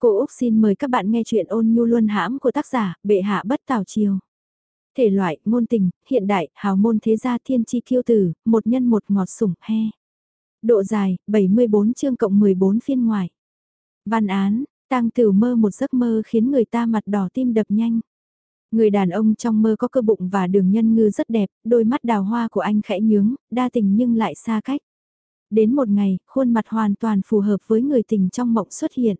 Cô Úc xin mời các bạn nghe chuyện ôn nhu luân hãm của tác giả Bệ Hạ Bất Tào Chiều. Thể loại, Môn tình, hiện đại, hào môn thế gia thiên chi kiêu tử, một nhân một ngọt sủng, he. Độ dài, 74 chương cộng 14 phiên ngoài. Văn án, tang tử mơ một giấc mơ khiến người ta mặt đỏ tim đập nhanh. Người đàn ông trong mơ có cơ bụng và đường nhân ngư rất đẹp, đôi mắt đào hoa của anh khẽ nhướng, đa tình nhưng lại xa cách. Đến một ngày, khuôn mặt hoàn toàn phù hợp với người tình trong mộng xuất hiện.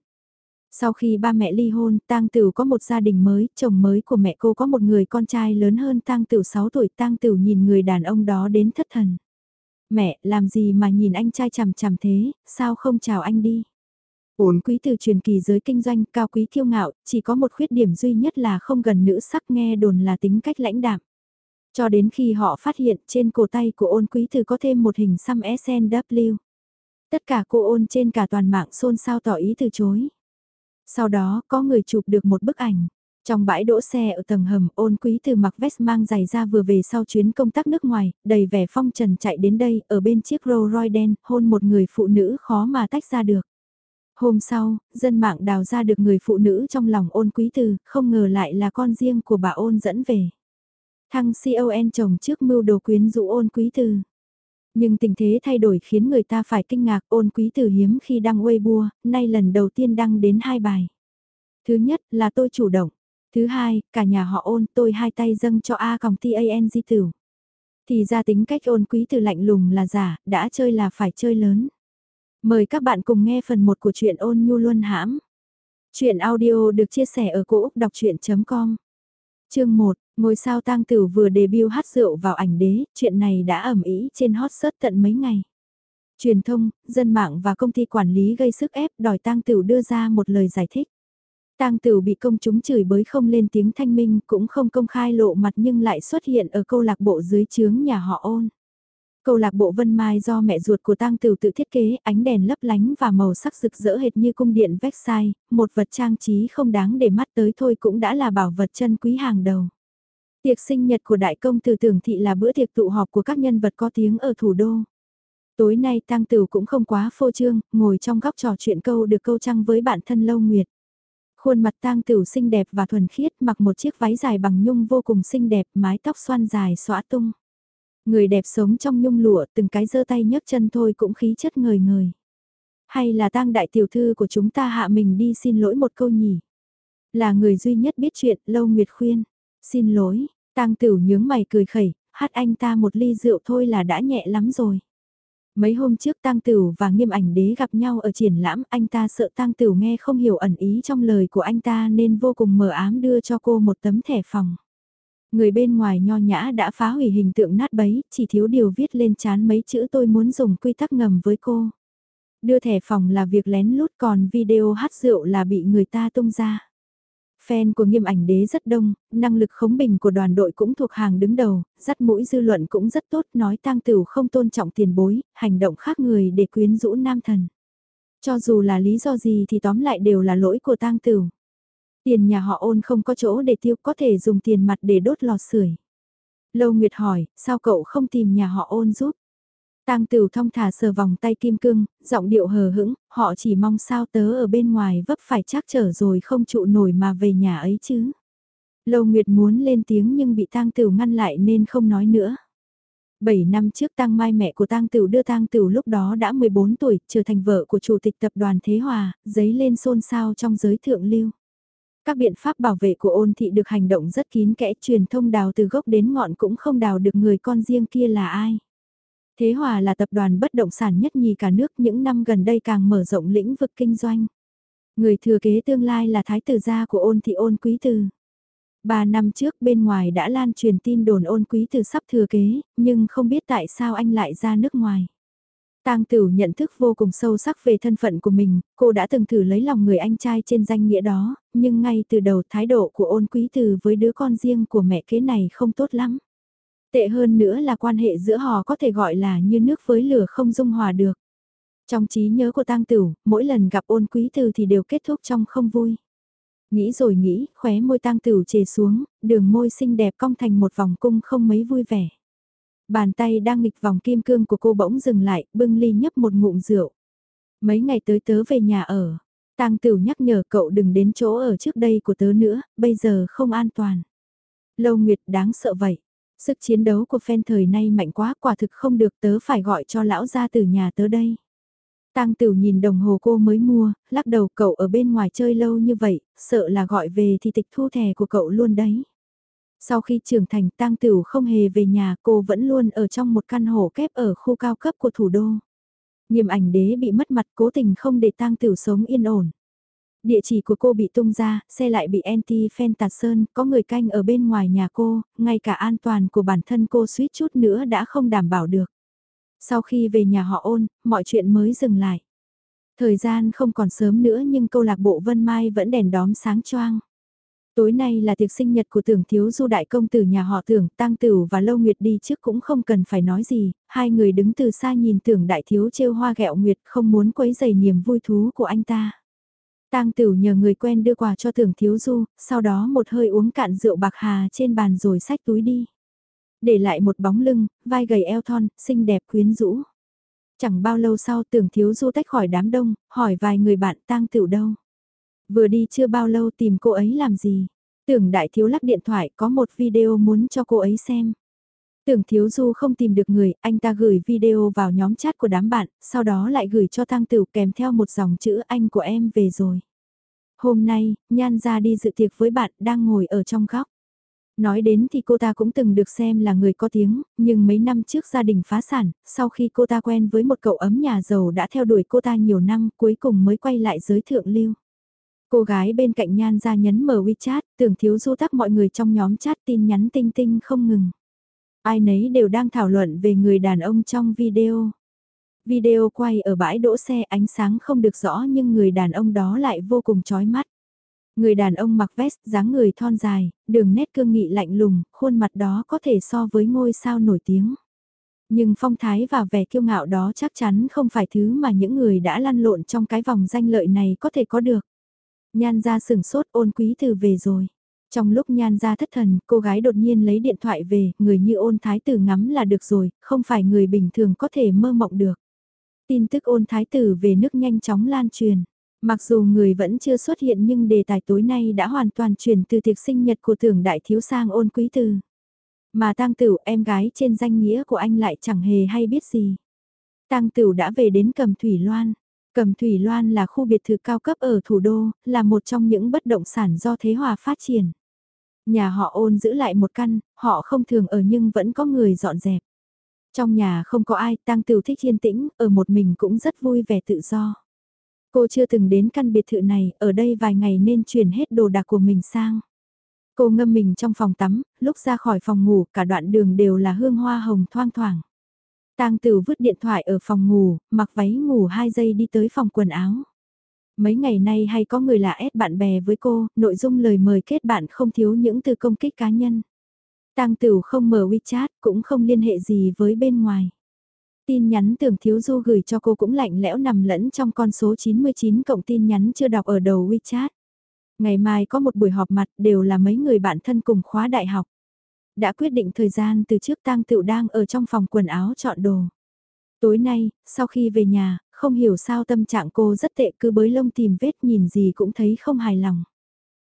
Sau khi ba mẹ ly hôn, Tang Tửu có một gia đình mới, chồng mới của mẹ cô có một người con trai lớn hơn Tang Tửu 6 tuổi. Tang Tửu nhìn người đàn ông đó đến thất thần. Mẹ, làm gì mà nhìn anh trai chằm chằm thế, sao không chào anh đi? Ổn quý từ truyền kỳ giới kinh doanh cao quý kiêu ngạo, chỉ có một khuyết điểm duy nhất là không gần nữ sắc nghe đồn là tính cách lãnh đạm. Cho đến khi họ phát hiện trên cổ tay của ôn quý từ có thêm một hình xăm SNW. Tất cả cô ôn trên cả toàn mạng xôn xao tỏ ý từ chối. Sau đó có người chụp được một bức ảnh. Trong bãi đỗ xe ở tầng hầm ôn quý từ mặc vest mang giày ra vừa về sau chuyến công tác nước ngoài, đầy vẻ phong trần chạy đến đây ở bên chiếc Rolls Royce đen hôn một người phụ nữ khó mà tách ra được. Hôm sau, dân mạng đào ra được người phụ nữ trong lòng ôn quý từ, không ngờ lại là con riêng của bà ôn dẫn về. Thăng CON chồng trước mưu đồ quyến rũ ôn quý từ. Nhưng tình thế thay đổi khiến người ta phải kinh ngạc ôn quý tử hiếm khi đăng Weibo, nay lần đầu tiên đăng đến hai bài. Thứ nhất là tôi chủ động. Thứ hai, cả nhà họ ôn tôi hai tay dâng cho A còng di tử. Thì ra tính cách ôn quý tử lạnh lùng là giả, đã chơi là phải chơi lớn. Mời các bạn cùng nghe phần 1 của truyện ôn nhu luân hãm. Chuyện audio được chia sẻ ở cỗ đọc chuyện.com Chương 1, ngôi sao tang tử vừa debut hát rượu vào ảnh đế, chuyện này đã ẩm ý trên hot search tận mấy ngày. Truyền thông, dân mạng và công ty quản lý gây sức ép đòi tang tử đưa ra một lời giải thích. Tang Tử bị công chúng chửi bới không lên tiếng thanh minh, cũng không công khai lộ mặt nhưng lại xuất hiện ở câu lạc bộ dưới chướng nhà họ ôn. Câu lạc bộ Vân Mai do mẹ ruột của Tang Tử tự thiết kế, ánh đèn lấp lánh và màu sắc rực rỡ hệt như cung điện Versailles, một vật trang trí không đáng để mắt tới thôi cũng đã là bảo vật chân quý hàng đầu. Tiệc sinh nhật của đại công tử tưởng thị là bữa tiệc tụ họp của các nhân vật có tiếng ở thủ đô. Tối nay Tang Tử cũng không quá phô trương, ngồi trong góc trò chuyện câu được câu trăng với bạn thân Lâu Nguyệt. Khuôn mặt Tang Tử xinh đẹp và thuần khiết, mặc một chiếc váy dài bằng nhung vô cùng xinh đẹp, mái tóc xoăn dài xõa tung. Người đẹp sống trong nhung lụa từng cái giơ tay nhấc chân thôi cũng khí chất ngời ngời. Hay là tang đại tiểu thư của chúng ta hạ mình đi xin lỗi một câu nhỉ? Là người duy nhất biết chuyện, Lâu Nguyệt khuyên. Xin lỗi, tang tửu nhướng mày cười khẩy, hát anh ta một ly rượu thôi là đã nhẹ lắm rồi. Mấy hôm trước tang tửu và nghiêm ảnh đế gặp nhau ở triển lãm, anh ta sợ tang tửu nghe không hiểu ẩn ý trong lời của anh ta nên vô cùng mờ ám đưa cho cô một tấm thẻ phòng. Người bên ngoài nho nhã đã phá hủy hình tượng nát bấy, chỉ thiếu điều viết lên chán mấy chữ tôi muốn dùng quy tắc ngầm với cô. Đưa thẻ phòng là việc lén lút còn video hát rượu là bị người ta tung ra. Fan của nghiêm ảnh đế rất đông, năng lực khống bình của đoàn đội cũng thuộc hàng đứng đầu, dắt mũi dư luận cũng rất tốt nói tang tửu không tôn trọng tiền bối, hành động khác người để quyến rũ nam thần. Cho dù là lý do gì thì tóm lại đều là lỗi của tang tửu. Tiền nhà họ ôn không có chỗ để tiêu có thể dùng tiền mặt để đốt lò sưởi. Lâu Nguyệt hỏi, sao cậu không tìm nhà họ ôn giúp? Tang Tửu thong thả sờ vòng tay kim cương, giọng điệu hờ hững, họ chỉ mong sao tớ ở bên ngoài vấp phải chắc trở rồi không trụ nổi mà về nhà ấy chứ. Lâu Nguyệt muốn lên tiếng nhưng bị Tang Tửu ngăn lại nên không nói nữa. 7 năm trước Tang Mai mẹ của Tang Tửu đưa Tang Tửu lúc đó đã 14 tuổi, trở thành vợ của chủ tịch tập đoàn Thế Hòa, giấy lên xôn xao trong giới thượng lưu. Các biện pháp bảo vệ của ôn thị được hành động rất kín kẽ truyền thông đào từ gốc đến ngọn cũng không đào được người con riêng kia là ai. Thế Hòa là tập đoàn bất động sản nhất nhì cả nước những năm gần đây càng mở rộng lĩnh vực kinh doanh. Người thừa kế tương lai là thái tử gia của ôn thị ôn quý từ. Ba năm trước bên ngoài đã lan truyền tin đồn ôn quý từ sắp thừa kế, nhưng không biết tại sao anh lại ra nước ngoài. Tang Tử nhận thức vô cùng sâu sắc về thân phận của mình, cô đã từng thử lấy lòng người anh trai trên danh nghĩa đó, nhưng ngay từ đầu thái độ của ôn quý từ với đứa con riêng của mẹ kế này không tốt lắm. Tệ hơn nữa là quan hệ giữa họ có thể gọi là như nước với lửa không dung hòa được. Trong trí nhớ của Tang Tử, mỗi lần gặp ôn quý từ thì đều kết thúc trong không vui. Nghĩ rồi nghĩ, khóe môi Tang Tử chề xuống, đường môi xinh đẹp cong thành một vòng cung không mấy vui vẻ. Bàn tay đang nghịch vòng kim cương của cô bỗng dừng lại, bưng ly nhấp một ngụm rượu. Mấy ngày tới tớ về nhà ở. Tang Tửu nhắc nhở cậu đừng đến chỗ ở trước đây của tớ nữa, bây giờ không an toàn. Lâu Nguyệt đáng sợ vậy. Sức chiến đấu của phen thời nay mạnh quá quả thực không được tớ phải gọi cho lão ra từ nhà tớ đây. Tang Tửu nhìn đồng hồ cô mới mua, lắc đầu cậu ở bên ngoài chơi lâu như vậy, sợ là gọi về thì tịch thu thẻ của cậu luôn đấy. Sau khi trưởng thành Tang Tửu không hề về nhà cô vẫn luôn ở trong một căn hộ kép ở khu cao cấp của thủ đô. Nghiêm ảnh đế bị mất mặt cố tình không để Tang Tửu sống yên ổn. Địa chỉ của cô bị tung ra, xe lại bị anti-fan tạt sơn, có người canh ở bên ngoài nhà cô, ngay cả an toàn của bản thân cô suýt chút nữa đã không đảm bảo được. Sau khi về nhà họ ôn, mọi chuyện mới dừng lại. Thời gian không còn sớm nữa nhưng câu lạc bộ Vân Mai vẫn đèn đóm sáng choang. Tối nay là tiệc sinh nhật của tưởng thiếu du đại công tử nhà họ tưởng, tăng tử và lâu nguyệt đi trước cũng không cần phải nói gì, hai người đứng từ xa nhìn tưởng đại thiếu trêu hoa gẹo nguyệt không muốn quấy dày niềm vui thú của anh ta. Tang Tửu nhờ người quen đưa quà cho Tưởng Thiếu Du, sau đó một hơi uống cạn rượu bạc hà trên bàn rồi xách túi đi. Để lại một bóng lưng, vai gầy eo thon, xinh đẹp quyến rũ. Chẳng bao lâu sau Tưởng Thiếu Du tách khỏi đám đông, hỏi vài người bạn Tang Tửu đâu. Vừa đi chưa bao lâu tìm cô ấy làm gì. Tưởng Đại Thiếu lắc điện thoại có một video muốn cho cô ấy xem. Tưởng Thiếu Du không tìm được người, anh ta gửi video vào nhóm chat của đám bạn, sau đó lại gửi cho thang Tửu kèm theo một dòng chữ anh của em về rồi. Hôm nay, Nhan ra đi dự tiệc với bạn đang ngồi ở trong góc. Nói đến thì cô ta cũng từng được xem là người có tiếng, nhưng mấy năm trước gia đình phá sản, sau khi cô ta quen với một cậu ấm nhà giàu đã theo đuổi cô ta nhiều năm cuối cùng mới quay lại giới thượng lưu. Cô gái bên cạnh Nhan ra nhấn mở WeChat, tưởng thiếu du tắc mọi người trong nhóm chat tin nhắn tinh tinh không ngừng. Ai nấy đều đang thảo luận về người đàn ông trong video. Video quay ở bãi đỗ xe ánh sáng không được rõ nhưng người đàn ông đó lại vô cùng chói mắt. Người đàn ông mặc vest, dáng người thon dài, đường nét cương nghị lạnh lùng, khuôn mặt đó có thể so với ngôi sao nổi tiếng. Nhưng phong thái và vẻ kiêu ngạo đó chắc chắn không phải thứ mà những người đã lăn lộn trong cái vòng danh lợi này có thể có được. Nhan ra sừng sốt ôn quý từ về rồi. Trong lúc nhan ra thất thần, cô gái đột nhiên lấy điện thoại về, người như ôn thái tử ngắm là được rồi, không phải người bình thường có thể mơ mộng được. Tin tức ôn thái tử về nước nhanh chóng lan truyền. Mặc dù người vẫn chưa xuất hiện nhưng đề tài tối nay đã hoàn toàn chuyển từ tiệc sinh nhật của tưởng đại thiếu sang ôn quý tử. Mà tang tửu em gái trên danh nghĩa của anh lại chẳng hề hay biết gì. Tang tửu đã về đến cầm thủy loan. Cầm Thủy Loan là khu biệt thự cao cấp ở thủ đô, là một trong những bất động sản do Thế Hòa phát triển. Nhà họ ôn giữ lại một căn, họ không thường ở nhưng vẫn có người dọn dẹp. Trong nhà không có ai, tăng tiểu thích yên tĩnh, ở một mình cũng rất vui vẻ tự do. Cô chưa từng đến căn biệt thự này, ở đây vài ngày nên chuyển hết đồ đạc của mình sang. Cô ngâm mình trong phòng tắm, lúc ra khỏi phòng ngủ, cả đoạn đường đều là hương hoa hồng thoang thoảng. Tang Tử vứt điện thoại ở phòng ngủ, mặc váy ngủ 2 giây đi tới phòng quần áo. Mấy ngày nay hay có người lạ ép bạn bè với cô, nội dung lời mời kết bạn không thiếu những từ công kích cá nhân. Tang Tử không mở WeChat, cũng không liên hệ gì với bên ngoài. Tin nhắn tưởng thiếu du gửi cho cô cũng lạnh lẽo nằm lẫn trong con số 99 cộng tin nhắn chưa đọc ở đầu WeChat. Ngày mai có một buổi họp mặt đều là mấy người bạn thân cùng khóa đại học đã quyết định thời gian từ trước tang tựu đang ở trong phòng quần áo chọn đồ. Tối nay, sau khi về nhà, không hiểu sao tâm trạng cô rất tệ cứ bới lông tìm vết nhìn gì cũng thấy không hài lòng.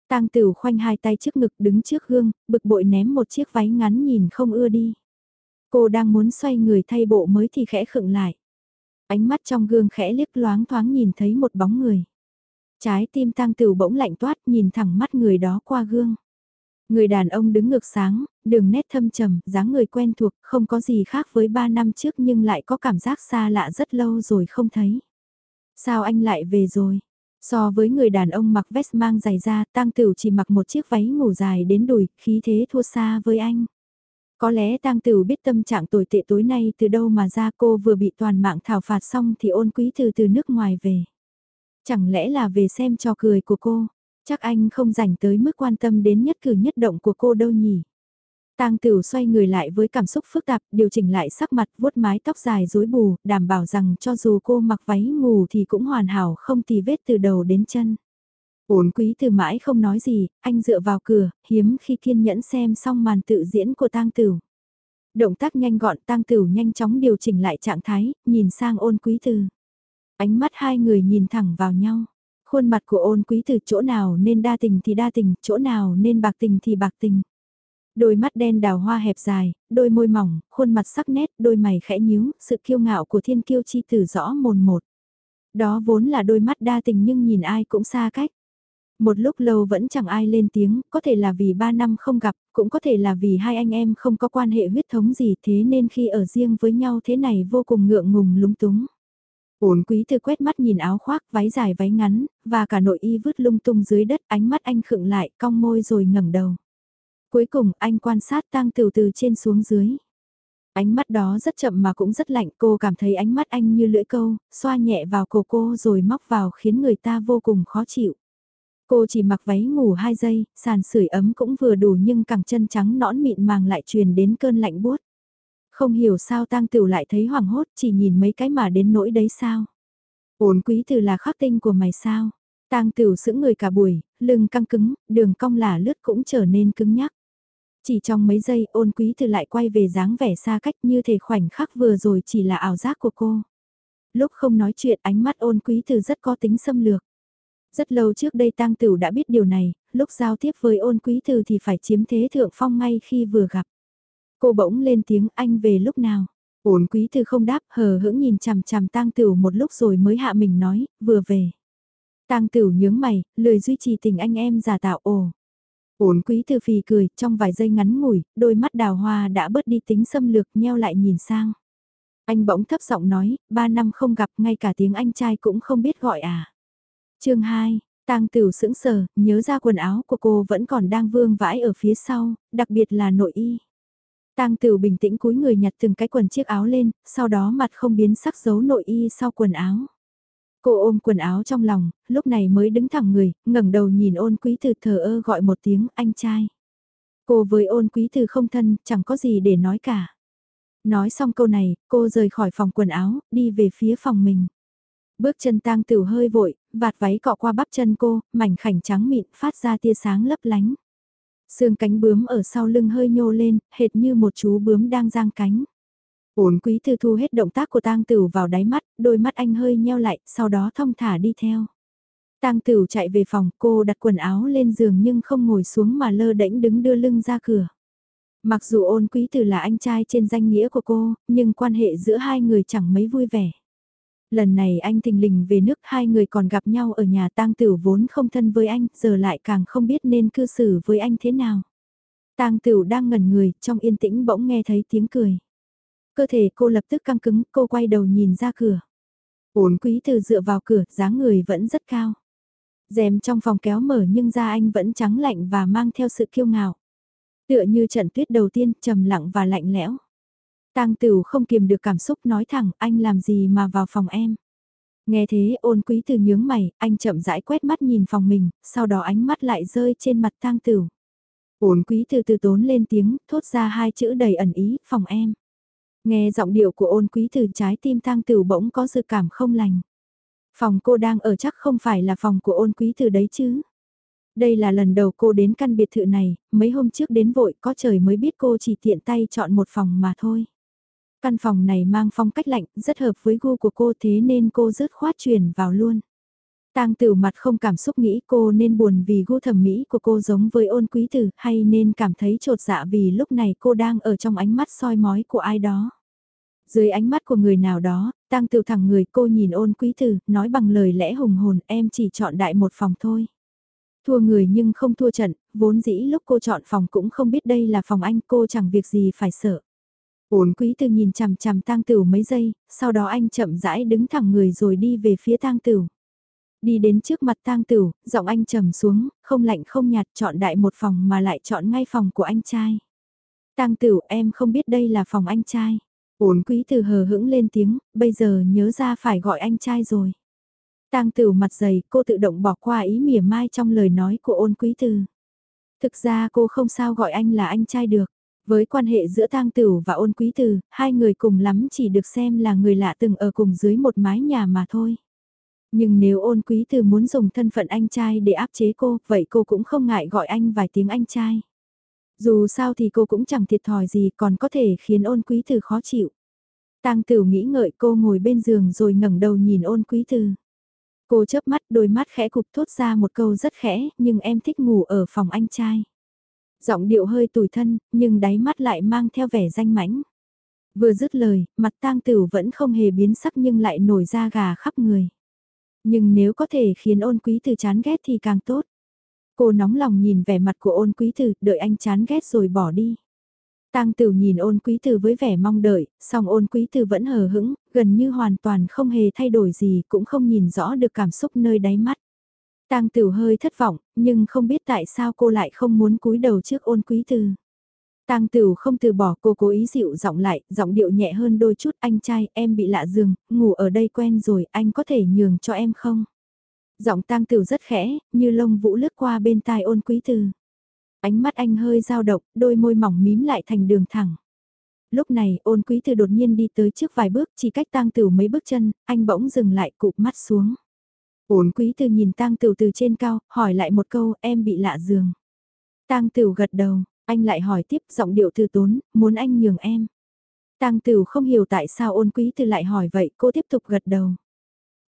Tang Tửu khoanh hai tay trước ngực đứng trước gương, bực bội ném một chiếc váy ngắn nhìn không ưa đi. Cô đang muốn xoay người thay bộ mới thì khẽ khựng lại. Ánh mắt trong gương khẽ liếc loáng thoáng nhìn thấy một bóng người. Trái tim Tang Tửu bỗng lạnh toát nhìn thẳng mắt người đó qua gương. Người đàn ông đứng ngược sáng, đường nét thâm trầm, dáng người quen thuộc, không có gì khác với ba năm trước nhưng lại có cảm giác xa lạ rất lâu rồi không thấy. Sao anh lại về rồi? So với người đàn ông mặc vest mang giày da, tang tửu chỉ mặc một chiếc váy ngủ dài đến đùi, khí thế thua xa với anh. Có lẽ tang tửu biết tâm trạng tồi tệ tối nay từ đâu mà ra cô vừa bị toàn mạng thảo phạt xong thì ôn quý từ từ nước ngoài về. Chẳng lẽ là về xem trò cười của cô? Chắc anh không dành tới mức quan tâm đến nhất cử nhất động của cô đâu nhỉ. Tang Tửu xoay người lại với cảm xúc phức tạp, điều chỉnh lại sắc mặt, vuốt mái tóc dài rối bù, đảm bảo rằng cho dù cô mặc váy ngủ thì cũng hoàn hảo không tì vết từ đầu đến chân. Ổn quý từ mãi không nói gì, anh dựa vào cửa, hiếm khi kiên nhẫn xem xong màn tự diễn của Tang Tửu. Động tác nhanh gọn Tang Tửu nhanh chóng điều chỉnh lại trạng thái, nhìn sang ôn quý từ. Ánh mắt hai người nhìn thẳng vào nhau. Khuôn mặt của ôn quý từ chỗ nào nên đa tình thì đa tình, chỗ nào nên bạc tình thì bạc tình. Đôi mắt đen đào hoa hẹp dài, đôi môi mỏng, khuôn mặt sắc nét, đôi mày khẽ nhíu, sự kiêu ngạo của thiên kiêu chi tử rõ mồn một. Đó vốn là đôi mắt đa tình nhưng nhìn ai cũng xa cách. Một lúc lâu vẫn chẳng ai lên tiếng, có thể là vì ba năm không gặp, cũng có thể là vì hai anh em không có quan hệ huyết thống gì thế nên khi ở riêng với nhau thế này vô cùng ngượng ngùng lúng túng. Uốn quý từ quét mắt nhìn áo khoác, váy dài váy ngắn, và cả nội y vứt lung tung dưới đất, ánh mắt anh khựng lại, cong môi rồi ngẩng đầu. Cuối cùng anh quan sát tang từ từ trên xuống dưới. Ánh mắt đó rất chậm mà cũng rất lạnh, cô cảm thấy ánh mắt anh như lưỡi câu, xoa nhẹ vào cổ cô rồi móc vào khiến người ta vô cùng khó chịu. Cô chỉ mặc váy ngủ 2 giây, sàn sưởi ấm cũng vừa đủ nhưng cẳng chân trắng nõn mịn màng lại truyền đến cơn lạnh buốt. Không hiểu sao tang tửu lại thấy hoảng hốt chỉ nhìn mấy cái mà đến nỗi đấy sao. Ổn quý từ là khắc tinh của mày sao. Tang tửu sững người cả buổi, lưng căng cứng, đường cong lả lướt cũng trở nên cứng nhắc. Chỉ trong mấy giây ôn quý từ lại quay về dáng vẻ xa cách như thể khoảnh khắc vừa rồi chỉ là ảo giác của cô. Lúc không nói chuyện ánh mắt ôn quý từ rất có tính xâm lược. Rất lâu trước đây tang tửu đã biết điều này, lúc giao tiếp với ôn quý từ thì phải chiếm thế thượng phong ngay khi vừa gặp. Cô bỗng lên tiếng anh về lúc nào. Ổn quý từ không đáp hờ hững nhìn chằm chằm tang tửu một lúc rồi mới hạ mình nói, vừa về. Tang tửu nhướng mày, lười duy trì tình anh em giả tạo ồ. Ổn quý từ phì cười, trong vài giây ngắn ngủi, đôi mắt đào hoa đã bớt đi tính xâm lược nheo lại nhìn sang. Anh bỗng thấp giọng nói, ba năm không gặp ngay cả tiếng anh trai cũng không biết gọi à chương 2, tang Tửu sững sờ, nhớ ra quần áo của cô vẫn còn đang vương vãi ở phía sau, đặc biệt là nội y. Tang Tửu bình tĩnh cúi người nhặt từng cái quần chiếc áo lên, sau đó mặt không biến sắc giấu nội y sau quần áo. Cô ôm quần áo trong lòng, lúc này mới đứng thẳng người, ngẩng đầu nhìn ôn quý từ thờ ơ gọi một tiếng anh trai. Cô với ôn quý từ không thân, chẳng có gì để nói cả. Nói xong câu này, cô rời khỏi phòng quần áo, đi về phía phòng mình. Bước chân tang tửu hơi vội, vạt váy cọ qua bắp chân cô, mảnh khảnh trắng mịn phát ra tia sáng lấp lánh sương cánh bướm ở sau lưng hơi nhô lên, hệt như một chú bướm đang giang cánh. Ổn quý thư thu hết động tác của tang tửu vào đáy mắt, đôi mắt anh hơi nheo lại, sau đó thong thả đi theo. Tang tửu chạy về phòng, cô đặt quần áo lên giường nhưng không ngồi xuống mà lơ đễnh đứng đưa lưng ra cửa. Mặc dù ôn quý Từ là anh trai trên danh nghĩa của cô, nhưng quan hệ giữa hai người chẳng mấy vui vẻ. Lần này anh thình lình về nước hai người còn gặp nhau ở nhà tang tử vốn không thân với anh, giờ lại càng không biết nên cư xử với anh thế nào. Tang tử đang ngẩn người, trong yên tĩnh bỗng nghe thấy tiếng cười. Cơ thể cô lập tức căng cứng, cô quay đầu nhìn ra cửa. Ổn quý từ dựa vào cửa, dáng người vẫn rất cao. rèm trong phòng kéo mở nhưng da anh vẫn trắng lạnh và mang theo sự kiêu ngạo. Tựa như trận tuyết đầu tiên, trầm lặng và lạnh lẽo. Tang Tửu không kiềm được cảm xúc nói thẳng, anh làm gì mà vào phòng em. Nghe thế ôn quý từ nhướng mày, anh chậm rãi quét mắt nhìn phòng mình, sau đó ánh mắt lại rơi trên mặt Tang Tửu. Ôn quý từ từ tốn lên tiếng, thốt ra hai chữ đầy ẩn ý, phòng em. Nghe giọng điệu của ôn quý từ trái tim Tang Tửu bỗng có dự cảm không lành. Phòng cô đang ở chắc không phải là phòng của ôn quý từ đấy chứ. Đây là lần đầu cô đến căn biệt thự này, mấy hôm trước đến vội có trời mới biết cô chỉ tiện tay chọn một phòng mà thôi. Căn phòng này mang phong cách lạnh, rất hợp với gu của cô thế nên cô rớt khoát chuyển vào luôn. Tang Tử mặt không cảm xúc nghĩ cô nên buồn vì gu thẩm mỹ của cô giống với ôn quý tử hay nên cảm thấy trột dạ vì lúc này cô đang ở trong ánh mắt soi mói của ai đó. Dưới ánh mắt của người nào đó, Tang Tử thẳng người cô nhìn ôn quý tử, nói bằng lời lẽ hùng hồn em chỉ chọn đại một phòng thôi. Thua người nhưng không thua trận, vốn dĩ lúc cô chọn phòng cũng không biết đây là phòng anh cô chẳng việc gì phải sợ. Uốn quý từ nhìn chằm chằm tang tửu mấy giây, sau đó anh chậm rãi đứng thẳng người rồi đi về phía tang tửu. Đi đến trước mặt tang tửu, giọng anh trầm xuống, không lạnh không nhạt chọn đại một phòng mà lại chọn ngay phòng của anh trai. Tang tửu em không biết đây là phòng anh trai. Uốn quý từ hờ hững lên tiếng, bây giờ nhớ ra phải gọi anh trai rồi. Tang tửu mặt dày, cô tự động bỏ qua ý mỉa mai trong lời nói của ôn quý từ. Thực ra cô không sao gọi anh là anh trai được. Với quan hệ giữa tang tửu và ôn quý từ, hai người cùng lắm chỉ được xem là người lạ từng ở cùng dưới một mái nhà mà thôi. Nhưng nếu ôn quý từ muốn dùng thân phận anh trai để áp chế cô, vậy cô cũng không ngại gọi anh vài tiếng anh trai. Dù sao thì cô cũng chẳng thiệt thòi gì còn có thể khiến ôn quý từ khó chịu. Tang Tửu nghĩ ngợi cô ngồi bên giường rồi ngẩng đầu nhìn ôn quý từ. Cô chớp mắt đôi mắt khẽ cục thốt ra một câu rất khẽ, nhưng em thích ngủ ở phòng anh trai. Giọng điệu hơi tủi thân, nhưng đáy mắt lại mang theo vẻ danh mãnh. Vừa dứt lời, mặt tang tửu vẫn không hề biến sắc nhưng lại nổi da gà khắp người. Nhưng nếu có thể khiến ôn quý từ chán ghét thì càng tốt. Cô nóng lòng nhìn vẻ mặt của ôn quý từ, đợi anh chán ghét rồi bỏ đi. Tang Tửu nhìn ôn quý từ với vẻ mong đợi, song ôn quý từ vẫn hờ hững, gần như hoàn toàn không hề thay đổi gì, cũng không nhìn rõ được cảm xúc nơi đáy mắt. Tang Tửu hơi thất vọng, nhưng không biết tại sao cô lại không muốn cúi đầu trước ôn quý từ. Tang Tửu không từ bỏ cô cố ý dịu giọng lại, giọng điệu nhẹ hơn đôi chút anh trai em bị lạ giường, ngủ ở đây quen rồi anh có thể nhường cho em không? Giọng Tang Tửu rất khẽ, như lông vũ lướt qua bên tai ôn quý từ. Ánh mắt anh hơi dao động, đôi môi mỏng mím lại thành đường thẳng. Lúc này ôn quý từ đột nhiên đi tới trước vài bước chỉ cách Tang Tửu mấy bước chân, anh bỗng dừng lại cụp mắt xuống. Ôn quý từ nhìn Tang Tửu từ trên cao, hỏi lại một câu em bị lạ giường. Tang Tửu gật đầu, anh lại hỏi tiếp giọng điệu từ tốn, muốn anh nhường em. Tang Tửu không hiểu tại sao ôn quý từ lại hỏi vậy, cô tiếp tục gật đầu.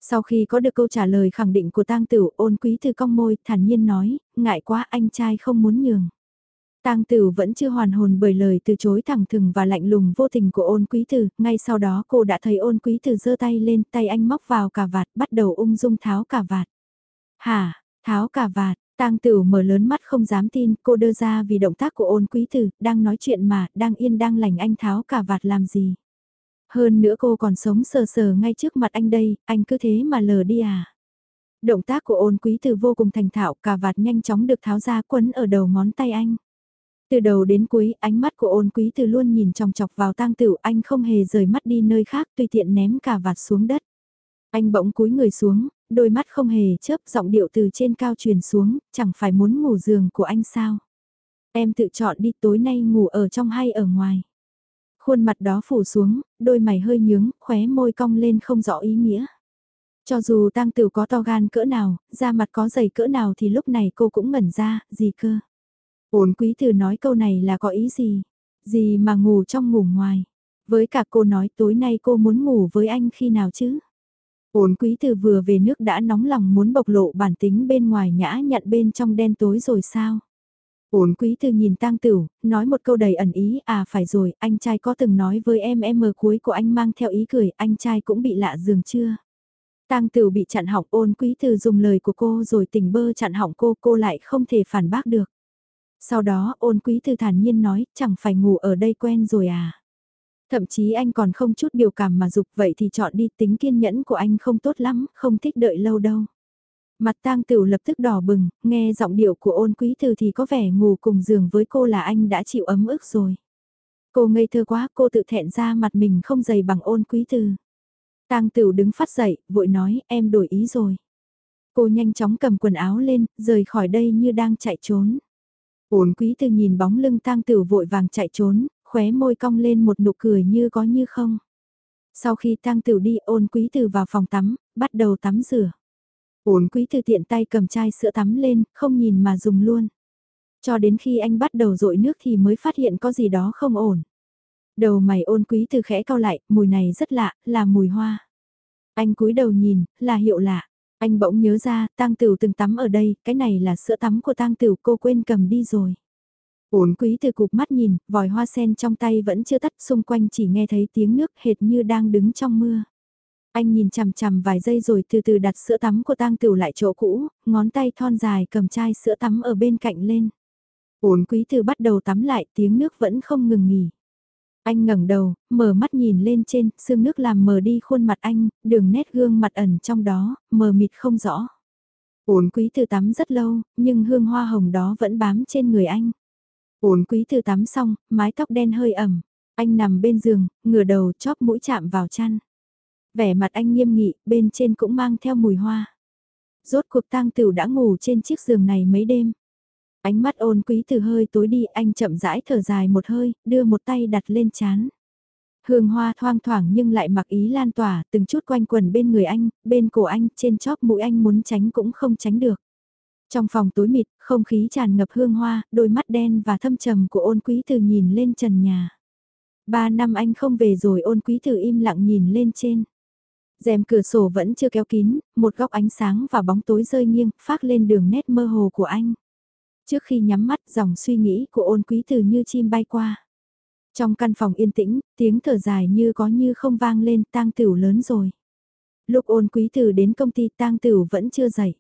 Sau khi có được câu trả lời khẳng định của Tang Tửu, ôn quý từ cong môi, thản nhiên nói, ngại quá anh trai không muốn nhường. Tang Tửu vẫn chưa hoàn hồn bởi lời từ chối thẳng thừng và lạnh lùng vô tình của ôn quý từ, ngay sau đó cô đã thấy ôn quý từ giơ tay lên, tay anh móc vào cà vạt, bắt đầu ung dung tháo cà vạt. Hả, tháo cà vạt, Tang Tửu mở lớn mắt không dám tin, cô đưa ra vì động tác của ôn quý từ, đang nói chuyện mà, đang yên đang lành anh tháo cà vạt làm gì. Hơn nữa cô còn sống sờ sờ ngay trước mặt anh đây, anh cứ thế mà lờ đi à. Động tác của ôn quý từ vô cùng thành thạo, cà vạt nhanh chóng được tháo ra quấn ở đầu ngón tay anh. Từ đầu đến cuối, ánh mắt của ôn quý từ luôn nhìn chòng chọc vào tang tửu, anh không hề rời mắt đi nơi khác tùy tiện ném cả vạt xuống đất. Anh bỗng cúi người xuống, đôi mắt không hề chớp giọng điệu từ trên cao truyền xuống, chẳng phải muốn ngủ giường của anh sao. Em tự chọn đi tối nay ngủ ở trong hay ở ngoài. Khuôn mặt đó phủ xuống, đôi mày hơi nhướng, khóe môi cong lên không rõ ý nghĩa. Cho dù tang tử có to gan cỡ nào, da mặt có dày cỡ nào thì lúc này cô cũng ngẩn ra, gì cơ. Ổn quý tử nói câu này là có ý gì? Gì mà ngủ trong ngủ ngoài? Với cả cô nói tối nay cô muốn ngủ với anh khi nào chứ? Ổn quý tử vừa về nước đã nóng lòng muốn bộc lộ bản tính bên ngoài nhã nhặn bên trong đen tối rồi sao? Ổn quý từ nhìn tang tửu, nói một câu đầy ẩn ý, à phải rồi, anh trai có từng nói với em em mờ cuối của anh mang theo ý cười, anh trai cũng bị lạ giường chưa? Tang Tửu bị chặn họng ôn quý từ dùng lời của cô rồi tỉnh bơ chặn họng cô, cô lại không thể phản bác được. Sau đó ôn quý từ thản nhiên nói, chẳng phải ngủ ở đây quen rồi à. Thậm chí anh còn không chút biểu cảm mà dục vậy thì chọn đi tính kiên nhẫn của anh không tốt lắm, không thích đợi lâu đâu. Mặt tang tửu lập tức đỏ bừng, nghe giọng điệu của ôn quý từ thì có vẻ ngủ cùng giường với cô là anh đã chịu ấm ức rồi. Cô ngây thơ quá, cô tự thẹn ra mặt mình không dày bằng ôn quý từ. Tang tửu đứng phát dậy, vội nói, em đổi ý rồi. Cô nhanh chóng cầm quần áo lên, rời khỏi đây như đang chạy trốn. Ôn quý từ nhìn bóng lưng tang Tử vội vàng chạy trốn, khóe môi cong lên một nụ cười như có như không. Sau khi tang Tử đi ôn quý từ vào phòng tắm, bắt đầu tắm rửa. Ôn quý từ tiện tay cầm chai sữa tắm lên, không nhìn mà dùng luôn. Cho đến khi anh bắt đầu rội nước thì mới phát hiện có gì đó không ổn. Đầu mày ôn quý từ khẽ cao lại, mùi này rất lạ, là mùi hoa. Anh cúi đầu nhìn, là hiệu lạ. Anh bỗng nhớ ra, tang tửu từng tắm ở đây, cái này là sữa tắm của tang tửu cô quên cầm đi rồi. ổn quý từ cục mắt nhìn, vòi hoa sen trong tay vẫn chưa tắt, xung quanh chỉ nghe thấy tiếng nước hệt như đang đứng trong mưa. Anh nhìn chằm chằm vài giây rồi từ từ đặt sữa tắm của tang tửu lại chỗ cũ, ngón tay thon dài cầm chai sữa tắm ở bên cạnh lên. ổn quý từ bắt đầu tắm lại tiếng nước vẫn không ngừng nghỉ. Anh ngẩng đầu, mở mắt nhìn lên trên, sương nước làm mờ đi khuôn mặt anh, đường nét gương mặt ẩn trong đó, mờ mịt không rõ. Ổn quý từ tắm rất lâu, nhưng hương hoa hồng đó vẫn bám trên người anh. Ổn quý từ tắm xong, mái tóc đen hơi ẩm. Anh nằm bên giường, ngửa đầu chóp mũi chạm vào chăn. Vẻ mặt anh nghiêm nghị, bên trên cũng mang theo mùi hoa. Rốt cuộc tang tửu đã ngủ trên chiếc giường này mấy đêm. Ánh mắt ôn quý từ hơi tối đi, anh chậm rãi thở dài một hơi, đưa một tay đặt lên chán. Hương hoa thoang thoảng nhưng lại mặc ý lan tỏa, từng chút quanh quần bên người anh, bên cổ anh, trên chóp mũi anh muốn tránh cũng không tránh được. Trong phòng tối mịt, không khí tràn ngập hương hoa, đôi mắt đen và thâm trầm của ôn quý từ nhìn lên trần nhà. Ba năm anh không về rồi ôn quý từ im lặng nhìn lên trên. rèm cửa sổ vẫn chưa kéo kín, một góc ánh sáng và bóng tối rơi nghiêng, phát lên đường nét mơ hồ của anh. Trước khi nhắm mắt, dòng suy nghĩ của ôn quý từ như chim bay qua. Trong căn phòng yên tĩnh, tiếng thở dài như có như không vang lên, tang tửu lớn rồi. Lúc ôn quý từ đến công ty tang tửu vẫn chưa dậy.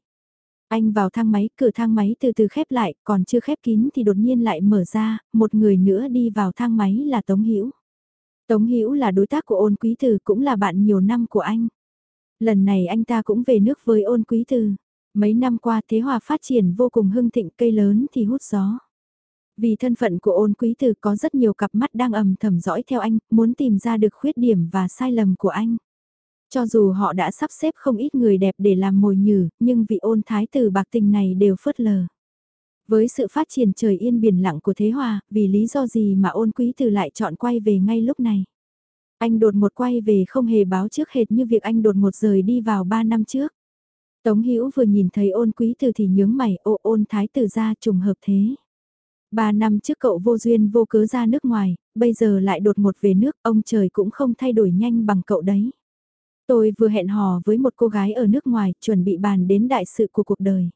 Anh vào thang máy, cửa thang máy từ từ khép lại, còn chưa khép kín thì đột nhiên lại mở ra, một người nữa đi vào thang máy là Tống Hữu. Tống Hữu là đối tác của ôn quý từ cũng là bạn nhiều năm của anh. Lần này anh ta cũng về nước với ôn quý từ. Mấy năm qua thế hòa phát triển vô cùng hưng thịnh cây lớn thì hút gió. Vì thân phận của ôn quý từ có rất nhiều cặp mắt đang ầm thầm dõi theo anh, muốn tìm ra được khuyết điểm và sai lầm của anh. Cho dù họ đã sắp xếp không ít người đẹp để làm mồi nhử, nhưng vị ôn thái tử bạc tình này đều phớt lờ. Với sự phát triển trời yên biển lặng của Thế Hòa, vì lý do gì mà ôn quý từ lại chọn quay về ngay lúc này? Anh đột một quay về không hề báo trước hệt như việc anh đột một rời đi vào 3 năm trước. Tống Hữu vừa nhìn thấy ôn quý từ thì nhướng mày ô ôn thái tử ra trùng hợp thế. Ba năm trước cậu vô duyên vô cớ ra nước ngoài, bây giờ lại đột một về nước, ông trời cũng không thay đổi nhanh bằng cậu đấy. Tôi vừa hẹn hò với một cô gái ở nước ngoài, chuẩn bị bàn đến đại sự của cuộc đời.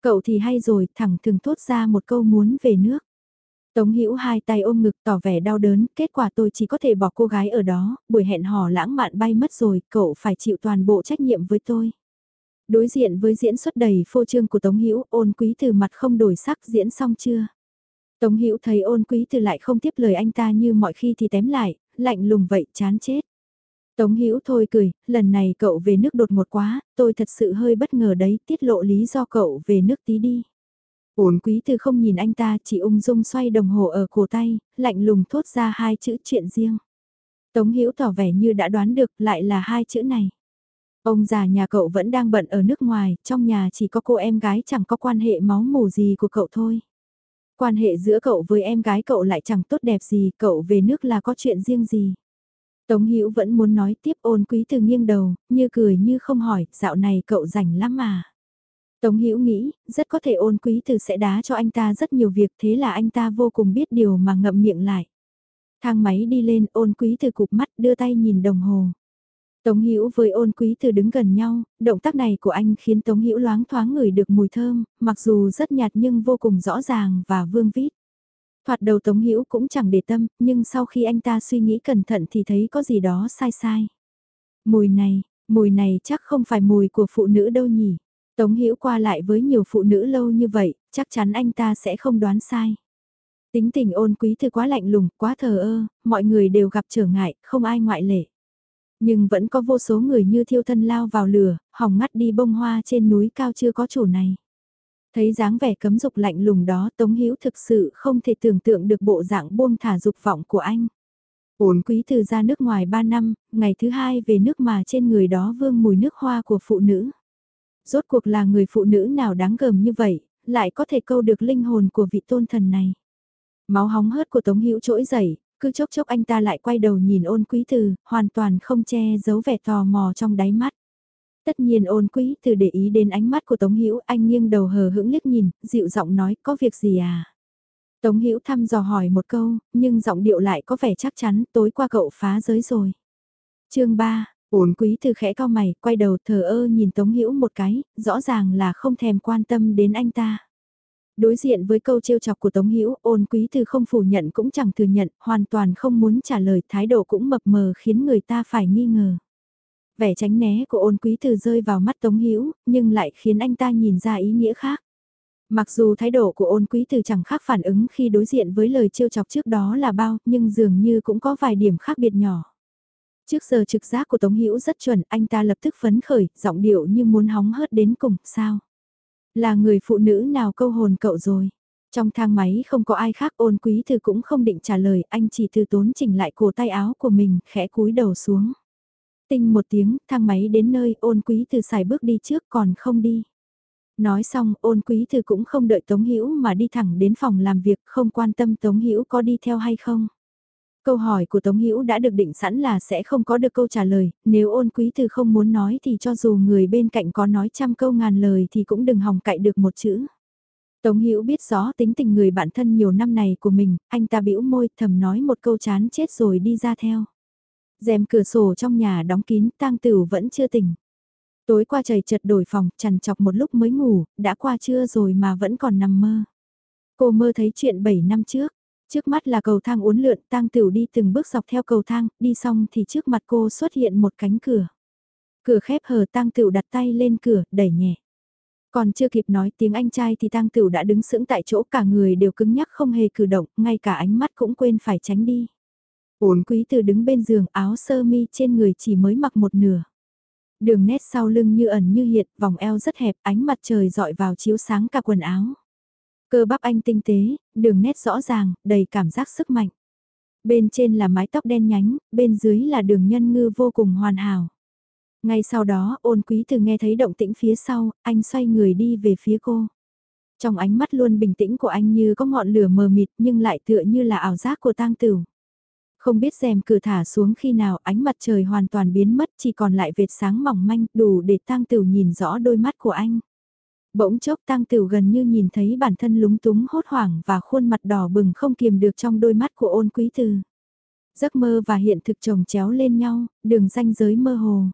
Cậu thì hay rồi, thẳng thường thốt ra một câu muốn về nước. Tống Hữu hai tay ôm ngực tỏ vẻ đau đớn, kết quả tôi chỉ có thể bỏ cô gái ở đó, buổi hẹn hò lãng mạn bay mất rồi, cậu phải chịu toàn bộ trách nhiệm với tôi. Đối diện với diễn xuất đầy phô trương của Tống Hữu, ôn quý từ mặt không đổi sắc diễn xong chưa? Tống Hữu thấy ôn quý từ lại không tiếp lời anh ta như mọi khi thì tém lại, lạnh lùng vậy chán chết. Tống Hữu thôi cười, lần này cậu về nước đột ngột quá, tôi thật sự hơi bất ngờ đấy, tiết lộ lý do cậu về nước tí đi. Ôn quý từ không nhìn anh ta, chỉ ung dung xoay đồng hồ ở cổ tay, lạnh lùng thốt ra hai chữ chuyện riêng. Tống Hữu tỏ vẻ như đã đoán được lại là hai chữ này. Ông già nhà cậu vẫn đang bận ở nước ngoài, trong nhà chỉ có cô em gái chẳng có quan hệ máu mủ gì của cậu thôi. Quan hệ giữa cậu với em gái cậu lại chẳng tốt đẹp gì, cậu về nước là có chuyện riêng gì. Tống Hữu vẫn muốn nói tiếp ôn quý từ nghiêng đầu, như cười như không hỏi, dạo này cậu rảnh lắm mà. Tống Hữu nghĩ, rất có thể ôn quý từ sẽ đá cho anh ta rất nhiều việc thế là anh ta vô cùng biết điều mà ngậm miệng lại. Thang máy đi lên ôn quý từ cụp mắt đưa tay nhìn đồng hồ. Tống Hữu với ôn quý từ đứng gần nhau, động tác này của anh khiến Tống Hữu loáng thoáng ngửi được mùi thơm, mặc dù rất nhạt nhưng vô cùng rõ ràng và vương vít. Thoạt đầu Tống Hữu cũng chẳng để tâm, nhưng sau khi anh ta suy nghĩ cẩn thận thì thấy có gì đó sai sai. Mùi này, mùi này chắc không phải mùi của phụ nữ đâu nhỉ. Tống Hữu qua lại với nhiều phụ nữ lâu như vậy, chắc chắn anh ta sẽ không đoán sai. Tính tình ôn quý thư quá lạnh lùng, quá thờ ơ, mọi người đều gặp trở ngại, không ai ngoại lệ. Nhưng vẫn có vô số người như thiêu thân lao vào lửa, hỏng ngắt đi bông hoa trên núi cao chưa có chủ này. Thấy dáng vẻ cấm dục lạnh lùng đó Tống Hiếu thực sự không thể tưởng tượng được bộ dạng buông thả dục vọng của anh. Ổn quý từ ra nước ngoài 3 năm, ngày thứ hai về nước mà trên người đó vương mùi nước hoa của phụ nữ. Rốt cuộc là người phụ nữ nào đáng gờm như vậy, lại có thể câu được linh hồn của vị tôn thần này. Máu hóng hớt của Tống Hữu trỗi dậy, cứ chốc chốc anh ta lại quay đầu nhìn ôn quý từ, hoàn toàn không che giấu vẻ tò mò trong đáy mắt. Tất nhiên ôn quý từ để ý đến ánh mắt của Tống Hữu anh nghiêng đầu hờ hững liếc nhìn, dịu giọng nói có việc gì à? Tống Hữu thăm dò hỏi một câu, nhưng giọng điệu lại có vẻ chắc chắn tối qua cậu phá giới rồi. chương 3, ôn quý từ khẽ cao mày, quay đầu thờ ơ nhìn Tống Hữu một cái, rõ ràng là không thèm quan tâm đến anh ta. Đối diện với câu trêu chọc của Tống Hữu ôn quý từ không phủ nhận cũng chẳng thừa nhận, hoàn toàn không muốn trả lời thái độ cũng mập mờ khiến người ta phải nghi ngờ. Vẻ tránh né của ôn quý từ rơi vào mắt Tống Hữu nhưng lại khiến anh ta nhìn ra ý nghĩa khác. Mặc dù thái độ của ôn quý từ chẳng khác phản ứng khi đối diện với lời trêu chọc trước đó là bao, nhưng dường như cũng có vài điểm khác biệt nhỏ. Trước giờ trực giác của Tống Hữu rất chuẩn, anh ta lập tức phấn khởi, giọng điệu như muốn hóng hớt đến cùng, sao? Là người phụ nữ nào câu hồn cậu rồi? Trong thang máy không có ai khác ôn quý thư cũng không định trả lời, anh chỉ từ tốn chỉnh lại cổ tay áo của mình, khẽ cúi đầu xuống. Tinh một tiếng, thang máy đến nơi ôn quý thư xài bước đi trước còn không đi. Nói xong ôn quý thư cũng không đợi Tống Hữu mà đi thẳng đến phòng làm việc không quan tâm Tống Hữu có đi theo hay không. Câu hỏi của Tống Hữu đã được định sẵn là sẽ không có được câu trả lời, nếu ôn quý từ không muốn nói thì cho dù người bên cạnh có nói trăm câu ngàn lời thì cũng đừng hòng cậy được một chữ. Tống Hữu biết rõ tính tình người bạn thân nhiều năm này của mình, anh ta bĩu môi thầm nói một câu chán chết rồi đi ra theo. rèm cửa sổ trong nhà đóng kín, tang tửu vẫn chưa tỉnh. Tối qua trời chợt đổi phòng, chằn chọc một lúc mới ngủ, đã qua trưa rồi mà vẫn còn nằm mơ. Cô mơ thấy chuyện 7 năm trước, trước mắt là cầu thang uốn lượn, tang tửu đi từng bước dọc theo cầu thang, đi xong thì trước mặt cô xuất hiện một cánh cửa. Cửa khép hờ tang tửu đặt tay lên cửa, đẩy nhẹ. Còn chưa kịp nói tiếng anh trai thì tang tửu đã đứng sững tại chỗ cả người đều cứng nhắc không hề cử động, ngay cả ánh mắt cũng quên phải tránh đi. Ổn quý từ đứng bên giường áo sơ mi trên người chỉ mới mặc một nửa. Đường nét sau lưng như ẩn như hiện, vòng eo rất hẹp, ánh mặt trời dọi vào chiếu sáng cả quần áo. Cơ bắp anh tinh tế, đường nét rõ ràng, đầy cảm giác sức mạnh. Bên trên là mái tóc đen nhánh, bên dưới là đường nhân ngư vô cùng hoàn hảo. Ngay sau đó, ôn quý từ nghe thấy động tĩnh phía sau, anh xoay người đi về phía cô. Trong ánh mắt luôn bình tĩnh của anh như có ngọn lửa mờ mịt nhưng lại tựa như là ảo giác của tang tửu. Không biết rèm cửa thả xuống khi nào ánh mặt trời hoàn toàn biến mất chỉ còn lại vệt sáng mỏng manh đủ để tang tửu nhìn rõ đôi mắt của anh. Bỗng chốc tăng tửu gần như nhìn thấy bản thân lúng túng hốt hoảng và khuôn mặt đỏ bừng không kiềm được trong đôi mắt của ôn quý từ. Giấc mơ và hiện thực chồng chéo lên nhau, đường ranh giới mơ hồ.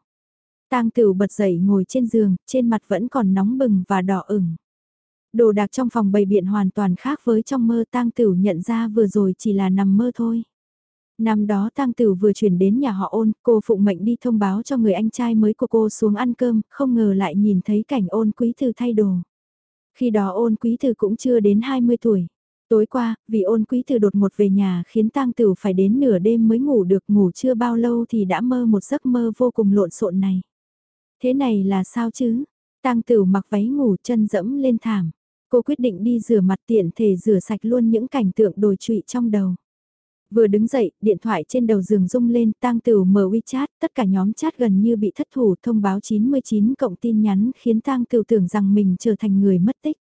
Tang Tửu bật dậy ngồi trên giường, trên mặt vẫn còn nóng bừng và đỏ ửng. Đồ đạc trong phòng bày biện hoàn toàn khác với trong mơ Tang Tửu nhận ra vừa rồi chỉ là nằm mơ thôi. Năm đó Tang Tửu vừa chuyển đến nhà họ ôn, cô phụ mệnh đi thông báo cho người anh trai mới của cô xuống ăn cơm, không ngờ lại nhìn thấy cảnh ôn quý thư thay đồ. Khi đó ôn quý thư cũng chưa đến 20 tuổi. Tối qua, vì ôn quý thư đột ngột về nhà khiến tang tửu phải đến nửa đêm mới ngủ được ngủ chưa bao lâu thì đã mơ một giấc mơ vô cùng lộn xộn này. Thế này là sao chứ? Tang tửu mặc váy ngủ chân dẫm lên thảm. Cô quyết định đi rửa mặt tiện thể rửa sạch luôn những cảnh tượng đồi trụy trong đầu. Vừa đứng dậy, điện thoại trên đầu giường rung lên, tang tửu mở WeChat, tất cả nhóm chat gần như bị thất thủ thông báo 99 cộng tin nhắn khiến tang tửu tưởng rằng mình trở thành người mất tích.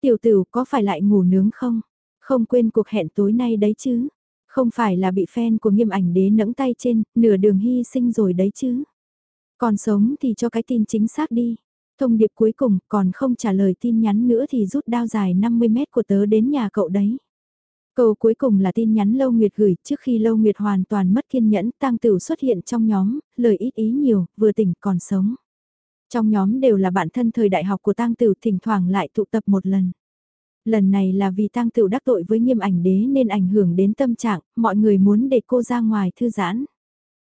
Tiểu tửu có phải lại ngủ nướng không? Không quên cuộc hẹn tối nay đấy chứ? Không phải là bị fan của nghiêm ảnh đế nẫng tay trên, nửa đường hy sinh rồi đấy chứ? Còn sống thì cho cái tin chính xác đi. Thông điệp cuối cùng còn không trả lời tin nhắn nữa thì rút đao dài 50 mét của tớ đến nhà cậu đấy. Câu cuối cùng là tin nhắn Lâu Nguyệt gửi trước khi Lâu Nguyệt hoàn toàn mất kiên nhẫn tang tửu xuất hiện trong nhóm, lời ít ý nhiều, vừa tỉnh còn sống. Trong nhóm đều là bạn thân thời đại học của tang tửu thỉnh thoảng lại tụ tập một lần. Lần này là vì tang tửu đắc tội với nghiêm ảnh đế nên ảnh hưởng đến tâm trạng, mọi người muốn để cô ra ngoài thư giãn.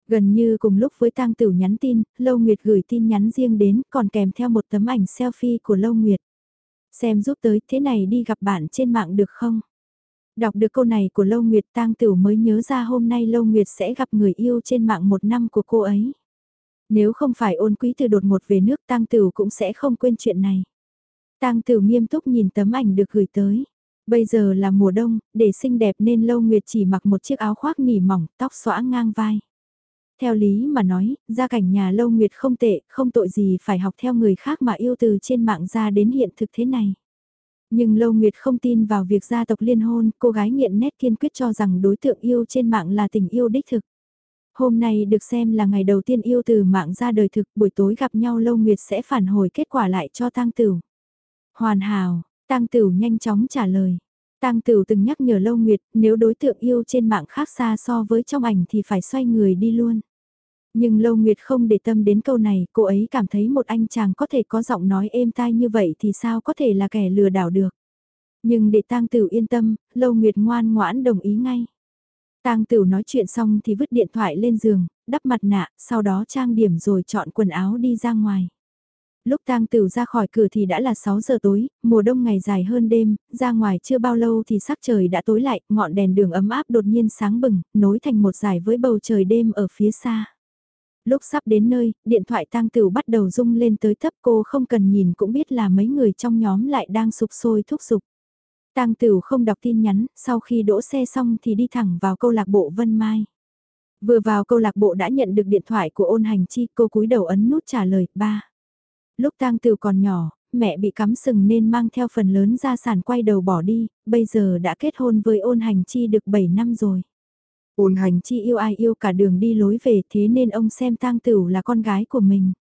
Gần như cùng lúc với tang tửu nhắn tin, Lâu Nguyệt gửi tin nhắn riêng đến còn kèm theo một tấm ảnh selfie của Lâu Nguyệt. Xem giúp tới thế này đi gặp bạn trên mạng được không? Đọc được câu này của Lâu Nguyệt tang tửu mới nhớ ra hôm nay Lâu Nguyệt sẽ gặp người yêu trên mạng một năm của cô ấy. Nếu không phải ôn quý từ đột ngột về nước tang tửu cũng sẽ không quên chuyện này. Tang Tửu nghiêm túc nhìn tấm ảnh được gửi tới. Bây giờ là mùa đông, để xinh đẹp nên Lâu Nguyệt chỉ mặc một chiếc áo khoác nỉ mỏng, tóc xõa ngang vai. Theo lý mà nói, gia cảnh nhà Lâu Nguyệt không tệ, không tội gì phải học theo người khác mà yêu từ trên mạng ra đến hiện thực thế này. Nhưng Lâu Nguyệt không tin vào việc gia tộc liên hôn, cô gái nghiện nét kiên quyết cho rằng đối tượng yêu trên mạng là tình yêu đích thực. Hôm nay được xem là ngày đầu tiên yêu từ mạng ra đời thực, buổi tối gặp nhau Lâu Nguyệt sẽ phản hồi kết quả lại cho tang Tửu. Hoàn hảo, Tang Tửu nhanh chóng trả lời. Tang Tửu từng nhắc nhở Lâu Nguyệt, nếu đối tượng yêu trên mạng khác xa so với trong ảnh thì phải xoay người đi luôn. Nhưng Lâu Nguyệt không để tâm đến câu này, cô ấy cảm thấy một anh chàng có thể có giọng nói êm tai như vậy thì sao có thể là kẻ lừa đảo được. Nhưng để Tang Tửu yên tâm, Lâu Nguyệt ngoan ngoãn đồng ý ngay. Tang Tửu nói chuyện xong thì vứt điện thoại lên giường, đắp mặt nạ, sau đó trang điểm rồi chọn quần áo đi ra ngoài. Lúc tang tửu ra khỏi cửa thì đã là 6 giờ tối, mùa đông ngày dài hơn đêm, ra ngoài chưa bao lâu thì sắc trời đã tối lại, ngọn đèn đường ấm áp đột nhiên sáng bừng, nối thành một dải với bầu trời đêm ở phía xa. Lúc sắp đến nơi, điện thoại tang tửu bắt đầu rung lên tới thấp cô không cần nhìn cũng biết là mấy người trong nhóm lại đang sục sôi thúc giục. Tang Tửu không đọc tin nhắn, sau khi đỗ xe xong thì đi thẳng vào câu lạc bộ Vân Mai. Vừa vào câu lạc bộ đã nhận được điện thoại của ôn hành chi, cô cúi đầu ấn nút trả lời, ba. Lúc tang Tửu còn nhỏ, mẹ bị cắm sừng nên mang theo phần lớn gia sản quay đầu bỏ đi, bây giờ đã kết hôn với ôn hành chi được 7 năm rồi. Ôn hành chi yêu ai yêu cả đường đi lối về thế nên ông xem tang Tửu là con gái của mình.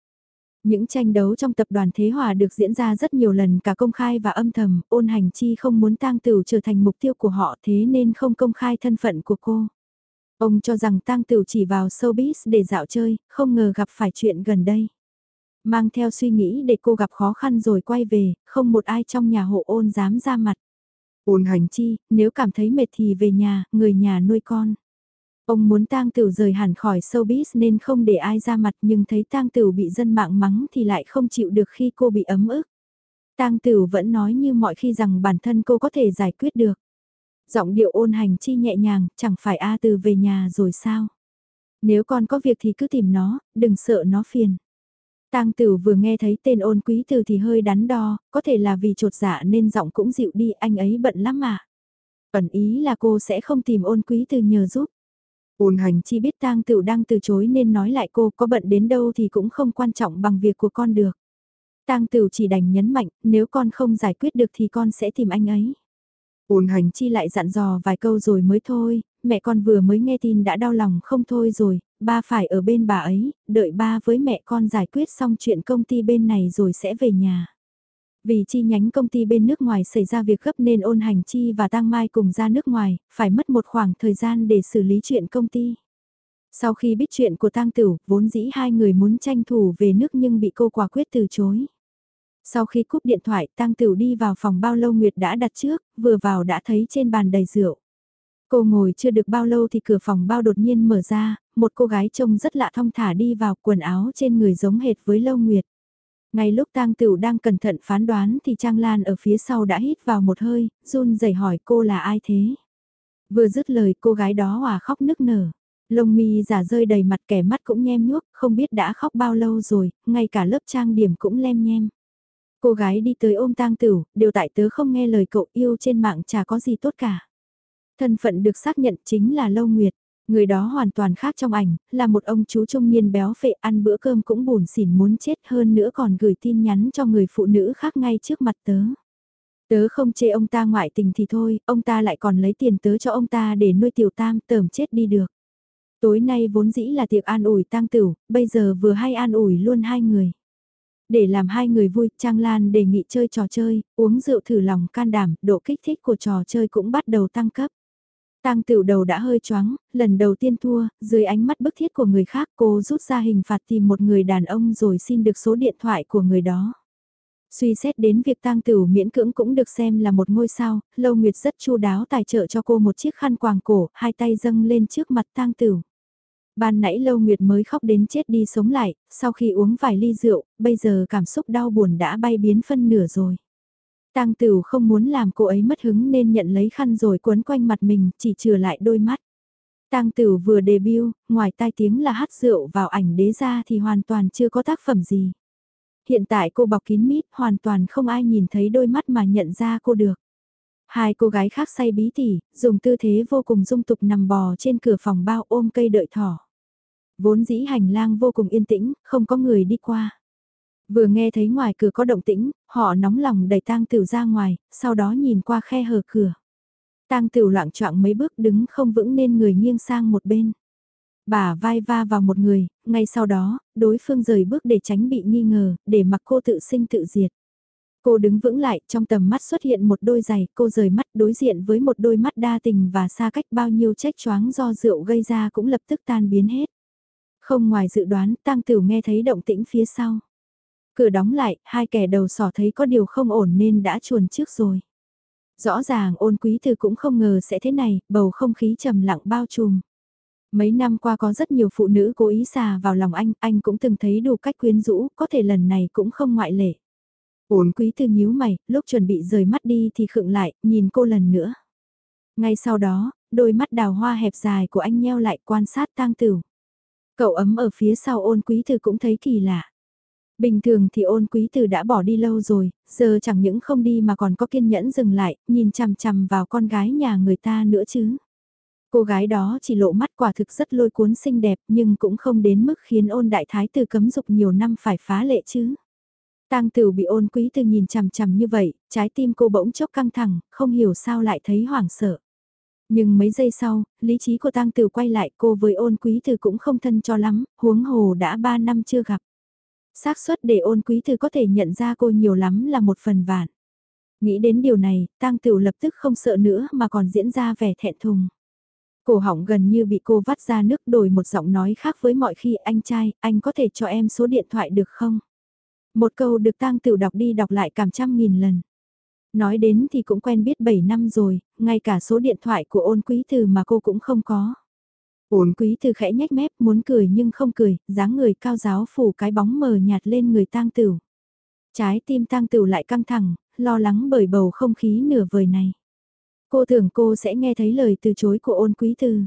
Những tranh đấu trong tập đoàn Thế Hòa được diễn ra rất nhiều lần cả công khai và âm thầm, ôn hành chi không muốn tang Tửu trở thành mục tiêu của họ thế nên không công khai thân phận của cô. Ông cho rằng tang tửu chỉ vào showbiz để dạo chơi, không ngờ gặp phải chuyện gần đây. Mang theo suy nghĩ để cô gặp khó khăn rồi quay về, không một ai trong nhà hộ ôn dám ra mặt. Ôn hành chi, nếu cảm thấy mệt thì về nhà, người nhà nuôi con. Ông muốn tang tửu rời hẳn khỏi showbiz nên không để ai ra mặt nhưng thấy tang tửu bị dân mạng mắng thì lại không chịu được khi cô bị ấm ức. Tang tửu vẫn nói như mọi khi rằng bản thân cô có thể giải quyết được. Giọng điệu ôn hành chi nhẹ nhàng, chẳng phải A từ về nhà rồi sao? Nếu con có việc thì cứ tìm nó, đừng sợ nó phiền. Tang Tử vừa nghe thấy tên ôn quý từ thì hơi đắn đo, có thể là vì trột dạ nên giọng cũng dịu đi, anh ấy bận lắm mà. Ẩn ý là cô sẽ không tìm ôn quý từ nhờ giúp. Ôn hành chi biết Tang tựu đang từ chối nên nói lại cô có bận đến đâu thì cũng không quan trọng bằng việc của con được. Tang tựu chỉ đành nhấn mạnh, nếu con không giải quyết được thì con sẽ tìm anh ấy. Ôn hành chi lại dặn dò vài câu rồi mới thôi, mẹ con vừa mới nghe tin đã đau lòng không thôi rồi, ba phải ở bên bà ấy, đợi ba với mẹ con giải quyết xong chuyện công ty bên này rồi sẽ về nhà. Vì chi nhánh công ty bên nước ngoài xảy ra việc gấp nên ôn hành chi và tăng mai cùng ra nước ngoài, phải mất một khoảng thời gian để xử lý chuyện công ty. Sau khi biết chuyện của tang Tửu, vốn dĩ hai người muốn tranh thủ về nước nhưng bị cô quả quyết từ chối. Sau khi cúp điện thoại, tang Tửu đi vào phòng bao lâu Nguyệt đã đặt trước, vừa vào đã thấy trên bàn đầy rượu. Cô ngồi chưa được bao lâu thì cửa phòng bao đột nhiên mở ra, một cô gái trông rất lạ thong thả đi vào quần áo trên người giống hệt với Lâu Nguyệt. Ngay lúc tang Tửu đang cẩn thận phán đoán thì Trang Lan ở phía sau đã hít vào một hơi, run rẩy hỏi cô là ai thế. Vừa dứt lời cô gái đó hòa khóc nức nở. Lông mi giả rơi đầy mặt kẻ mắt cũng nhem nhuốc, không biết đã khóc bao lâu rồi, ngay cả lớp trang điểm cũng lem nhem. Cô gái đi tới ôm tang Tửu, đều tại tớ không nghe lời cậu yêu trên mạng chả có gì tốt cả. Thân phận được xác nhận chính là Lâu Nguyệt. Người đó hoàn toàn khác trong ảnh, là một ông chú trung niên béo phệ ăn bữa cơm cũng buồn xỉn muốn chết hơn nữa còn gửi tin nhắn cho người phụ nữ khác ngay trước mặt tớ. Tớ không chê ông ta ngoại tình thì thôi, ông ta lại còn lấy tiền tớ cho ông ta để nuôi tiểu tam tởm chết đi được. Tối nay vốn dĩ là tiệc an ủi tang tửu, bây giờ vừa hay an ủi luôn hai người. Để làm hai người vui, Trang Lan đề nghị chơi trò chơi, uống rượu thử lòng can đảm, độ kích thích của trò chơi cũng bắt đầu tăng cấp. Tang tiểu đầu đã hơi choáng, lần đầu tiên thua, dưới ánh mắt bức thiết của người khác cô rút ra hình phạt tìm một người đàn ông rồi xin được số điện thoại của người đó. Suy xét đến việc tang Tử miễn cưỡng cũng được xem là một ngôi sao, Lâu Nguyệt rất chu đáo tài trợ cho cô một chiếc khăn quàng cổ, hai tay dâng lên trước mặt tang Tử. Ban nãy Lâu Nguyệt mới khóc đến chết đi sống lại, sau khi uống vài ly rượu, bây giờ cảm xúc đau buồn đã bay biến phân nửa rồi. Tang Tửu không muốn làm cô ấy mất hứng nên nhận lấy khăn rồi quấn quanh mặt mình, chỉ chừa lại đôi mắt. Tang Tửu vừa debut, ngoài tai tiếng là hát rượu vào ảnh đế ra thì hoàn toàn chưa có tác phẩm gì. Hiện tại cô bọc kín mít, hoàn toàn không ai nhìn thấy đôi mắt mà nhận ra cô được. Hai cô gái khác say bí tỉ, dùng tư thế vô cùng dung tục nằm bò trên cửa phòng bao ôm cây đợi thỏ. Vốn dĩ hành lang vô cùng yên tĩnh, không có người đi qua. Vừa nghe thấy ngoài cửa có động tĩnh, họ nóng lòng đẩy tang tiểu ra ngoài, sau đó nhìn qua khe hở cửa. Tang tiểu loạn choạng mấy bước đứng không vững nên người nghiêng sang một bên. Bà vai va vào một người, ngay sau đó, đối phương rời bước để tránh bị nghi ngờ, để mặc cô tự sinh tự diệt. Cô đứng vững lại, trong tầm mắt xuất hiện một đôi giày, cô rời mắt đối diện với một đôi mắt đa tình và xa cách bao nhiêu trách choáng do rượu gây ra cũng lập tức tan biến hết. Không ngoài dự đoán, tang tiểu nghe thấy động tĩnh phía sau. Cửa đóng lại, hai kẻ đầu sỏ thấy có điều không ổn nên đã chuồn trước rồi. Rõ ràng ôn quý thư cũng không ngờ sẽ thế này, bầu không khí trầm lặng bao trùm. Mấy năm qua có rất nhiều phụ nữ cố ý xà vào lòng anh, anh cũng từng thấy đủ cách quyến rũ, có thể lần này cũng không ngoại lệ. Ôn quý thư nhíu mày, lúc chuẩn bị rời mắt đi thì khựng lại, nhìn cô lần nữa. Ngay sau đó, đôi mắt đào hoa hẹp dài của anh nheo lại quan sát tang tửu. Cậu ấm ở phía sau ôn quý thư cũng thấy kỳ lạ. Bình thường thì ôn quý từ đã bỏ đi lâu rồi, giờ chẳng những không đi mà còn có kiên nhẫn dừng lại, nhìn chằm chằm vào con gái nhà người ta nữa chứ. Cô gái đó chỉ lộ mắt quả thực rất lôi cuốn xinh đẹp nhưng cũng không đến mức khiến ôn đại thái tử cấm dục nhiều năm phải phá lệ chứ. Tang Tử bị ôn quý từ nhìn chằm chằm như vậy, trái tim cô bỗng chốc căng thẳng, không hiểu sao lại thấy hoảng sợ. Nhưng mấy giây sau, lý trí của Tang Tử quay lại cô với ôn quý từ cũng không thân cho lắm, huống hồ đã ba năm chưa gặp xác suất để ôn quý thư có thể nhận ra cô nhiều lắm là một phần vạn. Nghĩ đến điều này, tang tiểu lập tức không sợ nữa mà còn diễn ra vẻ thẹn thùng. Cổ họng gần như bị cô vắt ra nước đổi một giọng nói khác với mọi khi anh trai, anh có thể cho em số điện thoại được không? Một câu được tang tiểu đọc đi đọc lại cảm trăm nghìn lần. Nói đến thì cũng quen biết 7 năm rồi, ngay cả số điện thoại của ôn quý từ mà cô cũng không có. Ôn quý từ khẽ nhếch mép muốn cười nhưng không cười, dáng người cao giáo phủ cái bóng mờ nhạt lên người tang tửu. Trái tim tang tửu lại căng thẳng, lo lắng bởi bầu không khí nửa vời này. Cô tưởng cô sẽ nghe thấy lời từ chối của ôn quý từ.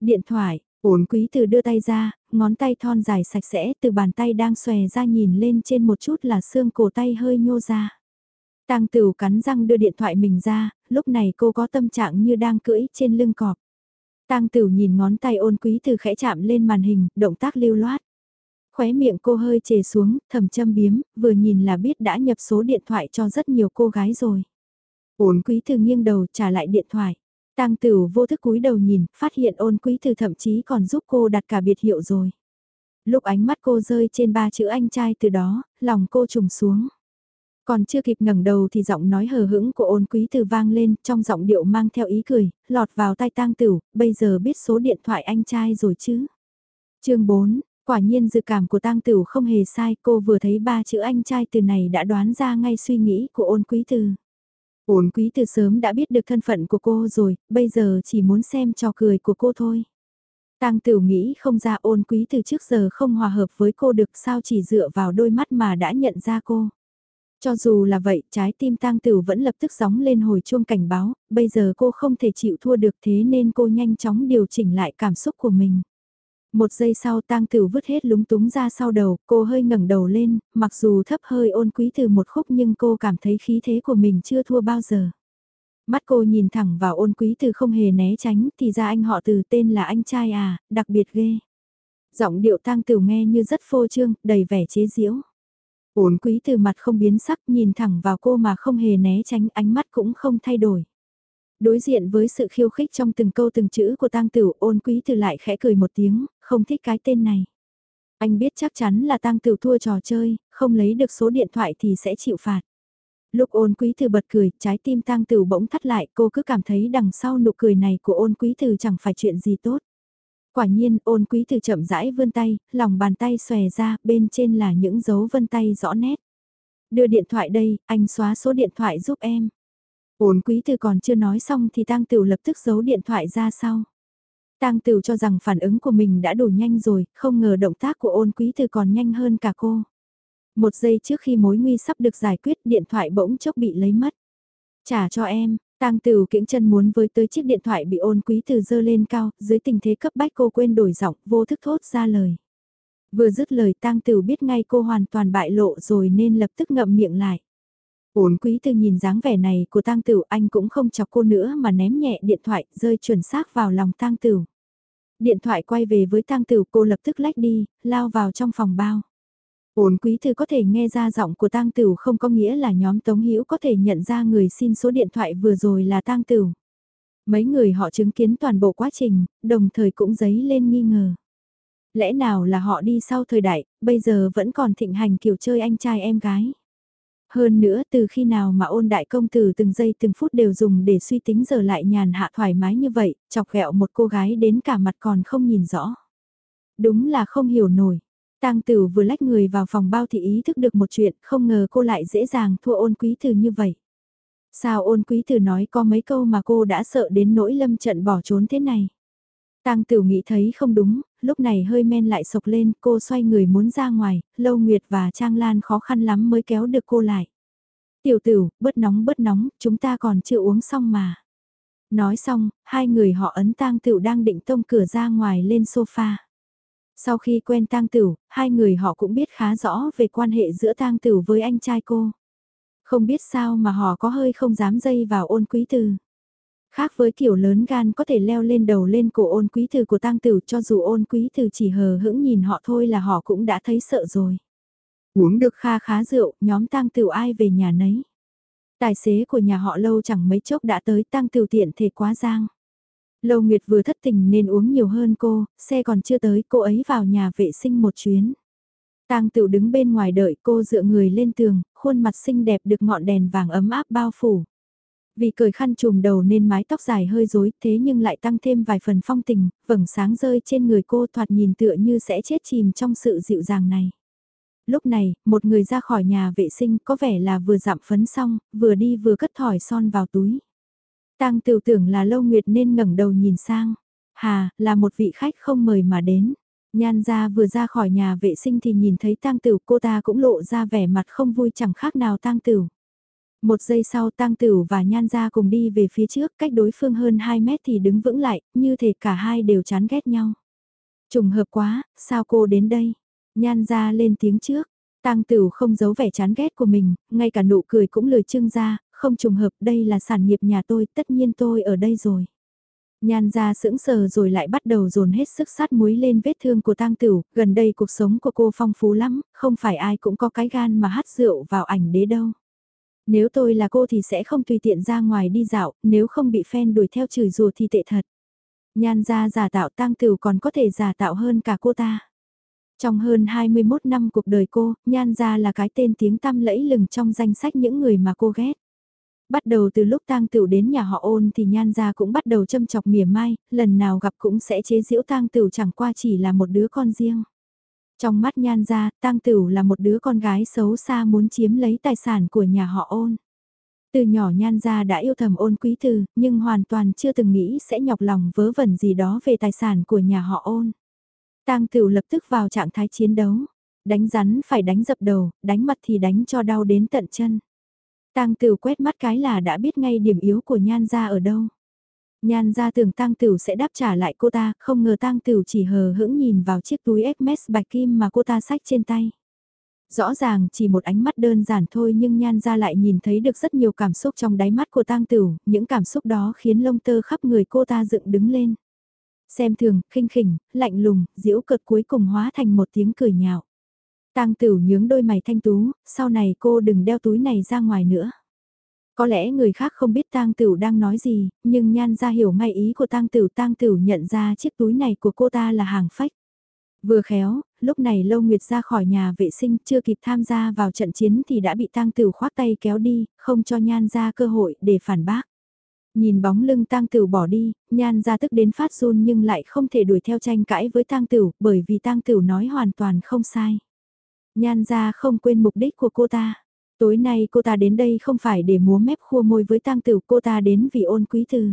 Điện thoại, ôn quý từ đưa tay ra, ngón tay thon dài sạch sẽ từ bàn tay đang xòe ra nhìn lên trên một chút là xương cổ tay hơi nhô ra. Tang Tửu cắn răng đưa điện thoại mình ra, lúc này cô có tâm trạng như đang cưỡi trên lưng cọp. Tang Tửu nhìn ngón tay ôn quý từ khẽ chạm lên màn hình, động tác lưu loát. Khóe miệng cô hơi chề xuống, thầm châm biếm, vừa nhìn là biết đã nhập số điện thoại cho rất nhiều cô gái rồi. Ôn quý từ nghiêng đầu trả lại điện thoại. Tang Tửu vô thức cúi đầu nhìn, phát hiện ôn quý từ thậm chí còn giúp cô đặt cả biệt hiệu rồi. Lúc ánh mắt cô rơi trên ba chữ anh trai từ đó, lòng cô trùng xuống. Còn chưa kịp ngẩng đầu thì giọng nói hờ hững của ôn quý từ vang lên, trong giọng điệu mang theo ý cười, lọt vào tai tang tửu, bây giờ biết số điện thoại anh trai rồi chứ. chương 4, quả nhiên dự cảm của tang tửu không hề sai, cô vừa thấy ba chữ anh trai từ này đã đoán ra ngay suy nghĩ của ôn quý từ. Ôn quý từ sớm đã biết được thân phận của cô rồi, bây giờ chỉ muốn xem trò cười của cô thôi. Tang Tửu nghĩ không ra ôn quý từ trước giờ không hòa hợp với cô được sao chỉ dựa vào đôi mắt mà đã nhận ra cô. Cho dù là vậy, trái tim tang tử vẫn lập tức gióng lên hồi chuông cảnh báo, bây giờ cô không thể chịu thua được thế nên cô nhanh chóng điều chỉnh lại cảm xúc của mình. Một giây sau tang tử vứt hết lúng túng ra sau đầu, cô hơi ngẩng đầu lên, mặc dù thấp hơi ôn quý từ một khúc nhưng cô cảm thấy khí thế của mình chưa thua bao giờ. Mắt cô nhìn thẳng vào ôn quý từ không hề né tránh, thì ra anh họ từ tên là anh trai à, đặc biệt ghê. Giọng điệu tang tử nghe như rất phô trương, đầy vẻ chế giễu. Ôn quý từ mặt không biến sắc nhìn thẳng vào cô mà không hề né tránh ánh mắt cũng không thay đổi. Đối diện với sự khiêu khích trong từng câu từng chữ của tang tử ôn quý từ lại khẽ cười một tiếng, không thích cái tên này. Anh biết chắc chắn là tang tử thua trò chơi, không lấy được số điện thoại thì sẽ chịu phạt. Lúc ôn quý từ bật cười, trái tim tang tử bỗng thắt lại, cô cứ cảm thấy đằng sau nụ cười này của ôn quý từ chẳng phải chuyện gì tốt. Quả nhiên ôn quý từ chậm rãi vươn tay, lòng bàn tay xòe ra, bên trên là những dấu vân tay rõ nét. Đưa điện thoại đây, anh xóa số điện thoại giúp em. Ôn quý từ còn chưa nói xong thì tang tửu lập tức giấu điện thoại ra sau. Tang tửu cho rằng phản ứng của mình đã đủ nhanh rồi, không ngờ động tác của ôn quý từ còn nhanh hơn cả cô. Một giây trước khi mối nguy sắp được giải quyết điện thoại bỗng chốc bị lấy mất. Trả cho em, Tang Tửu kiễng chân muốn với tới chiếc điện thoại bị ôn quý từ dơ lên cao, dưới tình thế cấp bách cô quên đổi giọng, vô thức thốt ra lời. Vừa dứt lời Tang Tửu biết ngay cô hoàn toàn bại lộ rồi nên lập tức ngậm miệng lại. Ôn quý từ nhìn dáng vẻ này của Tang Tửu, anh cũng không chọc cô nữa mà ném nhẹ điện thoại rơi chuẩn xác vào lòng Tang Tửu. Điện thoại quay về với Tang Tửu, cô lập tức lách đi, lao vào trong phòng bao. Ôn quý thư có thể nghe ra giọng của tang tửu không có nghĩa là nhóm Tống Hữu có thể nhận ra người xin số điện thoại vừa rồi là tang tửu. Mấy người họ chứng kiến toàn bộ quá trình, đồng thời cũng dấy lên nghi ngờ. Lẽ nào là họ đi sau thời đại, bây giờ vẫn còn thịnh hành kiểu chơi anh trai em gái. Hơn nữa từ khi nào mà ôn đại công tử từng giây từng phút đều dùng để suy tính giờ lại nhàn hạ thoải mái như vậy, chọc ghẹo một cô gái đến cả mặt còn không nhìn rõ. Đúng là không hiểu nổi. Tang Tử vừa lách người vào phòng bao thì ý thức được một chuyện, không ngờ cô lại dễ dàng thua ôn quý từ như vậy. Sao ôn quý từ nói có mấy câu mà cô đã sợ đến nỗi lâm trận bỏ trốn thế này. Tang Tử nghĩ thấy không đúng, lúc này hơi men lại sộc lên, cô xoay người muốn ra ngoài, Lâu Nguyệt và Trang Lan khó khăn lắm mới kéo được cô lại. Tiểu tử, bớt nóng bớt nóng, chúng ta còn chưa uống xong mà. Nói xong, hai người họ ấn Tang Tử đang định tông cửa ra ngoài lên sofa. Sau khi quen tang Tửu, hai người họ cũng biết khá rõ về quan hệ giữa tang Tửu với anh trai cô. Không biết sao mà họ có hơi không dám dây vào ôn quý từ. Khác với kiểu lớn gan có thể leo lên đầu lên cổ ôn quý từ của tang Tửu cho dù ôn quý từ chỉ hờ hững nhìn họ thôi là họ cũng đã thấy sợ rồi. Uống được kha khá rượu, nhóm tang Tửu ai về nhà nấy. Tài xế của nhà họ lâu chẳng mấy chốc đã tới tang Tửu tiện thể quá giang. Lâu Nguyệt vừa thất tình nên uống nhiều hơn cô, xe còn chưa tới cô ấy vào nhà vệ sinh một chuyến. Tang Tửu đứng bên ngoài đợi cô dựa người lên tường, khuôn mặt xinh đẹp được ngọn đèn vàng ấm áp bao phủ. Vì cởi khăn trùm đầu nên mái tóc dài hơi rối thế nhưng lại tăng thêm vài phần phong tình, vầng sáng rơi trên người cô thoạt nhìn tựa như sẽ chết chìm trong sự dịu dàng này. Lúc này, một người ra khỏi nhà vệ sinh có vẻ là vừa dặm phấn xong, vừa đi vừa cất thỏi son vào túi. Tang tiểu tưởng là lâu nguyệt nên ngẩng đầu nhìn sang. Hà, là một vị khách không mời mà đến. Nhan ra vừa ra khỏi nhà vệ sinh thì nhìn thấy tang tửu cô ta cũng lộ ra vẻ mặt không vui chẳng khác nào tang tửu. Một giây sau tang tửu và nhan ra cùng đi về phía trước cách đối phương hơn 2 mét thì đứng vững lại, như thể cả hai đều chán ghét nhau. Trùng hợp quá, sao cô đến đây? Nhan ra lên tiếng trước, tang tửu không giấu vẻ chán ghét của mình, ngay cả nụ cười cũng lười trưng ra, không trùng hợp đây là sản nghiệp nhà tôi, tất nhiên tôi ở đây rồi. Nhan ra sững sờ rồi lại bắt đầu dồn hết sức sát muối lên vết thương của tang tửu, gần đây cuộc sống của cô phong phú lắm, không phải ai cũng có cái gan mà hát rượu vào ảnh đế đâu. Nếu tôi là cô thì sẽ không tùy tiện ra ngoài đi dạo, nếu không bị fan đuổi theo chửi rùa thì tệ thật. Nhan ra giả tạo tang tửu còn có thể giả tạo hơn cả cô ta. Trong hơn 21 năm cuộc đời cô, Nhan ra là cái tên tiếng tăm lẫy lừng trong danh sách những người mà cô ghét. Bắt đầu từ lúc tang tửu đến nhà họ ôn thì nhan gia cũng bắt đầu châm chọc mỉa mai, lần nào gặp cũng sẽ chế giễu tang tửu chẳng qua chỉ là một đứa con riêng. Trong mắt nhan gia, tang tửu là một đứa con gái xấu xa muốn chiếm lấy tài sản của nhà họ ôn. Từ nhỏ nhan gia đã yêu thầm ôn quý từ, nhưng hoàn toàn chưa từng nghĩ sẽ nhọc lòng vớ vẩn gì đó về tài sản của nhà họ ôn. Tang Tửu lập tức vào trạng thái chiến đấu, đánh rắn phải đánh dập đầu, đánh mặt thì đánh cho đau đến tận chân. Tang Tửu quét mắt cái là đã biết ngay điểm yếu của Nhan gia ở đâu. Nhan gia tưởng Tang Tửu sẽ đáp trả lại cô ta, không ngờ Tang Tửu chỉ hờ hững nhìn vào chiếc túi Hermes bạch kim mà cô ta xách trên tay. Rõ ràng chỉ một ánh mắt đơn giản thôi nhưng Nhan gia lại nhìn thấy được rất nhiều cảm xúc trong đáy mắt của Tang Tửu, những cảm xúc đó khiến lông tơ khắp người cô ta dựng đứng lên. Xem thường, khinh khỉnh, lạnh lùng, diễu cợt cuối cùng hóa thành một tiếng cười nhạo. Tang Tửu nhướng đôi mày thanh tú, sau này cô đừng đeo túi này ra ngoài nữa. Có lẽ người khác không biết Tang Tửu đang nói gì, nhưng Nhan ra hiểu ngay ý của Tang Tửu. Tang Tửu nhận ra chiếc túi này của cô ta là hàng phách. Vừa khéo, lúc này Lâu Nguyệt ra khỏi nhà vệ sinh chưa kịp tham gia vào trận chiến thì đã bị Tang Tửu khoác tay kéo đi, không cho Nhan ra cơ hội để phản bác. Nhìn bóng lưng Tang Tửu bỏ đi, Nhan ra tức đến phát run nhưng lại không thể đuổi theo tranh cãi với Tang Tửu bởi vì Tang Tửu nói hoàn toàn không sai. Nhan ra không quên mục đích của cô ta. Tối nay cô ta đến đây không phải để múa mép khua môi với tang tử cô ta đến vì ôn quý từ.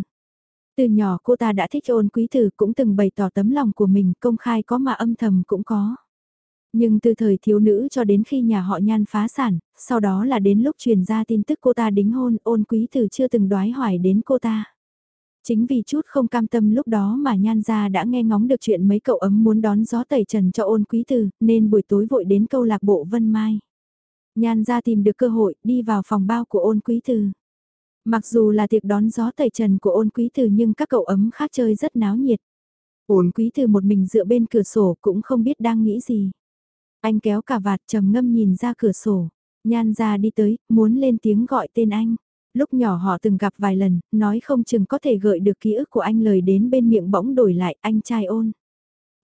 Từ nhỏ cô ta đã thích ôn quý tử cũng từng bày tỏ tấm lòng của mình công khai có mà âm thầm cũng có. Nhưng từ thời thiếu nữ cho đến khi nhà họ nhan phá sản, sau đó là đến lúc truyền ra tin tức cô ta đính hôn ôn quý tử chưa từng đoái hoài đến cô ta. Chính vì chút không cam tâm lúc đó mà Nhan Gia đã nghe ngóng được chuyện mấy cậu ấm muốn đón gió tẩy trần cho ôn quý từ, nên buổi tối vội đến câu lạc bộ Vân Mai. Nhan Gia tìm được cơ hội đi vào phòng bao của ôn quý từ. Mặc dù là tiệc đón gió tẩy trần của ôn quý từ nhưng các cậu ấm khác chơi rất náo nhiệt. Ôn quý từ một mình dựa bên cửa sổ cũng không biết đang nghĩ gì. Anh kéo cả vạt trầm ngâm nhìn ra cửa sổ. Nhan Gia đi tới, muốn lên tiếng gọi tên anh lúc nhỏ họ từng gặp vài lần, nói không chừng có thể gợi được ký ức của anh lời đến bên miệng bỗng đổi lại anh trai ôn.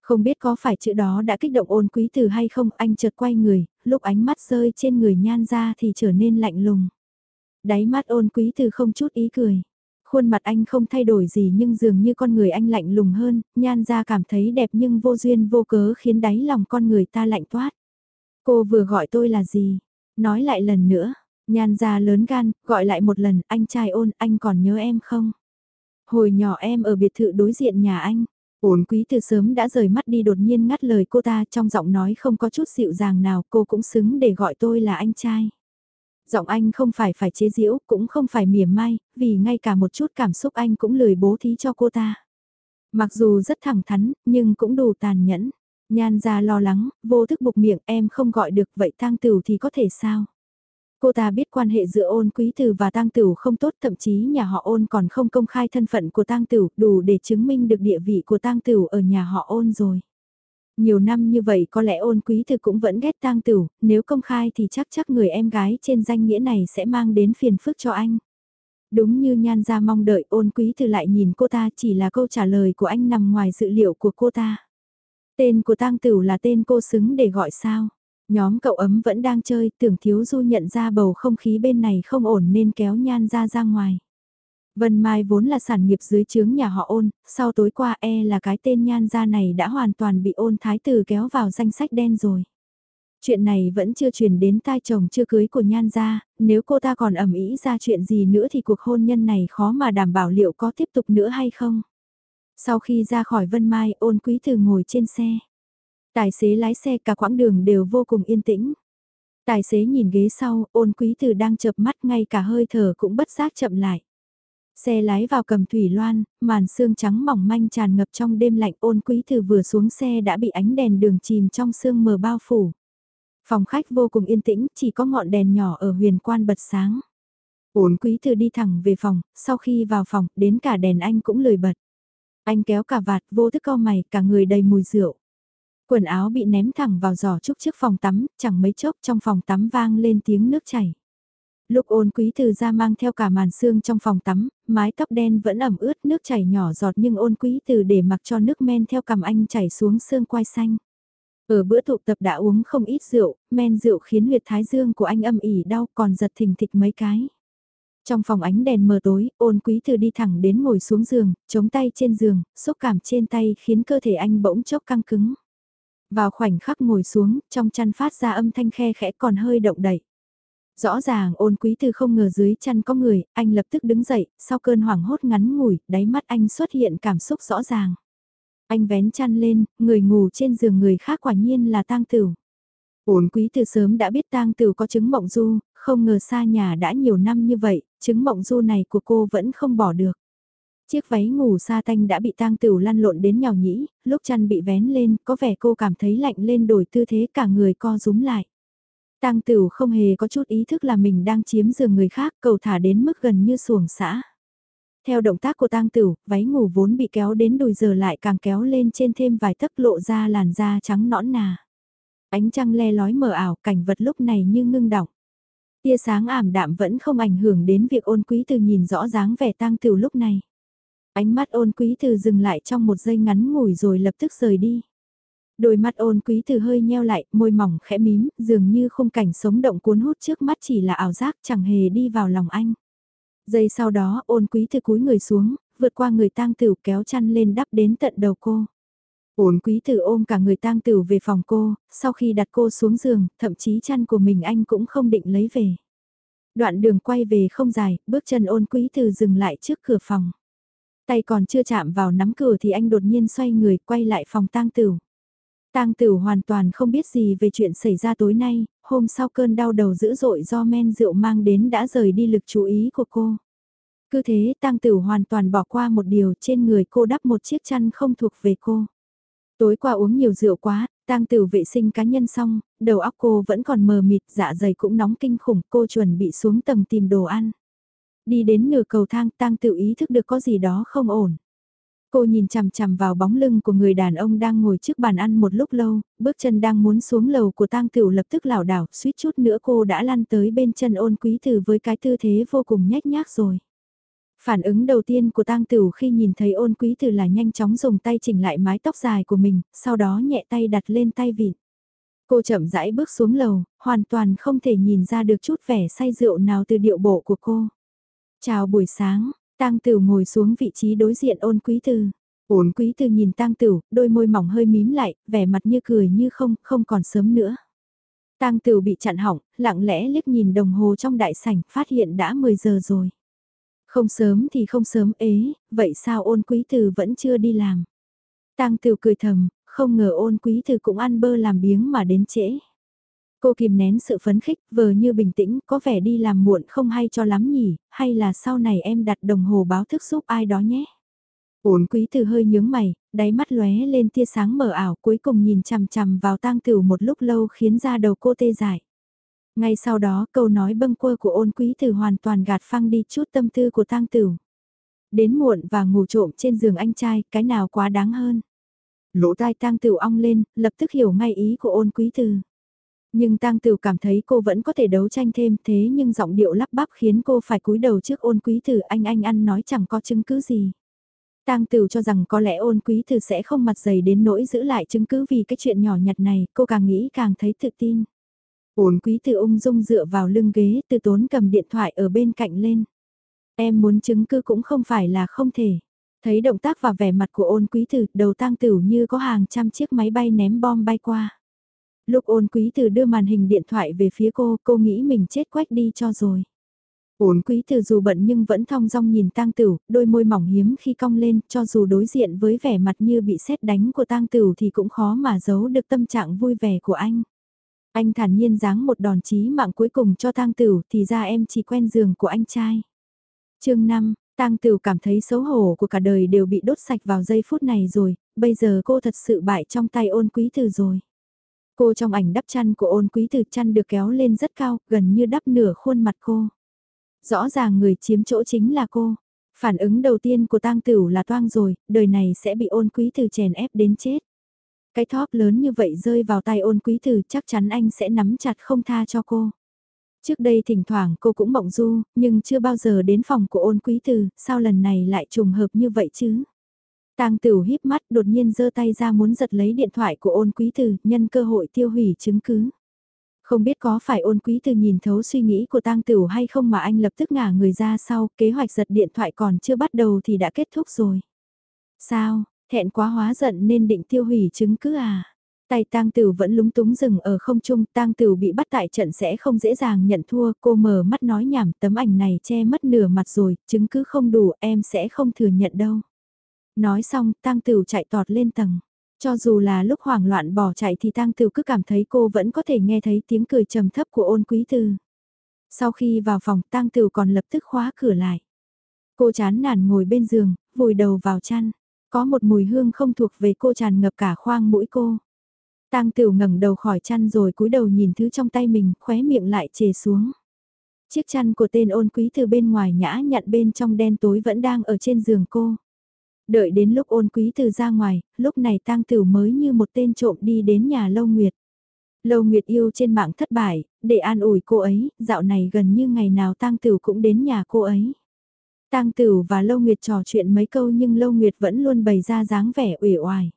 Không biết có phải chữ đó đã kích động ôn quý từ hay không, anh chợt quay người, lúc ánh mắt rơi trên người nhan ra thì trở nên lạnh lùng. Đáy mắt ôn quý từ không chút ý cười. Khuôn mặt anh không thay đổi gì nhưng dường như con người anh lạnh lùng hơn, nhan ra cảm thấy đẹp nhưng vô duyên vô cớ khiến đáy lòng con người ta lạnh toát. Cô vừa gọi tôi là gì? Nói lại lần nữa, Nhan ra lớn gan, gọi lại một lần, anh trai ôn, anh còn nhớ em không? Hồi nhỏ em ở biệt thự đối diện nhà anh. Ôn quý từ sớm đã rời mắt đi đột nhiên ngắt lời cô ta trong giọng nói không có chút dịu dàng nào cô cũng xứng để gọi tôi là anh trai. Giọng anh không phải phải chế giễu cũng không phải mỉa mai, vì ngay cả một chút cảm xúc anh cũng lười bố thí cho cô ta. Mặc dù rất thẳng thắn, nhưng cũng đủ tàn nhẫn. Nhan ra lo lắng, vô thức bục miệng em không gọi được vậy tang tửu thì có thể sao? Cô ta biết quan hệ giữa ôn quý tử và tang tửu không tốt thậm chí nhà họ ôn còn không công khai thân phận của tang tửu đủ để chứng minh được địa vị của tang tửu ở nhà họ ôn rồi. Nhiều năm như vậy có lẽ ôn quý tử cũng vẫn ghét tang tửu, nếu công khai thì chắc chắc người em gái trên danh nghĩa này sẽ mang đến phiền phức cho anh. Đúng như nhan ra mong đợi ôn quý tử lại nhìn cô ta chỉ là câu trả lời của anh nằm ngoài dự liệu của cô ta. Tên của tang tửu là tên cô xứng để gọi sao. Nhóm cậu ấm vẫn đang chơi, tưởng thiếu du nhận ra bầu không khí bên này không ổn nên kéo nhan ra ra ngoài. Vân Mai vốn là sản nghiệp dưới chướng nhà họ ôn, sau tối qua e là cái tên nhan gia này đã hoàn toàn bị ôn thái tử kéo vào danh sách đen rồi. Chuyện này vẫn chưa truyền đến tai chồng chưa cưới của nhan gia, nếu cô ta còn ẩm ý ra chuyện gì nữa thì cuộc hôn nhân này khó mà đảm bảo liệu có tiếp tục nữa hay không. Sau khi ra khỏi Vân Mai ôn quý từ ngồi trên xe. Tài xế lái xe cả quãng đường đều vô cùng yên tĩnh. Tài xế nhìn ghế sau, ôn quý từ đang chập mắt ngay cả hơi thở cũng bất giác chậm lại. Xe lái vào cầm thủy loan, màn sương trắng mỏng manh tràn ngập trong đêm lạnh ôn quý từ vừa xuống xe đã bị ánh đèn đường chìm trong sương mờ bao phủ. Phòng khách vô cùng yên tĩnh, chỉ có ngọn đèn nhỏ ở huyền quan bật sáng. Ôn quý từ đi thẳng về phòng, sau khi vào phòng, đến cả đèn anh cũng lười bật. Anh kéo cả vạt vô thức co mày, cả người đầy mùi rượu. Quần áo bị ném thẳng vào giỏ trúc trước phòng tắm, chẳng mấy chốc trong phòng tắm vang lên tiếng nước chảy. Lúc ôn quý từ ra mang theo cả màn xương trong phòng tắm, mái tóc đen vẫn ẩm ướt nước chảy nhỏ giọt nhưng ôn quý từ để mặc cho nước men theo cằm anh chảy xuống xương quai xanh. Ở bữa tụ tập đã uống không ít rượu, men rượu khiến huyệt thái dương của anh âm ỉ đau còn giật thình thịch mấy cái. Trong phòng ánh đèn mờ tối, ôn quý từ đi thẳng đến ngồi xuống giường, chống tay trên giường, xúc cảm trên tay khiến cơ thể anh bỗng chốc căng cứng. Vào khoảnh khắc ngồi xuống, trong chăn phát ra âm thanh khe khẽ còn hơi động đậy. Rõ ràng ôn quý từ không ngờ dưới chăn có người, anh lập tức đứng dậy, sau cơn hoảng hốt ngắn ngủi, đáy mắt anh xuất hiện cảm xúc rõ ràng. Anh vén chăn lên, người ngủ trên giường người khác quả nhiên là tang tửu. Ôn quý từ sớm đã biết tang tửu có chứng mộng du, không ngờ xa nhà đã nhiều năm như vậy, chứng mộng du này của cô vẫn không bỏ được. Chiếc váy ngủ sa tanh đã bị tang tửu lăn lộn đến nhào nhĩ, lúc chăn bị vén lên, có vẻ cô cảm thấy lạnh lên đổi tư thế cả người co rúm lại. Tang Tửu không hề có chút ý thức là mình đang chiếm giường người khác, cầu thả đến mức gần như xuồng xã. Theo động tác của Tang Tửu, váy ngủ vốn bị kéo đến đùi giờ lại càng kéo lên trên thêm vài tấc lộ ra làn da trắng nõn nà. Ánh trăng le lói mờ ảo, cảnh vật lúc này như ngưng động. Tia sáng ảm đạm vẫn không ảnh hưởng đến việc ôn quý từ nhìn rõ dáng vẻ Tang Tửu lúc này. Ánh mắt ôn quý từ dừng lại trong một giây ngắn ngủi rồi lập tức rời đi. Đôi mắt ôn quý từ hơi nheo lại, môi mỏng khẽ mím, dường như khung cảnh sống động cuốn hút trước mắt chỉ là ảo giác chẳng hề đi vào lòng anh. Giây sau đó ôn quý từ cúi người xuống, vượt qua người tang tử kéo chăn lên đắp đến tận đầu cô. Ôn quý tử ôm cả người tang tử về phòng cô, sau khi đặt cô xuống giường, thậm chí chăn của mình anh cũng không định lấy về. Đoạn đường quay về không dài, bước chân ôn quý tử dừng lại trước cửa phòng. Tay còn chưa chạm vào nắm cửa thì anh đột nhiên xoay người quay lại phòng tang tử. Tang Tử hoàn toàn không biết gì về chuyện xảy ra tối nay, hôm sau cơn đau đầu dữ dội do men rượu mang đến đã rời đi lực chú ý của cô. Cứ thế Tang Tử hoàn toàn bỏ qua một điều trên người cô đắp một chiếc chăn không thuộc về cô. Tối qua uống nhiều rượu quá, Tang Tử vệ sinh cá nhân xong, đầu óc cô vẫn còn mờ mịt, dạ dày cũng nóng kinh khủng, cô chuẩn bị xuống tầng tìm đồ ăn. Đi đến nửa cầu thang Tang tự ý thức được có gì đó không ổn. Cô nhìn chằm chằm vào bóng lưng của người đàn ông đang ngồi trước bàn ăn một lúc lâu, bước chân đang muốn xuống lầu của tang tửu lập tức lảo đảo, suýt chút nữa cô đã lăn tới bên chân ôn quý tử với cái tư thế vô cùng nhách nhác rồi. Phản ứng đầu tiên của tang tửu khi nhìn thấy ôn quý tử là nhanh chóng dùng tay chỉnh lại mái tóc dài của mình, sau đó nhẹ tay đặt lên tay vịn. Cô chậm rãi bước xuống lầu, hoàn toàn không thể nhìn ra được chút vẻ say rượu nào từ điệu bộ của cô. Chào buổi sáng, Tang Tửu ngồi xuống vị trí đối diện ôn quý tư. Ôn quý tư nhìn Tang Tửu, đôi môi mỏng hơi mím lại, vẻ mặt như cười như không, không còn sớm nữa. Tang Tửu bị chặn hỏng, lặng lẽ liếc nhìn đồng hồ trong đại sảnh, phát hiện đã 10 giờ rồi. Không sớm thì không sớm ế, vậy sao ôn quý từ vẫn chưa đi làm? Tang Tửu cười thầm, không ngờ ôn quý từ cũng ăn bơ làm biếng mà đến trễ. Cô kìm nén sự phấn khích, vờ như bình tĩnh, có vẻ đi làm muộn không hay cho lắm nhỉ, hay là sau này em đặt đồng hồ báo thức giúp ai đó nhé. Ổn quý từ hơi nhướng mày, đáy mắt lóe lên tia sáng mờ ảo cuối cùng nhìn chằm chằm vào tang tử một lúc lâu khiến da đầu cô tê dại. Ngay sau đó câu nói bâng quơ của ôn quý Từ hoàn toàn gạt phăng đi chút tâm tư của tang tử. Đến muộn và ngủ trộm trên giường anh trai, cái nào quá đáng hơn. Lỗ tai tang tử ong lên, lập tức hiểu ngay ý của ôn quý Từ. Nhưng Tang Tửu cảm thấy cô vẫn có thể đấu tranh thêm thế nhưng giọng điệu lắp bắp khiến cô phải cúi đầu trước ôn quý tử anh anh ăn nói chẳng có chứng cứ gì. Tang Tửu cho rằng có lẽ ôn quý tử sẽ không mặt dày đến nỗi giữ lại chứng cứ vì cái chuyện nhỏ nhặt này, cô càng nghĩ càng thấy tự tin. Ôn quý tử ung dung dựa vào lưng ghế từ tốn cầm điện thoại ở bên cạnh lên. Em muốn chứng cứ cũng không phải là không thể. Thấy động tác và vẻ mặt của ôn quý tử, đầu tang tử như có hàng trăm chiếc máy bay ném bom bay qua. Lúc ôn quý tử đưa màn hình điện thoại về phía cô, cô nghĩ mình chết quách đi cho rồi. Ôn quý tử dù bận nhưng vẫn thong dong nhìn tang tử, đôi môi mỏng hiếm khi cong lên, cho dù đối diện với vẻ mặt như bị sét đánh của tang tử thì cũng khó mà giấu được tâm trạng vui vẻ của anh. Anh thản nhiên giáng một đòn chí mạng cuối cùng cho tang tử thì ra em chỉ quen giường của anh trai. chương 5, tang tử cảm thấy xấu hổ của cả đời đều bị đốt sạch vào giây phút này rồi, bây giờ cô thật sự bại trong tay ôn quý tử rồi. Cô trong ảnh đắp chăn của ôn quý từ chăn được kéo lên rất cao, gần như đắp nửa khuôn mặt cô. Rõ ràng người chiếm chỗ chính là cô. Phản ứng đầu tiên của tang tử là toang rồi, đời này sẽ bị ôn quý từ chèn ép đến chết. Cái thóp lớn như vậy rơi vào tay ôn quý từ chắc chắn anh sẽ nắm chặt không tha cho cô. Trước đây thỉnh thoảng cô cũng mộng du, nhưng chưa bao giờ đến phòng của ôn quý từ sao lần này lại trùng hợp như vậy chứ? Tang Tửu híp mắt đột nhiên giơ tay ra muốn giật lấy điện thoại của ôn quý Từ nhân cơ hội tiêu hủy chứng cứ. Không biết có phải ôn quý Từ nhìn thấu suy nghĩ của Tang Tửu hay không mà anh lập tức ngả người ra sau, kế hoạch giật điện thoại còn chưa bắt đầu thì đã kết thúc rồi. Sao, thẹn quá hóa giận nên định tiêu hủy chứng cứ à? Tay tang tử vẫn lúng túng dừng ở không trung, tang tử bị bắt tại trận sẽ không dễ dàng nhận thua, cô mở mắt nói nhảm, tấm ảnh này che mất nửa mặt rồi, chứng cứ không đủ, em sẽ không thừa nhận đâu. Nói xong, tang tửu chạy tọt lên tầng. Cho dù là lúc hoảng loạn bỏ chạy thì tang tửu cứ cảm thấy cô vẫn có thể nghe thấy tiếng cười trầm thấp của ôn quý tư. Sau khi vào phòng, tang tửu còn lập tức khóa cửa lại. Cô chán nản ngồi bên giường, vùi đầu vào chăn. Có một mùi hương không thuộc về cô tràn ngập cả khoang mũi cô. Tang Tửu ngẩng đầu khỏi chăn rồi cúi đầu nhìn thứ trong tay mình, khóe miệng lại chề xuống. Chiếc chăn của tên ôn quý từ bên ngoài nhã nhặn bên trong đen tối vẫn đang ở trên giường cô. Đợi đến lúc ôn quý từ ra ngoài, lúc này Tang Tửu mới như một tên trộm đi đến nhà Lâu Nguyệt. Lâu Nguyệt yêu trên mạng thất bại, để an ủi cô ấy, dạo này gần như ngày nào Tang Tửu cũng đến nhà cô ấy. Tang Tửu và Lâu Nguyệt trò chuyện mấy câu nhưng Lâu Nguyệt vẫn luôn bày ra dáng vẻ uể oải.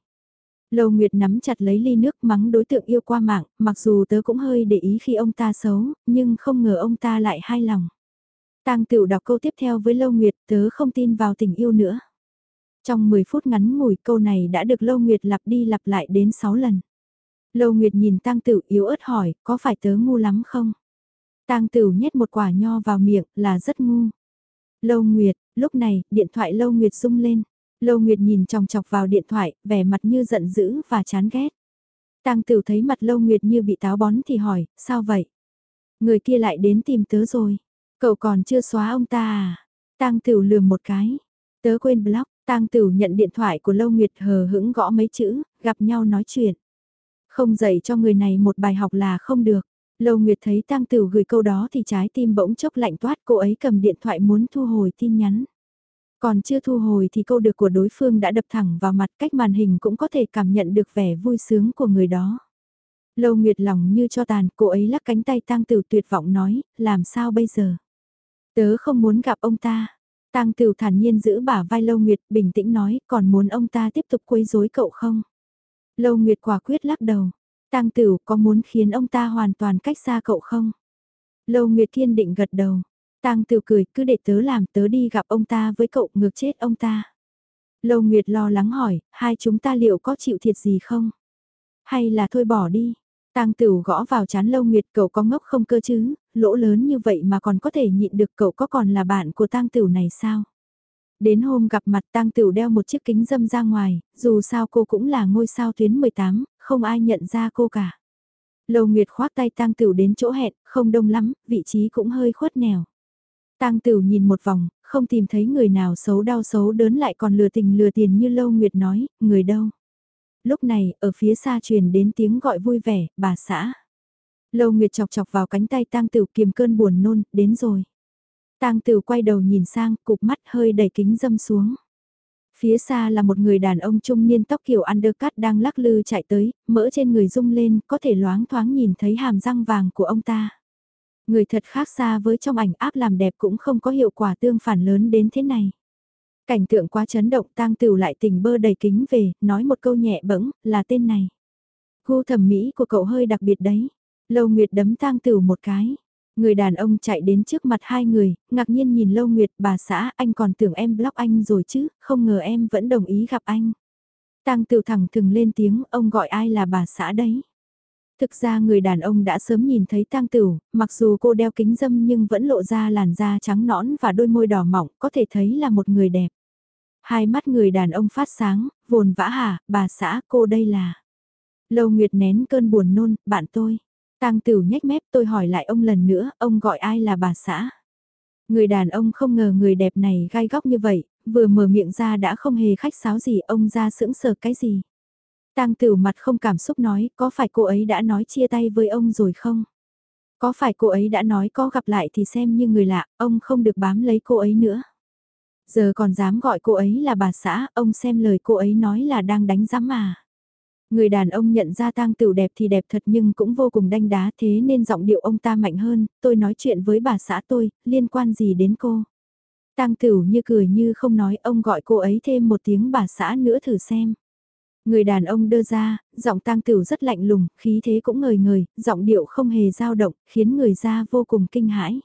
Lâu Nguyệt nắm chặt lấy ly nước mắng đối tượng yêu qua mạng, mặc dù tớ cũng hơi để ý khi ông ta xấu, nhưng không ngờ ông ta lại hai lòng. Tang Tửu đọc câu tiếp theo với Lâu Nguyệt, tớ không tin vào tình yêu nữa. Trong 10 phút ngắn ngủi câu này đã được Lâu Nguyệt lặp đi lặp lại đến 6 lần. Lâu Nguyệt nhìn Tang Tửu yếu ớt hỏi, có phải tớ ngu lắm không? Tang Tửu nhét một quả nho vào miệng, là rất ngu. Lâu Nguyệt, lúc này, điện thoại Lâu Nguyệt rung lên. Lâu Nguyệt nhìn chòng chọc vào điện thoại, vẻ mặt như giận dữ và chán ghét. Tang Tửu thấy mặt Lâu Nguyệt như bị táo bón thì hỏi, sao vậy? Người kia lại đến tìm tớ rồi. Cậu còn chưa xóa ông ta à? Tang Tửu lườm một cái. Tớ quên block, Tang Tửu nhận điện thoại của Lâu Nguyệt hờ hững gõ mấy chữ, gặp nhau nói chuyện. Không dạy cho người này một bài học là không được. Lâu Nguyệt thấy Tang Tửu gửi câu đó thì trái tim bỗng chốc lạnh toát cô ấy cầm điện thoại muốn thu hồi tin nhắn. Còn chưa thu hồi thì câu được của đối phương đã đập thẳng vào mặt cách màn hình cũng có thể cảm nhận được vẻ vui sướng của người đó. Lâu Nguyệt lòng như cho tàn, cô ấy lắc cánh tay Tang Tửu tuyệt vọng nói, làm sao bây giờ? Tớ không muốn gặp ông ta. Tang Tửu thản nhiên giữ bả vai Lâu Nguyệt, bình tĩnh nói, còn muốn ông ta tiếp tục quấy rối cậu không? Lâu Nguyệt quả quyết lắc đầu. Tang Tửu có muốn khiến ông ta hoàn toàn cách xa cậu không? Lâu Nguyệt kiên định gật đầu. Tang Tửu cười, cứ để tớ làm, tớ đi gặp ông ta với cậu, ngược chết ông ta. Lâu Nguyệt lo lắng hỏi, hai chúng ta liệu có chịu thiệt gì không? Hay là thôi bỏ đi? Tang Tửu gõ vào chán Lâu Nguyệt, cậu có ngốc không cơ chứ? Lỗ lớn như vậy mà còn có thể nhịn được cậu có còn là bạn của Tang Tửu này sao? Đến hôm gặp mặt Tang Tửu đeo một chiếc kính dâm ra ngoài, dù sao cô cũng là ngôi sao tuyến 18, không ai nhận ra cô cả. Lâu Nguyệt khoác tay Tang Tửu đến chỗ hẹn, không đông lắm, vị trí cũng hơi khuất nẻo. Tang Tửu nhìn một vòng, không tìm thấy người nào xấu đau xấu đớn lại còn lừa tình lừa tiền như Lâu Nguyệt nói, người đâu. Lúc này, ở phía xa truyền đến tiếng gọi vui vẻ, bà xã. Lâu Nguyệt chọc chọc vào cánh tay Tang Tửu kiềm cơn buồn nôn, đến rồi. Tang Tửu quay đầu nhìn sang, cục mắt hơi đẩy kính dâm xuống. Phía xa là một người đàn ông trung niên tóc kiểu undercut đang lắc lư chạy tới, mỡ trên người rung lên, có thể loáng thoáng nhìn thấy hàm răng vàng của ông ta. Người thật khác xa với trong ảnh áp làm đẹp cũng không có hiệu quả tương phản lớn đến thế này. Cảnh tượng quá chấn động tang tửu lại tình bơ đầy kính về, nói một câu nhẹ bẫng, là tên này. Gu thẩm mỹ của cậu hơi đặc biệt đấy. Lâu Nguyệt đấm tang tửu một cái. Người đàn ông chạy đến trước mặt hai người, ngạc nhiên nhìn Lâu Nguyệt, bà xã, anh còn tưởng em block anh rồi chứ, không ngờ em vẫn đồng ý gặp anh. tang Tiểu thẳng thừng lên tiếng, ông gọi ai là bà xã đấy. Thực ra người đàn ông đã sớm nhìn thấy tang tửu, mặc dù cô đeo kính dâm nhưng vẫn lộ ra làn da trắng nõn và đôi môi đỏ mỏng, có thể thấy là một người đẹp. Hai mắt người đàn ông phát sáng, vồn vã hả, bà xã, cô đây là. Lâu Nguyệt nén cơn buồn nôn, bạn tôi. Tang Tửu nhếch mép tôi hỏi lại ông lần nữa, ông gọi ai là bà xã? Người đàn ông không ngờ người đẹp này gai góc như vậy, vừa mở miệng ra đã không hề khách sáo gì, ông ra sững sờ cái gì? Tang Tửu mặt không cảm xúc nói, có phải cô ấy đã nói chia tay với ông rồi không? Có phải cô ấy đã nói có gặp lại thì xem như người lạ, ông không được bám lấy cô ấy nữa. Giờ còn dám gọi cô ấy là bà xã, ông xem lời cô ấy nói là đang đánh giám mà. Người đàn ông nhận ra tang tửu đẹp thì đẹp thật nhưng cũng vô cùng đanh đá thế nên giọng điệu ông ta mạnh hơn, tôi nói chuyện với bà xã tôi, liên quan gì đến cô. Tang tửu như cười như không nói ông gọi cô ấy thêm một tiếng bà xã nữa thử xem. Người đàn ông đưa ra, giọng tang tửu rất lạnh lùng, khí thế cũng ngời ngời, giọng điệu không hề dao động, khiến người ra vô cùng kinh hãi.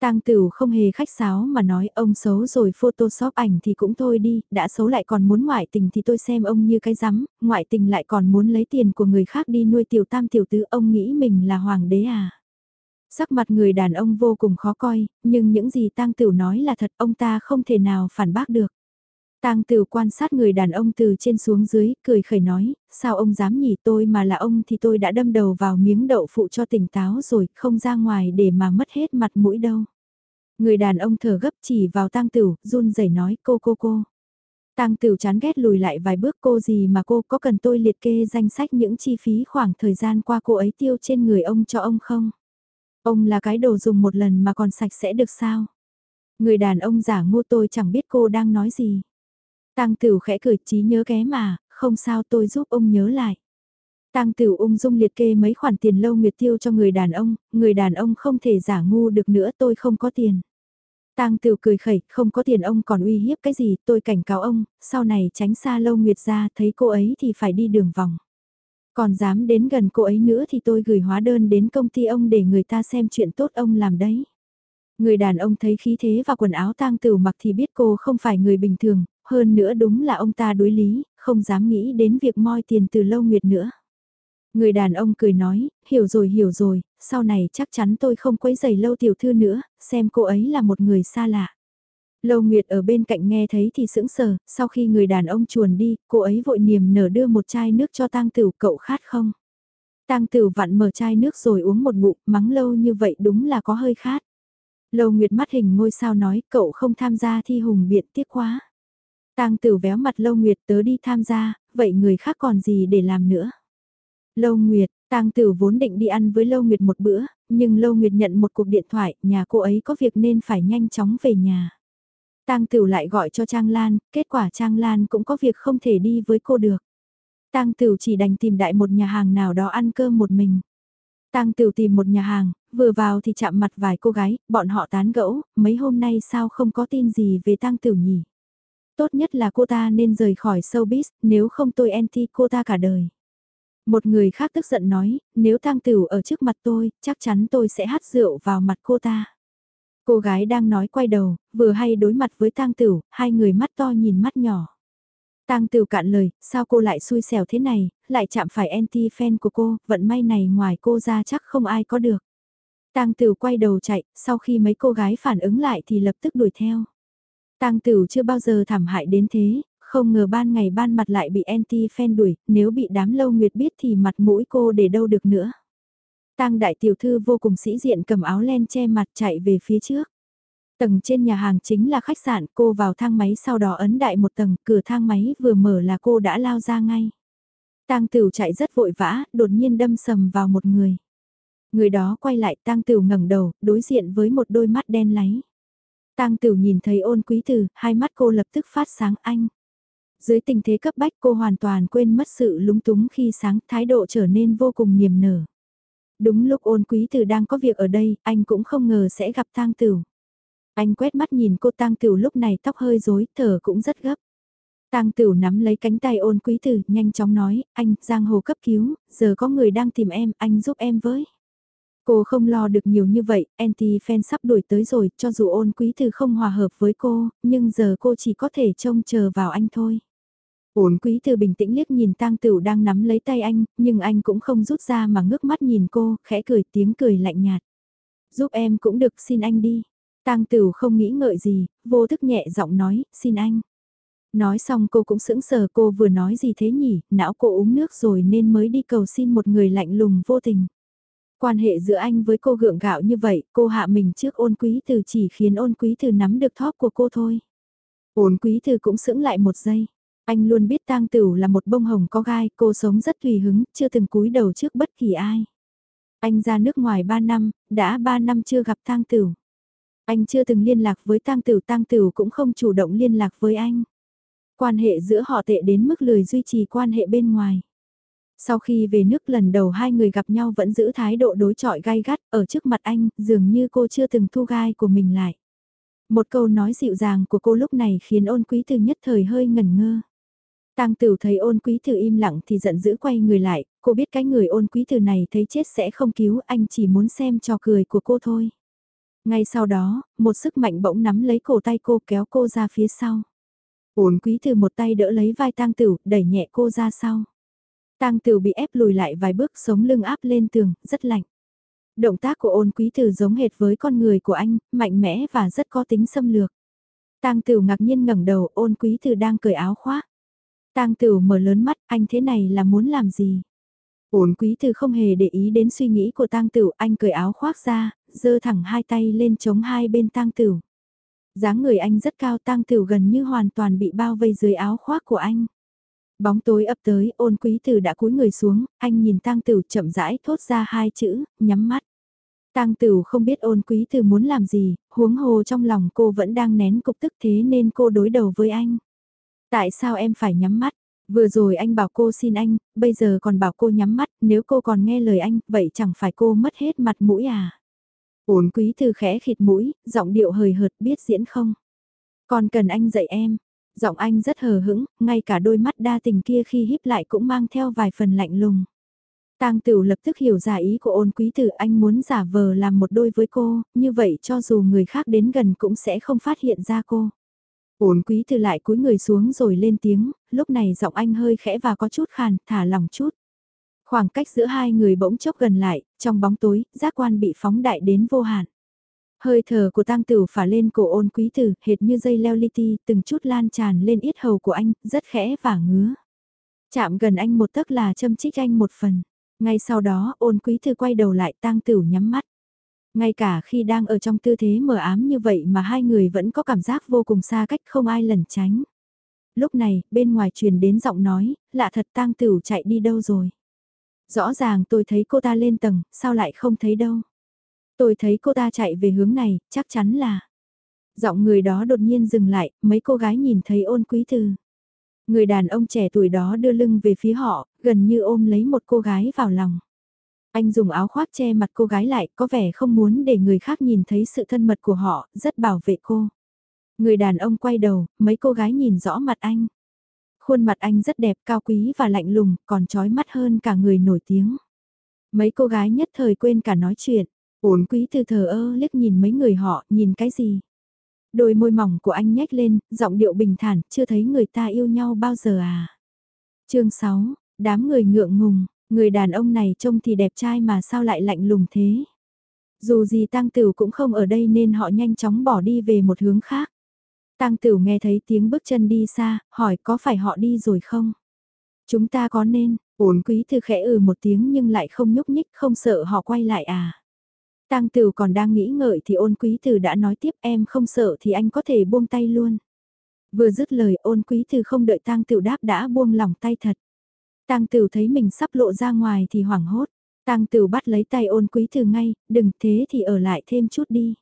Tang Tửu không hề khách sáo mà nói ông xấu rồi photoshop ảnh thì cũng thôi đi, đã xấu lại còn muốn ngoại tình thì tôi xem ông như cái rắm, ngoại tình lại còn muốn lấy tiền của người khác đi nuôi tiểu tam tiểu tứ, ông nghĩ mình là hoàng đế à? Sắc mặt người đàn ông vô cùng khó coi, nhưng những gì Tang Tửu nói là thật, ông ta không thể nào phản bác được. Tang Tửu quan sát người đàn ông từ trên xuống dưới, cười khẩy nói, sao ông dám nhỉ tôi mà là ông thì tôi đã đâm đầu vào miếng đậu phụ cho tỉnh táo rồi, không ra ngoài để mà mất hết mặt mũi đâu. Người đàn ông thở gấp chỉ vào Tang Tửu, run rẩy nói cô cô cô. Tang Tửu chán ghét lùi lại vài bước cô gì mà cô có cần tôi liệt kê danh sách những chi phí khoảng thời gian qua cô ấy tiêu trên người ông cho ông không? Ông là cái đồ dùng một lần mà còn sạch sẽ được sao? Người đàn ông giả ngu tôi chẳng biết cô đang nói gì. Tang Tửu khẽ cười trí nhớ ghé mà, không sao tôi giúp ông nhớ lại. Tang Tửu ung dung liệt kê mấy khoản tiền lâu nguyệt tiêu cho người đàn ông, người đàn ông không thể giả ngu được nữa tôi không có tiền. Tang Tửu cười khẩy, không có tiền ông còn uy hiếp cái gì, tôi cảnh cáo ông, sau này tránh xa lâu nguyệt ra, thấy cô ấy thì phải đi đường vòng. Còn dám đến gần cô ấy nữa thì tôi gửi hóa đơn đến công ty ông để người ta xem chuyện tốt ông làm đấy. Người đàn ông thấy khí thế và quần áo tang tửu mặc thì biết cô không phải người bình thường, hơn nữa đúng là ông ta đối lý, không dám nghĩ đến việc moi tiền từ lâu nguyệt nữa. Người đàn ông cười nói, hiểu rồi hiểu rồi, sau này chắc chắn tôi không quấy giày lâu tiểu thư nữa, xem cô ấy là một người xa lạ. Lâu Nguyệt ở bên cạnh nghe thấy thì sững sờ, sau khi người đàn ông chuồn đi, cô ấy vội niềm nở đưa một chai nước cho tang tửu cậu khát không? Tang tửu vặn mở chai nước rồi uống một ngụm, mắng lâu như vậy đúng là có hơi khát. Lâu Nguyệt mắt hình ngôi sao nói cậu không tham gia thi hùng biện tiếc quá. Tang Tử véo mặt Lâu Nguyệt tớ đi tham gia, vậy người khác còn gì để làm nữa. Lâu Nguyệt, Tang Tử vốn định đi ăn với Lâu Nguyệt một bữa, nhưng Lâu Nguyệt nhận một cuộc điện thoại, nhà cô ấy có việc nên phải nhanh chóng về nhà. Tang Tử lại gọi cho Trang Lan, kết quả Trang Lan cũng có việc không thể đi với cô được. Tang Tử chỉ đành tìm đại một nhà hàng nào đó ăn cơm một mình. Tang Tiểu tìm một nhà hàng, vừa vào thì chạm mặt vài cô gái, bọn họ tán gẫu, mấy hôm nay sao không có tin gì về Tang Tiểu nhỉ? Tốt nhất là cô ta nên rời khỏi showbiz, nếu không tôi anti cô ta cả đời. Một người khác tức giận nói, nếu Tang Tiểu ở trước mặt tôi, chắc chắn tôi sẽ hát rượu vào mặt cô ta. Cô gái đang nói quay đầu, vừa hay đối mặt với Tang Tửu, hai người mắt to nhìn mắt nhỏ. Tang Tửu cạn lời, sao cô lại xui xẻo thế này, lại chạm phải anti fan của cô, vận may này ngoài cô ra chắc không ai có được. Tang Tửu quay đầu chạy, sau khi mấy cô gái phản ứng lại thì lập tức đuổi theo. Tang Tửu chưa bao giờ thảm hại đến thế, không ngờ ban ngày ban mặt lại bị anti fan đuổi, nếu bị đám lâu nguyệt biết thì mặt mũi cô để đâu được nữa. Tang đại tiểu thư vô cùng sĩ diện cầm áo len che mặt chạy về phía trước. Tầng trên nhà hàng chính là khách sạn, cô vào thang máy sau đó ấn đại một tầng, cửa thang máy vừa mở là cô đã lao ra ngay. Tang Tửu chạy rất vội vã, đột nhiên đâm sầm vào một người. Người đó quay lại Tang Tửu ngẩng đầu, đối diện với một đôi mắt đen láy. Tang Tửu nhìn thấy ôn quý Từ, hai mắt cô lập tức phát sáng anh. Dưới tình thế cấp bách cô hoàn toàn quên mất sự lúng túng khi sáng thái độ trở nên vô cùng niềm nở. Đúng lúc ôn quý Từ đang có việc ở đây, anh cũng không ngờ sẽ gặp tang tửu. Anh quét mắt nhìn cô tang tửu lúc này tóc hơi rối, thở cũng rất gấp. Tang Tửu nắm lấy cánh tay ôn quý tử, nhanh chóng nói, anh, giang hồ cấp cứu, giờ có người đang tìm em, anh giúp em với. Cô không lo được nhiều như vậy, anti-fan sắp đuổi tới rồi, cho dù ôn quý từ không hòa hợp với cô, nhưng giờ cô chỉ có thể trông chờ vào anh thôi. Ôn quý từ bình tĩnh liếc nhìn tang tửu đang nắm lấy tay anh, nhưng anh cũng không rút ra mà ngước mắt nhìn cô, khẽ cười tiếng cười lạnh nhạt. Giúp em cũng được xin anh đi. Tang Tửu không nghĩ ngợi gì, vô thức nhẹ giọng nói, xin anh. Nói xong cô cũng sững sờ cô vừa nói gì thế nhỉ, não cô uống nước rồi nên mới đi cầu xin một người lạnh lùng vô tình. Quan hệ giữa anh với cô gượng gạo như vậy, cô hạ mình trước ôn quý từ chỉ khiến ôn quý từ nắm được thóp của cô thôi. Ôn quý từ cũng sững lại một giây. Anh luôn biết tang tửu là một bông hồng có gai, cô sống rất tùy hứng, chưa từng cúi đầu trước bất kỳ ai. Anh ra nước ngoài 3 năm, đã 3 năm chưa gặp tang tửu. Anh chưa từng liên lạc với tang tửu, tang tửu cũng không chủ động liên lạc với anh. Quan hệ giữa họ tệ đến mức lười duy trì quan hệ bên ngoài. Sau khi về nước lần đầu hai người gặp nhau vẫn giữ thái độ đối chọi gai gắt ở trước mặt anh, dường như cô chưa từng thu gai của mình lại. Một câu nói dịu dàng của cô lúc này khiến ôn quý từ nhất thời hơi ngẩn ngơ. Tang Tử thấy ôn quý từ im lặng thì giận dữ quay người lại, cô biết cái người ôn quý từ này thấy chết sẽ không cứu anh chỉ muốn xem trò cười của cô thôi. Ngay sau đó, một sức mạnh bỗng nắm lấy cổ tay cô kéo cô ra phía sau. Ôn quý từ một tay đỡ lấy vai tang tử, đẩy nhẹ cô ra sau. Tang tử bị ép lùi lại vài bước sống lưng áp lên tường, rất lạnh. Động tác của ôn quý tử giống hệt với con người của anh, mạnh mẽ và rất có tính xâm lược. Tang tử ngạc nhiên ngẩng đầu ôn quý tử đang cởi áo khoác. Tang tử mở lớn mắt, anh thế này là muốn làm gì? Ôn quý tử không hề để ý đến suy nghĩ của tang tử, anh cởi áo khoác ra, giơ thẳng hai tay lên chống hai bên tang tử dáng người anh rất cao tang tửu gần như hoàn toàn bị bao vây dưới áo khoác của anh. Bóng tối ập tới, ôn quý tử đã cúi người xuống, anh nhìn tang tửu chậm rãi thốt ra hai chữ, nhắm mắt. Tang Tửu không biết ôn quý tử muốn làm gì, huống hồ trong lòng cô vẫn đang nén cục tức thế nên cô đối đầu với anh. Tại sao em phải nhắm mắt? Vừa rồi anh bảo cô xin anh, bây giờ còn bảo cô nhắm mắt, nếu cô còn nghe lời anh, vậy chẳng phải cô mất hết mặt mũi à? Ôn quý thư khẽ khịt mũi, giọng điệu hời hợt biết diễn không? Còn cần anh dạy em. Giọng anh rất hờ hững, ngay cả đôi mắt đa tình kia khi híp lại cũng mang theo vài phần lạnh lùng. Tang Tửu lập tức hiểu ra ý của ôn quý tử anh muốn giả vờ làm một đôi với cô, như vậy cho dù người khác đến gần cũng sẽ không phát hiện ra cô. Ôn quý tử lại cúi người xuống rồi lên tiếng, lúc này giọng anh hơi khẽ và có chút khàn, thả lòng chút. Khoảng cách giữa hai người bỗng chốc gần lại, trong bóng tối, giác quan bị phóng đại đến vô hạn. Hơi thở của tang tử phả lên cổ ôn quý tử, hệt như dây leo li ti, từng chút lan tràn lên yết hầu của anh, rất khẽ và ngứa. Chạm gần anh một tấc là châm chích anh một phần. Ngay sau đó, ôn quý tử quay đầu lại tang tử nhắm mắt. Ngay cả khi đang ở trong tư thế mờ ám như vậy mà hai người vẫn có cảm giác vô cùng xa cách không ai lẩn tránh. Lúc này, bên ngoài truyền đến giọng nói, lạ thật tang tử chạy đi đâu rồi. Rõ ràng tôi thấy cô ta lên tầng, sao lại không thấy đâu. Tôi thấy cô ta chạy về hướng này, chắc chắn là... Giọng người đó đột nhiên dừng lại, mấy cô gái nhìn thấy ôn quý thư. Người đàn ông trẻ tuổi đó đưa lưng về phía họ, gần như ôm lấy một cô gái vào lòng. Anh dùng áo khoác che mặt cô gái lại, có vẻ không muốn để người khác nhìn thấy sự thân mật của họ, rất bảo vệ cô. Người đàn ông quay đầu, mấy cô gái nhìn rõ mặt anh. Khuôn mặt anh rất đẹp, cao quý và lạnh lùng, còn trói mắt hơn cả người nổi tiếng. Mấy cô gái nhất thời quên cả nói chuyện. Ổn quý từ thờ ơ liếc nhìn mấy người họ, nhìn cái gì? Đôi môi mỏng của anh nhếch lên, giọng điệu bình thản, chưa thấy người ta yêu nhau bao giờ à? chương 6, đám người ngượng ngùng, người đàn ông này trông thì đẹp trai mà sao lại lạnh lùng thế? Dù gì tăng tử cũng không ở đây nên họ nhanh chóng bỏ đi về một hướng khác. Tăng Tửu nghe thấy tiếng bước chân đi xa, hỏi có phải họ đi rồi không? Chúng ta có nên, ổn quý thư khẽ ừ một tiếng nhưng lại không nhúc nhích không sợ họ quay lại à? Tang Tửu còn đang nghĩ ngợi thì ôn quý Thư đã nói tiếp em không sợ thì anh có thể buông tay luôn. Vừa dứt lời ôn quý Thư không đợi Tang Tửu đáp đã buông lỏng tay thật. Tang Tửu thấy mình sắp lộ ra ngoài thì hoảng hốt. Tang Tửu bắt lấy tay ôn quý Thư ngay, đừng thế thì ở lại thêm chút đi.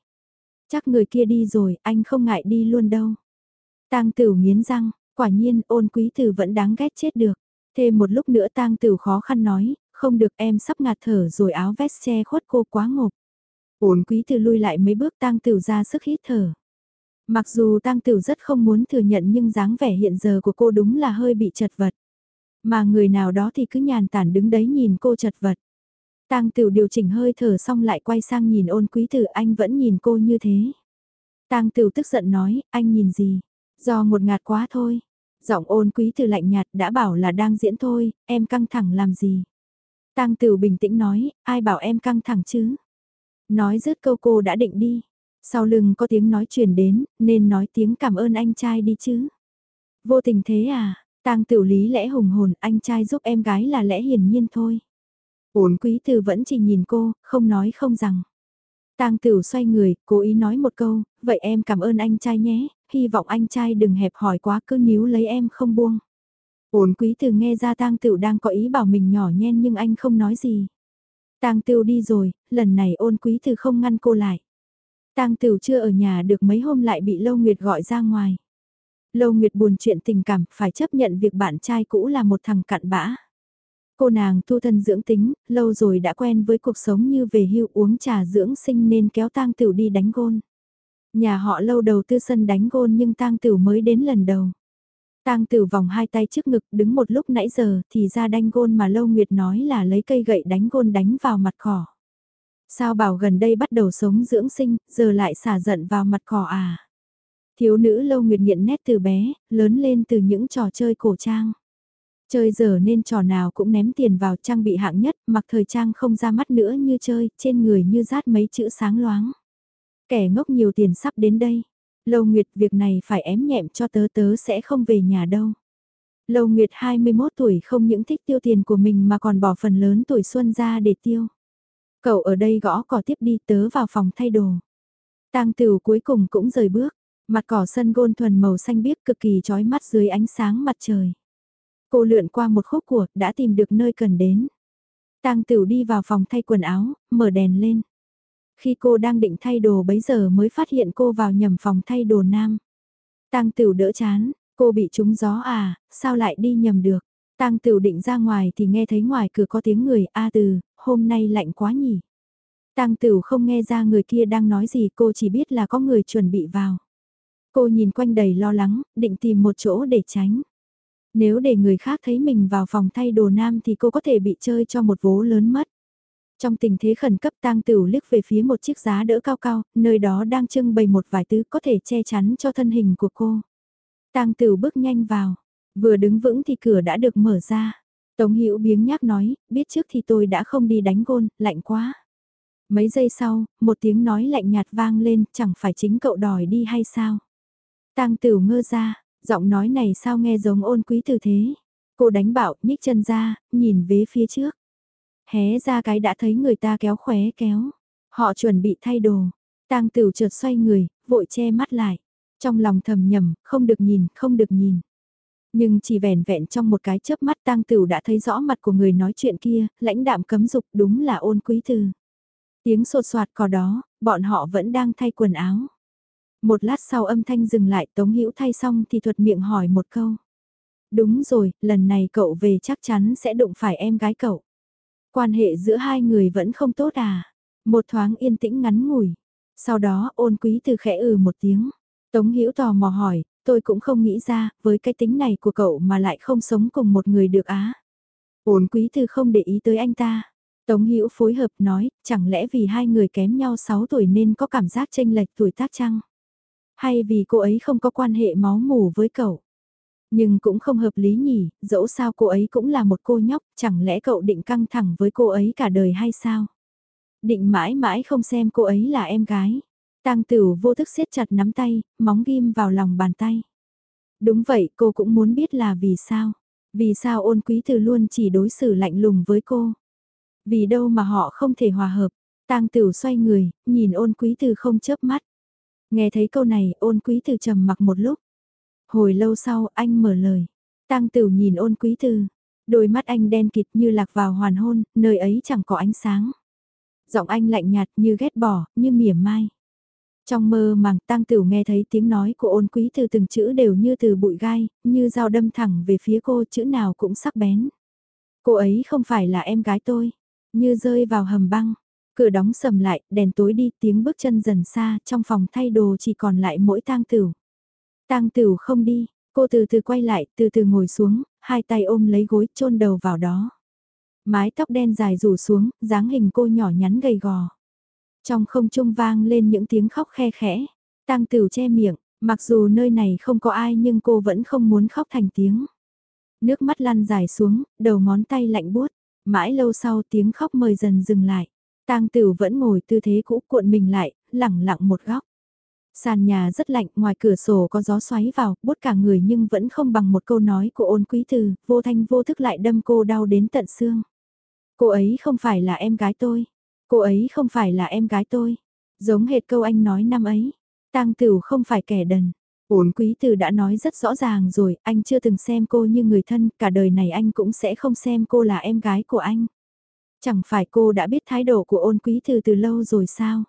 Chắc người kia đi rồi, anh không ngại đi luôn đâu. Tang Tửu nghiến răng, quả nhiên ôn quý tử vẫn đáng ghét chết được. Thêm một lúc nữa Tang Tửu khó khăn nói, không được em sắp ngạt thở rồi áo vest che khuất cô quá ngộp. Ôn quý từ lui lại mấy bước tang tửu ra sức hít thở. Mặc dù tang tửu rất không muốn thừa nhận nhưng dáng vẻ hiện giờ của cô đúng là hơi bị chật vật. Mà người nào đó thì cứ nhàn tản đứng đấy nhìn cô chật vật. Tang Tửu điều chỉnh hơi thở xong lại quay sang nhìn ôn quý tử anh vẫn nhìn cô như thế. Tang Tửu tức giận nói, anh nhìn gì? Do một ngạt quá thôi. Giọng ôn quý tử lạnh nhạt đã bảo là đang diễn thôi, em căng thẳng làm gì? Tang Tửu bình tĩnh nói, ai bảo em căng thẳng chứ? Nói dứt câu cô đã định đi. Sau lưng có tiếng nói truyền đến, nên nói tiếng cảm ơn anh trai đi chứ. Vô tình thế à, tang tiểu lý lẽ hùng hồn, anh trai giúp em gái là lẽ hiển nhiên thôi. Ôn quý từ vẫn chỉ nhìn cô, không nói không rằng. Tang Tửu xoay người, cố ý nói một câu, vậy em cảm ơn anh trai nhé, hy vọng anh trai đừng hẹp hỏi quá cứ níu lấy em không buông. Ôn quý từ nghe ra Tang Tửu đang có ý bảo mình nhỏ nhen nhưng anh không nói gì. Tang Tửu đi rồi, lần này ôn quý từ không ngăn cô lại. Tang Tửu chưa ở nhà được mấy hôm lại bị Lâu Nguyệt gọi ra ngoài. Lâu Nguyệt buồn chuyện tình cảm, phải chấp nhận việc bạn trai cũ là một thằng cặn bã. Cô nàng tu thân dưỡng tính, lâu rồi đã quen với cuộc sống như về hưu uống trà dưỡng sinh nên kéo tang tiểu đi đánh gôn. Nhà họ lâu đầu tư sân đánh gôn nhưng tang tiểu mới đến lần đầu. Tang tử vòng hai tay trước ngực đứng một lúc nãy giờ thì ra đánh gôn mà Lâu Nguyệt nói là lấy cây gậy đánh gôn đánh vào mặt cỏ. Sao bảo gần đây bắt đầu sống dưỡng sinh, giờ lại xả giận vào mặt cỏ à? Thiếu nữ Lâu Nguyệt nghiện nét từ bé, lớn lên từ những trò chơi cổ trang. Chơi giờ nên trò nào cũng ném tiền vào trang bị hạng nhất, mặc thời trang không ra mắt nữa như chơi, trên người như rát mấy chữ sáng loáng. Kẻ ngốc nhiều tiền sắp đến đây. Lâu Nguyệt việc này phải ém nhẹm cho tớ tớ sẽ không về nhà đâu. Lâu Nguyệt 21 tuổi không những thích tiêu tiền của mình mà còn bỏ phần lớn tuổi xuân ra để tiêu. Cậu ở đây gõ cỏ tiếp đi tớ vào phòng thay đồ. Tang Tửu cuối cùng cũng rời bước, mặt cỏ sân gôn thuần màu xanh biếc cực kỳ chói mắt dưới ánh sáng mặt trời. Cô lượn qua một khúc của, đã tìm được nơi cần đến. Tang Tửu đi vào phòng thay quần áo, mở đèn lên. Khi cô đang định thay đồ bấy giờ mới phát hiện cô vào nhầm phòng thay đồ nam. Tang Tửu đỡ chán, cô bị trúng gió à, sao lại đi nhầm được. Tang Tửu định ra ngoài thì nghe thấy ngoài cửa có tiếng người a từ, hôm nay lạnh quá nhỉ. Tang Tửu không nghe ra người kia đang nói gì cô chỉ biết là có người chuẩn bị vào. Cô nhìn quanh đầy lo lắng, định tìm một chỗ để tránh. Nếu để người khác thấy mình vào phòng thay đồ nam thì cô có thể bị chơi cho một vố lớn mất. Trong tình thế khẩn cấp tang tửu liếc về phía một chiếc giá đỡ cao cao, nơi đó đang trưng bày một vài thứ có thể che chắn cho thân hình của cô. Tang tửu bước nhanh vào, vừa đứng vững thì cửa đã được mở ra. Tống Hữu biếng nhác nói, biết trước thì tôi đã không đi đánh gôn, lạnh quá. Mấy giây sau, một tiếng nói lạnh nhạt vang lên, chẳng phải chính cậu đòi đi hay sao? Tang Tửu ngơ ra, giọng nói này sao nghe giống ôn quý từ thế? Cô đánh bạo, nhích chân ra, nhìn về phía trước. Hé ra cái đã thấy người ta kéo khóe kéo. Họ chuẩn bị thay đồ. Tang Tửu chợt xoay người, vội che mắt lại. Trong lòng thầm nhầm, không được nhìn, không được nhìn. Nhưng chỉ vẻn vẹn trong một cái chớp mắt tang tửu đã thấy rõ mặt của người nói chuyện kia, lãnh đạm cấm dục đúng là ôn quý từ. Tiếng sột soạt có đó, bọn họ vẫn đang thay quần áo. Một lát sau âm thanh dừng lại Tống Hữu thay xong thì thuật miệng hỏi một câu. Đúng rồi, lần này cậu về chắc chắn sẽ đụng phải em gái cậu. Quan hệ giữa hai người vẫn không tốt à? Một thoáng yên tĩnh ngắn ngủi. Sau đó ôn quý từ khẽ ừ một tiếng. Tống Hữu tò mò hỏi, tôi cũng không nghĩ ra, với cái tính này của cậu mà lại không sống cùng một người được á. Ôn quý từ không để ý tới anh ta. Tống Hữu phối hợp nói, chẳng lẽ vì hai người kém nhau 6 tuổi nên có cảm giác tranh lệch tuổi tác chăng? Hay vì cô ấy không có quan hệ máu mủ với cậu? Nhưng cũng không hợp lý nhỉ, dẫu sao cô ấy cũng là một cô nhóc, chẳng lẽ cậu định căng thẳng với cô ấy cả đời hay sao? Định mãi mãi không xem cô ấy là em gái. Tang Tửu vô thức siết chặt nắm tay, móng ghim vào lòng bàn tay. Đúng vậy, cô cũng muốn biết là vì sao. Vì sao ôn quý từ luôn chỉ đối xử lạnh lùng với cô. Vì đâu mà họ không thể hòa hợp. Tang Tửu xoay người, nhìn ôn quý từ không chớp mắt. Nghe thấy câu này, ôn quý từ trầm mặc một lúc. Hồi lâu sau, anh mở lời. Tang Tửu nhìn ôn quý từ. Đôi mắt anh đen kịt như lạc vào hoàn hôn, nơi ấy chẳng có ánh sáng. Giọng anh lạnh nhạt như ghét bỏ, như mỉa mai. Trong mơ màng tang tửu nghe thấy tiếng nói của ôn quý từ từng chữ đều như từ bụi gai, như dao đâm thẳng về phía cô chữ nào cũng sắc bén. Cô ấy không phải là em gái tôi, như rơi vào hầm băng. Cửa đóng sầm lại, đèn tối đi, tiếng bước chân dần xa, trong phòng thay đồ chỉ còn lại mỗi tang tửu. Tang tửu không đi, cô từ từ quay lại, từ từ ngồi xuống, hai tay ôm lấy gối, chôn đầu vào đó. Mái tóc đen dài rủ xuống, dáng hình cô nhỏ nhắn gầy gò. Trong không trung vang lên những tiếng khóc khe khẽ. Tang Tửu che miệng, mặc dù nơi này không có ai nhưng cô vẫn không muốn khóc thành tiếng. Nước mắt lăn dài xuống, đầu ngón tay lạnh buốt. Mãi lâu sau tiếng khóc mời dần dừng lại. Tang Tửu vẫn ngồi tư thế cũ cuộn mình lại, lẳng lặng một góc. Sàn nhà rất lạnh, ngoài cửa sổ có gió xoáy vào, bút cả người nhưng vẫn không bằng một câu nói của ôn quý từ, vô thanh vô thức lại đâm cô đau đến tận xương. Cô ấy không phải là em gái tôi. Cô ấy không phải là em gái tôi. Giống hệt câu anh nói năm ấy. Tang Tửu không phải kẻ đần. Ôn quý từ đã nói rất rõ ràng rồi, anh chưa từng xem cô như người thân, cả đời này anh cũng sẽ không xem cô là em gái của anh. Chẳng phải cô đã biết thái độ của ôn quý từ từ lâu rồi sao?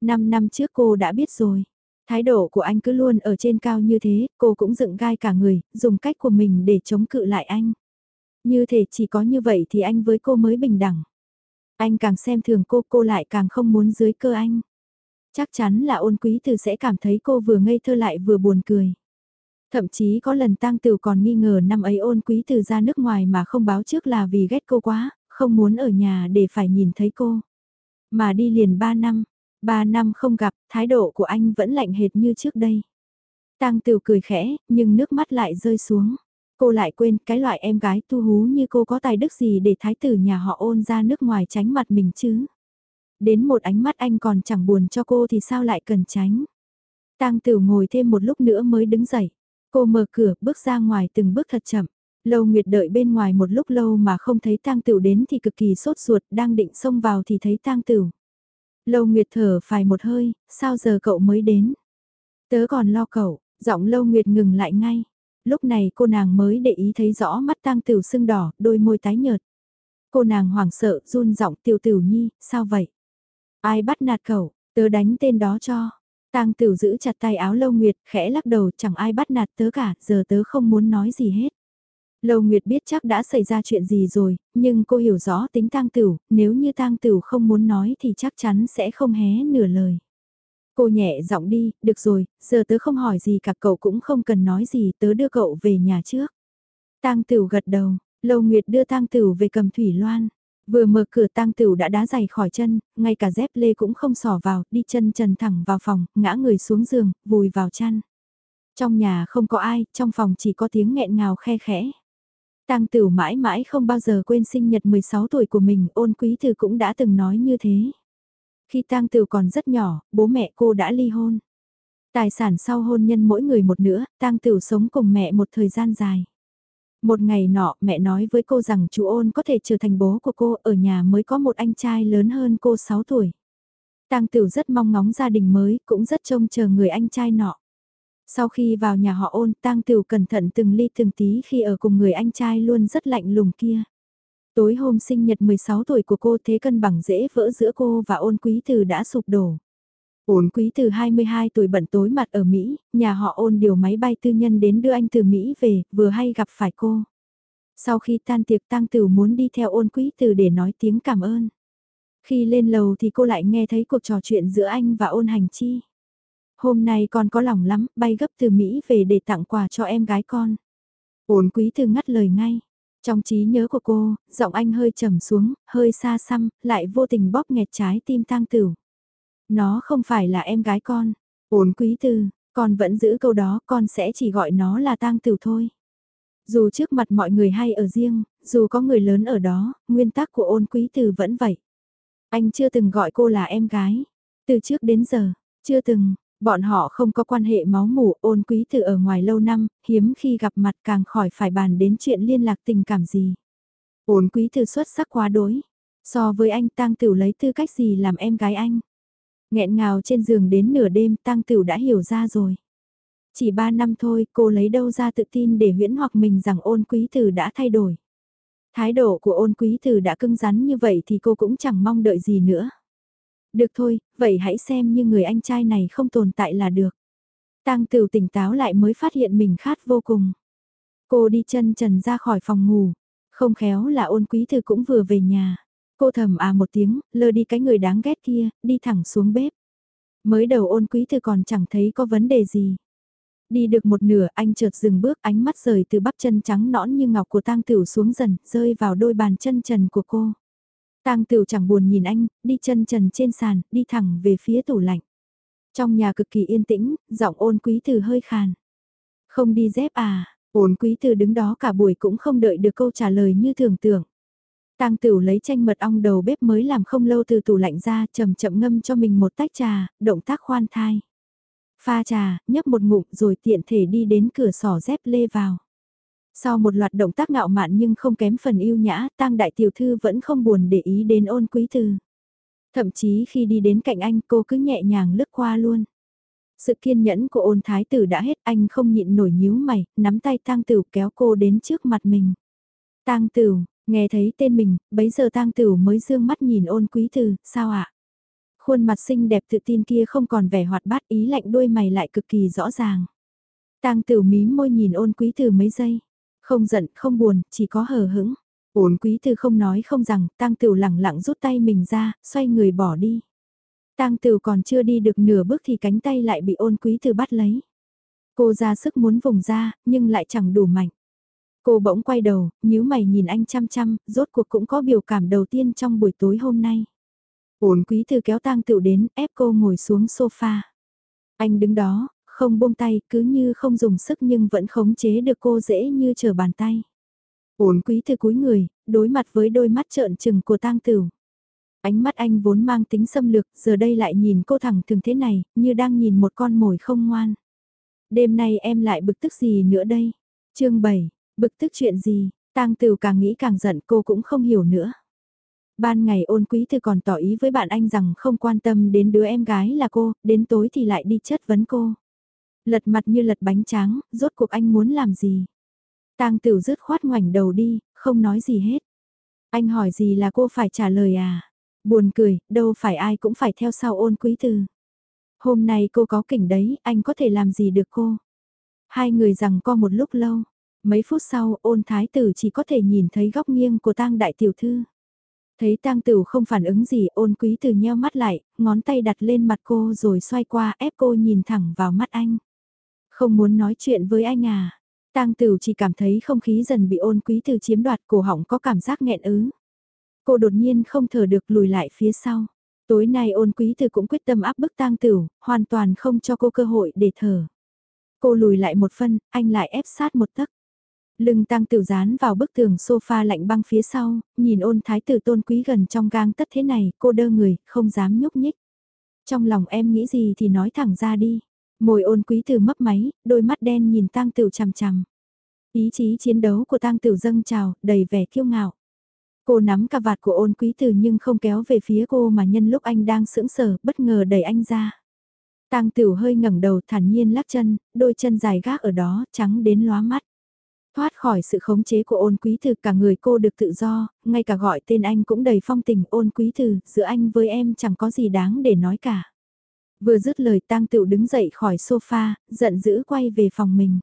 Năm năm trước cô đã biết rồi. Thái độ của anh cứ luôn ở trên cao như thế, cô cũng dựng gai cả người, dùng cách của mình để chống cự lại anh. Như thể chỉ có như vậy thì anh với cô mới bình đẳng. Anh càng xem thường cô, cô lại càng không muốn dưới cơ anh. Chắc chắn là ôn quý từ sẽ cảm thấy cô vừa ngây thơ lại vừa buồn cười. Thậm chí có lần tang tử còn nghi ngờ năm ấy ôn quý từ ra nước ngoài mà không báo trước là vì ghét cô quá, không muốn ở nhà để phải nhìn thấy cô. Mà đi liền 3 năm, 3 năm không gặp, thái độ của anh vẫn lạnh hệt như trước đây. Tang Tiểu cười khẽ, nhưng nước mắt lại rơi xuống. Cô lại quên cái loại em gái tu hú như cô có tài đức gì để thái tử nhà họ ôn ra nước ngoài tránh mặt mình chứ. Đến một ánh mắt anh còn chẳng buồn cho cô thì sao lại cần tránh. Tang Tiểu ngồi thêm một lúc nữa mới đứng dậy. Cô mở cửa bước ra ngoài từng bước thật chậm. Lâu Nguyệt đợi bên ngoài một lúc lâu mà không thấy Tang Tửu đến thì cực kỳ sốt ruột, đang định xông vào thì thấy Tang Tửu. Lâu Nguyệt thở phài một hơi, sao giờ cậu mới đến? Tớ còn lo cậu, giọng Lâu Nguyệt ngừng lại ngay. Lúc này cô nàng mới để ý thấy rõ mắt Tang Tửu sưng đỏ, đôi môi tái nhợt. Cô nàng hoảng sợ, run giọng Tiểu Tửu Nhi, sao vậy? Ai bắt nạt cậu, tớ đánh tên đó cho. Tang Tửu giữ chặt tay áo Lâu Nguyệt, khẽ lắc đầu, chẳng ai bắt nạt tớ cả, giờ tớ không muốn nói gì hết. Lâu Nguyệt biết chắc đã xảy ra chuyện gì rồi, nhưng cô hiểu rõ tính tang tửu, nếu như tang tửu không muốn nói thì chắc chắn sẽ không hé nửa lời. Cô nhẹ giọng đi, được rồi, giờ tớ không hỏi gì cả cậu cũng không cần nói gì, tớ đưa cậu về nhà trước. Tang tửu gật đầu, Lâu Nguyệt đưa tang tửu về cầm thủy loan. Vừa mở cửa tang tửu đã đá giày khỏi chân, ngay cả dép lê cũng không sỏ vào, đi chân trần thẳng vào phòng, ngã người xuống giường, vùi vào chăn. Trong nhà không có ai, trong phòng chỉ có tiếng nghẹn ngào khe khẽ. Tang Tửu mãi mãi không bao giờ quên sinh nhật 16 tuổi của mình, ôn quý thư cũng đã từng nói như thế. Khi Tang Tửu còn rất nhỏ, bố mẹ cô đã ly hôn. Tài sản sau hôn nhân mỗi người một nửa. Tang Tửu sống cùng mẹ một thời gian dài. Một ngày nọ, mẹ nói với cô rằng chú ôn có thể trở thành bố của cô, ở nhà mới có một anh trai lớn hơn cô 6 tuổi. Tang Tửu rất mong ngóng gia đình mới, cũng rất trông chờ người anh trai nọ. Sau khi vào nhà họ ôn, tang tiểu cẩn thận từng ly từng tí khi ở cùng người anh trai luôn rất lạnh lùng kia. Tối hôm sinh nhật 16 tuổi của cô thế cân bằng dễ vỡ giữa cô và ôn quý từ đã sụp đổ. Ôn quý từ 22 tuổi bận tối mặt ở Mỹ, nhà họ ôn điều máy bay tư nhân đến đưa anh từ Mỹ về, vừa hay gặp phải cô. Sau khi tan tiệc tang tử muốn đi theo ôn quý từ để nói tiếng cảm ơn. Khi lên lầu thì cô lại nghe thấy cuộc trò chuyện giữa anh và ôn hành chi. Hôm nay con có lòng lắm, bay gấp từ Mỹ về để tặng quà cho em gái con. Ôn quý thư ngắt lời ngay. Trong trí nhớ của cô, giọng anh hơi trầm xuống, hơi xa xăm, lại vô tình bóp nghẹt trái tim tang tử. Nó không phải là em gái con. Ôn quý tư, con vẫn giữ câu đó, con sẽ chỉ gọi nó là tang tử thôi. Dù trước mặt mọi người hay ở riêng, dù có người lớn ở đó, nguyên tắc của ôn quý từ vẫn vậy. Anh chưa từng gọi cô là em gái. Từ trước đến giờ, chưa từng, Bọn họ không có quan hệ máu mủ ôn quý từ ở ngoài lâu năm, hiếm khi gặp mặt càng khỏi phải bàn đến chuyện liên lạc tình cảm gì. Ôn quý từ xuất sắc quá đối. So với anh tang Tửu lấy tư cách gì làm em gái anh. nghẹn ngào trên giường đến nửa đêm tang Tửu đã hiểu ra rồi. Chỉ ba năm thôi cô lấy đâu ra tự tin để huyễn hoặc mình rằng ôn quý từ đã thay đổi. Thái độ của ôn quý từ đã cưng rắn như vậy thì cô cũng chẳng mong đợi gì nữa. Được thôi, vậy hãy xem như người anh trai này không tồn tại là được. Tang Tửu tỉnh táo lại mới phát hiện mình khát vô cùng. Cô đi chân trần ra khỏi phòng ngủ, không khéo là ôn quý thư cũng vừa về nhà. Cô thầm à một tiếng, lơ đi cái người đáng ghét kia, đi thẳng xuống bếp. Mới đầu ôn quý thư còn chẳng thấy có vấn đề gì. Đi được một nửa anh chợt dừng bước ánh mắt rời từ bắp chân trắng nõn như ngọc của tang tửu xuống dần, rơi vào đôi bàn chân trần của cô. Tang tửu chẳng buồn nhìn anh, đi chân trần trên sàn, đi thẳng về phía tủ lạnh. Trong nhà cực kỳ yên tĩnh, giọng ôn quý từ hơi khàn. Không đi dép à, ôn quý từ đứng đó cả buổi cũng không đợi được câu trả lời như tưởng. Tang Tửu lấy chanh mật ong đầu bếp mới làm không lâu từ tủ lạnh ra, chậm chậm ngâm cho mình một tách trà, động tác khoan thai. Pha trà, nhấp một ngụm rồi tiện thể đi đến cửa sỏ dép lê vào. Sau một loạt động tác ngạo mạn nhưng không kém phần yêu nhã, Tang đại tiểu thư vẫn không buồn để ý đến ôn quý thư. Thậm chí khi đi đến cạnh anh cô cứ nhẹ nhàng lướt qua luôn. Sự kiên nhẫn của ôn thái tử đã hết anh không nhịn nổi nhíu mày, nắm tay tang tử kéo cô đến trước mặt mình. Tang tử, nghe thấy tên mình, bấy giờ tang tử mới dương mắt nhìn ôn quý tử, sao ạ? Khuôn mặt xinh đẹp tự tin kia không còn vẻ hoạt bát ý lạnh đôi mày lại cực kỳ rõ ràng. Tang tử mím môi nhìn ôn quý tử mấy giây. Không giận, không buồn, chỉ có hờ hững. Ôn quý từ không nói không rằng, tang tửu lẳng lặng rút tay mình ra, xoay người bỏ đi. Tang tửu còn chưa đi được nửa bước thì cánh tay lại bị ôn quý từ bắt lấy. Cô ra sức muốn vùng ra, nhưng lại chẳng đủ mạnh. Cô bỗng quay đầu, nhíu mày nhìn anh chăm chăm, rốt cuộc cũng có biểu cảm đầu tiên trong buổi tối hôm nay. Ôn quý từ kéo tang tựu đến, ép cô ngồi xuống sofa. Anh đứng đó, không buông tay, cứ như không dùng sức nhưng vẫn khống chế được cô dễ như trở bàn tay. Ổn quý từ cúi người, đối mặt với đôi mắt trợn trừng của tang Tử. Ánh mắt anh vốn mang tính xâm lược, giờ đây lại nhìn cô thẳng thường thế này, như đang nhìn một con mồi không ngoan. Đêm nay em lại bực tức gì nữa đây? chương 7, bực tức chuyện gì? Tang Tử càng nghĩ càng giận cô cũng không hiểu nữa. Ban ngày ôn quý thư còn tỏ ý với bạn anh rằng không quan tâm đến đứa em gái là cô, đến tối thì lại đi chất vấn cô. Lật mặt như lật bánh tráng, rốt cuộc anh muốn làm gì? Tang Tiểu rứt khoát ngoảnh đầu đi, không nói gì hết. Anh hỏi gì là cô phải trả lời à? Buồn cười, đâu phải ai cũng phải theo sau ôn quý từ. Hôm nay cô có kỉnh đấy, anh có thể làm gì được cô? Hai người rằng co một lúc lâu. Mấy phút sau, ôn thái tử chỉ có thể nhìn thấy góc nghiêng của tang đại tiểu thư. Thấy tang tử không phản ứng gì, ôn quý từ nheo mắt lại, ngón tay đặt lên mặt cô rồi xoay qua ép cô nhìn thẳng vào mắt anh. Không muốn nói chuyện với anh à? Tang tửu chỉ cảm thấy không khí dần bị ôn quý từ chiếm đoạt cổ họng có cảm giác nghẹn ứ. Cô đột nhiên không thở được lùi lại phía sau. Tối nay ôn quý từ cũng quyết tâm áp bức tang tửu, hoàn toàn không cho cô cơ hội để thở. Cô lùi lại một phân, anh lại ép sát một tấc. Lưng tang tửu dán vào bức tường sofa lạnh băng phía sau, nhìn ôn thái tử tôn quý gần trong gang tất thế này, cô đơ người, không dám nhúc nhích. Trong lòng em nghĩ gì thì nói thẳng ra đi. Môi ôn quý từ mấp máy, đôi mắt đen nhìn tang tửu chằm chằm. Ý chí chiến đấu của tang tửu dâng trào, đầy vẻ kiêu ngạo. Cô nắm cà vạt của ôn quý từ nhưng không kéo về phía cô mà nhân lúc anh đang sững sờ, bất ngờ đẩy anh ra. Tang Tiểu hơi ngẩng đầu thản nhiên lắc chân, đôi chân dài gác ở đó, trắng đến lóa mắt. Thoát khỏi sự khống chế của ôn quý từ cả người cô được tự do, ngay cả gọi tên anh cũng đầy phong tình ôn quý từ, giữa anh với em chẳng có gì đáng để nói cả. Vừa dứt lời Tang Tiểu đứng dậy khỏi sofa, giận dữ quay về phòng mình.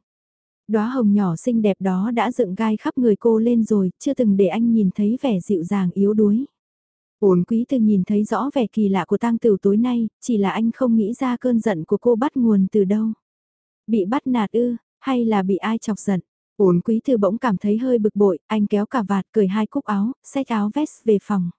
Đóa hồng nhỏ xinh đẹp đó đã dựng gai khắp người cô lên rồi, chưa từng để anh nhìn thấy vẻ dịu dàng yếu đuối. Ổn quý từng nhìn thấy rõ vẻ kỳ lạ của tang tửu tối nay, chỉ là anh không nghĩ ra cơn giận của cô bắt nguồn từ đâu. Bị bắt nạt ư, hay là bị ai chọc giận? Ổn quý từ bỗng cảm thấy hơi bực bội, anh kéo cả vạt cởi hai cúc áo, xách áo vest về phòng.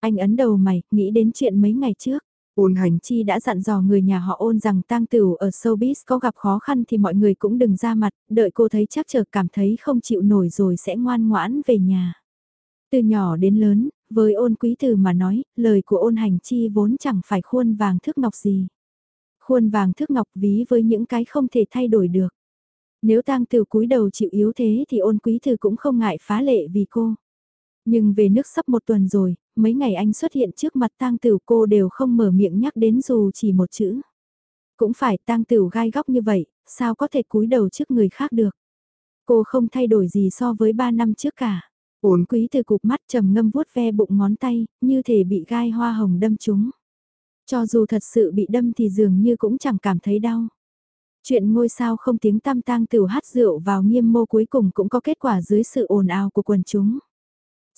Anh ấn đầu mày, nghĩ đến chuyện mấy ngày trước. Ôn hành chi đã dặn dò người nhà họ ôn rằng tang tửu ở showbiz có gặp khó khăn thì mọi người cũng đừng ra mặt, đợi cô thấy chắc chờ cảm thấy không chịu nổi rồi sẽ ngoan ngoãn về nhà. Từ nhỏ đến lớn, với ôn quý Từ mà nói, lời của ôn hành chi vốn chẳng phải khuôn vàng thước ngọc gì. Khuôn vàng thước ngọc ví với những cái không thể thay đổi được. Nếu tang tửu cúi đầu chịu yếu thế thì ôn quý Từ cũng không ngại phá lệ vì cô. Nhưng về nước sắp một tuần rồi, mấy ngày anh xuất hiện trước mặt tang tửu cô đều không mở miệng nhắc đến dù chỉ một chữ. Cũng phải tang tửu gai góc như vậy, sao có thể cúi đầu trước người khác được. Cô không thay đổi gì so với ba năm trước cả. Ổn quý từ cục mắt trầm ngâm vuốt ve bụng ngón tay, như thể bị gai hoa hồng đâm trúng. Cho dù thật sự bị đâm thì dường như cũng chẳng cảm thấy đau. Chuyện ngôi sao không tiếng tam tang tửu hát rượu vào nghiêm mô cuối cùng cũng có kết quả dưới sự ồn ào của quần chúng.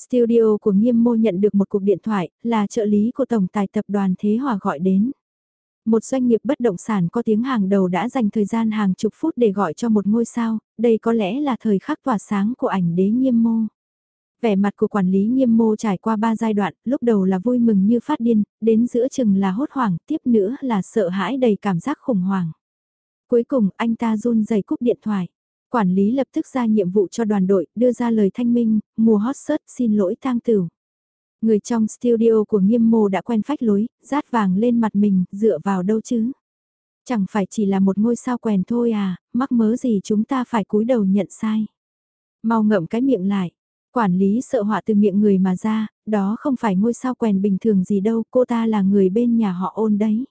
Studio của Nghiêm Mô nhận được một cuộc điện thoại, là trợ lý của Tổng tài tập đoàn Thế Hòa gọi đến. Một doanh nghiệp bất động sản có tiếng hàng đầu đã dành thời gian hàng chục phút để gọi cho một ngôi sao, đây có lẽ là thời khắc tỏa sáng của ảnh đế nghiêm mô. Vẻ mặt của quản lý nghiêm mô trải qua ba giai đoạn, lúc đầu là vui mừng như phát điên, đến giữa chừng là hốt hoảng, tiếp nữa là sợ hãi đầy cảm giác khủng hoảng. Cuối cùng anh ta run rẩy cúp điện thoại. Quản lý lập tức ra nhiệm vụ cho đoàn đội, đưa ra lời thanh minh, mùa hot search xin lỗi tang tử. Người trong studio của nghiêm mô đã quen phách lối, rát vàng lên mặt mình, dựa vào đâu chứ? Chẳng phải chỉ là một ngôi sao quèn thôi à, mắc mớ gì chúng ta phải cúi đầu nhận sai. Mau ngậm cái miệng lại, quản lý sợ họa từ miệng người mà ra, đó không phải ngôi sao quèn bình thường gì đâu, cô ta là người bên nhà họ ôn đấy.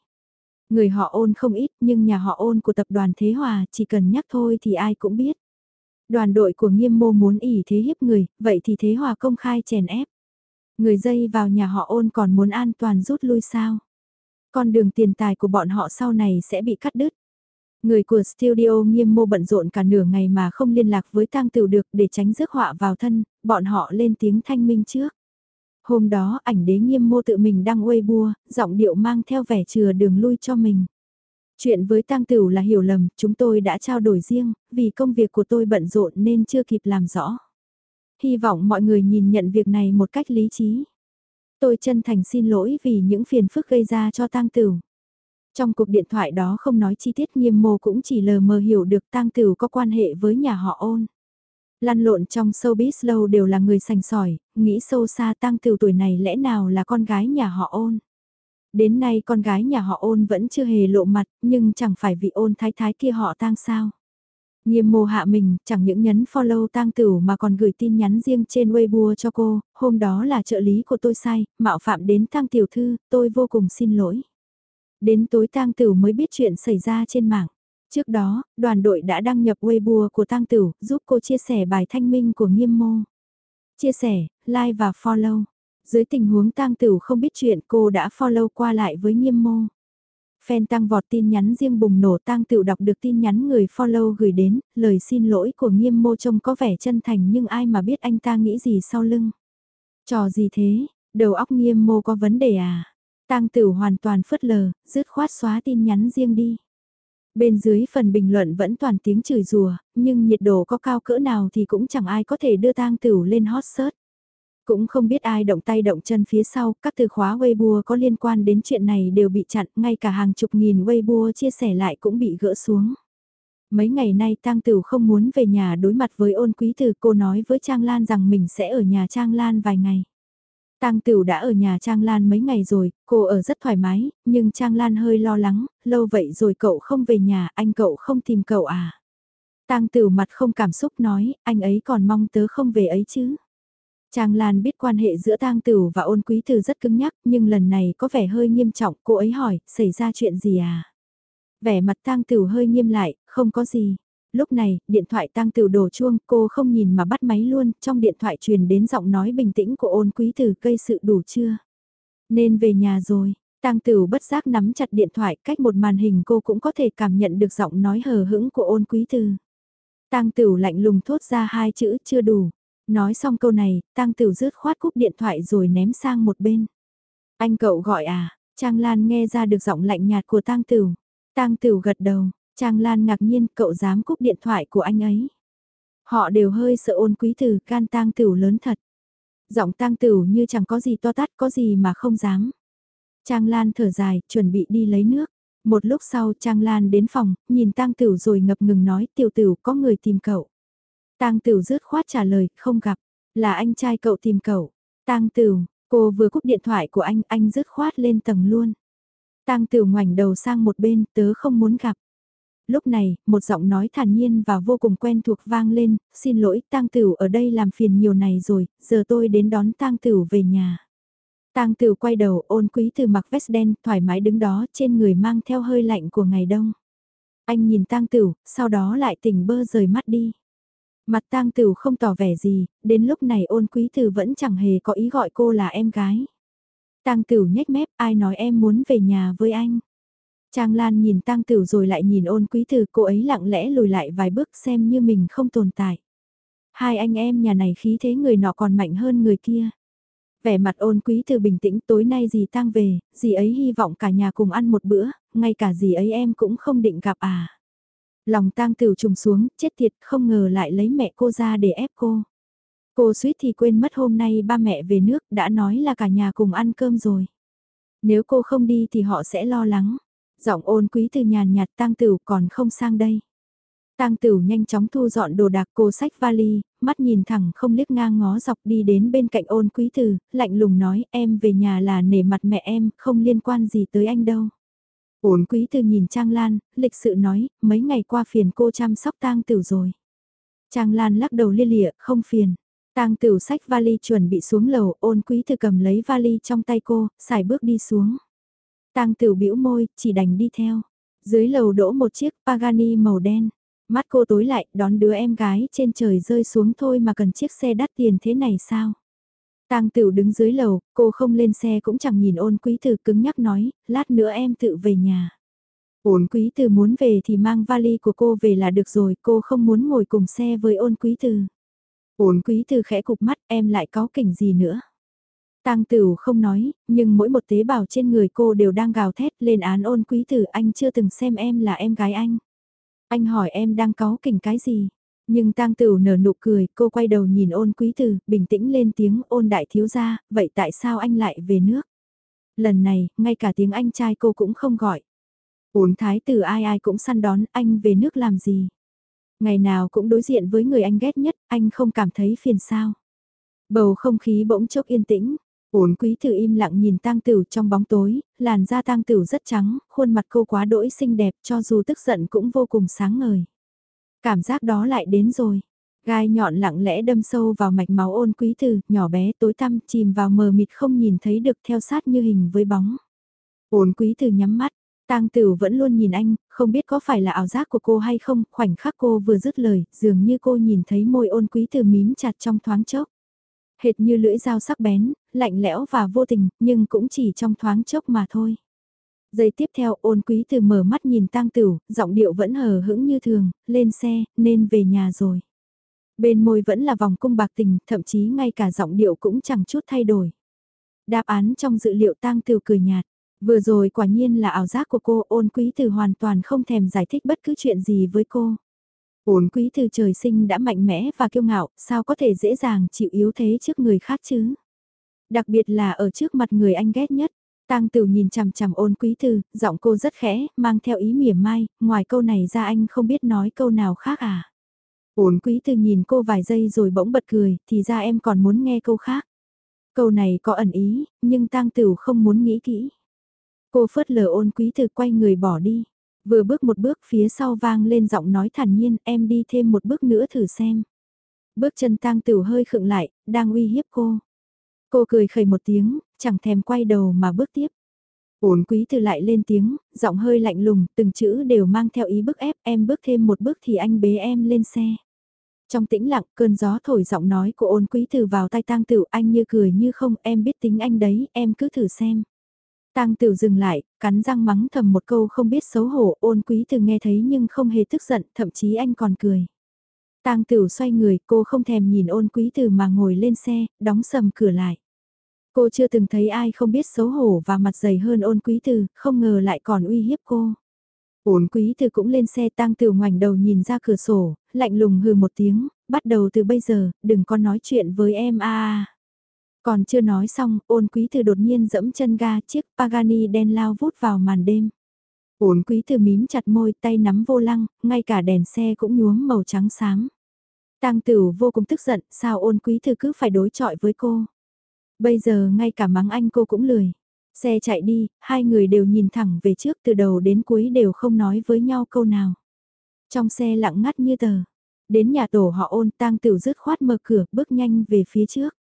Người họ ôn không ít nhưng nhà họ ôn của tập đoàn Thế Hòa chỉ cần nhắc thôi thì ai cũng biết. Đoàn đội của nghiêm mô muốn ỉ thế hiếp người, vậy thì Thế Hòa công khai chèn ép. Người dây vào nhà họ ôn còn muốn an toàn rút lui sao? Con đường tiền tài của bọn họ sau này sẽ bị cắt đứt. Người của studio nghiêm mô bận rộn cả nửa ngày mà không liên lạc với tang tiểu được để tránh rước họa vào thân, bọn họ lên tiếng thanh minh trước. Hôm đó ảnh đế nghiêm mô tự mình đăng Weibo, giọng điệu mang theo vẻ chừa đường lui cho mình. Chuyện với tang tử là hiểu lầm, chúng tôi đã trao đổi riêng, vì công việc của tôi bận rộn nên chưa kịp làm rõ. Hy vọng mọi người nhìn nhận việc này một cách lý trí. Tôi chân thành xin lỗi vì những phiền phức gây ra cho tang tử. Trong cuộc điện thoại đó không nói chi tiết nghiêm mô cũng chỉ lờ mờ hiểu được tang tử có quan hệ với nhà họ ôn. Lăn lộn trong showbiz lâu đều là người sành sỏi, nghĩ sâu xa tăng từ tuổi này lẽ nào là con gái nhà họ ôn. Đến nay con gái nhà họ ôn vẫn chưa hề lộ mặt, nhưng chẳng phải vì ôn thái thái kia họ tang sao. Nghiêm mô hạ mình, chẳng những nhấn follow tang tửu mà còn gửi tin nhắn riêng trên Weibo cho cô, hôm đó là trợ lý của tôi sai, mạo phạm đến tang tiểu thư, tôi vô cùng xin lỗi. Đến tối tang tửu mới biết chuyện xảy ra trên mạng. Trước đó, đoàn đội đã đăng nhập Weibo của Tăng Tửu, giúp cô chia sẻ bài thanh minh của nghiêm mô. Chia sẻ, like và follow. Dưới tình huống Tăng Tửu không biết chuyện cô đã follow qua lại với nghiêm mô. Fan tăng vọt tin nhắn riêng bùng nổ Tăng Tửu đọc được tin nhắn người follow gửi đến, lời xin lỗi của nghiêm mô trông có vẻ chân thành nhưng ai mà biết anh ta nghĩ gì sau lưng. Trò gì thế, đầu óc nghiêm mô có vấn đề à? Tăng Tửu hoàn toàn phớt lờ, dứt khoát xóa tin nhắn riêng đi. Bên dưới phần bình luận vẫn toàn tiếng chửi rùa, nhưng nhiệt độ có cao cỡ nào thì cũng chẳng ai có thể đưa tang tử lên hot search. Cũng không biết ai động tay động chân phía sau, các từ khóa Weibo có liên quan đến chuyện này đều bị chặn, ngay cả hàng chục nghìn Weibo chia sẻ lại cũng bị gỡ xuống. Mấy ngày nay Tang Tử không muốn về nhà đối mặt với ôn quý tử cô nói với Trang Lan rằng mình sẽ ở nhà Trang Lan vài ngày. Tang Tửu đã ở nhà Trang Lan mấy ngày rồi, cô ở rất thoải mái, nhưng Trang Lan hơi lo lắng, lâu vậy rồi cậu không về nhà, anh cậu không tìm cậu à? Tang Tửu mặt không cảm xúc nói, anh ấy còn mong tớ không về ấy chứ. Trang Lan biết quan hệ giữa tang Tửu và ôn quý Từ rất cứng nhắc nhưng lần này có vẻ hơi nghiêm trọng cô ấy hỏi xảy ra chuyện gì à? Vẻ mặt tang Tửu hơi nghiêm lại, không có gì. Lúc này, điện thoại tăng tiểu đổ chuông, cô không nhìn mà bắt máy luôn, trong điện thoại truyền đến giọng nói bình tĩnh của ôn quý từ cây sự đủ chưa? Nên về nhà rồi, tăng tử bất giác nắm chặt điện thoại, cách một màn hình cô cũng có thể cảm nhận được giọng nói hờ hững của ôn quý từ tăng tử lạnh lùng thốt ra hai chữ chưa đủ, Nói xong câu này, Tăng Tiểu rứt khoát cúp điện thoại rồi ném sang một bên. Anh cậu gọi à? Trang Lan nghe ra được giọng lạnh nhạt của Tăng Tiểu. Tăng Tiểu gật đầu, Trang Lan ngạc nhiên cậu dám cúp điện thoại của anh ấy. Họ đều hơi sợ ôn quý từ can tang Tiểu lớn thật. Giọng tang Tiểu như chẳng có gì to tát có gì mà không dám. Trang Lan thở dài, chuẩn bị đi lấy nước. Một lúc sau Trang Lan đến phòng, nhìn tang Tiểu rồi ngập ngừng nói tiểu tiểu có người tìm cậu. Tang Tửu rớt khoát trả lời, không gặp, là anh trai cậu tìm cậu. Tang Tửu, cô vừa cúp điện thoại của anh, anh rớt khoát lên tầng luôn. Tang Tửu ngoảnh đầu sang một bên, tớ không muốn gặp. Lúc này, một giọng nói thản nhiên và vô cùng quen thuộc vang lên, xin lỗi, Tang Tửu ở đây làm phiền nhiều này rồi, giờ tôi đến đón Tang Tửu về nhà. Tang Tửu quay đầu, ôn quý từ mặc vest đen, thoải mái đứng đó, trên người mang theo hơi lạnh của ngày đông. Anh nhìn Tang Tửu, sau đó lại tỉnh bơ rời mắt đi. Mặt tang tử không tỏ vẻ gì, đến lúc này ôn quý từ vẫn chẳng hề có ý gọi cô là em gái. Tang tử nhếch mép, ai nói em muốn về nhà với anh. Trang Lan nhìn tang tử rồi lại nhìn ôn quý tử, cô ấy lặng lẽ lùi lại vài bước xem như mình không tồn tại. Hai anh em nhà này khí thế người nọ còn mạnh hơn người kia. Vẻ mặt ôn quý từ bình tĩnh tối nay dì tang về, dì ấy hy vọng cả nhà cùng ăn một bữa, ngay cả dì ấy em cũng không định gặp à. Lòng tang tử trùng xuống, chết tiệt, không ngờ lại lấy mẹ cô ra để ép cô. Cô suýt thì quên mất hôm nay ba mẹ về nước đã nói là cả nhà cùng ăn cơm rồi. Nếu cô không đi thì họ sẽ lo lắng. Giọng ôn quý từ nhàn nhạt tang tửu còn không sang đây. Tang Tửu nhanh chóng thu dọn đồ đạc cô sách vali, mắt nhìn thẳng không liếc ngang ngó dọc đi đến bên cạnh ôn quý từ lạnh lùng nói em về nhà là nể mặt mẹ em, không liên quan gì tới anh đâu. Ôn quý từ nhìn Trang Lan, lịch sự nói, mấy ngày qua phiền cô chăm sóc Tang Tửu rồi. Trang Lan lắc đầu lia lịa, không phiền. Tang Tửu sách vali chuẩn bị xuống lầu, ôn quý từ cầm lấy vali trong tay cô, xài bước đi xuống. Tang Tửu bĩu môi, chỉ đành đi theo. Dưới lầu đỗ một chiếc Pagani màu đen. Mắt cô tối lại, đón đứa em gái trên trời rơi xuống thôi mà cần chiếc xe đắt tiền thế này sao? Tang Tửu đứng dưới lầu, cô không lên xe cũng chẳng nhìn ôn quý Từ cứng nhắc nói, lát nữa em tự về nhà. Ôn quý Từ muốn về thì mang vali của cô về là được rồi, cô không muốn ngồi cùng xe với ôn quý Từ. Ôn quý Từ khẽ cục mắt em lại có kỉnh gì nữa. Tang Tửu không nói, nhưng mỗi một tế bào trên người cô đều đang gào thét lên án ôn quý tử anh chưa từng xem em là em gái anh. Anh hỏi em đang có kỉnh cái gì? Nhưng tang tửu nở nụ cười, cô quay đầu nhìn ôn quý tử, bình tĩnh lên tiếng ôn đại thiếu gia, vậy tại sao anh lại về nước? Lần này, ngay cả tiếng anh trai cô cũng không gọi. Ôn thái tử ai ai cũng săn đón, anh về nước làm gì? Ngày nào cũng đối diện với người anh ghét nhất, anh không cảm thấy phiền sao? Bầu không khí bỗng chốc yên tĩnh, Uốn quý thử im lặng nhìn tang tử trong bóng tối, làn da tang tử rất trắng, khuôn mặt cô quá đỗi xinh đẹp cho dù tức giận cũng vô cùng sáng ngời. Cảm giác đó lại đến rồi. Gai nhọn lặng lẽ đâm sâu vào mạch máu ôn quý tử, nhỏ bé tối tăm chìm vào mờ mịt không nhìn thấy được theo sát như hình với bóng. Ôn quý tử nhắm mắt, tang tử vẫn luôn nhìn anh, không biết có phải là ảo giác của cô hay không, khoảnh khắc cô vừa dứt lời, dường như cô nhìn thấy môi ôn quý tử mím chặt trong thoáng chốc hệt như lưỡi dao sắc bén, lạnh lẽo và vô tình, nhưng cũng chỉ trong thoáng chốc mà thôi. Giây tiếp theo ôn quý từ mở mắt nhìn tang tửu, giọng điệu vẫn hờ hững như thường, lên xe, nên về nhà rồi. Bên môi vẫn là vòng cung bạc tình, thậm chí ngay cả giọng điệu cũng chẳng chút thay đổi. Đáp án trong dự liệu tang tửu cười nhạt. Vừa rồi quả nhiên là ảo giác của cô ôn quý từ hoàn toàn không thèm giải thích bất cứ chuyện gì với cô. Ôn quý từ trời sinh đã mạnh mẽ và kiêu ngạo, sao có thể dễ dàng chịu yếu thế trước người khác chứ? Đặc biệt là ở trước mặt người anh ghét nhất. Tang Tử nhìn chằm chằm ôn quý thư, giọng cô rất khẽ, mang theo ý mỉa mai, ngoài câu này ra anh không biết nói câu nào khác à. Ôn quý thư nhìn cô vài giây rồi bỗng bật cười, thì ra em còn muốn nghe câu khác. Câu này có ẩn ý, nhưng Tang Tử không muốn nghĩ kỹ. Cô phớt lờ ôn quý thư quay người bỏ đi. Vừa bước một bước phía sau vang lên giọng nói thản nhiên em đi thêm một bước nữa thử xem. Bước chân tang tử hơi khựng lại, đang uy hiếp cô. Cô cười khẩy một tiếng, chẳng thèm quay đầu mà bước tiếp. Ổn quý từ lại lên tiếng, giọng hơi lạnh lùng, từng chữ đều mang theo ý bức ép, em bước thêm một bước thì anh bế em lên xe. Trong tĩnh lặng, cơn gió thổi giọng nói của ôn quý từ vào tai tang tử anh như cười như không, em biết tính anh đấy, em cứ thử xem. Tang Tiểu dừng lại, cắn răng mắng thầm một câu không biết xấu hổ, ôn quý từ nghe thấy nhưng không hề tức giận, thậm chí anh còn cười. Tang Tiểu xoay người, cô không thèm nhìn ôn quý từ mà ngồi lên xe, đóng sầm cửa lại. Cô chưa từng thấy ai không biết xấu hổ và mặt dày hơn ôn quý từ, không ngờ lại còn uy hiếp cô. Ôn quý từ cũng lên xe tang tiểu ngoảnh đầu nhìn ra cửa sổ, lạnh lùng hừ một tiếng, bắt đầu từ bây giờ, đừng có nói chuyện với em a à. Còn chưa nói xong, ôn quý từ đột nhiên dẫm chân ga chiếc Pagani đen lao vút vào màn đêm. Ôn quý từ mím chặt môi tay nắm vô lăng, ngay cả đèn xe cũng nhuốm màu trắng xám. Tăng tử vô cùng tức giận, sao ôn quý từ cứ phải đối chọi với cô. Bây giờ ngay cả mắng anh cô cũng lười. Xe chạy đi, hai người đều nhìn thẳng về trước từ đầu đến cuối đều không nói với nhau câu nào. Trong xe lặng ngắt như tờ. Đến nhà tổ họ ôn tang tử dứt khoát mở cửa bước nhanh về phía trước.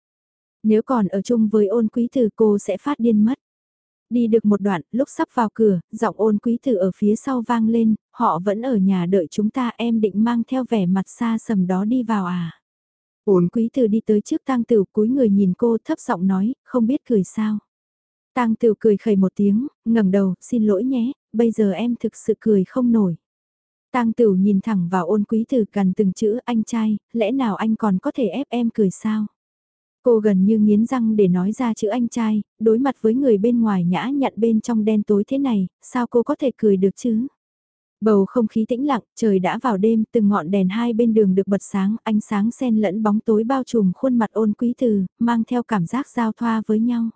Nếu còn ở chung với ôn quý tử cô sẽ phát điên mất. Đi được một đoạn, lúc sắp vào cửa, giọng ôn quý tử ở phía sau vang lên, họ vẫn ở nhà đợi chúng ta em định mang theo vẻ mặt xa sầm đó đi vào à. Ôn quý tử đi tới trước tang tử cúi người nhìn cô thấp giọng nói, không biết cười sao. Tang tử cười khẩy một tiếng, ngẩng đầu, xin lỗi nhé, bây giờ em thực sự cười không nổi. Tang tử nhìn thẳng vào ôn quý tử gần từng chữ anh trai, lẽ nào anh còn có thể ép em cười sao? Cô gần như nghiến răng để nói ra chữ anh trai, đối mặt với người bên ngoài nhã nhặn bên trong đen tối thế này, sao cô có thể cười được chứ? Bầu không khí tĩnh lặng, trời đã vào đêm, từng ngọn đèn hai bên đường được bật sáng, ánh sáng xen lẫn bóng tối bao trùm khuôn mặt ôn quý từ, mang theo cảm giác giao thoa với nhau.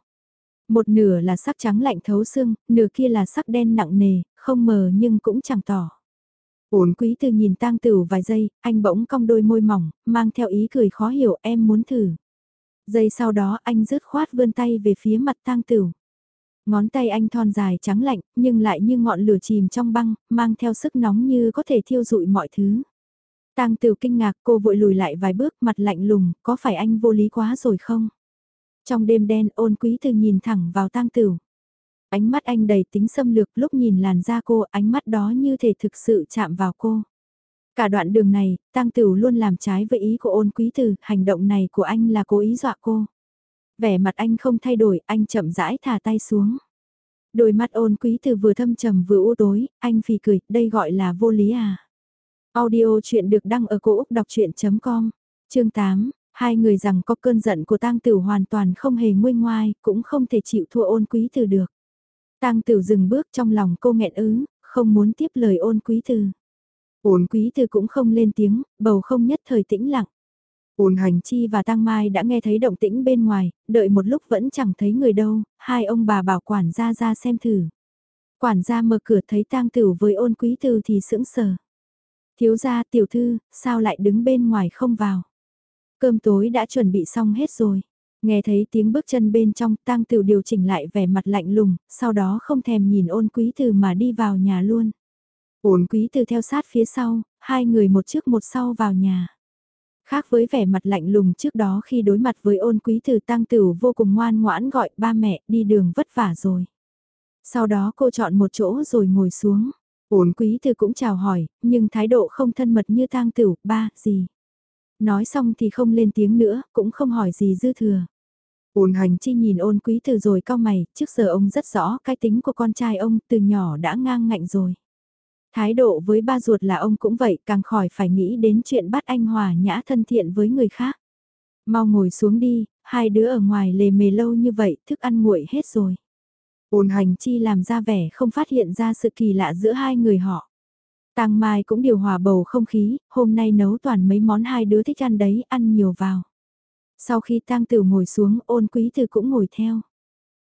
Một nửa là sắc trắng lạnh thấu xương, nửa kia là sắc đen nặng nề, không mờ nhưng cũng chẳng tỏ. Ôn quý từ nhìn tang tửu vài giây, anh bỗng cong đôi môi mỏng, mang theo ý cười khó hiểu em muốn thử. Giây sau đó anh rứt khoát vươn tay về phía mặt tang tửu. Ngón tay anh thon dài trắng lạnh, nhưng lại như ngọn lửa chìm trong băng, mang theo sức nóng như có thể thiêu dụi mọi thứ. Tang Tửu kinh ngạc, cô vội lùi lại vài bước, mặt lạnh lùng, có phải anh vô lý quá rồi không? Trong đêm đen, Ôn Quý Từ nhìn thẳng vào Tang Tửu. Ánh mắt anh đầy tính xâm lược, lúc nhìn làn da cô, ánh mắt đó như thể thực sự chạm vào cô. Cả đoạn đường này, Tang Tửu luôn làm trái với ý của Ôn Quý Từ, hành động này của anh là cố ý dọa cô. Vẻ mặt anh không thay đổi, anh chậm rãi thả tay xuống. Đôi mắt ôn quý từ vừa thâm trầm vừa u tối, anh phì cười, đây gọi là vô lý à. Audio chuyện được đăng ở cổ Úc đọc chuyện.com, chương 8, hai người rằng có cơn giận của tang tử hoàn toàn không hề nguôi ngoai, cũng không thể chịu thua ôn quý từ được. Tang tử dừng bước trong lòng cô nghẹn ứ, không muốn tiếp lời ôn quý từ. Ôn quý từ cũng không lên tiếng, bầu không nhất thời tĩnh lặng. Ôn hành chi và Tăng Mai đã nghe thấy động tĩnh bên ngoài, đợi một lúc vẫn chẳng thấy người đâu, hai ông bà bảo quản gia ra xem thử. Quản gia mở cửa thấy tang tử với ôn quý từ thì sững sờ. Thiếu gia tiểu thư, sao lại đứng bên ngoài không vào? Cơm tối đã chuẩn bị xong hết rồi. Nghe thấy tiếng bước chân bên trong tang tử điều chỉnh lại vẻ mặt lạnh lùng, sau đó không thèm nhìn ôn quý từ mà đi vào nhà luôn. Ôn quý từ theo sát phía sau, hai người một trước một sau vào nhà. Khác với vẻ mặt lạnh lùng trước đó khi đối mặt với ôn quý từ, tăng tử vô cùng ngoan ngoãn gọi ba mẹ đi đường vất vả rồi. Sau đó cô chọn một chỗ rồi ngồi xuống. Ôn quý từ cũng chào hỏi, nhưng thái độ không thân mật như tang tử, ba, gì. Nói xong thì không lên tiếng nữa, cũng không hỏi gì dư thừa. Ôn hành chi nhìn ôn quý từ rồi cao mày, trước giờ ông rất rõ cái tính của con trai ông từ nhỏ đã ngang ngạnh rồi. Thái độ với ba ruột là ông cũng vậy, càng khỏi phải nghĩ đến chuyện bắt anh hòa nhã thân thiện với người khác. Mau ngồi xuống đi, hai đứa ở ngoài lề mề lâu như vậy, thức ăn nguội hết rồi. Ôn hành chi làm ra vẻ không phát hiện ra sự kỳ lạ giữa hai người họ. Tàng Mai cũng điều hòa bầu không khí, hôm nay nấu toàn mấy món hai đứa thích ăn đấy, ăn nhiều vào. Sau khi Tang Tử ngồi xuống, ôn quý tử cũng ngồi theo.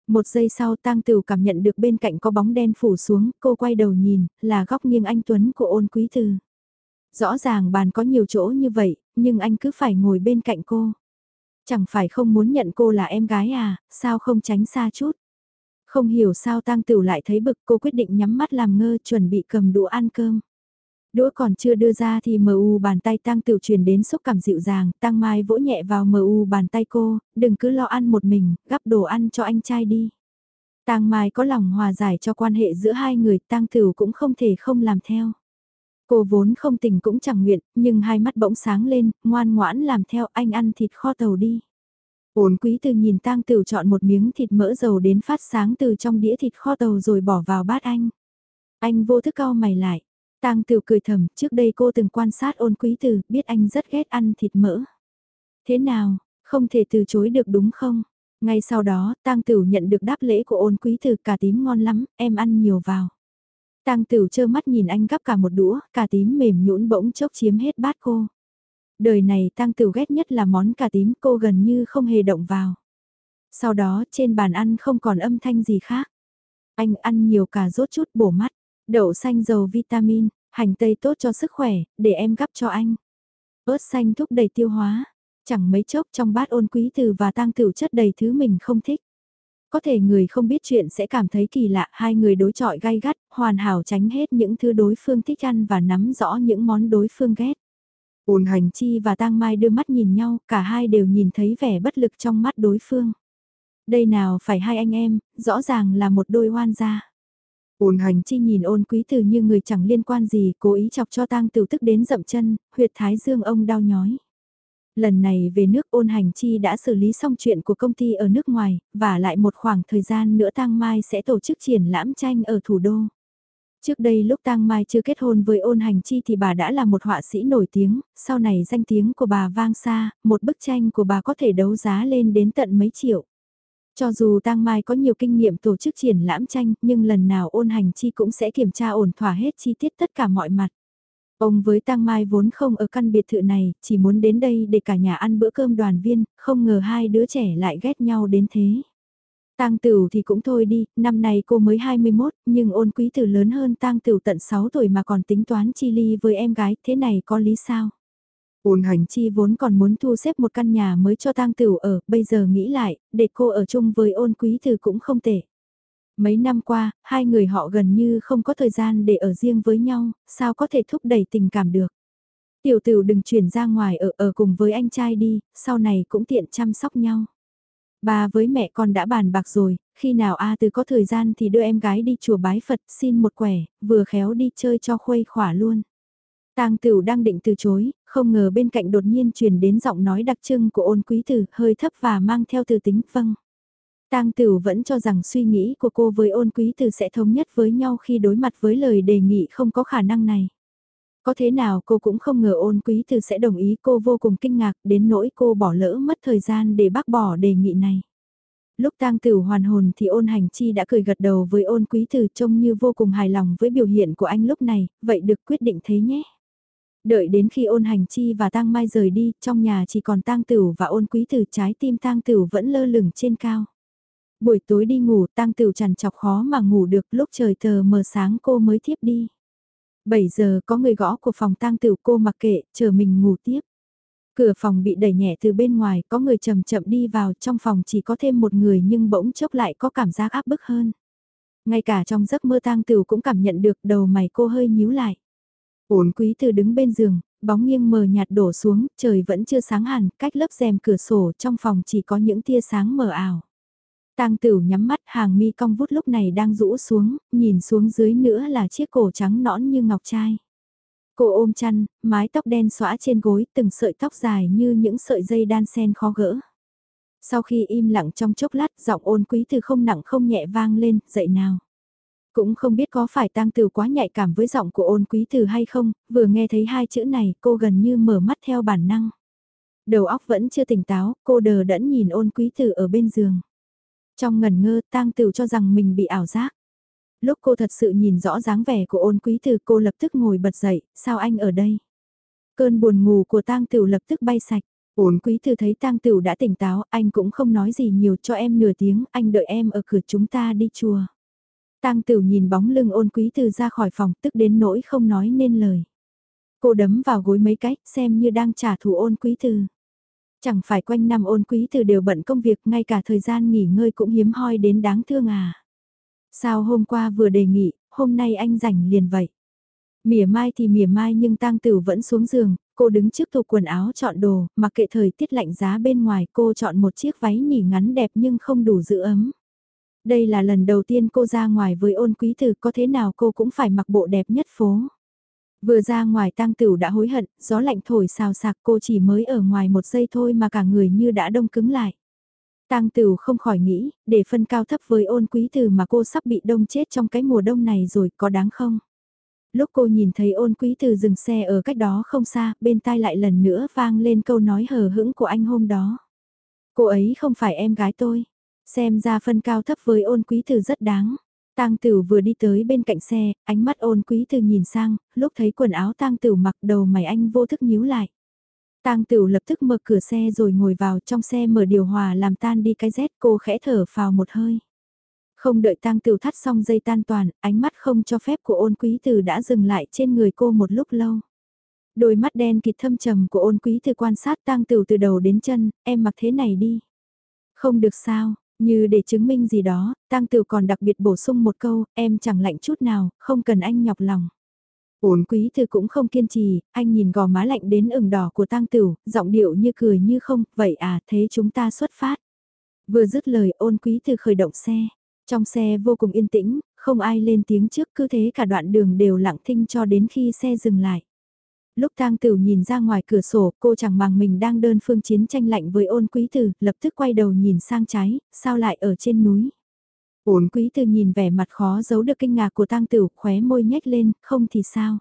Một giây sau tang tửu cảm nhận được bên cạnh có bóng đen phủ xuống, cô quay đầu nhìn, là góc nghiêng anh Tuấn của ôn quý từ. Rõ ràng bàn có nhiều chỗ như vậy, nhưng anh cứ phải ngồi bên cạnh cô. Chẳng phải không muốn nhận cô là em gái à, sao không tránh xa chút. Không hiểu sao tang tửu lại thấy bực cô quyết định nhắm mắt làm ngơ chuẩn bị cầm đũa ăn cơm. Đũa còn chưa đưa ra thì Mu bàn tay tăng tiểu truyền đến xúc cảm dịu dàng, tăng mai vỗ nhẹ vào Mu bàn tay cô, đừng cứ lo ăn một mình, gắp đồ ăn cho anh trai đi. Tang Mai có lòng hòa giải cho quan hệ giữa hai người, Tang Tiểu cũng không thể không làm theo. Cô vốn không tình cũng chẳng nguyện, nhưng hai mắt bỗng sáng lên, ngoan ngoãn làm theo anh ăn thịt kho tàu đi. Ổn quý từ nhìn Tang Tửu chọn một miếng thịt mỡ dầu đến phát sáng từ trong đĩa thịt kho tàu rồi bỏ vào bát anh. Anh vô thức cau mày lại. Tang Tiểu cười thầm, trước đây cô từng quan sát ôn quý tử, biết anh rất ghét ăn thịt mỡ. Thế nào, không thể từ chối được đúng không? Ngay sau đó, Tang Tiểu nhận được đáp lễ của ôn quý tử cả tím ngon lắm, em ăn nhiều vào. Tang Tiểu trơ mắt nhìn anh gắp cả một đũa, cả tím mềm nhũn bỗng chốc chiếm hết bát cô. Đời này Tang Tiểu ghét nhất là món cà tím cô gần như không hề động vào. Sau đó trên bàn ăn không còn âm thanh gì khác. Anh ăn nhiều cà rốt chút bổ mắt. Đậu xanh giàu vitamin, hành tây tốt cho sức khỏe, để em gắp cho anh. ớt xanh thúc đẩy tiêu hóa, chẳng mấy chốc trong bát ôn quý từ và tang tửu chất đầy thứ mình không thích. Có thể người không biết chuyện sẽ cảm thấy kỳ lạ hai người đối chọi gai gắt, hoàn hảo tránh hết những thứ đối phương thích ăn và nắm rõ những món đối phương ghét. Ôn hành chi và tang mai đưa mắt nhìn nhau, cả hai đều nhìn thấy vẻ bất lực trong mắt đối phương. Đây nào phải hai anh em, rõ ràng là một đôi hoan gia. Ôn hành chi nhìn ôn quý từ như người chẳng liên quan gì, cố ý chọc cho tang tiểu tức đến dậm chân, huyệt thái dương ông đau nhói. Lần này về nước ôn hành chi đã xử lý xong chuyện của công ty ở nước ngoài, và lại một khoảng thời gian nữa tang mai sẽ tổ chức triển lãm tranh ở thủ đô. Trước đây lúc Tang Mai chưa kết hôn với ôn hành chi thì bà đã là một họa sĩ nổi tiếng, sau này danh tiếng của bà vang xa, một bức tranh của bà có thể đấu giá lên đến tận mấy triệu. Cho dù Tang Mai có nhiều kinh nghiệm tổ chức triển lãm tranh, nhưng lần nào ôn hành chi cũng sẽ kiểm tra ổn thỏa hết chi tiết tất cả mọi mặt. Ông với Tang Mai vốn không ở căn biệt thự này, chỉ muốn đến đây để cả nhà ăn bữa cơm đoàn viên, không ngờ hai đứa trẻ lại ghét nhau đến thế. Tang Tửu thì cũng thôi đi, năm nay cô mới 21, nhưng ôn quý tử lớn hơn Tang Tửu tận 6 tuổi mà còn tính toán chi ly với em gái, thế này có lý sao? Ôn hành chi vốn còn muốn thu xếp một căn nhà mới cho Tang Tửu ở, bây giờ nghĩ lại, để cô ở chung với ôn quý tử cũng không tệ. Mấy năm qua, hai người họ gần như không có thời gian để ở riêng với nhau, sao có thể thúc đẩy tình cảm được. Tiểu tửu đừng chuyển ra ngoài ở ở cùng với anh trai đi, sau này cũng tiện chăm sóc nhau. Bà với mẹ con đã bàn bạc rồi, khi nào A từ có thời gian thì đưa em gái đi chùa bái Phật xin một quẻ, vừa khéo đi chơi cho khuây khỏa luôn. Tang Tửu đang định từ chối, không ngờ bên cạnh đột nhiên truyền đến giọng nói đặc trưng của ôn quý tử, hơi thấp và mang theo từ tính vâng. Tang Tửu vẫn cho rằng suy nghĩ của cô với ôn quý tử sẽ thống nhất với nhau khi đối mặt với lời đề nghị không có khả năng này. Có thế nào cô cũng không ngờ ôn quý tử sẽ đồng ý cô vô cùng kinh ngạc đến nỗi cô bỏ lỡ mất thời gian để bác bỏ đề nghị này. Lúc tang tử hoàn hồn thì ôn hành chi đã cười gật đầu với ôn quý tử trông như vô cùng hài lòng với biểu hiện của anh lúc này, vậy được quyết định thế nhé. Đợi đến khi ôn hành chi và tang mai rời đi, trong nhà chỉ còn tang tử và ôn quý tử trái tim tang tử vẫn lơ lửng trên cao. Buổi tối đi ngủ tang tử chằn chọc khó mà ngủ được lúc trời tờ mờ sáng cô mới thiếp đi. 7 giờ có người gõ của phòng tang tử cô mặc kệ, chờ mình ngủ tiếp. Cửa phòng bị đẩy nhẹ từ bên ngoài, có người chậm chậm đi vào, trong phòng chỉ có thêm một người nhưng bỗng chốc lại có cảm giác áp bức hơn. Ngay cả trong giấc mơ tang tử cũng cảm nhận được đầu mày cô hơi nhíu lại. Ổn quý từ đứng bên giường, bóng nghiêng mờ nhạt đổ xuống, trời vẫn chưa sáng hẳn, cách lớp rèm cửa sổ trong phòng chỉ có những tia sáng mờ ảo. Tang Tửu nhắm mắt, hàng mi cong vút lúc này đang rũ xuống, nhìn xuống dưới nữa là chiếc cổ trắng nõn như ngọc trai. Cô ôm chăn, mái tóc đen xõa trên gối, từng sợi tóc dài như những sợi dây đan sen khó gỡ. Sau khi im lặng trong chốc lát, giọng ôn quý từ không nặng không nhẹ vang lên, dậy nào. Cũng không biết có phải tang từ quá nhạy cảm với giọng của ôn quý từ hay không, vừa nghe thấy hai chữ này, cô gần như mở mắt theo bản năng. Đầu óc vẫn chưa tỉnh táo, cô đờ đẫn nhìn ôn quý từ ở bên giường. Trong ngần ngơ, tang từ cho rằng mình bị ảo giác. Lúc cô thật sự nhìn rõ dáng vẻ của ôn quý từ cô lập tức ngồi bật dậy, sao anh ở đây? Cơn buồn ngủ của tang tửu lập tức bay sạch. Ôn quý từ thấy tang tửu đã tỉnh táo, anh cũng không nói gì nhiều cho em nửa tiếng, anh đợi em ở cửa chúng ta đi chùa. Tang tửu nhìn bóng lưng ôn quý từ ra khỏi phòng tức đến nỗi không nói nên lời. Cô đấm vào gối mấy cách xem như đang trả thù ôn quý từ. Chẳng phải quanh năm ôn quý từ đều bận công việc ngay cả thời gian nghỉ ngơi cũng hiếm hoi đến đáng thương à. Sao hôm qua vừa đề nghị, hôm nay anh rảnh liền vậy. Mỉa mai thì mỉa mai nhưng tang tử vẫn xuống giường, cô đứng trước tủ quần áo chọn đồ, mặc kệ thời tiết lạnh giá bên ngoài cô chọn một chiếc váy nhỉ ngắn đẹp nhưng không đủ giữ ấm. Đây là lần đầu tiên cô ra ngoài với ôn quý tử có thế nào cô cũng phải mặc bộ đẹp nhất phố. Vừa ra ngoài tang tửu đã hối hận, gió lạnh thổi xào sạc cô chỉ mới ở ngoài một giây thôi mà cả người như đã đông cứng lại. Tang Tửu không khỏi nghĩ, để phân cao thấp với ôn quý tử mà cô sắp bị đông chết trong cái mùa đông này rồi có đáng không? Lúc cô nhìn thấy ôn quý tử dừng xe ở cách đó không xa, bên tai lại lần nữa vang lên câu nói hờ hững của anh hôm đó. Cô ấy không phải em gái tôi. Xem ra phân cao thấp với ôn quý tử rất đáng. Tang Tửu vừa đi tới bên cạnh xe, ánh mắt ôn quý từ nhìn sang, lúc thấy quần áo Tang Tửu mặc đầu mày anh vô thức nhíu lại. Tang Tửu lập tức mở cửa xe rồi ngồi vào trong xe mở điều hòa làm tan đi cái rét cô khẽ thở phào một hơi. Không đợi Tang Tửu thắt xong dây tan toàn, ánh mắt không cho phép của ôn quý từ đã dừng lại trên người cô một lúc lâu. Đôi mắt đen kịt thâm trầm của ôn quý từ quan sát Tang Tửu từ đầu đến chân, em mặc thế này đi. Không được sao, như để chứng minh gì đó, tăng Tử còn đặc biệt bổ sung một câu, em chẳng lạnh chút nào, không cần anh nhọc lòng. Ổn quý thư cũng không kiên trì, anh nhìn gò má lạnh đến ửng đỏ của tăng Tử, giọng điệu như cười như không, vậy à, thế chúng ta xuất phát. Vừa dứt lời ôn quý thư khởi động xe. Trong xe vô cùng yên tĩnh, không ai lên tiếng trước cứ thế cả đoạn đường đều lặng thinh cho đến khi xe dừng lại lúc tang tử nhìn ra ngoài cửa sổ cô chẳng màng mình đang đơn phương chiến tranh lạnh với ôn quý tử, lập tức quay đầu nhìn sang trái, sao lại ở trên núi. ôn quý từ nhìn vẻ mặt khó giấu được kinh ngạc của tang tử, khóe môi nhếch lên, không thì sao?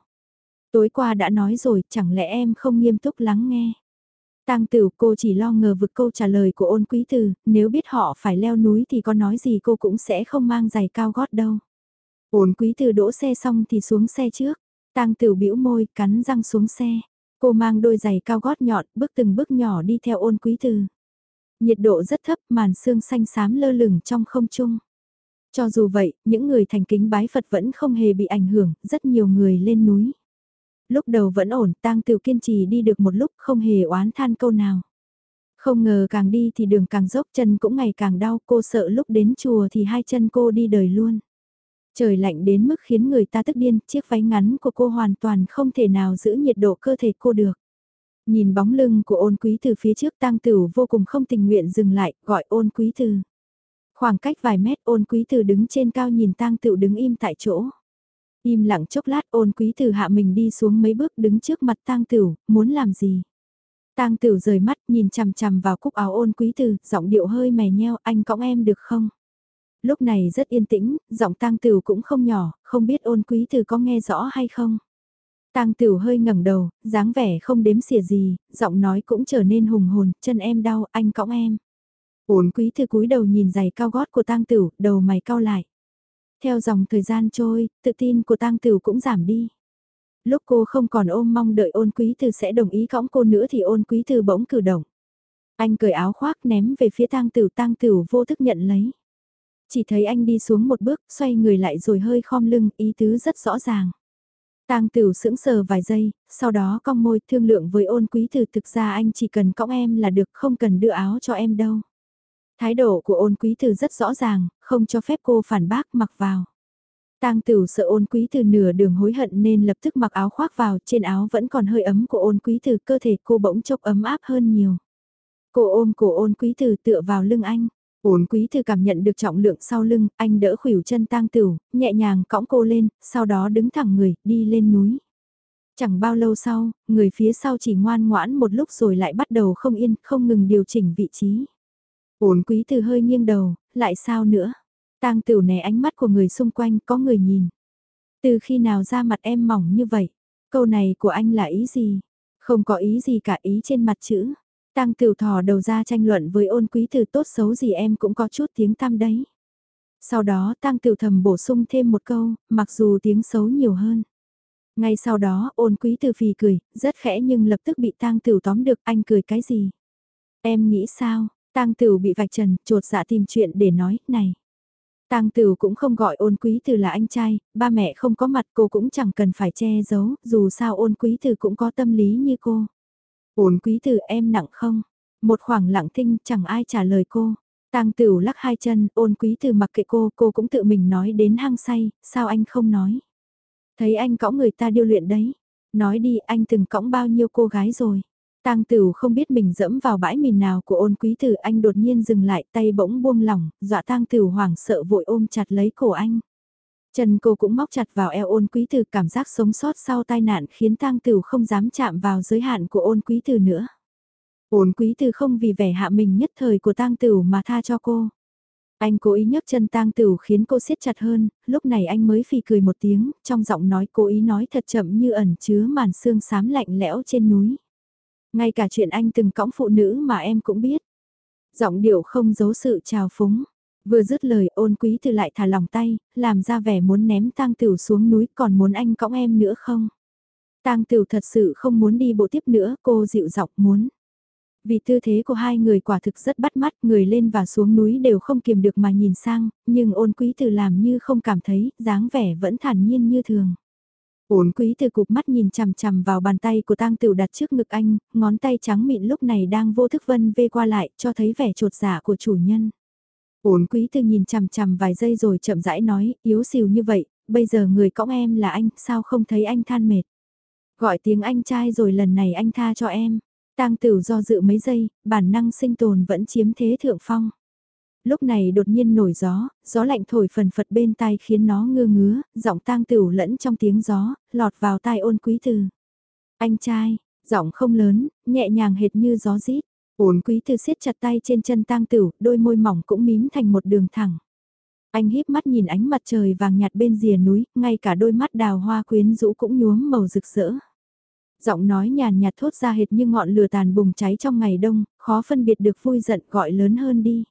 Tối qua đã nói rồi, chẳng lẽ em không nghiêm túc lắng nghe? Tang tử cô chỉ lo ngờ vực câu trả lời của ôn quý từ, nếu biết họ phải leo núi thì có nói gì cô cũng sẽ không mang giày cao gót đâu. Ôn quý từ đỗ xe xong thì xuống xe trước, tang tử bĩu môi, cắn răng xuống xe. Cô mang đôi giày cao gót nhọn, bước từng bước nhỏ đi theo ôn quý từ. Nhiệt độ rất thấp, màn sương xanh xám lơ lửng trong không trung. Cho dù vậy, những người thành kính bái Phật vẫn không hề bị ảnh hưởng, rất nhiều người lên núi. Lúc đầu vẫn ổn, tang Tửu kiên trì đi được một lúc không hề oán than câu nào. Không ngờ càng đi thì đường càng dốc chân cũng ngày càng đau, cô sợ lúc đến chùa thì hai chân cô đi đời luôn. Trời lạnh đến mức khiến người ta tức điên, chiếc váy ngắn của cô hoàn toàn không thể nào giữ nhiệt độ cơ thể cô được. Nhìn bóng lưng của ôn quý từ phía trước tang tử vô cùng không tình nguyện dừng lại, gọi ôn quý từ. Khoảng cách vài mét ôn quý từ đứng trên cao nhìn tang tử đứng im tại chỗ. Im lặng chốc lát ôn quý từ hạ mình đi xuống mấy bước đứng trước mặt tang tửu, muốn làm gì? Tang tửu rời mắt nhìn chằm chằm vào cúc áo ôn quý từ, giọng điệu hơi mè nheo, anh cõng em được không? Lúc này rất yên tĩnh, giọng tang tửu cũng không nhỏ, không biết ôn quý từ có nghe rõ hay không? Tang Tửu hơi ngẩng đầu, dáng vẻ không đếm xỉa gì, giọng nói cũng trở nên hùng hồn, chân em đau, anh cõng em. ôn quý thư cúi đầu nhìn giày cao gót của Tang Tửu, đầu mày cau lại. Theo dòng thời gian trôi, tự tin của Tang Tửu cũng giảm đi. Lúc cô không còn ôm mong đợi ôn quý thư sẽ đồng ý cõng cô nữa thì ôn quý thư bỗng cử động. Anh cởi áo khoác ném về phía Tang Tửu, Tang Tửu vô thức nhận lấy. Chỉ thấy anh đi xuống một bước, xoay người lại rồi hơi khom lưng, ý tứ rất rõ ràng. Tang Tửu sững sờ vài giây, sau đó cong môi thương lượng với ôn quý từ thực ra anh chỉ cần cõng em là được không cần đưa áo cho em đâu. Thái độ của ôn quý từ rất rõ ràng, không cho phép cô phản bác mặc vào. Tang Tửu sợ ôn quý từ nửa đường hối hận nên lập tức mặc áo khoác vào, trên áo vẫn còn hơi ấm của ôn quý từ cơ thể cô bỗng chốc ấm áp hơn nhiều. Cô ôm cổ ôn quý từ tựa vào lưng anh. Ôn quý thư cảm nhận được trọng lượng sau lưng, anh đỡ khuỷu chân tang tửu, nhẹ nhàng cõng cô lên, sau đó đứng thẳng người, đi lên núi. Chẳng bao lâu sau, người phía sau chỉ ngoan ngoãn một lúc rồi lại bắt đầu không yên, không ngừng điều chỉnh vị trí. Ôn quý thư hơi nghiêng đầu, lại sao nữa? Tang tửu né ánh mắt của người xung quanh, có người nhìn. Từ khi nào ra mặt em mỏng như vậy? Câu này của anh là ý gì? Không có ý gì cả ý trên mặt chữ. Tăng tiểu thò đầu ra tranh luận với ôn quý từ tốt xấu gì em cũng có chút tiếng tăm đấy. Sau đó tăng tiểu thầm bổ sung thêm một câu, mặc dù tiếng xấu nhiều hơn. Ngay sau đó ôn quý từ phì cười, rất khẽ nhưng lập tức bị tang tiểu tóm được anh cười cái gì. Em nghĩ sao, tang tiểu bị vạch trần, trột dạ tìm chuyện để nói, này. Tang Tử cũng không gọi ôn quý từ là anh trai, ba mẹ không có mặt cô cũng chẳng cần phải che giấu, dù sao ôn quý từ cũng có tâm lý như cô. Ổn quý tử em nặng không? Một khoảng lặng thinh chẳng ai trả lời cô. Tang Tửu lắc hai chân, ôn quý tử mặc kệ cô, cô cũng tự mình nói đến hang say, sao anh không nói? Thấy anh cõng người ta điêu luyện đấy. Nói đi anh từng cõng bao nhiêu cô gái rồi. Tang Tửu không biết mình dẫm vào bãi mìn nào của ôn quý tử anh đột nhiên dừng lại tay bỗng buông lỏng, dọa Tang Tửu hoảng sợ vội ôm chặt lấy cổ anh. Chân cô cũng móc chặt vào eo ôn quý từ cảm giác sống sót sau tai nạn khiến tang tử không dám chạm vào giới hạn của ôn quý từ nữa. Ôn quý từ không vì vẻ hạ mình nhất thời của tang tử mà tha cho cô. Anh cố ý nhấc chân tang tử khiến cô siết chặt hơn, lúc này anh mới phì cười một tiếng, trong giọng nói cố ý nói thật chậm như ẩn chứa màn sương xám lạnh lẽo trên núi. Ngay cả chuyện anh từng cõng phụ nữ mà em cũng biết. Giọng điệu không giấu sự trào phúng. Vừa dứt lời ôn quý từ lại thả lòng tay, làm ra vẻ muốn ném tang tửu xuống núi còn muốn anh cõng em nữa không? Tang tửu thật sự không muốn đi bộ tiếp nữa, cô dịu giọng muốn. Vì tư thế của hai người quả thực rất bắt mắt, người lên và xuống núi đều không kiềm được mà nhìn sang, nhưng ôn quý từ làm như không cảm thấy, dáng vẻ vẫn thản nhiên như thường. Ôn quý từ cục mắt nhìn chằm chằm vào bàn tay của tang tửu đặt trước ngực anh, ngón tay trắng mịn lúc này đang vô thức vân vê qua lại, cho thấy vẻ trột giả của chủ nhân. Ổn quý tư nhìn chằm chằm vài giây rồi chậm rãi nói, yếu xìu như vậy, bây giờ người cõng em là anh, sao không thấy anh than mệt. Gọi tiếng anh trai rồi lần này anh tha cho em. Tang tử do dự mấy giây, bản năng sinh tồn vẫn chiếm thế thượng phong. Lúc này đột nhiên nổi gió, gió lạnh thổi phần phật bên tai khiến nó ngơ ngứa, giọng tang tử lẫn trong tiếng gió, lọt vào tai ôn quý từ. Anh trai, giọng không lớn, nhẹ nhàng hệt như gió rít. Ổn quý từ siết chặt tay trên chân tang tửu, đôi môi mỏng cũng mím thành một đường thẳng. Anh híp mắt nhìn ánh mặt trời vàng nhạt bên rìa núi, ngay cả đôi mắt đào hoa quyến rũ cũng nhuốm màu rực rỡ. Giọng nói nhàn nhạt thốt ra hệt như ngọn lửa tàn bùng cháy trong ngày đông, khó phân biệt được vui giận gọi lớn hơn đi.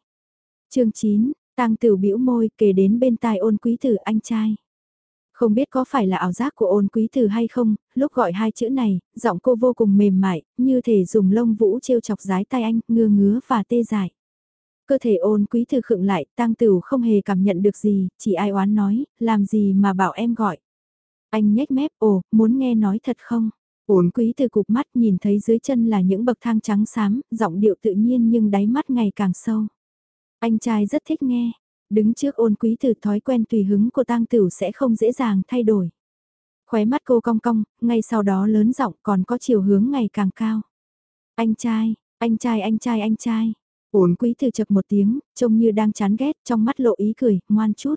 chương 9, tang tử bĩu môi kề đến bên tai ôn quý tử anh trai. Không biết có phải là ảo giác của ôn quý từ hay không, lúc gọi hai chữ này, giọng cô vô cùng mềm mại, như thể dùng lông vũ trêu chọc rái tay anh, ngưa ngứa và tê dại. Cơ thể ôn quý thư khựng lại, tang tử không hề cảm nhận được gì, chỉ ai oán nói, làm gì mà bảo em gọi. Anh nhếch mép, ồ, muốn nghe nói thật không? Ôn quý từ cục mắt nhìn thấy dưới chân là những bậc thang trắng xám, giọng điệu tự nhiên nhưng đáy mắt ngày càng sâu. Anh trai rất thích nghe, đứng trước ôn quý từ thói quen tùy hứng của tang tửu sẽ không dễ dàng thay đổi. Khóe mắt cô cong cong, ngay sau đó lớn giọng còn có chiều hướng ngày càng cao. Anh trai, anh trai anh trai anh trai. Ôn quý từ chập một tiếng, trông như đang chán ghét, trong mắt lộ ý cười, ngoan chút.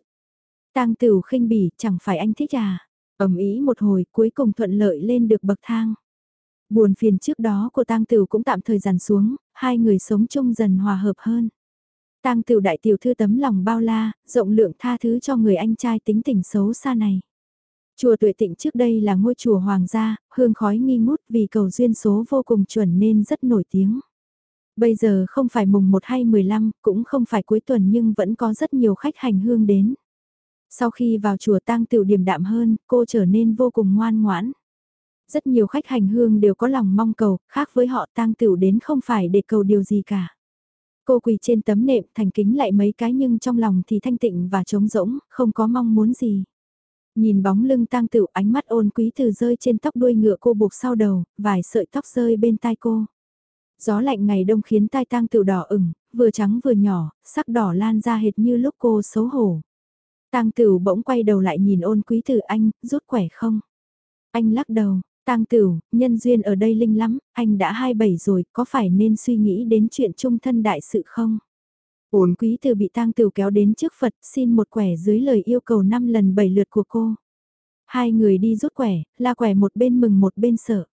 Tang tửu khinh bỉ, chẳng phải anh thích à? ầm ý một hồi, cuối cùng thuận lợi lên được bậc thang. Buồn phiền trước đó của Tang tửu cũng tạm thời dàn xuống, hai người sống chung dần hòa hợp hơn. Tang Tử đại tiểu thư tấm lòng bao la, rộng lượng tha thứ cho người anh trai tính tình xấu xa này. Chùa Tuệ Tịnh trước đây là ngôi chùa hoàng gia, hương khói nghi ngút vì cầu duyên số vô cùng chuẩn nên rất nổi tiếng. Bây giờ không phải mùng 1 hay 15, cũng không phải cuối tuần nhưng vẫn có rất nhiều khách hành hương đến. Sau khi vào chùa tang tiểu điểm đạm hơn, cô trở nên vô cùng ngoan ngoãn. Rất nhiều khách hành hương đều có lòng mong cầu, khác với họ tang tiểu đến không phải để cầu điều gì cả. Cô quỳ trên tấm nệm thành kính lại mấy cái nhưng trong lòng thì thanh tịnh và trống rỗng, không có mong muốn gì. Nhìn bóng lưng tang tiểu ánh mắt ôn quý từ rơi trên tóc đuôi ngựa cô buộc sau đầu, vài sợi tóc rơi bên tai cô. Gió lạnh ngày đông khiến tai tang tiểu đỏ ửng, vừa trắng vừa nhỏ, sắc đỏ lan ra hệt như lúc cô xấu hổ. Tang Tửu bỗng quay đầu lại nhìn ôn quý từ anh, rút quẻ không? Anh lắc đầu, Tang Tửu, nhân duyên ở đây linh lắm, anh đã 27 rồi, có phải nên suy nghĩ đến chuyện trung thân đại sự không? Ôn quý Từ bị Tang Tửu kéo đến trước Phật, xin một quẻ dưới lời yêu cầu 5 lần 7 lượt của cô. Hai người đi rút quẻ, la quẻ một bên mừng một bên sợ.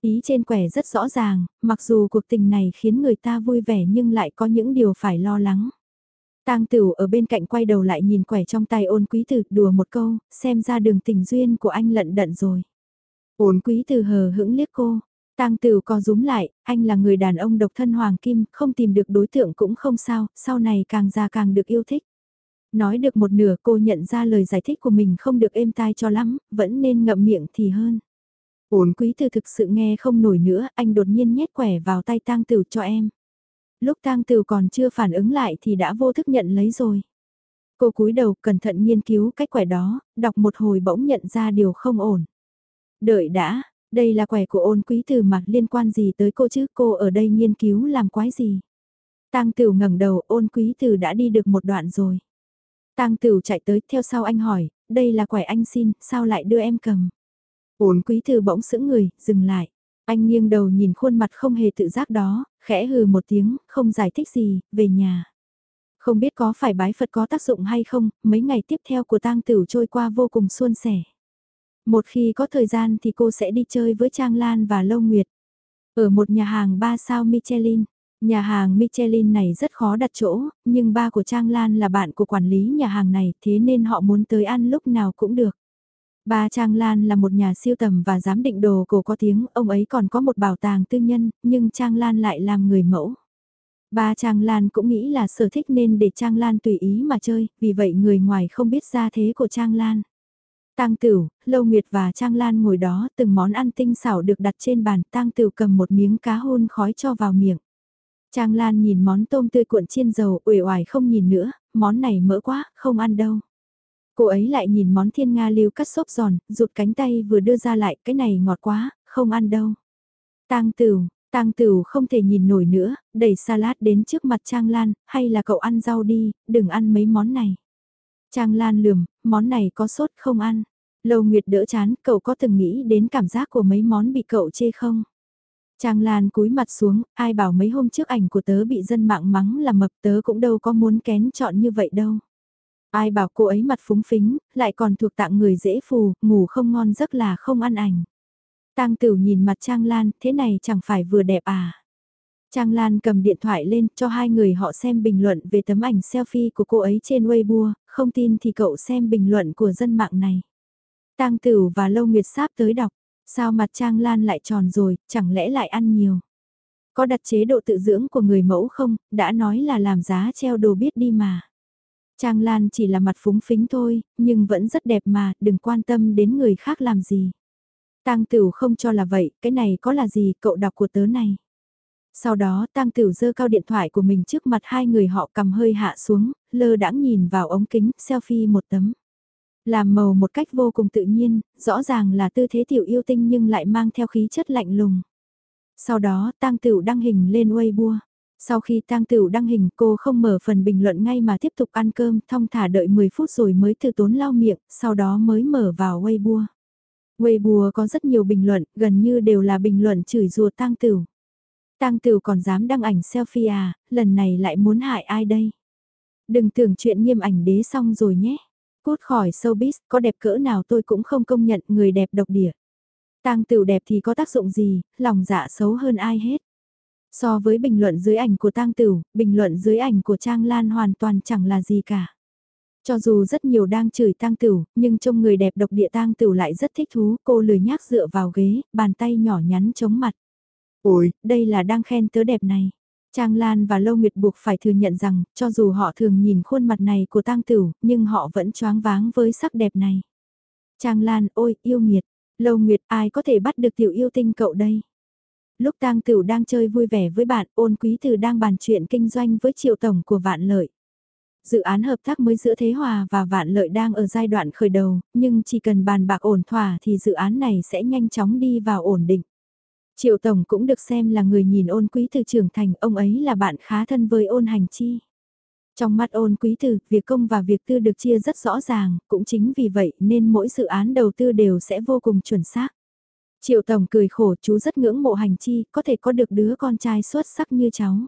Ý trên quẻ rất rõ ràng, mặc dù cuộc tình này khiến người ta vui vẻ nhưng lại có những điều phải lo lắng. Tang Tửu ở bên cạnh quay đầu lại nhìn quẻ trong tay ôn quý Từ, đùa một câu, xem ra đường tình duyên của anh lận đận rồi. Ôn quý từ hờ hững liếc cô, Tang Tửu co rúm lại, anh là người đàn ông độc thân hoàng kim, không tìm được đối tượng cũng không sao, sau này càng già càng được yêu thích. Nói được một nửa cô nhận ra lời giải thích của mình không được êm tai cho lắm, vẫn nên ngậm miệng thì hơn. Ôn quý từ thực sự nghe không nổi nữa, anh đột nhiên nhét quẻ vào tay Tang Tửu cho em. Lúc tang Tửu còn chưa phản ứng lại thì đã vô thức nhận lấy rồi. Cô cúi đầu cẩn thận nghiên cứu cách quẻ đó, đọc một hồi bỗng nhận ra điều không ổn. Đợi đã, đây là quẻ của ôn quý tử mà liên quan gì tới cô chứ cô ở đây nghiên cứu làm quái gì. Tang Tử ngẩng đầu ôn quý tử đã đi được một đoạn rồi. Tang Tử chạy tới theo sau anh hỏi, đây là quẻ anh xin, sao lại đưa em cầm. Ôn quý tử bỗng sững người, dừng lại. Anh nghiêng đầu nhìn khuôn mặt không hề tự giác đó, khẽ hừ một tiếng, không giải thích gì, về nhà. Không biết có phải bái Phật có tác dụng hay không, mấy ngày tiếp theo của tang tử trôi qua vô cùng suôn sẻ. Một khi có thời gian thì cô sẽ đi chơi với Trang Lan và Lâu Nguyệt. Ở một nhà hàng 3 sao Michelin, nhà hàng Michelin này rất khó đặt chỗ, nhưng ba của Trang Lan là bạn của quản lý nhà hàng này thế nên họ muốn tới ăn lúc nào cũng được. Ba Trang Lan là một nhà siêu tầm và giám định đồ cổ có tiếng, ông ấy còn có một bảo tàng tư nhân, nhưng Trang Lan lại làm người mẫu. Ba Trang Lan cũng nghĩ là sở thích nên để Trang Lan tùy ý mà chơi, vì vậy người ngoài không biết ra thế của Trang Lan. Tang Tửu, Lâu Nguyệt và Trang Lan ngồi đó, từng món ăn tinh xảo được đặt trên bàn, Tang Tửu cầm một miếng cá hôn khói cho vào miệng. Trang Lan nhìn món tôm tươi cuộn chiên dầu, uể oải không nhìn nữa, món này mỡ quá, không ăn đâu. Cô ấy lại nhìn món thiên nga lưu cắt xốp giòn, rụt cánh tay vừa đưa ra lại, cái này ngọt quá, không ăn đâu. Tang Tửu, Tang Tửu không thể nhìn nổi nữa, đẩy salad đến trước mặt Trang Lan, hay là cậu ăn rau đi, đừng ăn mấy món này. Trang Lan lườm, món này có sốt không ăn. Lâu Nguyệt đỡ chán, cậu có từng nghĩ đến cảm giác của mấy món bị cậu chê không? Trang Lan cúi mặt xuống, ai bảo mấy hôm trước ảnh của tớ bị dân mạng mắng là mập tớ cũng đâu có muốn kén chọn như vậy đâu. Ai bảo cô ấy mặt phúng phính, lại còn thuộc tạng người dễ phù, ngủ không ngon giấc là không ăn ảnh. Tang Tửu nhìn mặt Trang Lan, thế này chẳng phải vừa đẹp à? Trang Lan cầm điện thoại lên cho hai người họ xem bình luận về tấm ảnh selfie của cô ấy trên Weibo, không tin thì cậu xem bình luận của dân mạng này. Tang Tử và Lâu Nguyệt Sáp tới đọc, sao mặt Trang Lan lại tròn rồi, chẳng lẽ lại ăn nhiều. Có đặt chế độ tự dưỡng của người mẫu không, đã nói là làm giá treo đồ biết đi mà. Trang Lan chỉ là mặt phúng phính thôi, nhưng vẫn rất đẹp mà, đừng quan tâm đến người khác làm gì. Tang Tửu không cho là vậy, cái này có là gì, cậu đọc của tớ này. Sau đó Tang Tửu giơ cao điện thoại của mình trước mặt hai người họ cầm hơi hạ xuống, lơ đãng nhìn vào ống kính, selfie một tấm. Làm màu một cách vô cùng tự nhiên, rõ ràng là tư thế tiểu yêu tinh nhưng lại mang theo khí chất lạnh lùng. Sau đó Tang Tửu đăng hình lên Weibo. Sau khi tang tửu đăng hình cô không mở phần bình luận ngay mà tiếp tục ăn cơm thong thả đợi 10 phút rồi mới từ tốn lau miệng, sau đó mới mở vào Weibo. Weibo có rất nhiều bình luận, gần như đều là bình luận chửi rùa tang tửu. Tang tửu còn dám đăng ảnh selfie à, lần này lại muốn hại ai đây? Đừng tưởng chuyện nghiêm ảnh đế xong rồi nhé. Cút khỏi showbiz, có đẹp cỡ nào tôi cũng không công nhận người đẹp độc địa. Tang tửu đẹp thì có tác dụng gì, lòng dạ xấu hơn ai hết. So với bình luận dưới ảnh của tang tửu, bình luận dưới ảnh của Trang Lan hoàn toàn chẳng là gì cả. Cho dù rất nhiều đang chửi tang tửu, nhưng trông người đẹp độc địa tang tửu lại rất thích thú, cô lười nhác dựa vào ghế, bàn tay nhỏ nhắn chống mặt. Ôi, đây là đang khen tớ đẹp này. Trang Lan và Lâu Nguyệt buộc phải thừa nhận rằng, cho dù họ thường nhìn khuôn mặt này của tang tửu, nhưng họ vẫn choáng váng với sắc đẹp này. Trang Lan, ôi, yêu nghiệt. Lâu Nguyệt, ai có thể bắt được tiểu yêu tinh cậu đây? Lúc tang tửu đang chơi vui vẻ với bạn, ôn quý từ đang bàn chuyện kinh doanh với triệu tổng của vạn lợi. Dự án hợp tác mới giữa Thế Hòa và Vạn Lợi đang ở giai đoạn khởi đầu, nhưng chỉ cần bàn bạc ổn thỏa thì dự án này sẽ nhanh chóng đi vào ổn định. Triệu Tổng cũng được xem là người nhìn ôn quý từ trưởng thành, ông ấy là bạn khá thân với ôn hành chi. Trong mắt ôn quý từ, việc công và việc tư được chia rất rõ ràng, cũng chính vì vậy nên mỗi dự án đầu tư đều sẽ vô cùng chuẩn xác. Triệu Tổng cười khổ chú rất ngưỡng mộ hành chi, có thể có được đứa con trai xuất sắc như cháu.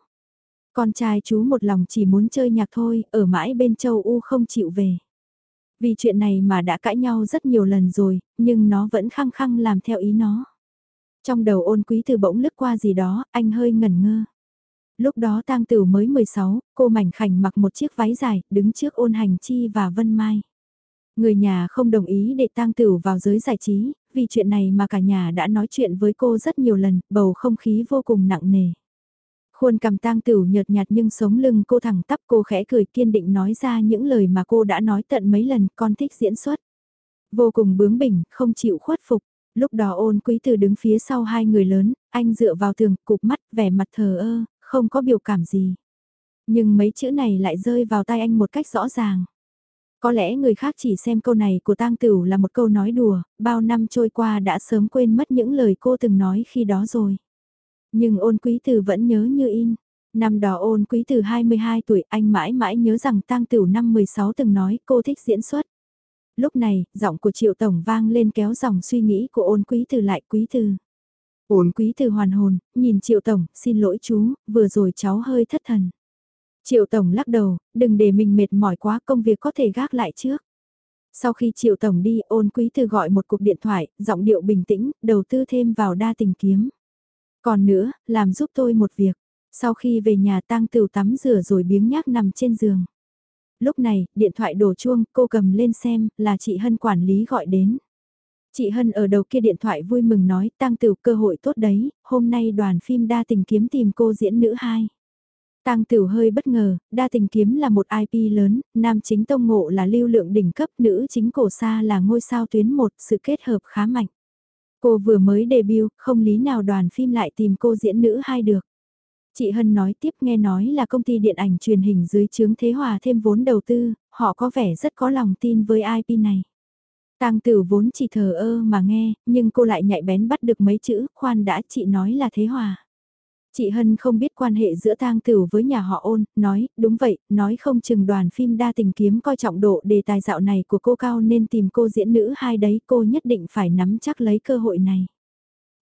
Con trai chú một lòng chỉ muốn chơi nhạc thôi, ở mãi bên châu U không chịu về. Vì chuyện này mà đã cãi nhau rất nhiều lần rồi, nhưng nó vẫn khăng khăng làm theo ý nó. Trong đầu ôn quý từ bỗng lướt qua gì đó, anh hơi ngẩn ngơ. Lúc đó tang tử mới 16, cô mảnh khảnh mặc một chiếc váy dài, đứng trước ôn hành chi và vân mai. Người nhà không đồng ý để tang tử vào giới giải trí, vì chuyện này mà cả nhà đã nói chuyện với cô rất nhiều lần, bầu không khí vô cùng nặng nề. Khuôn cầm tang tử nhợt nhạt nhưng sống lưng cô thẳng tắp cô khẽ cười kiên định nói ra những lời mà cô đã nói tận mấy lần con thích diễn xuất. Vô cùng bướng bỉnh, không chịu khuất phục. Lúc đó ôn quý từ đứng phía sau hai người lớn, anh dựa vào tường, cụp mắt, vẻ mặt thờ ơ, không có biểu cảm gì. Nhưng mấy chữ này lại rơi vào tay anh một cách rõ ràng. Có lẽ người khác chỉ xem câu này của tang tửu là một câu nói đùa, bao năm trôi qua đã sớm quên mất những lời cô từng nói khi đó rồi. Nhưng ôn quý tử vẫn nhớ như in. Năm đó ôn quý tử 22 tuổi anh mãi mãi nhớ rằng tang tửu năm 16 từng nói cô thích diễn xuất. Lúc này, giọng của triệu tổng vang lên kéo dòng suy nghĩ của ôn quý từ lại quý từ Ôn quý từ hoàn hồn, nhìn triệu tổng, xin lỗi chú, vừa rồi cháu hơi thất thần. Triệu Tổng lắc đầu, đừng để mình mệt mỏi quá công việc có thể gác lại trước. Sau khi Triệu Tổng đi ôn quý từ gọi một cuộc điện thoại, giọng điệu bình tĩnh, đầu tư thêm vào đa tình kiếm. Còn nữa, làm giúp tôi một việc. Sau khi về nhà tang tửu tắm rửa rồi biếng nhác nằm trên giường. Lúc này, điện thoại đổ chuông, cô cầm lên xem, là chị Hân quản lý gọi đến. Chị Hân ở đầu kia điện thoại vui mừng nói, tang tửu cơ hội tốt đấy, hôm nay đoàn phim đa tình kiếm tìm cô diễn nữ hai. Tang Tửu hơi bất ngờ, đa tình kiếm là một IP lớn, nam chính tông ngộ là lưu lượng đỉnh cấp, nữ chính cổ sa là ngôi sao tuyến một, sự kết hợp khá mạnh. Cô vừa mới debut, không lý nào đoàn phim lại tìm cô diễn nữ hai được. Chị Hân nói tiếp nghe nói là công ty điện ảnh truyền hình dưới chướng Thế Hòa thêm vốn đầu tư, họ có vẻ rất có lòng tin với IP này. Tang Tử vốn chỉ thờ ơ mà nghe, nhưng cô lại nhạy bén bắt được mấy chữ, khoan đã chị nói là Thế Hòa. Chị Hân không biết quan hệ giữa tang tử với nhà họ ôn, nói, đúng vậy, nói không chừng đoàn phim đa tình kiếm coi trọng độ đề tài dạo này của cô cao nên tìm cô diễn nữ hai đấy cô nhất định phải nắm chắc lấy cơ hội này.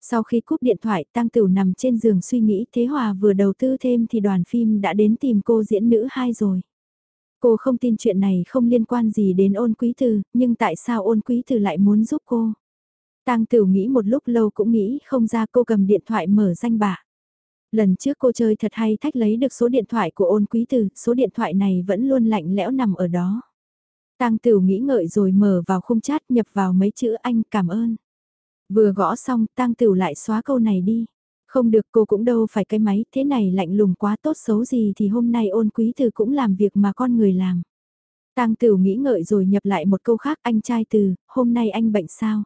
Sau khi cúp điện thoại Tăng Tửu nằm trên giường suy nghĩ Thế Hòa vừa đầu tư thêm thì đoàn phim đã đến tìm cô diễn nữ hai rồi. Cô không tin chuyện này không liên quan gì đến ôn quý từ, nhưng tại sao ôn quý từ lại muốn giúp cô? Tăng Tửu nghĩ một lúc lâu cũng nghĩ không ra cô cầm điện thoại mở danh bạ. Lần trước cô chơi thật hay thách lấy được số điện thoại của ôn quý từ, số điện thoại này vẫn luôn lạnh lẽo nằm ở đó. tăng Tửu nghĩ ngợi rồi mở vào khung chat nhập vào mấy chữ anh cảm ơn. Vừa gõ xong Tang Tửu lại xóa câu này đi. Không được cô cũng đâu phải cái máy, thế này lạnh lùng quá tốt xấu gì thì hôm nay ôn quý từ cũng làm việc mà con người làm. Tang Tửu nghĩ ngợi rồi nhập lại một câu khác anh trai từ, hôm nay anh bệnh sao?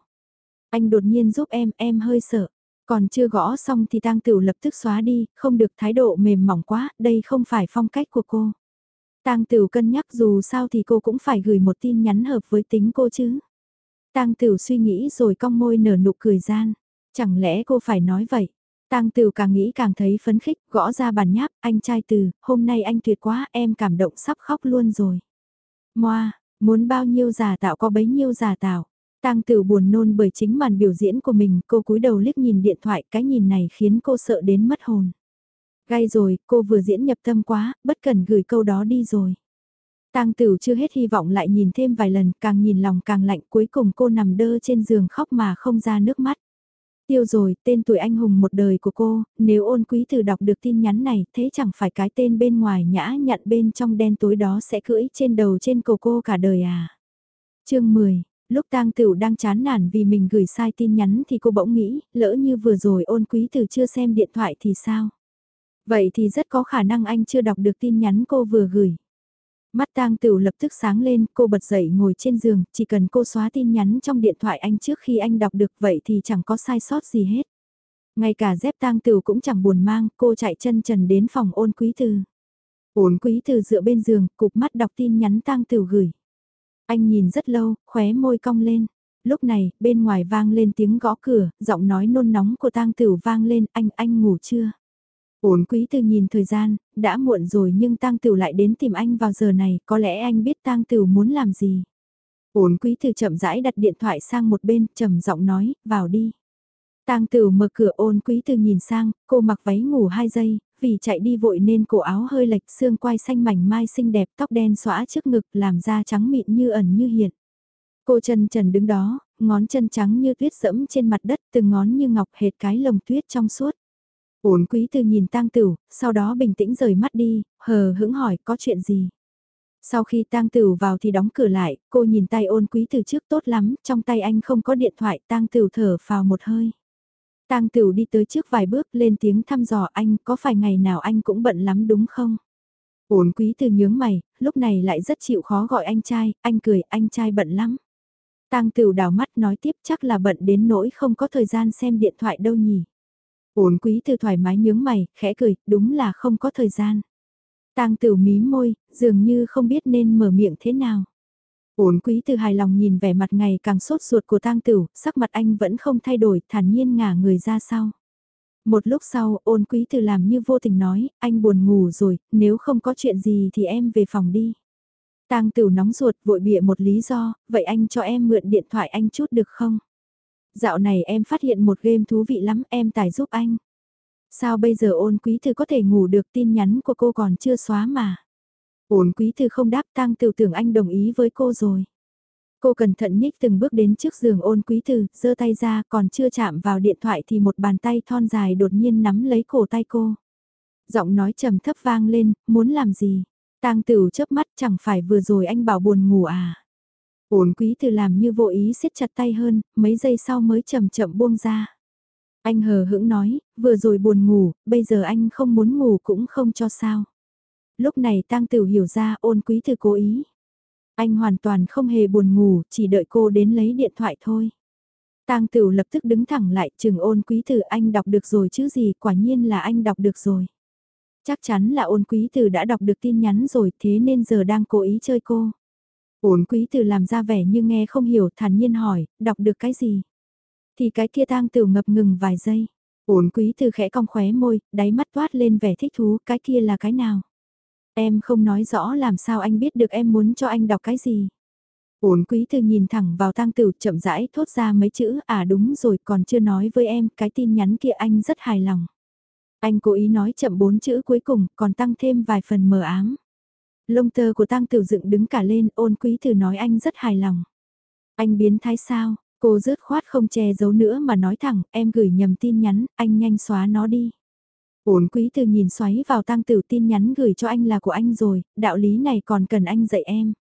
Anh đột nhiên giúp em, em hơi sợ. Còn chưa gõ xong thì Tang Tửu lập tức xóa đi, không được thái độ mềm mỏng quá, đây không phải phong cách của cô. Tang Tửu cân nhắc dù sao thì cô cũng phải gửi một tin nhắn hợp với tính cô chứ. Tang Tửu suy nghĩ rồi cong môi nở nụ cười gian. Chẳng lẽ cô phải nói vậy? Tang Tửu càng nghĩ càng thấy phấn khích, gõ ra bàn nháp, anh trai từ, hôm nay anh tuyệt quá, em cảm động sắp khóc luôn rồi. Moa, muốn bao nhiêu giả tạo có bấy nhiêu giả tạo. Tang Tử buồn nôn bởi chính màn biểu diễn của mình, cô cúi đầu liếc nhìn điện thoại, cái nhìn này khiến cô sợ đến mất hồn. Gai rồi, cô vừa diễn nhập tâm quá, bất cần gửi câu đó đi rồi. Tang Tử chưa hết hy vọng lại nhìn thêm vài lần, càng nhìn lòng càng lạnh, cuối cùng cô nằm đơ trên giường khóc mà không ra nước mắt. Tiêu rồi, tên tuổi anh hùng một đời của cô, nếu ôn quý từ đọc được tin nhắn này, thế chẳng phải cái tên bên ngoài nhã nhặn bên trong đen tối đó sẽ cưỡi trên đầu trên cổ cô cả đời à. chương 10, lúc tang tửu đang chán nản vì mình gửi sai tin nhắn thì cô bỗng nghĩ, lỡ như vừa rồi ôn quý từ chưa xem điện thoại thì sao? Vậy thì rất có khả năng anh chưa đọc được tin nhắn cô vừa gửi. Mắt tang tửu lập tức sáng lên, cô bật dậy ngồi trên giường, chỉ cần cô xóa tin nhắn trong điện thoại anh trước khi anh đọc được vậy thì chẳng có sai sót gì hết. Ngay cả dép tang tửu cũng chẳng buồn mang, cô chạy chân trần đến phòng ôn quý từ. Ôn quý từ dựa bên giường, cục mắt đọc tin nhắn tang tửu gửi. Anh nhìn rất lâu, khóe môi cong lên. Lúc này, bên ngoài vang lên tiếng gõ cửa, giọng nói nôn nóng của tang tửu vang lên, anh, anh ngủ chưa? Ôn quý từ nhìn thời gian, đã muộn rồi nhưng tang tửu lại đến tìm anh vào giờ này, có lẽ anh biết tang tửu muốn làm gì. Ôn quý từ chậm rãi đặt điện thoại sang một bên, trầm giọng nói, vào đi. Tang Tửu mở cửa ôn quý từ nhìn sang, cô mặc váy ngủ 2 giây, vì chạy đi vội nên cổ áo hơi lệch xương quai xanh mảnh mai xinh đẹp tóc đen xõa trước ngực làm da trắng mịn như ẩn như hiện. Cô chân trần đứng đó, ngón chân trắng như tuyết dẫm trên mặt đất từng ngón như ngọc hệt cái lồng tuyết trong suốt. Ôn quý từ nhìn tang tửu, sau đó bình tĩnh rời mắt đi, hờ hững hỏi có chuyện gì. Sau khi tang tửu vào thì đóng cửa lại, cô nhìn tay ôn quý từ trước tốt lắm, trong tay anh không có điện thoại, tang tửu thở vào một hơi. Tang Tửu đi tới trước vài bước lên tiếng thăm dò anh có phải ngày nào anh cũng bận lắm đúng không? Ổn quý từ nhướng mày, lúc này lại rất chịu khó gọi anh trai, anh cười, anh trai bận lắm. Tang Tửu đào mắt nói tiếp chắc là bận đến nỗi không có thời gian xem điện thoại đâu nhỉ. Ôn quý từ thoải mái nhướng mày, khẽ cười, đúng là không có thời gian. Tang Tửu mí môi, dường như không biết nên mở miệng thế nào. Ôn quý từ hài lòng nhìn vẻ mặt ngày càng sốt ruột của tang tửu, sắc mặt anh vẫn không thay đổi, thản nhiên ngả người ra sau. Một lúc sau, ôn quý từ làm như vô tình nói, anh buồn ngủ rồi, nếu không có chuyện gì thì em về phòng đi. Tang tửu nóng ruột vội bịa một lý do, vậy anh cho em mượn điện thoại anh chút được không? Dạo này em phát hiện một game thú vị lắm, em tải giúp anh. Sao bây giờ ôn quý thư có thể ngủ được tin nhắn của cô còn chưa xóa mà? ôn quý thư không đáp tang tiểu tưởng anh đồng ý với cô rồi. Cô cẩn thận nhích từng bước đến trước giường ôn quý thư, giơ tay ra còn chưa chạm vào điện thoại thì một bàn tay thon dài đột nhiên nắm lấy cổ tay cô. Giọng nói trầm thấp vang lên, muốn làm gì? Tang Tửu chớp mắt chẳng phải vừa rồi anh bảo buồn ngủ à? Ổn quý Từ làm như vô ý siết chặt tay hơn, mấy giây sau mới chậm chậm buông ra. Anh hờ hững nói, vừa rồi buồn ngủ, bây giờ anh không muốn ngủ cũng không cho sao. Lúc này tang Tử hiểu ra ôn quý Từ cố ý. Anh hoàn toàn không hề buồn ngủ, chỉ đợi cô đến lấy điện thoại thôi. Tang Tử lập tức đứng thẳng lại, chừng ôn quý tử anh đọc được rồi chứ gì, quả nhiên là anh đọc được rồi. Chắc chắn là ôn quý tử đã đọc được tin nhắn rồi, thế nên giờ đang cố ý chơi cô. Ôn quý từ làm ra vẻ như nghe không hiểu, thản nhiên hỏi, đọc được cái gì? Thì cái kia tang Tử ngập ngừng vài giây. Ôn quý từ khẽ cong khóe môi, đáy mắt toát lên vẻ thích thú, cái kia là cái nào? Em không nói rõ làm sao anh biết được em muốn cho anh đọc cái gì. Uốn quý từ nhìn thẳng vào tang tử chậm rãi thốt ra mấy chữ à đúng rồi còn chưa nói với em cái tin nhắn kia anh rất hài lòng. Anh cố ý nói chậm bốn chữ cuối cùng còn tăng thêm vài phần mờ ám. Lông tơ của tang tử dựng đứng cả lên ôn quý thư nói anh rất hài lòng. Anh biến thái sao, cô rớt khoát không che giấu nữa mà nói thẳng em gửi nhầm tin nhắn, anh nhanh xóa nó đi. ôn quý từ nhìn xoáy vào tăng tử tin nhắn gửi cho anh là của anh rồi, đạo lý này còn cần anh dạy em.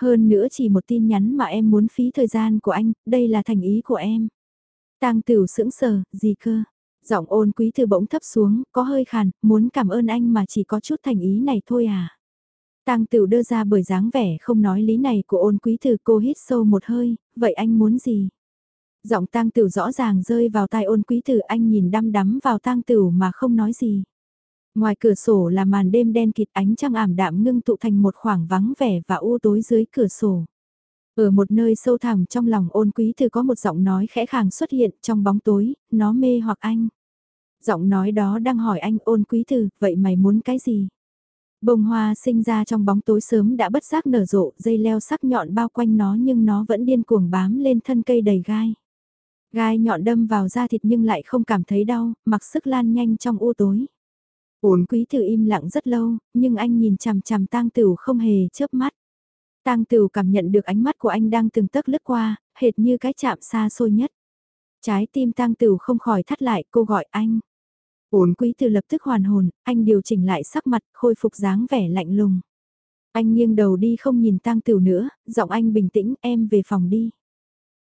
Hơn nữa chỉ một tin nhắn mà em muốn phí thời gian của anh, đây là thành ý của em. Tang Tử sững sờ, gì cơ? Giọng ôn quý thư bỗng thấp xuống, có hơi khàn, muốn cảm ơn anh mà chỉ có chút thành ý này thôi à. Tang Tửu đưa ra bởi dáng vẻ không nói lý này của ôn quý Từ cô hít sâu một hơi, vậy anh muốn gì? Giọng Tang Tửu rõ ràng rơi vào tai ôn quý Từ anh nhìn đăm đắm vào Tang Tửu mà không nói gì. Ngoài cửa sổ là màn đêm đen kịt ánh trăng ảm đạm ngưng tụ thành một khoảng vắng vẻ và u tối dưới cửa sổ. Ở một nơi sâu thẳm trong lòng ôn quý thư có một giọng nói khẽ khàng xuất hiện trong bóng tối, nó mê hoặc anh. Giọng nói đó đang hỏi anh ôn quý thư, vậy mày muốn cái gì? Bông hoa sinh ra trong bóng tối sớm đã bất giác nở rộ, dây leo sắc nhọn bao quanh nó nhưng nó vẫn điên cuồng bám lên thân cây đầy gai. Gai nhọn đâm vào da thịt nhưng lại không cảm thấy đau, mặc sức lan nhanh trong u tối. uốn quý tử im lặng rất lâu, nhưng anh nhìn chằm chằm tang tửu không hề chớp mắt. Tang tửu cảm nhận được ánh mắt của anh đang từng tấc lướt qua, hệt như cái chạm xa xôi nhất. Trái tim tang tửu không khỏi thắt lại, cô gọi anh. Ôn quý từ lập tức hoàn hồn, anh điều chỉnh lại sắc mặt, khôi phục dáng vẻ lạnh lùng. Anh nghiêng đầu đi không nhìn tang tửu nữa, giọng anh bình tĩnh, em về phòng đi.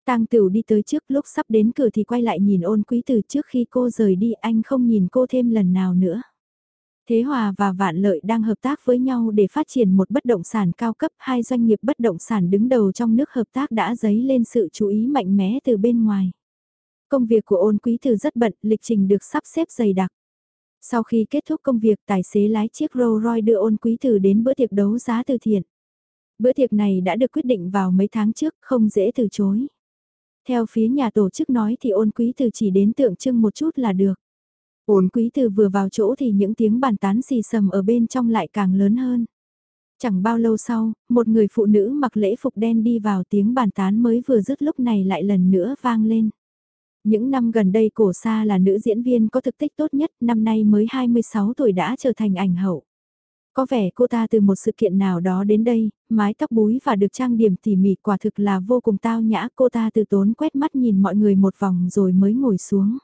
Tang Tửu đi tới trước lúc sắp đến cửa thì quay lại nhìn ôn quý từ trước khi cô rời đi anh không nhìn cô thêm lần nào nữa. Thế Hòa và Vạn Lợi đang hợp tác với nhau để phát triển một bất động sản cao cấp, hai doanh nghiệp bất động sản đứng đầu trong nước hợp tác đã dấy lên sự chú ý mạnh mẽ từ bên ngoài. Công việc của ôn quý tử rất bận, lịch trình được sắp xếp dày đặc. Sau khi kết thúc công việc, tài xế lái chiếc Rolls Royce đưa ôn quý tử đến bữa tiệc đấu giá từ thiện. Bữa tiệc này đã được quyết định vào mấy tháng trước, không dễ từ chối. Theo phía nhà tổ chức nói thì ôn quý tử chỉ đến tượng trưng một chút là được. Ôn quý từ vừa vào chỗ thì những tiếng bàn tán xì sầm ở bên trong lại càng lớn hơn. Chẳng bao lâu sau, một người phụ nữ mặc lễ phục đen đi vào tiếng bàn tán mới vừa dứt lúc này lại lần nữa vang lên. Những năm gần đây cổ sa là nữ diễn viên có thực tích tốt nhất, năm nay mới 26 tuổi đã trở thành ảnh hậu. Có vẻ cô ta từ một sự kiện nào đó đến đây, mái tóc búi và được trang điểm tỉ mỉ quả thực là vô cùng tao nhã. Cô ta từ tốn quét mắt nhìn mọi người một vòng rồi mới ngồi xuống.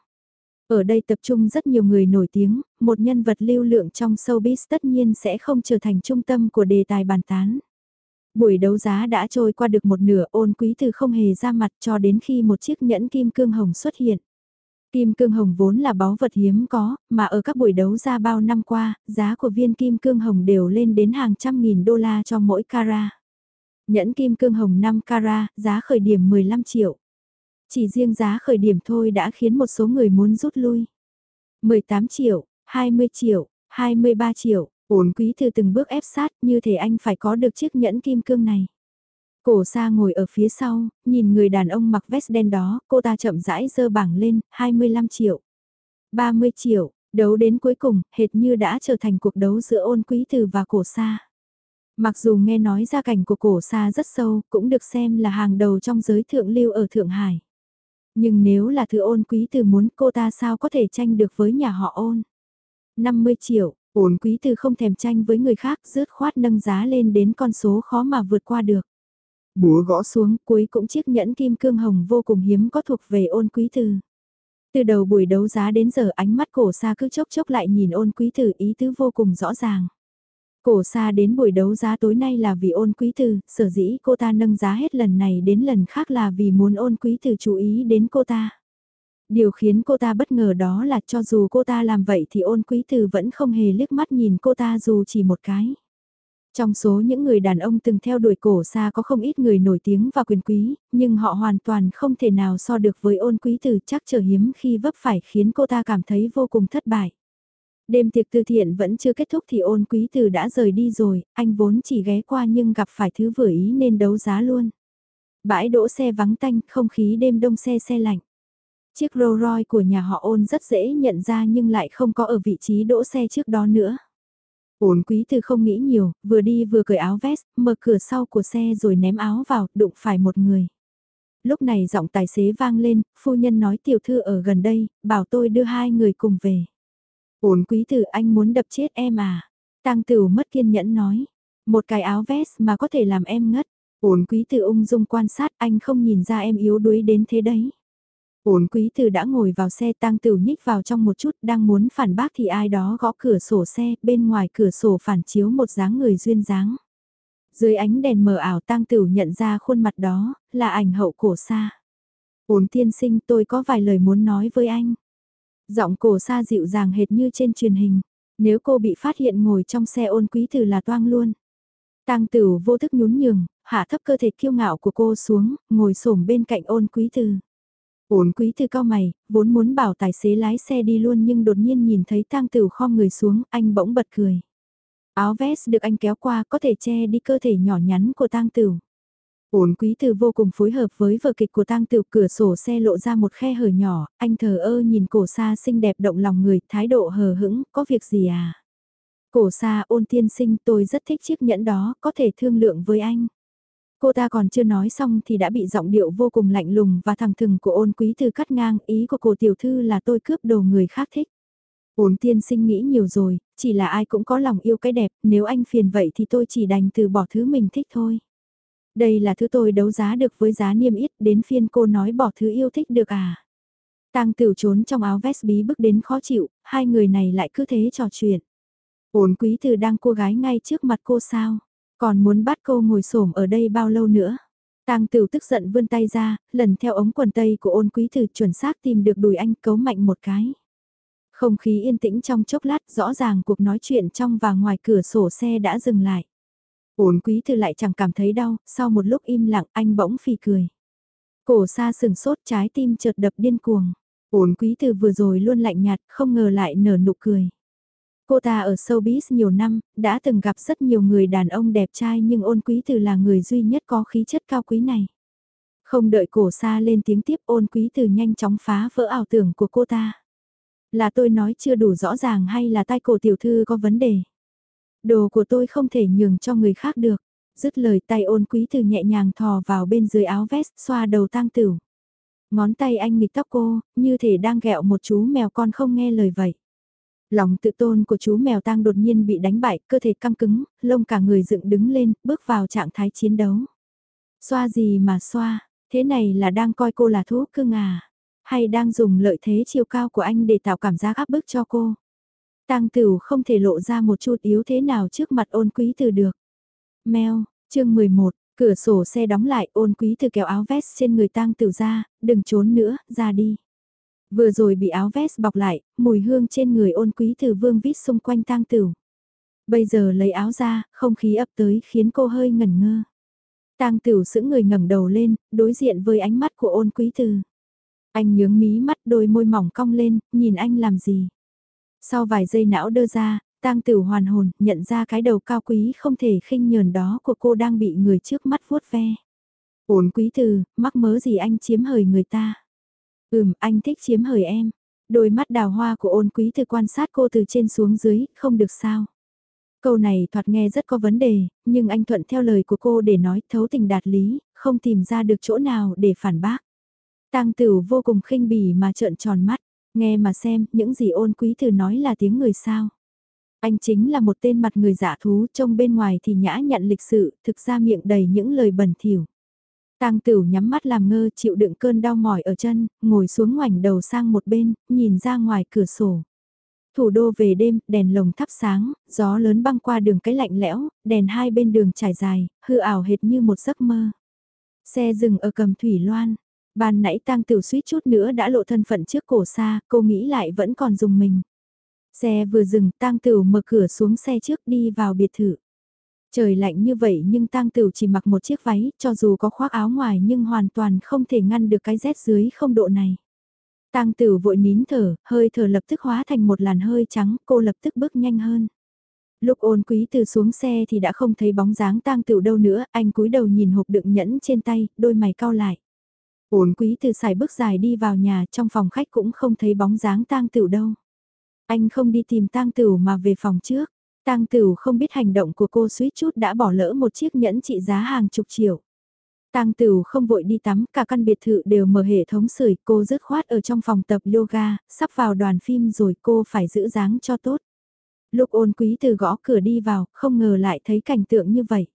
Ở đây tập trung rất nhiều người nổi tiếng, một nhân vật lưu lượng trong showbiz tất nhiên sẽ không trở thành trung tâm của đề tài bàn tán. Buổi đấu giá đã trôi qua được một nửa ôn quý từ không hề ra mặt cho đến khi một chiếc nhẫn kim cương hồng xuất hiện. Kim cương hồng vốn là báu vật hiếm có, mà ở các buổi đấu giá bao năm qua, giá của viên kim cương hồng đều lên đến hàng trăm nghìn đô la cho mỗi cara. Nhẫn kim cương hồng 5 cara, giá khởi điểm 15 triệu. Chỉ riêng giá khởi điểm thôi đã khiến một số người muốn rút lui. 18 triệu, 20 triệu, 23 triệu, ổn quý thư từng bước ép sát như thể anh phải có được chiếc nhẫn kim cương này. Cổ xa ngồi ở phía sau, nhìn người đàn ông mặc vest đen đó, cô ta chậm rãi dơ bảng lên, 25 triệu, 30 triệu, đấu đến cuối cùng, hệt như đã trở thành cuộc đấu giữa ôn quý từ và cổ xa. Mặc dù nghe nói gia cảnh của cổ xa rất sâu, cũng được xem là hàng đầu trong giới thượng lưu ở Thượng Hải. Nhưng nếu là thứ ôn quý từ muốn cô ta sao có thể tranh được với nhà họ ôn. 50 triệu, ôn quý từ không thèm tranh với người khác rớt khoát nâng giá lên đến con số khó mà vượt qua được. Búa gõ xuống cuối cũng chiếc nhẫn kim cương hồng vô cùng hiếm có thuộc về ôn quý từ. Từ đầu buổi đấu giá đến giờ ánh mắt cổ xa cứ chốc chốc lại nhìn ôn quý tử ý tứ vô cùng rõ ràng. Cổ xa đến buổi đấu giá tối nay là vì ôn quý tử, sở dĩ cô ta nâng giá hết lần này đến lần khác là vì muốn ôn quý tử chú ý đến cô ta. Điều khiến cô ta bất ngờ đó là cho dù cô ta làm vậy thì ôn quý từ vẫn không hề liếc mắt nhìn cô ta dù chỉ một cái. Trong số những người đàn ông từng theo đuổi cổ xa có không ít người nổi tiếng và quyền quý, nhưng họ hoàn toàn không thể nào so được với ôn quý từ chắc trở hiếm khi vấp phải khiến cô ta cảm thấy vô cùng thất bại. Đêm tiệc từ thiện vẫn chưa kết thúc thì ôn quý từ đã rời đi rồi, anh vốn chỉ ghé qua nhưng gặp phải thứ vừa ý nên đấu giá luôn. Bãi đỗ xe vắng tanh, không khí đêm đông xe xe lạnh. Chiếc Rolls Royce của nhà họ ôn rất dễ nhận ra nhưng lại không có ở vị trí đỗ xe trước đó nữa. Ôn quý từ không nghĩ nhiều, vừa đi vừa cởi áo vest, mở cửa sau của xe rồi ném áo vào, đụng phải một người. Lúc này giọng tài xế vang lên, phu nhân nói tiểu thư ở gần đây, bảo tôi đưa hai người cùng về. Ôn quý tử anh muốn đập chết em à? Tăng tử mất kiên nhẫn nói. Một cái áo vest mà có thể làm em ngất. Ôn quý tử ung dung quan sát anh không nhìn ra em yếu đuối đến thế đấy. Ôn quý Từ đã ngồi vào xe tang tử nhích vào trong một chút đang muốn phản bác thì ai đó gõ cửa sổ xe bên ngoài cửa sổ phản chiếu một dáng người duyên dáng. Dưới ánh đèn mờ ảo tang tửu nhận ra khuôn mặt đó, là ảnh hậu cổ xa. Ôn tiên sinh tôi có vài lời muốn nói với anh. Giọng cổ xa dịu dàng hệt như trên truyền hình. Nếu cô bị phát hiện ngồi trong xe ôn quý Từ là toang luôn. Tang tửu vô thức nhún nhường, hạ thấp cơ thể kiêu ngạo của cô xuống, ngồi xổm bên cạnh ôn quý Từ. Ổn quý từ cao mày, vốn muốn bảo tài xế lái xe đi luôn nhưng đột nhiên nhìn thấy tang tửu kho người xuống, anh bỗng bật cười. Áo vest được anh kéo qua có thể che đi cơ thể nhỏ nhắn của tang tửu. Ổn quý từ vô cùng phối hợp với vở kịch của tang tửu cửa sổ xe lộ ra một khe hở nhỏ, anh thờ ơ nhìn cổ xa xinh đẹp động lòng người, thái độ hờ hững, có việc gì à? Cổ xa ôn tiên sinh tôi rất thích chiếc nhẫn đó, có thể thương lượng với anh. Cô ta còn chưa nói xong thì đã bị giọng điệu vô cùng lạnh lùng và thẳng thừng của ôn quý từ cắt ngang ý của cổ tiểu thư là tôi cướp đồ người khác thích. Ôn tiên sinh nghĩ nhiều rồi, chỉ là ai cũng có lòng yêu cái đẹp, nếu anh phiền vậy thì tôi chỉ đành từ bỏ thứ mình thích thôi. Đây là thứ tôi đấu giá được với giá niêm yết, đến phiên cô nói bỏ thứ yêu thích được à. Tang tiểu trốn trong áo vest bí bức đến khó chịu, hai người này lại cứ thế trò chuyện. Ôn quý từ đang cô gái ngay trước mặt cô sao, còn muốn bắt cô ngồi xổm ở đây bao lâu nữa. Tang Tửu tức giận vươn tay ra, lần theo ống quần tây của ôn quý từ chuẩn xác tìm được đùi anh cấu mạnh một cái. Không khí yên tĩnh trong chốc lát rõ ràng cuộc nói chuyện trong và ngoài cửa sổ xe đã dừng lại. Ôn quý Từ lại chẳng cảm thấy đau, sau một lúc im lặng anh bỗng phì cười. Cổ xa sừng sốt trái tim chợt đập điên cuồng. Ôn quý Từ vừa rồi luôn lạnh nhạt, không ngờ lại nở nụ cười. Cô ta ở showbiz nhiều năm, đã từng gặp rất nhiều người đàn ông đẹp trai nhưng ôn quý từ là người duy nhất có khí chất cao quý này. Không đợi cổ xa lên tiếng tiếp ôn quý từ nhanh chóng phá vỡ ảo tưởng của cô ta. Là tôi nói chưa đủ rõ ràng hay là tai cổ tiểu thư có vấn đề? Đồ của tôi không thể nhường cho người khác được. Dứt lời tay ôn quý từ nhẹ nhàng thò vào bên dưới áo vest xoa đầu tang tửu. Ngón tay anh nghịch tóc cô, như thể đang ghẹo một chú mèo con không nghe lời vậy. Lòng tự tôn của chú mèo tang đột nhiên bị đánh bại, cơ thể căng cứng, lông cả người dựng đứng lên, bước vào trạng thái chiến đấu. Xoa gì mà xoa, thế này là đang coi cô là thú cưng à? Hay đang dùng lợi thế chiều cao của anh để tạo cảm giác áp bức cho cô? Tang Tửu không thể lộ ra một chút yếu thế nào trước mặt ôn quý từ được. Mèo, chương 11, cửa sổ xe đóng lại ôn quý từ kéo áo vest trên người Tang Tửu ra, đừng trốn nữa, ra đi. Vừa rồi bị áo vest bọc lại, mùi hương trên người ôn quý từ vương vít xung quanh Tang Tửu. Bây giờ lấy áo ra, không khí ập tới khiến cô hơi ngẩn ngơ. Tang Tửu sững người ngẩng đầu lên, đối diện với ánh mắt của ôn quý từ. Anh nhướng mí mắt đôi môi mỏng cong lên, nhìn anh làm gì. Sau vài giây não đơ ra, tang tử hoàn hồn, nhận ra cái đầu cao quý không thể khinh nhờn đó của cô đang bị người trước mắt vuốt ve. ôn quý từ, mắc mớ gì anh chiếm hời người ta. Ừm, anh thích chiếm hời em. Đôi mắt đào hoa của ôn quý từ quan sát cô từ trên xuống dưới, không được sao. Câu này thoạt nghe rất có vấn đề, nhưng anh thuận theo lời của cô để nói thấu tình đạt lý, không tìm ra được chỗ nào để phản bác. Tang tử vô cùng khinh bỉ mà trợn tròn mắt, nghe mà xem, những gì ôn quý từ nói là tiếng người sao. Anh chính là một tên mặt người giả thú, trông bên ngoài thì nhã nhận lịch sự, thực ra miệng đầy những lời bẩn thỉu. Tang Tửu nhắm mắt làm ngơ, chịu đựng cơn đau mỏi ở chân, ngồi xuống ngoảnh đầu sang một bên, nhìn ra ngoài cửa sổ. Thủ đô về đêm, đèn lồng thắp sáng, gió lớn băng qua đường cái lạnh lẽo, đèn hai bên đường trải dài, hư ảo hệt như một giấc mơ. Xe dừng ở cầm thủy loan, Ban nãy tang Tửu suýt chút nữa đã lộ thân phận trước cổ xa, cô nghĩ lại vẫn còn dùng mình. Xe vừa dừng, tang Tửu mở cửa xuống xe trước đi vào biệt thự. Trời lạnh như vậy nhưng tang Tửu chỉ mặc một chiếc váy, cho dù có khoác áo ngoài nhưng hoàn toàn không thể ngăn được cái rét dưới không độ này. Tang Tửu vội nín thở, hơi thở lập tức hóa thành một làn hơi trắng, cô lập tức bước nhanh hơn. Lúc ôn quý từ xuống xe thì đã không thấy bóng dáng Tang Tửu đâu nữa, anh cúi đầu nhìn hộp đựng nhẫn trên tay, đôi mày cau lại. Ôn quý từ xài bước dài đi vào nhà trong phòng khách cũng không thấy bóng dáng tang tửu đâu. Anh không đi tìm tang tửu mà về phòng trước. Tang tửu không biết hành động của cô suýt chút đã bỏ lỡ một chiếc nhẫn trị giá hàng chục triệu. Tang Tửu không vội đi tắm, cả căn biệt thự đều mở hệ thống sưởi, cô dứt khoát ở trong phòng tập yoga, sắp vào đoàn phim rồi cô phải giữ dáng cho tốt. Lúc ôn quý từ gõ cửa đi vào, không ngờ lại thấy cảnh tượng như vậy.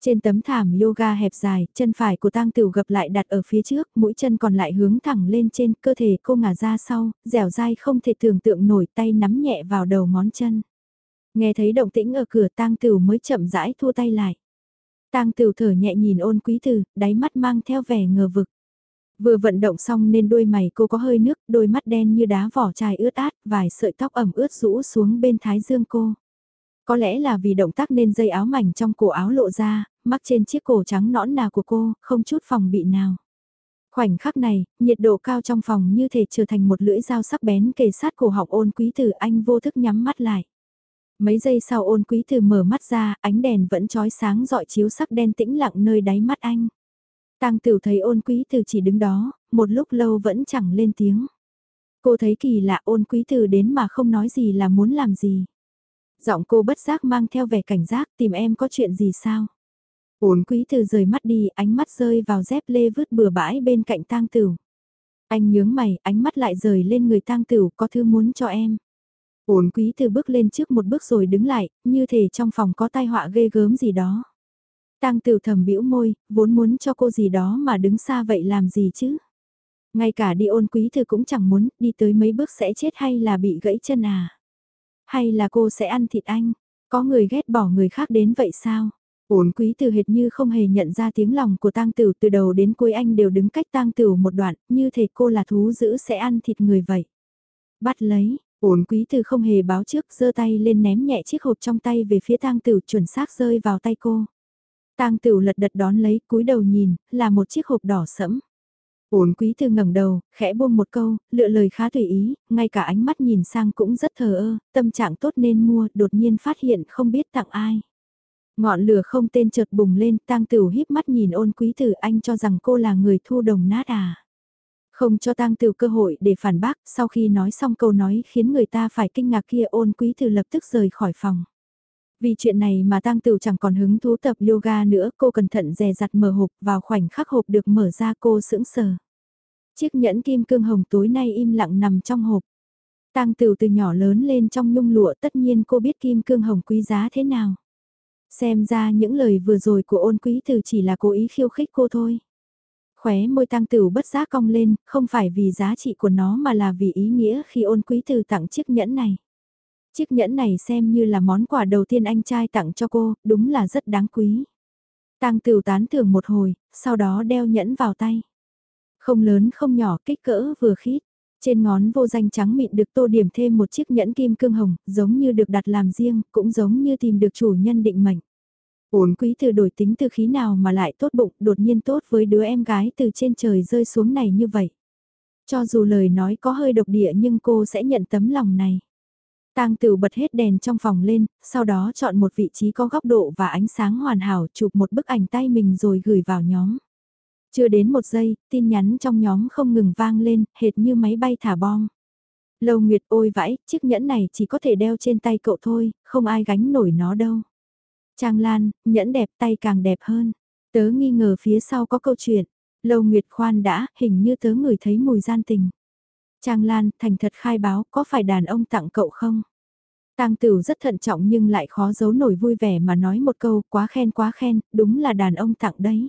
Trên tấm thảm yoga hẹp dài, chân phải của tang tiểu gập lại đặt ở phía trước, mũi chân còn lại hướng thẳng lên trên, cơ thể cô ngả ra sau, dẻo dai không thể tưởng tượng nổi tay nắm nhẹ vào đầu ngón chân. Nghe thấy động tĩnh ở cửa tang tửu mới chậm rãi thua tay lại. Tang Tửu thở nhẹ nhìn ôn quý từ, đáy mắt mang theo vẻ ngờ vực. Vừa vận động xong nên đôi mày cô có hơi nước, đôi mắt đen như đá vỏ chai ướt át, vài sợi tóc ẩm ướt rũ xuống bên thái dương cô. Có lẽ là vì động tác nên dây áo mảnh trong cổ áo lộ ra, mắc trên chiếc cổ trắng nõn nà của cô, không chút phòng bị nào. Khoảnh khắc này, nhiệt độ cao trong phòng như thể trở thành một lưỡi dao sắc bén kề sát cổ họng ôn quý tử anh vô thức nhắm mắt lại. Mấy giây sau ôn quý từ mở mắt ra, ánh đèn vẫn trói sáng dọi chiếu sắc đen tĩnh lặng nơi đáy mắt anh. Tăng tử thấy ôn quý từ chỉ đứng đó, một lúc lâu vẫn chẳng lên tiếng. Cô thấy kỳ lạ ôn quý từ đến mà không nói gì là muốn làm gì. Giọng cô bất giác mang theo vẻ cảnh giác tìm em có chuyện gì sao? Ôn quý từ rời mắt đi, ánh mắt rơi vào dép lê vứt bừa bãi bên cạnh tang tửu. Anh nhướng mày, ánh mắt lại rời lên người tang tửu, có thứ muốn cho em. Ôn quý từ bước lên trước một bước rồi đứng lại, như thể trong phòng có tai họa ghê gớm gì đó. Tang tiểu thầm bĩu môi, vốn muốn cho cô gì đó mà đứng xa vậy làm gì chứ? Ngay cả đi ôn quý thư cũng chẳng muốn, đi tới mấy bước sẽ chết hay là bị gãy chân à? Hay là cô sẽ ăn thịt anh? Có người ghét bỏ người khác đến vậy sao? Ôn quý từ hệt như không hề nhận ra tiếng lòng của tang tửu từ đầu đến cuối anh đều đứng cách tang tửu một đoạn, như thể cô là thú dữ sẽ ăn thịt người vậy. Bắt lấy, ôn quý từ không hề báo trước, giơ tay lên ném nhẹ chiếc hộp trong tay về phía tang tửu chuẩn xác rơi vào tay cô. Tang Tửu lật đật đón lấy, cúi đầu nhìn, là một chiếc hộp đỏ sẫm. Uốn quý từ ngẩng đầu, khẽ buông một câu, lựa lời khá tùy ý, ngay cả ánh mắt nhìn sang cũng rất thờ ơ, tâm trạng tốt nên mua, đột nhiên phát hiện không biết tặng ai. Ngọn lửa không tên chợt bùng lên, tang tửu híp mắt nhìn ôn quý tử anh cho rằng cô là người thu đồng nát à. Không cho tang tửu cơ hội để phản bác, sau khi nói xong câu nói khiến người ta phải kinh ngạc kia ôn quý Từ lập tức rời khỏi phòng. Vì chuyện này mà tang tửu chẳng còn hứng thú tập yoga nữa, cô cẩn thận dè dặt mở hộp vào khoảnh khắc hộp được mở ra cô sững sờ. Chiếc nhẫn kim cương hồng tối nay im lặng nằm trong hộp. Tang tửu từ nhỏ lớn lên trong nhung lụa tất nhiên cô biết kim cương hồng quý giá thế nào. Xem ra những lời vừa rồi của ôn quý Từ chỉ là cố ý khiêu khích cô thôi. Khóe môi tăng tửu bất giác cong lên, không phải vì giá trị của nó mà là vì ý nghĩa khi ôn quý từ tặng chiếc nhẫn này. Chiếc nhẫn này xem như là món quà đầu tiên anh trai tặng cho cô, đúng là rất đáng quý. Tăng tửu tán thưởng một hồi, sau đó đeo nhẫn vào tay. Không lớn không nhỏ, kích cỡ vừa khít. Trên ngón vô danh trắng mịn được tô điểm thêm một chiếc nhẫn kim cương hồng, giống như được đặt làm riêng, cũng giống như tìm được chủ nhân định mệnh. Uốn quý từ đổi tính từ khí nào mà lại tốt bụng, đột nhiên tốt với đứa em gái từ trên trời rơi xuống này như vậy. Cho dù lời nói có hơi độc địa nhưng cô sẽ nhận tấm lòng này. Tang Tử bật hết đèn trong phòng lên, sau đó chọn một vị trí có góc độ và ánh sáng hoàn hảo chụp một bức ảnh tay mình rồi gửi vào nhóm. Chưa đến một giây, tin nhắn trong nhóm không ngừng vang lên, hệt như máy bay thả bom. Lâu Nguyệt ôi vãi, chiếc nhẫn này chỉ có thể đeo trên tay cậu thôi, không ai gánh nổi nó đâu. Trang Lan, nhẫn đẹp tay càng đẹp hơn. Tớ nghi ngờ phía sau có câu chuyện. Lâu Nguyệt khoan đã, hình như tớ ngửi thấy mùi gian tình. Trang Lan, thành thật khai báo, có phải đàn ông tặng cậu không? Tang Tửu rất thận trọng nhưng lại khó giấu nổi vui vẻ mà nói một câu, quá khen quá khen, đúng là đàn ông tặng đấy.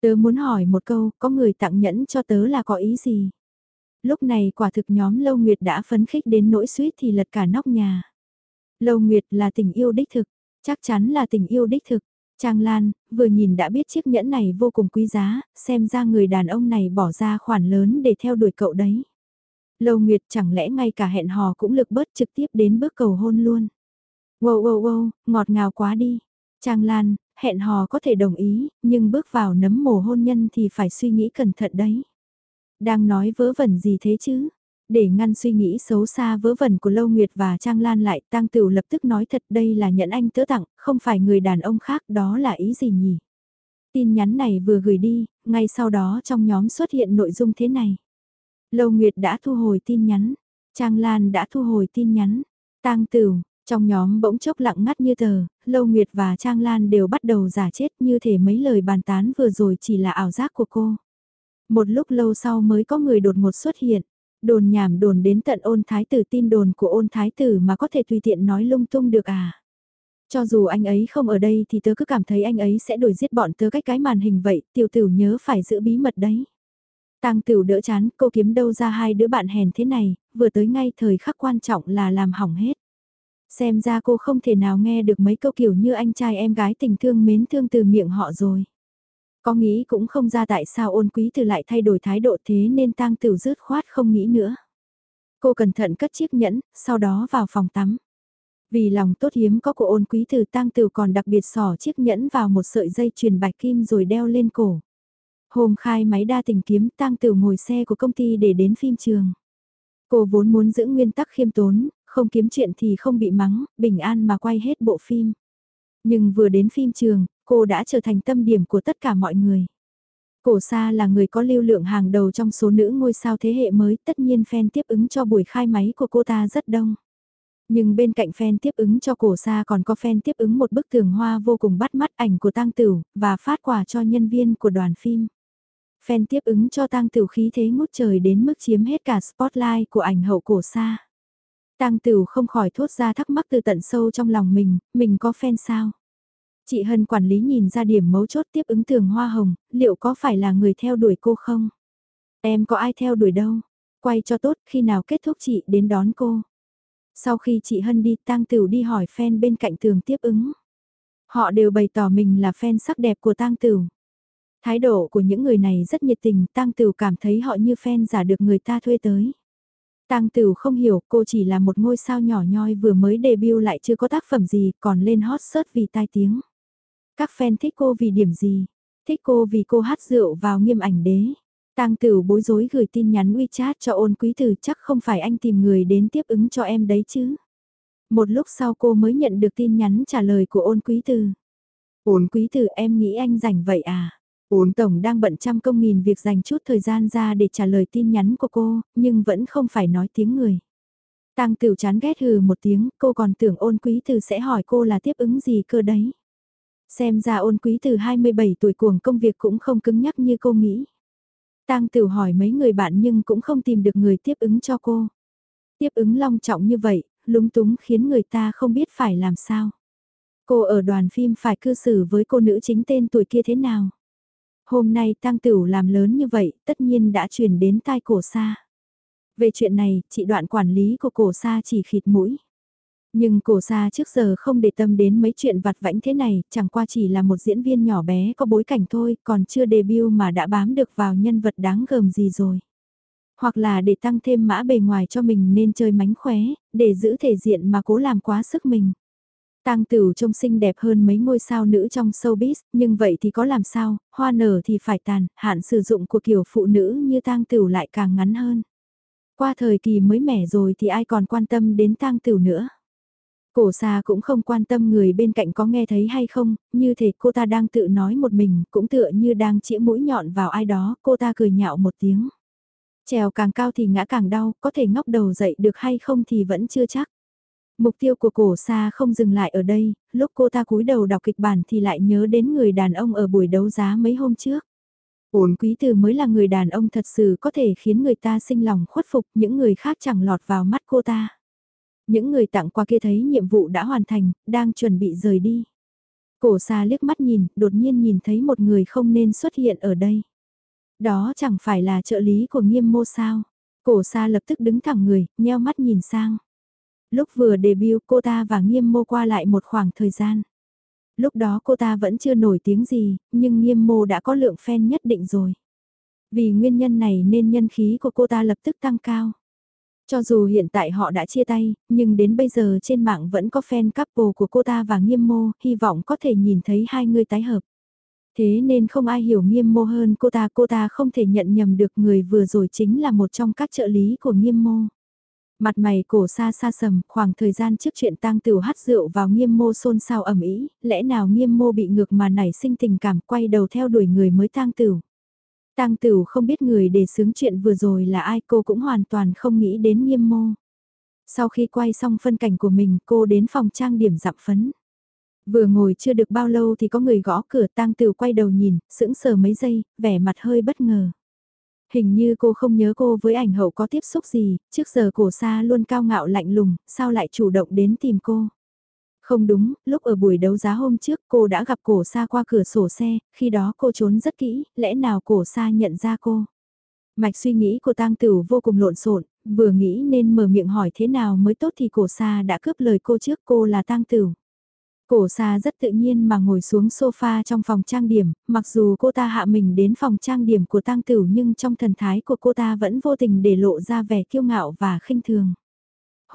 Tớ muốn hỏi một câu, có người tặng nhẫn cho tớ là có ý gì? Lúc này quả thực nhóm Lâu Nguyệt đã phấn khích đến nỗi suýt thì lật cả nóc nhà. Lâu Nguyệt là tình yêu đích thực, chắc chắn là tình yêu đích thực. Trang Lan, vừa nhìn đã biết chiếc nhẫn này vô cùng quý giá, xem ra người đàn ông này bỏ ra khoản lớn để theo đuổi cậu đấy. Lâu Nguyệt chẳng lẽ ngay cả hẹn hò cũng lực bớt trực tiếp đến bước cầu hôn luôn. Wow wow wow, ngọt ngào quá đi. Trang Lan, hẹn hò có thể đồng ý, nhưng bước vào nấm mồ hôn nhân thì phải suy nghĩ cẩn thận đấy. Đang nói vớ vẩn gì thế chứ? Để ngăn suy nghĩ xấu xa vớ vẩn của Lâu Nguyệt và Trang Lan lại, Tang Tửu lập tức nói thật đây là nhận anh tớ tặng, không phải người đàn ông khác, đó là ý gì nhỉ? Tin nhắn này vừa gửi đi, ngay sau đó trong nhóm xuất hiện nội dung thế này. Lâu Nguyệt đã thu hồi tin nhắn, Trang Lan đã thu hồi tin nhắn, Tang Tửu, trong nhóm bỗng chốc lặng ngắt như tờ, Lâu Nguyệt và Trang Lan đều bắt đầu giả chết như thể mấy lời bàn tán vừa rồi chỉ là ảo giác của cô. Một lúc lâu sau mới có người đột ngột xuất hiện, đồn nhảm đồn đến tận ôn thái tử tin đồn của ôn thái tử mà có thể tùy tiện nói lung tung được à. Cho dù anh ấy không ở đây thì tớ cứ cảm thấy anh ấy sẽ đuổi giết bọn tớ cách cái màn hình vậy, tiểu tử nhớ phải giữ bí mật đấy. Tang Tửu đỡ chán, cô kiếm đâu ra hai đứa bạn hèn thế này, vừa tới ngay thời khắc quan trọng là làm hỏng hết. Xem ra cô không thể nào nghe được mấy câu kiểu như anh trai em gái tình thương mến thương từ miệng họ rồi. Có nghĩ cũng không ra tại sao ôn quý từ lại thay đổi thái độ thế nên tang tử rứt khoát không nghĩ nữa. Cô cẩn thận cất chiếc nhẫn, sau đó vào phòng tắm. Vì lòng tốt hiếm có của ôn quý từ tang tử còn đặc biệt sỏ chiếc nhẫn vào một sợi dây chuyền bạch kim rồi đeo lên cổ. Hôm khai máy đa tình kiếm tang tử ngồi xe của công ty để đến phim trường. Cô vốn muốn giữ nguyên tắc khiêm tốn, không kiếm chuyện thì không bị mắng, bình an mà quay hết bộ phim. Nhưng vừa đến phim trường, cô đã trở thành tâm điểm của tất cả mọi người. Cổ Sa là người có lưu lượng hàng đầu trong số nữ ngôi sao thế hệ mới, tất nhiên fan tiếp ứng cho buổi khai máy của cô ta rất đông. Nhưng bên cạnh fan tiếp ứng cho cổ Sa còn có fan tiếp ứng một bức tường hoa vô cùng bắt mắt ảnh của tang Tửu và phát quà cho nhân viên của đoàn phim. Fan tiếp ứng cho tang Tửu khí thế ngút trời đến mức chiếm hết cả spotlight của ảnh hậu cổ Sa. Tang Tửu không khỏi thốt ra thắc mắc từ tận sâu trong lòng mình, mình có fan sao? Chị Hân quản lý nhìn ra điểm mấu chốt tiếp ứng tường hoa hồng, liệu có phải là người theo đuổi cô không? Em có ai theo đuổi đâu? Quay cho tốt khi nào kết thúc chị đến đón cô. Sau khi chị Hân đi Tang Tửu đi hỏi fan bên cạnh tường tiếp ứng. Họ đều bày tỏ mình là fan sắc đẹp của Tang Tửu. Thái độ của những người này rất nhiệt tình, Tang Tửu cảm thấy họ như fan giả được người ta thuê tới. Tang Tửu không hiểu, cô chỉ là một ngôi sao nhỏ nhoi vừa mới debut lại chưa có tác phẩm gì, còn lên hot search vì tai tiếng. Các fan thích cô vì điểm gì? Thích cô vì cô hát rượu vào nghiêm ảnh đế. Tang Tửu bối rối gửi tin nhắn WeChat cho ôn quý tử chắc không phải anh tìm người đến tiếp ứng cho em đấy chứ. Một lúc sau cô mới nhận được tin nhắn trả lời của ôn quý tử. Ôn quý tử em nghĩ anh rảnh vậy à? Ôn tổng đang bận trăm công nghìn việc dành chút thời gian ra để trả lời tin nhắn của cô, nhưng vẫn không phải nói tiếng người. Tang Tửu chán ghét hừ một tiếng, cô còn tưởng ôn quý từ sẽ hỏi cô là tiếp ứng gì cơ đấy. Xem ra ôn quý từ 27 tuổi cuồng công việc cũng không cứng nhắc như cô nghĩ. Tang Tiểu hỏi mấy người bạn nhưng cũng không tìm được người tiếp ứng cho cô. Tiếp ứng long trọng như vậy, lúng túng khiến người ta không biết phải làm sao. Cô ở đoàn phim phải cư xử với cô nữ chính tên tuổi kia thế nào. Hôm nay Tang Tiểu làm lớn như vậy, tất nhiên đã truyền đến tai cổ xa. Về chuyện này, chị đoạn quản lý của cổ xa chỉ khịt mũi. Nhưng cổ xa trước giờ không để tâm đến mấy chuyện vặt vãnh thế này, chẳng qua chỉ là một diễn viên nhỏ bé có bối cảnh thôi, còn chưa debut mà đã bám được vào nhân vật đáng gờm gì rồi. Hoặc là để tăng thêm mã bề ngoài cho mình nên chơi mánh khóe, để giữ thể diện mà cố làm quá sức mình. Tang Tửu trông xinh đẹp hơn mấy ngôi sao nữ trong showbiz, nhưng vậy thì có làm sao, hoa nở thì phải tàn, hạn sử dụng của kiểu phụ nữ như Tang Tửu lại càng ngắn hơn. Qua thời kỳ mới mẻ rồi thì ai còn quan tâm đến Tang Tửu nữa. Cổ xa cũng không quan tâm người bên cạnh có nghe thấy hay không, như thể cô ta đang tự nói một mình, cũng tựa như đang chĩa mũi nhọn vào ai đó, cô ta cười nhạo một tiếng. Trèo càng cao thì ngã càng đau, có thể ngóc đầu dậy được hay không thì vẫn chưa chắc. Mục tiêu của cổ xa không dừng lại ở đây, lúc cô ta cúi đầu đọc kịch bản thì lại nhớ đến người đàn ông ở buổi đấu giá mấy hôm trước. Ổn quý từ mới là người đàn ông thật sự có thể khiến người ta sinh lòng khuất phục những người khác chẳng lọt vào mắt cô ta. Những người tặng qua kia thấy nhiệm vụ đã hoàn thành, đang chuẩn bị rời đi. Cổ xa liếc mắt nhìn, đột nhiên nhìn thấy một người không nên xuất hiện ở đây. Đó chẳng phải là trợ lý của nghiêm mô sao. Cổ xa lập tức đứng thẳng người, nheo mắt nhìn sang. Lúc vừa debut cô ta và nghiêm mô qua lại một khoảng thời gian. Lúc đó cô ta vẫn chưa nổi tiếng gì, nhưng nghiêm mô đã có lượng fan nhất định rồi. Vì nguyên nhân này nên nhân khí của cô ta lập tức tăng cao. Cho dù hiện tại họ đã chia tay, nhưng đến bây giờ trên mạng vẫn có fan couple của cô ta và nghiêm mô, hy vọng có thể nhìn thấy hai người tái hợp. Thế nên không ai hiểu nghiêm mô hơn cô ta, cô ta không thể nhận nhầm được người vừa rồi chính là một trong các trợ lý của nghiêm mô. Mặt mày cổ xa xa sầm, khoảng thời gian trước chuyện tang tửu hát rượu vào nghiêm mô xôn xao ẩm ý, lẽ nào nghiêm mô bị ngược mà nảy sinh tình cảm quay đầu theo đuổi người mới tang tửu. Tang Tửu không biết người để sướng chuyện vừa rồi là ai cô cũng hoàn toàn không nghĩ đến nghiêm mô. Sau khi quay xong phân cảnh của mình cô đến phòng trang điểm dặm phấn. Vừa ngồi chưa được bao lâu thì có người gõ cửa Tang Tửu quay đầu nhìn, sững sờ mấy giây, vẻ mặt hơi bất ngờ. Hình như cô không nhớ cô với ảnh hậu có tiếp xúc gì, trước giờ cổ xa luôn cao ngạo lạnh lùng, sao lại chủ động đến tìm cô. Không đúng, lúc ở buổi đấu giá hôm trước cô đã gặp cổ xa qua cửa sổ xe, khi đó cô trốn rất kỹ, lẽ nào cổ xa nhận ra cô. Mạch suy nghĩ của tang Tửu vô cùng lộn xộn, Vừa nghĩ nên mở miệng hỏi thế nào mới tốt thì cổ xa đã cướp lời cô trước cô là tang tử. Cổ xa rất tự nhiên mà ngồi xuống sofa trong phòng trang điểm, mặc dù cô ta hạ mình đến phòng trang điểm của tang tử nhưng trong thần thái của cô ta vẫn vô tình để lộ ra vẻ kiêu ngạo và khinh thường.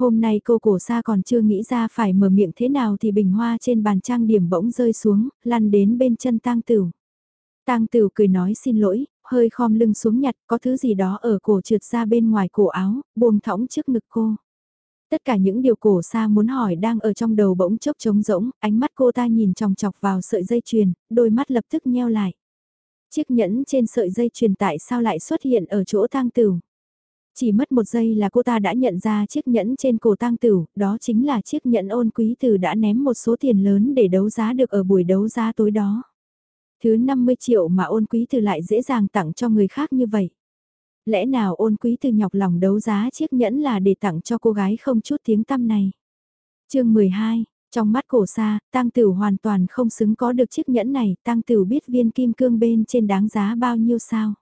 Hôm nay cô cổ xa còn chưa nghĩ ra phải mở miệng thế nào thì bình hoa trên bàn trang điểm bỗng rơi xuống, lăn đến bên chân tang tử. Tang tử cười nói xin lỗi, hơi khom lưng xuống nhặt có thứ gì đó ở cổ trượt ra bên ngoài cổ áo, buông thõng trước ngực cô. Tất cả những điều cổ xa muốn hỏi đang ở trong đầu bỗng chốc trống rỗng, ánh mắt cô ta nhìn chòng chọc vào sợi dây chuyền, đôi mắt lập tức nheo lại. Chiếc nhẫn trên sợi dây chuyền tại sao lại xuất hiện ở chỗ tang tử? Chỉ mất một giây là cô ta đã nhận ra chiếc nhẫn trên cổ tang tử, đó chính là chiếc nhẫn ôn quý tử đã ném một số tiền lớn để đấu giá được ở buổi đấu giá tối đó. Thứ 50 triệu mà ôn quý tử lại dễ dàng tặng cho người khác như vậy. Lẽ nào ôn quý từ nhọc lòng đấu giá chiếc nhẫn là để tặng cho cô gái không chút tiếng tăm này. chương 12, trong mắt cổ xa, tang tử hoàn toàn không xứng có được chiếc nhẫn này, tang tử biết viên kim cương bên trên đáng giá bao nhiêu sao.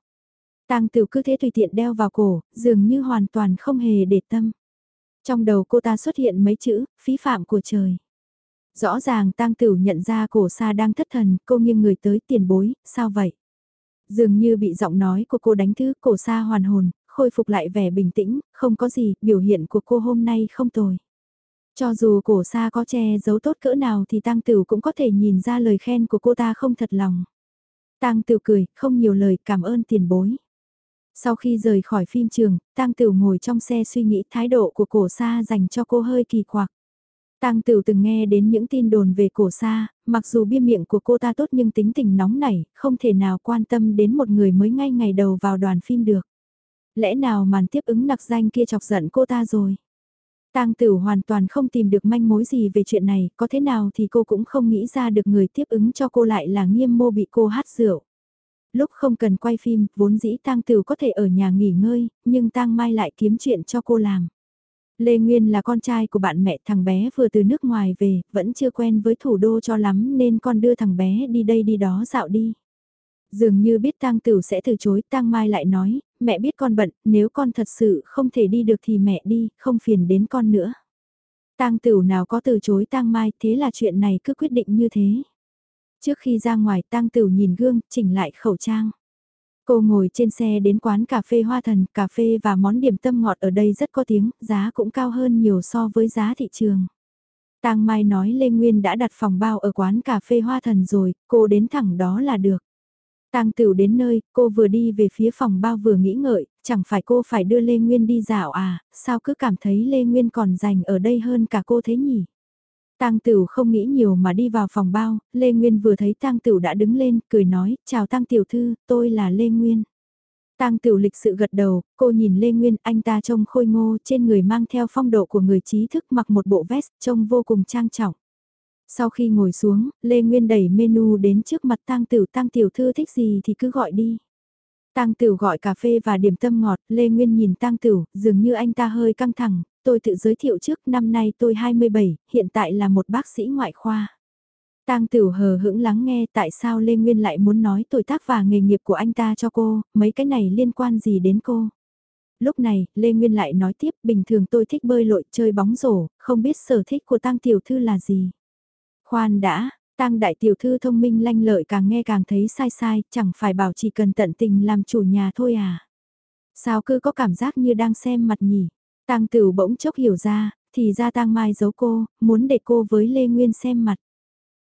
Tang Tiểu cứ thế tùy tiện đeo vào cổ, dường như hoàn toàn không hề để tâm. Trong đầu cô ta xuất hiện mấy chữ, phí phạm của trời. Rõ ràng tang Tiểu nhận ra cổ xa đang thất thần, cô nghiêng người tới tiền bối, sao vậy? Dường như bị giọng nói của cô đánh thức cổ xa hoàn hồn, khôi phục lại vẻ bình tĩnh, không có gì, biểu hiện của cô hôm nay không tồi. Cho dù cổ xa có che giấu tốt cỡ nào thì tăng tử cũng có thể nhìn ra lời khen của cô ta không thật lòng. Tăng tử cười, không nhiều lời cảm ơn tiền bối. Sau khi rời khỏi phim trường, Tăng Tửu ngồi trong xe suy nghĩ thái độ của cổ sa dành cho cô hơi kỳ quặc. Tăng Tửu từng nghe đến những tin đồn về cổ sa, mặc dù bia miệng của cô ta tốt nhưng tính tình nóng nảy, không thể nào quan tâm đến một người mới ngay ngày đầu vào đoàn phim được. Lẽ nào màn tiếp ứng nặc danh kia chọc giận cô ta rồi? Tang Tửu hoàn toàn không tìm được manh mối gì về chuyện này, có thế nào thì cô cũng không nghĩ ra được người tiếp ứng cho cô lại là nghiêm mô bị cô hát rượu. Lúc không cần quay phim, vốn dĩ Tang Tửu có thể ở nhà nghỉ ngơi, nhưng Tang Mai lại kiếm chuyện cho cô làm. Lê Nguyên là con trai của bạn mẹ thằng bé vừa từ nước ngoài về, vẫn chưa quen với thủ đô cho lắm nên con đưa thằng bé đi đây đi đó dạo đi. Dường như biết Tang Tửu sẽ từ chối, Tang Mai lại nói, mẹ biết con bận, nếu con thật sự không thể đi được thì mẹ đi, không phiền đến con nữa. Tang Tửu nào có từ chối Tang Mai, thế là chuyện này cứ quyết định như thế. Trước khi ra ngoài Tang Tửu nhìn gương, chỉnh lại khẩu trang. Cô ngồi trên xe đến quán cà phê Hoa Thần, cà phê và món điểm tâm ngọt ở đây rất có tiếng, giá cũng cao hơn nhiều so với giá thị trường. Tang Mai nói Lê Nguyên đã đặt phòng bao ở quán cà phê Hoa Thần rồi, cô đến thẳng đó là được. Tang Tửu đến nơi, cô vừa đi về phía phòng bao vừa nghĩ ngợi, chẳng phải cô phải đưa Lê Nguyên đi dạo à, sao cứ cảm thấy Lê Nguyên còn dành ở đây hơn cả cô thế nhỉ? Tang Tửu không nghĩ nhiều mà đi vào phòng bao, Lê Nguyên vừa thấy Tang Tửu đã đứng lên, cười nói, chào Tang Tiểu Thư, tôi là Lê Nguyên. Tang Tửu lịch sự gật đầu, cô nhìn Lê Nguyên, anh ta trông khôi ngô, trên người mang theo phong độ của người trí thức mặc một bộ vest, trông vô cùng trang trọng. Sau khi ngồi xuống, Lê Nguyên đẩy menu đến trước mặt Tang Tửu, Tang Tiểu Thư thích gì thì cứ gọi đi. Tang Tửu gọi cà phê và điểm tâm ngọt, Lê Nguyên nhìn Tang Tửu, dường như anh ta hơi căng thẳng, tôi tự giới thiệu trước, năm nay tôi 27, hiện tại là một bác sĩ ngoại khoa. Tang Tửu hờ hững lắng nghe tại sao Lê Nguyên lại muốn nói tuổi tác và nghề nghiệp của anh ta cho cô, mấy cái này liên quan gì đến cô. Lúc này, Lê Nguyên lại nói tiếp, bình thường tôi thích bơi lội, chơi bóng rổ, không biết sở thích của Tang Tiểu Thư là gì. Khoan đã, Tang Đại Tiểu Thư thông minh lanh lợi càng nghe càng thấy sai sai, chẳng phải bảo chỉ cần tận tình làm chủ nhà thôi à. Sao cứ có cảm giác như đang xem mặt nhỉ? Tang Tử bỗng chốc hiểu ra, thì ra Tang Mai giấu cô, muốn để cô với Lê Nguyên xem mặt.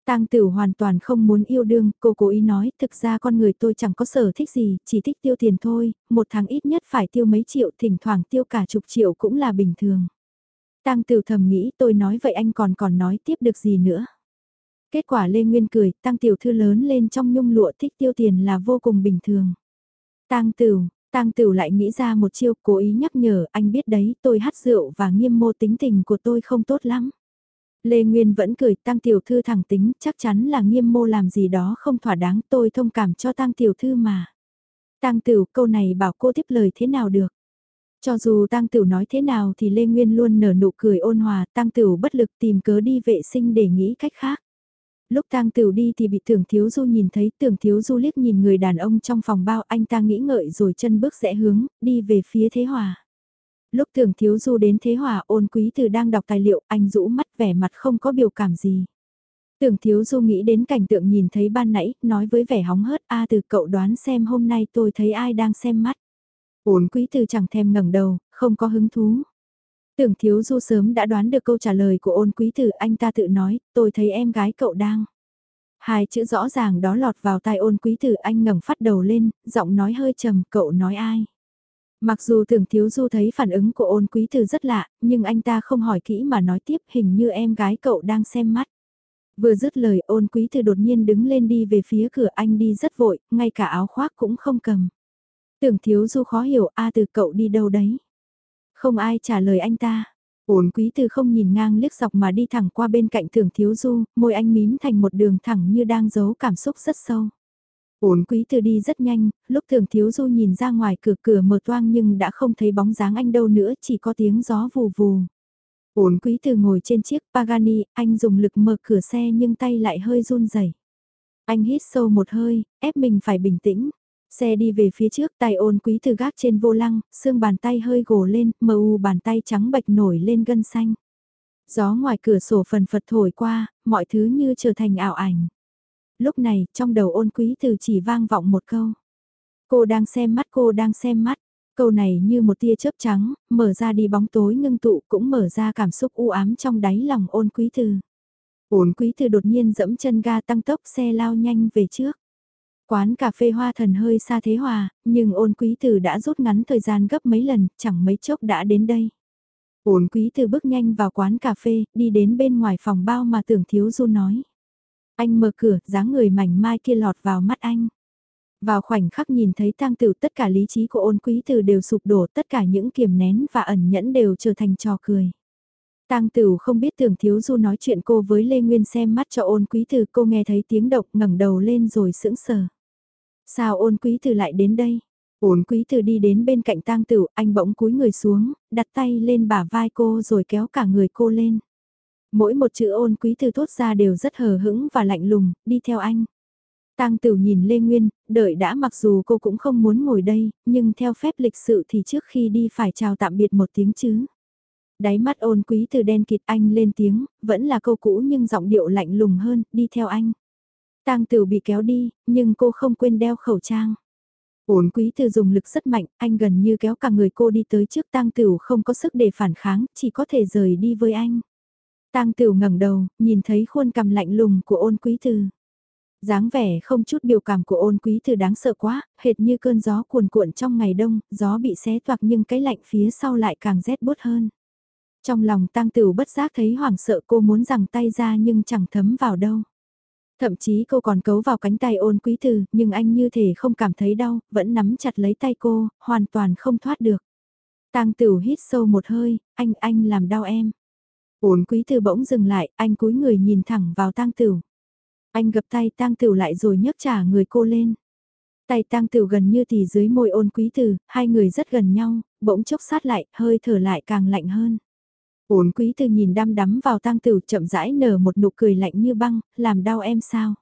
Tang Tử hoàn toàn không muốn yêu đương, cô cố ý nói, thực ra con người tôi chẳng có sở thích gì, chỉ thích tiêu tiền thôi, một tháng ít nhất phải tiêu mấy triệu, thỉnh thoảng tiêu cả chục triệu cũng là bình thường. Tang Tử thầm nghĩ tôi nói vậy anh còn còn nói tiếp được gì nữa. Kết quả Lê Nguyên cười, tang Tiểu Thư lớn lên trong nhung lụa thích tiêu tiền là vô cùng bình thường. Tang Tử, Tang Tửu lại nghĩ ra một chiêu cố ý nhắc nhở, anh biết đấy, tôi hát rượu và nghiêm mô tính tình của tôi không tốt lắm. Lê Nguyên vẫn cười Tăng Tiểu Thư thẳng tính, chắc chắn là nghiêm mô làm gì đó không thỏa đáng, tôi thông cảm cho Tăng Tiểu Thư mà. Tăng Tửu, câu này bảo cô tiếp lời thế nào được. Cho dù Tăng Tửu nói thế nào thì Lê Nguyên luôn nở nụ cười ôn hòa Tăng Tửu bất lực tìm cớ đi vệ sinh để nghĩ cách khác. Lúc tang tửu đi thì bị tưởng thiếu du nhìn thấy tưởng thiếu du liếc nhìn người đàn ông trong phòng bao anh ta nghĩ ngợi rồi chân bước rẽ hướng, đi về phía thế hòa. Lúc tưởng thiếu du đến thế hòa ôn quý từ đang đọc tài liệu, anh rũ mắt vẻ mặt không có biểu cảm gì. Tưởng thiếu du nghĩ đến cảnh tượng nhìn thấy ban nãy, nói với vẻ hóng hớt, a từ cậu đoán xem hôm nay tôi thấy ai đang xem mắt. Ôn quý từ chẳng thèm ngẩng đầu, không có hứng thú. Tưởng thiếu du sớm đã đoán được câu trả lời của ôn quý tử anh ta tự nói, tôi thấy em gái cậu đang. Hai chữ rõ ràng đó lọt vào tai ôn quý tử anh ngẩng phát đầu lên, giọng nói hơi trầm, cậu nói ai. Mặc dù tưởng thiếu du thấy phản ứng của ôn quý tử rất lạ, nhưng anh ta không hỏi kỹ mà nói tiếp hình như em gái cậu đang xem mắt. Vừa dứt lời ôn quý tử đột nhiên đứng lên đi về phía cửa anh đi rất vội, ngay cả áo khoác cũng không cầm. Tưởng thiếu du khó hiểu a từ cậu đi đâu đấy. Không ai trả lời anh ta. Ổn quý từ không nhìn ngang liếc dọc mà đi thẳng qua bên cạnh thường thiếu du, môi anh mím thành một đường thẳng như đang giấu cảm xúc rất sâu. Ổn quý từ đi rất nhanh, lúc thường thiếu du nhìn ra ngoài cửa cửa mở toang nhưng đã không thấy bóng dáng anh đâu nữa, chỉ có tiếng gió vù vù. Ổn quý từ ngồi trên chiếc Pagani, anh dùng lực mở cửa xe nhưng tay lại hơi run rẩy. Anh hít sâu một hơi, ép mình phải bình tĩnh, Xe đi về phía trước tay ôn quý từ gác trên vô lăng, xương bàn tay hơi gồ lên, mờ u bàn tay trắng bạch nổi lên gân xanh. Gió ngoài cửa sổ phần phật thổi qua, mọi thứ như trở thành ảo ảnh. Lúc này, trong đầu ôn quý từ chỉ vang vọng một câu. Cô đang xem mắt cô đang xem mắt. Câu này như một tia chớp trắng, mở ra đi bóng tối ngưng tụ cũng mở ra cảm xúc u ám trong đáy lòng ôn quý từ. Ôn quý từ đột nhiên dẫm chân ga tăng tốc xe lao nhanh về trước. Quán cà phê hoa thần hơi xa thế hòa, nhưng ôn quý tử đã rút ngắn thời gian gấp mấy lần, chẳng mấy chốc đã đến đây. Ôn quý tử bước nhanh vào quán cà phê, đi đến bên ngoài phòng bao mà tưởng thiếu du nói. Anh mở cửa, dáng người mảnh mai kia lọt vào mắt anh. Vào khoảnh khắc nhìn thấy tang tử tất cả lý trí của ôn quý tử đều sụp đổ, tất cả những kiềm nén và ẩn nhẫn đều trở thành trò cười. Tang Tửu không biết Tưởng Thiếu Du nói chuyện cô với Lê Nguyên xem mắt cho ôn quý tử cô nghe thấy tiếng động ngẩng đầu lên rồi sững sờ. Sao ôn quý từ lại đến đây? Ôn quý từ đi đến bên cạnh tang tử, anh bỗng cúi người xuống, đặt tay lên bả vai cô rồi kéo cả người cô lên. Mỗi một chữ ôn quý từ thốt ra đều rất hờ hững và lạnh lùng, đi theo anh. Tang Tử nhìn Lê Nguyên, đợi đã mặc dù cô cũng không muốn ngồi đây, nhưng theo phép lịch sự thì trước khi đi phải chào tạm biệt một tiếng chứ. Đáy mắt ôn quý từ đen kịt anh lên tiếng, vẫn là câu cũ nhưng giọng điệu lạnh lùng hơn, đi theo anh. Tang Tử bị kéo đi, nhưng cô không quên đeo khẩu trang. Ổn quý từ dùng lực rất mạnh, anh gần như kéo cả người cô đi tới trước Tang Tử không có sức để phản kháng, chỉ có thể rời đi với anh. Tang Tử ngẩng đầu, nhìn thấy khuôn cằm lạnh lùng của ôn quý từ. dáng vẻ không chút biểu cảm của ôn quý từ đáng sợ quá, hệt như cơn gió cuồn cuộn trong ngày đông, gió bị xé toạc nhưng cái lạnh phía sau lại càng rét bút hơn. Trong lòng Tang Tử bất giác thấy hoảng sợ cô muốn rằng tay ra nhưng chẳng thấm vào đâu. Thậm chí cô còn cấu vào cánh tay ôn quý từ, nhưng anh như thể không cảm thấy đau, vẫn nắm chặt lấy tay cô, hoàn toàn không thoát được. Tang Tử hít sâu một hơi, anh, anh làm đau em. Ôn quý từ bỗng dừng lại, anh cúi người nhìn thẳng vào Tang Tử. Anh gập tay Tang Tử lại rồi nhấc trả người cô lên. Tay Tang Tử gần như thì dưới môi ôn quý từ, hai người rất gần nhau, bỗng chốc sát lại, hơi thở lại càng lạnh hơn. Ôn quý từ nhìn đăm đắm vào tang tử chậm rãi nở một nụ cười lạnh như băng, làm đau em sao?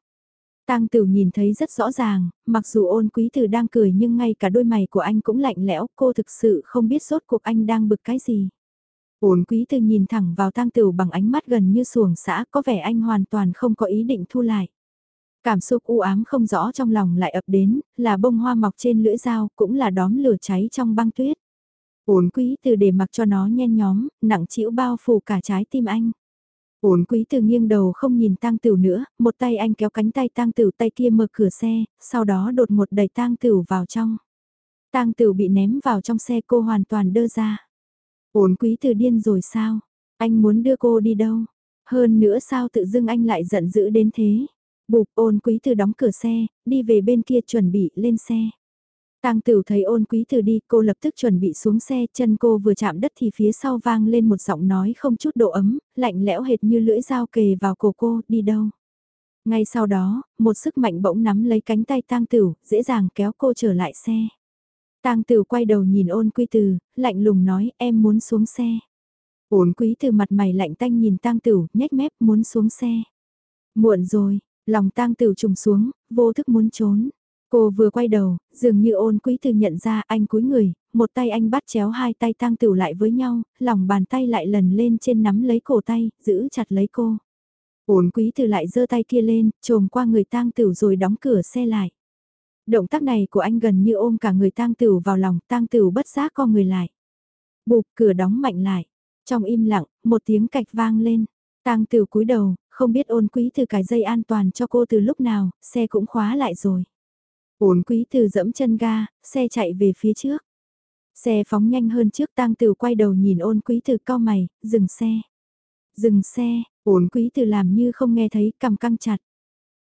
Tang Tử nhìn thấy rất rõ ràng, mặc dù ôn quý Từ đang cười nhưng ngay cả đôi mày của anh cũng lạnh lẽo, cô thực sự không biết rốt cuộc anh đang bực cái gì. Ôn quý Từ nhìn thẳng vào Tang Tử bằng ánh mắt gần như xuồng xã, có vẻ anh hoàn toàn không có ý định thu lại. Cảm xúc u ám không rõ trong lòng lại ập đến, là bông hoa mọc trên lưỡi dao, cũng là đóm lửa cháy trong băng tuyết. Uốn quý từ để mặc cho nó nhen nhóm, nặng chịu bao phủ cả trái tim anh. Uốn quý từ nghiêng đầu không nhìn tang tửu nữa, một tay anh kéo cánh tay tang tửu tay kia mở cửa xe, sau đó đột một đẩy tang tửu vào trong. Tang tửu bị ném vào trong xe cô hoàn toàn đơ ra. Uốn quý từ điên rồi sao? Anh muốn đưa cô đi đâu? Hơn nữa sao tự dưng anh lại giận dữ đến thế? Bụp ôn quý từ đóng cửa xe, đi về bên kia chuẩn bị lên xe. Tang Tửu thấy ôn quý từ đi, cô lập tức chuẩn bị xuống xe, chân cô vừa chạm đất thì phía sau vang lên một giọng nói không chút độ ấm, lạnh lẽo hệt như lưỡi dao kề vào cổ cô, đi đâu. Ngay sau đó, một sức mạnh bỗng nắm lấy cánh tay Tang Tửu, dễ dàng kéo cô trở lại xe. Tang Tửu quay đầu nhìn ôn quý từ, lạnh lùng nói, em muốn xuống xe. Ôn quý từ mặt mày lạnh tanh nhìn Tang Tửu, nhếch mép muốn xuống xe. Muộn rồi, lòng Tang Tửu trùng xuống, vô thức muốn trốn. Cô vừa quay đầu, dường như ôn quý từ nhận ra anh cúi người, một tay anh bắt chéo hai tay tang tửu lại với nhau, lòng bàn tay lại lần lên trên nắm lấy cổ tay, giữ chặt lấy cô. ôn quý từ lại giơ tay kia lên, trồm qua người tang tửu rồi đóng cửa xe lại. Động tác này của anh gần như ôm cả người tang tửu vào lòng, tang tửu bất giác co người lại. Bụp cửa đóng mạnh lại. Trong im lặng, một tiếng cạch vang lên. Tang tửu cúi đầu, không biết ôn quý từ cài dây an toàn cho cô từ lúc nào, xe cũng khóa lại rồi. Ôn quý từ dẫm chân ga, xe chạy về phía trước. Xe phóng nhanh hơn trước tang từ quay đầu nhìn ôn quý từ cao mày, dừng xe. Dừng xe, ôn quý từ làm như không nghe thấy cầm căng chặt.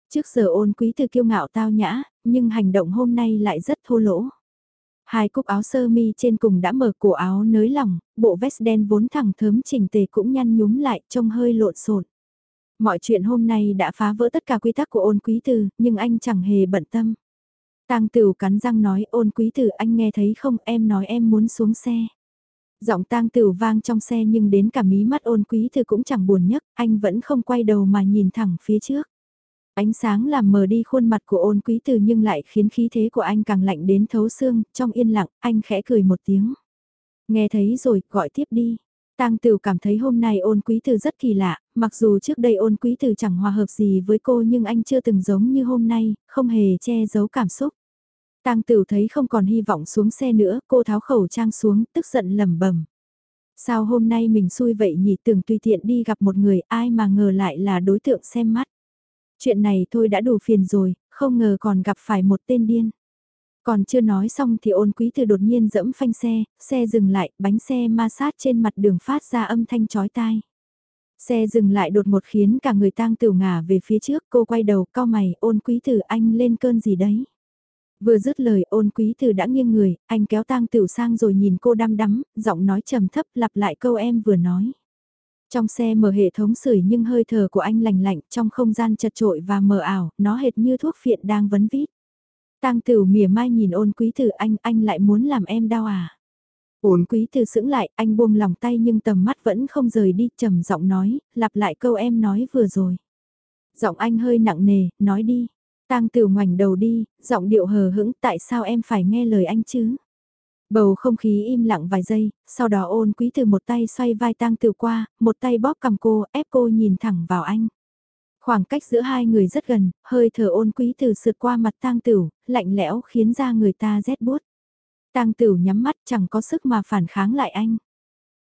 Trước giờ ôn quý từ kiêu ngạo tao nhã, nhưng hành động hôm nay lại rất thô lỗ. Hai cúc áo sơ mi trên cùng đã mở cổ áo nới lỏng, bộ vest đen vốn thẳng thớm chỉnh tề cũng nhăn nhúm lại trông hơi lộn xộn. Mọi chuyện hôm nay đã phá vỡ tất cả quy tắc của ôn quý từ, nhưng anh chẳng hề bận tâm. Tang Tửu cắn răng nói ôn quý tử anh nghe thấy không em nói em muốn xuống xe. Giọng Tang Tửu vang trong xe nhưng đến cả mí mắt ôn quý tử cũng chẳng buồn nhấc, anh vẫn không quay đầu mà nhìn thẳng phía trước. Ánh sáng làm mờ đi khuôn mặt của ôn quý tử nhưng lại khiến khí thế của anh càng lạnh đến thấu xương, trong yên lặng, anh khẽ cười một tiếng. Nghe thấy rồi, gọi tiếp đi. Tang Tửu cảm thấy hôm nay ôn quý tử rất kỳ lạ, mặc dù trước đây ôn quý tử chẳng hòa hợp gì với cô nhưng anh chưa từng giống như hôm nay, không hề che giấu cảm xúc. Tang Tửu thấy không còn hy vọng xuống xe nữa, cô tháo khẩu trang xuống, tức giận lẩm bẩm. Sao hôm nay mình xui vậy nhỉ tưởng tùy tiện đi gặp một người ai mà ngờ lại là đối tượng xem mắt. Chuyện này thôi đã đủ phiền rồi, không ngờ còn gặp phải một tên điên. Còn chưa nói xong thì ôn quý từ đột nhiên dẫm phanh xe, xe dừng lại, bánh xe ma sát trên mặt đường phát ra âm thanh chói tai. Xe dừng lại đột ngột khiến cả người tang tửu ngả về phía trước, cô quay đầu, cao mày, ôn quý tử anh lên cơn gì đấy. Vừa dứt lời ôn quý từ đã nghiêng người, anh kéo tang tiểu sang rồi nhìn cô đăm đắm, giọng nói trầm thấp lặp lại câu em vừa nói. Trong xe mở hệ thống sưởi nhưng hơi thở của anh lành lạnh trong không gian chật trội và mờ ảo, nó hệt như thuốc phiện đang vấn vít. Tang tiểu mỉa mai nhìn ôn quý từ anh, anh lại muốn làm em đau à. Ôn quý từ sững lại, anh buông lòng tay nhưng tầm mắt vẫn không rời đi, trầm giọng nói, lặp lại câu em nói vừa rồi. Giọng anh hơi nặng nề, nói đi. Tang Tử ngoảnh đầu đi, giọng điệu hờ hững, tại sao em phải nghe lời anh chứ? Bầu không khí im lặng vài giây, sau đó ôn quý từ một tay xoay vai Tang Tử qua, một tay bóp cầm cô, ép cô nhìn thẳng vào anh. Khoảng cách giữa hai người rất gần, hơi thở ôn quý từ sượt qua mặt Tang Tử, lạnh lẽo khiến ra người ta rét buốt. Tang Tử nhắm mắt chẳng có sức mà phản kháng lại anh.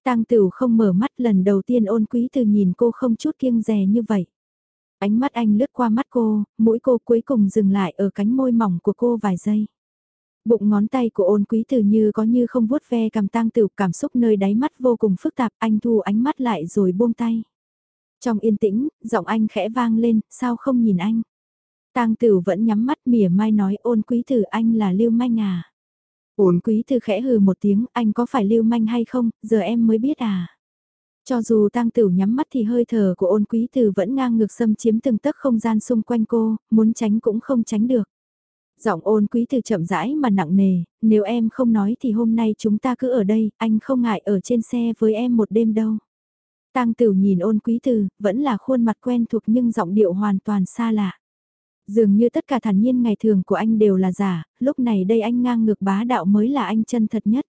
Tang Tử không mở mắt lần đầu tiên ôn quý từ nhìn cô không chút kiêng dè như vậy. Ánh mắt anh lướt qua mắt cô, mũi cô cuối cùng dừng lại ở cánh môi mỏng của cô vài giây. Bụng ngón tay của ôn quý từ như có như không vuốt ve cầm tang tử cảm xúc nơi đáy mắt vô cùng phức tạp anh thu ánh mắt lại rồi buông tay. Trong yên tĩnh, giọng anh khẽ vang lên, sao không nhìn anh? Tang tử vẫn nhắm mắt mỉa mai nói ôn quý tử anh là lưu manh à. Ôn quý tử khẽ hừ một tiếng, anh có phải lưu manh hay không, giờ em mới biết à. Cho dù tang tửu nhắm mắt thì hơi thở của ôn quý tử vẫn ngang ngược xâm chiếm từng tấc không gian xung quanh cô, muốn tránh cũng không tránh được. Giọng ôn quý tử chậm rãi mà nặng nề, nếu em không nói thì hôm nay chúng ta cứ ở đây, anh không ngại ở trên xe với em một đêm đâu. Tang Tửu nhìn ôn quý tử, vẫn là khuôn mặt quen thuộc nhưng giọng điệu hoàn toàn xa lạ. Dường như tất cả thản nhiên ngày thường của anh đều là giả, lúc này đây anh ngang ngược bá đạo mới là anh chân thật nhất.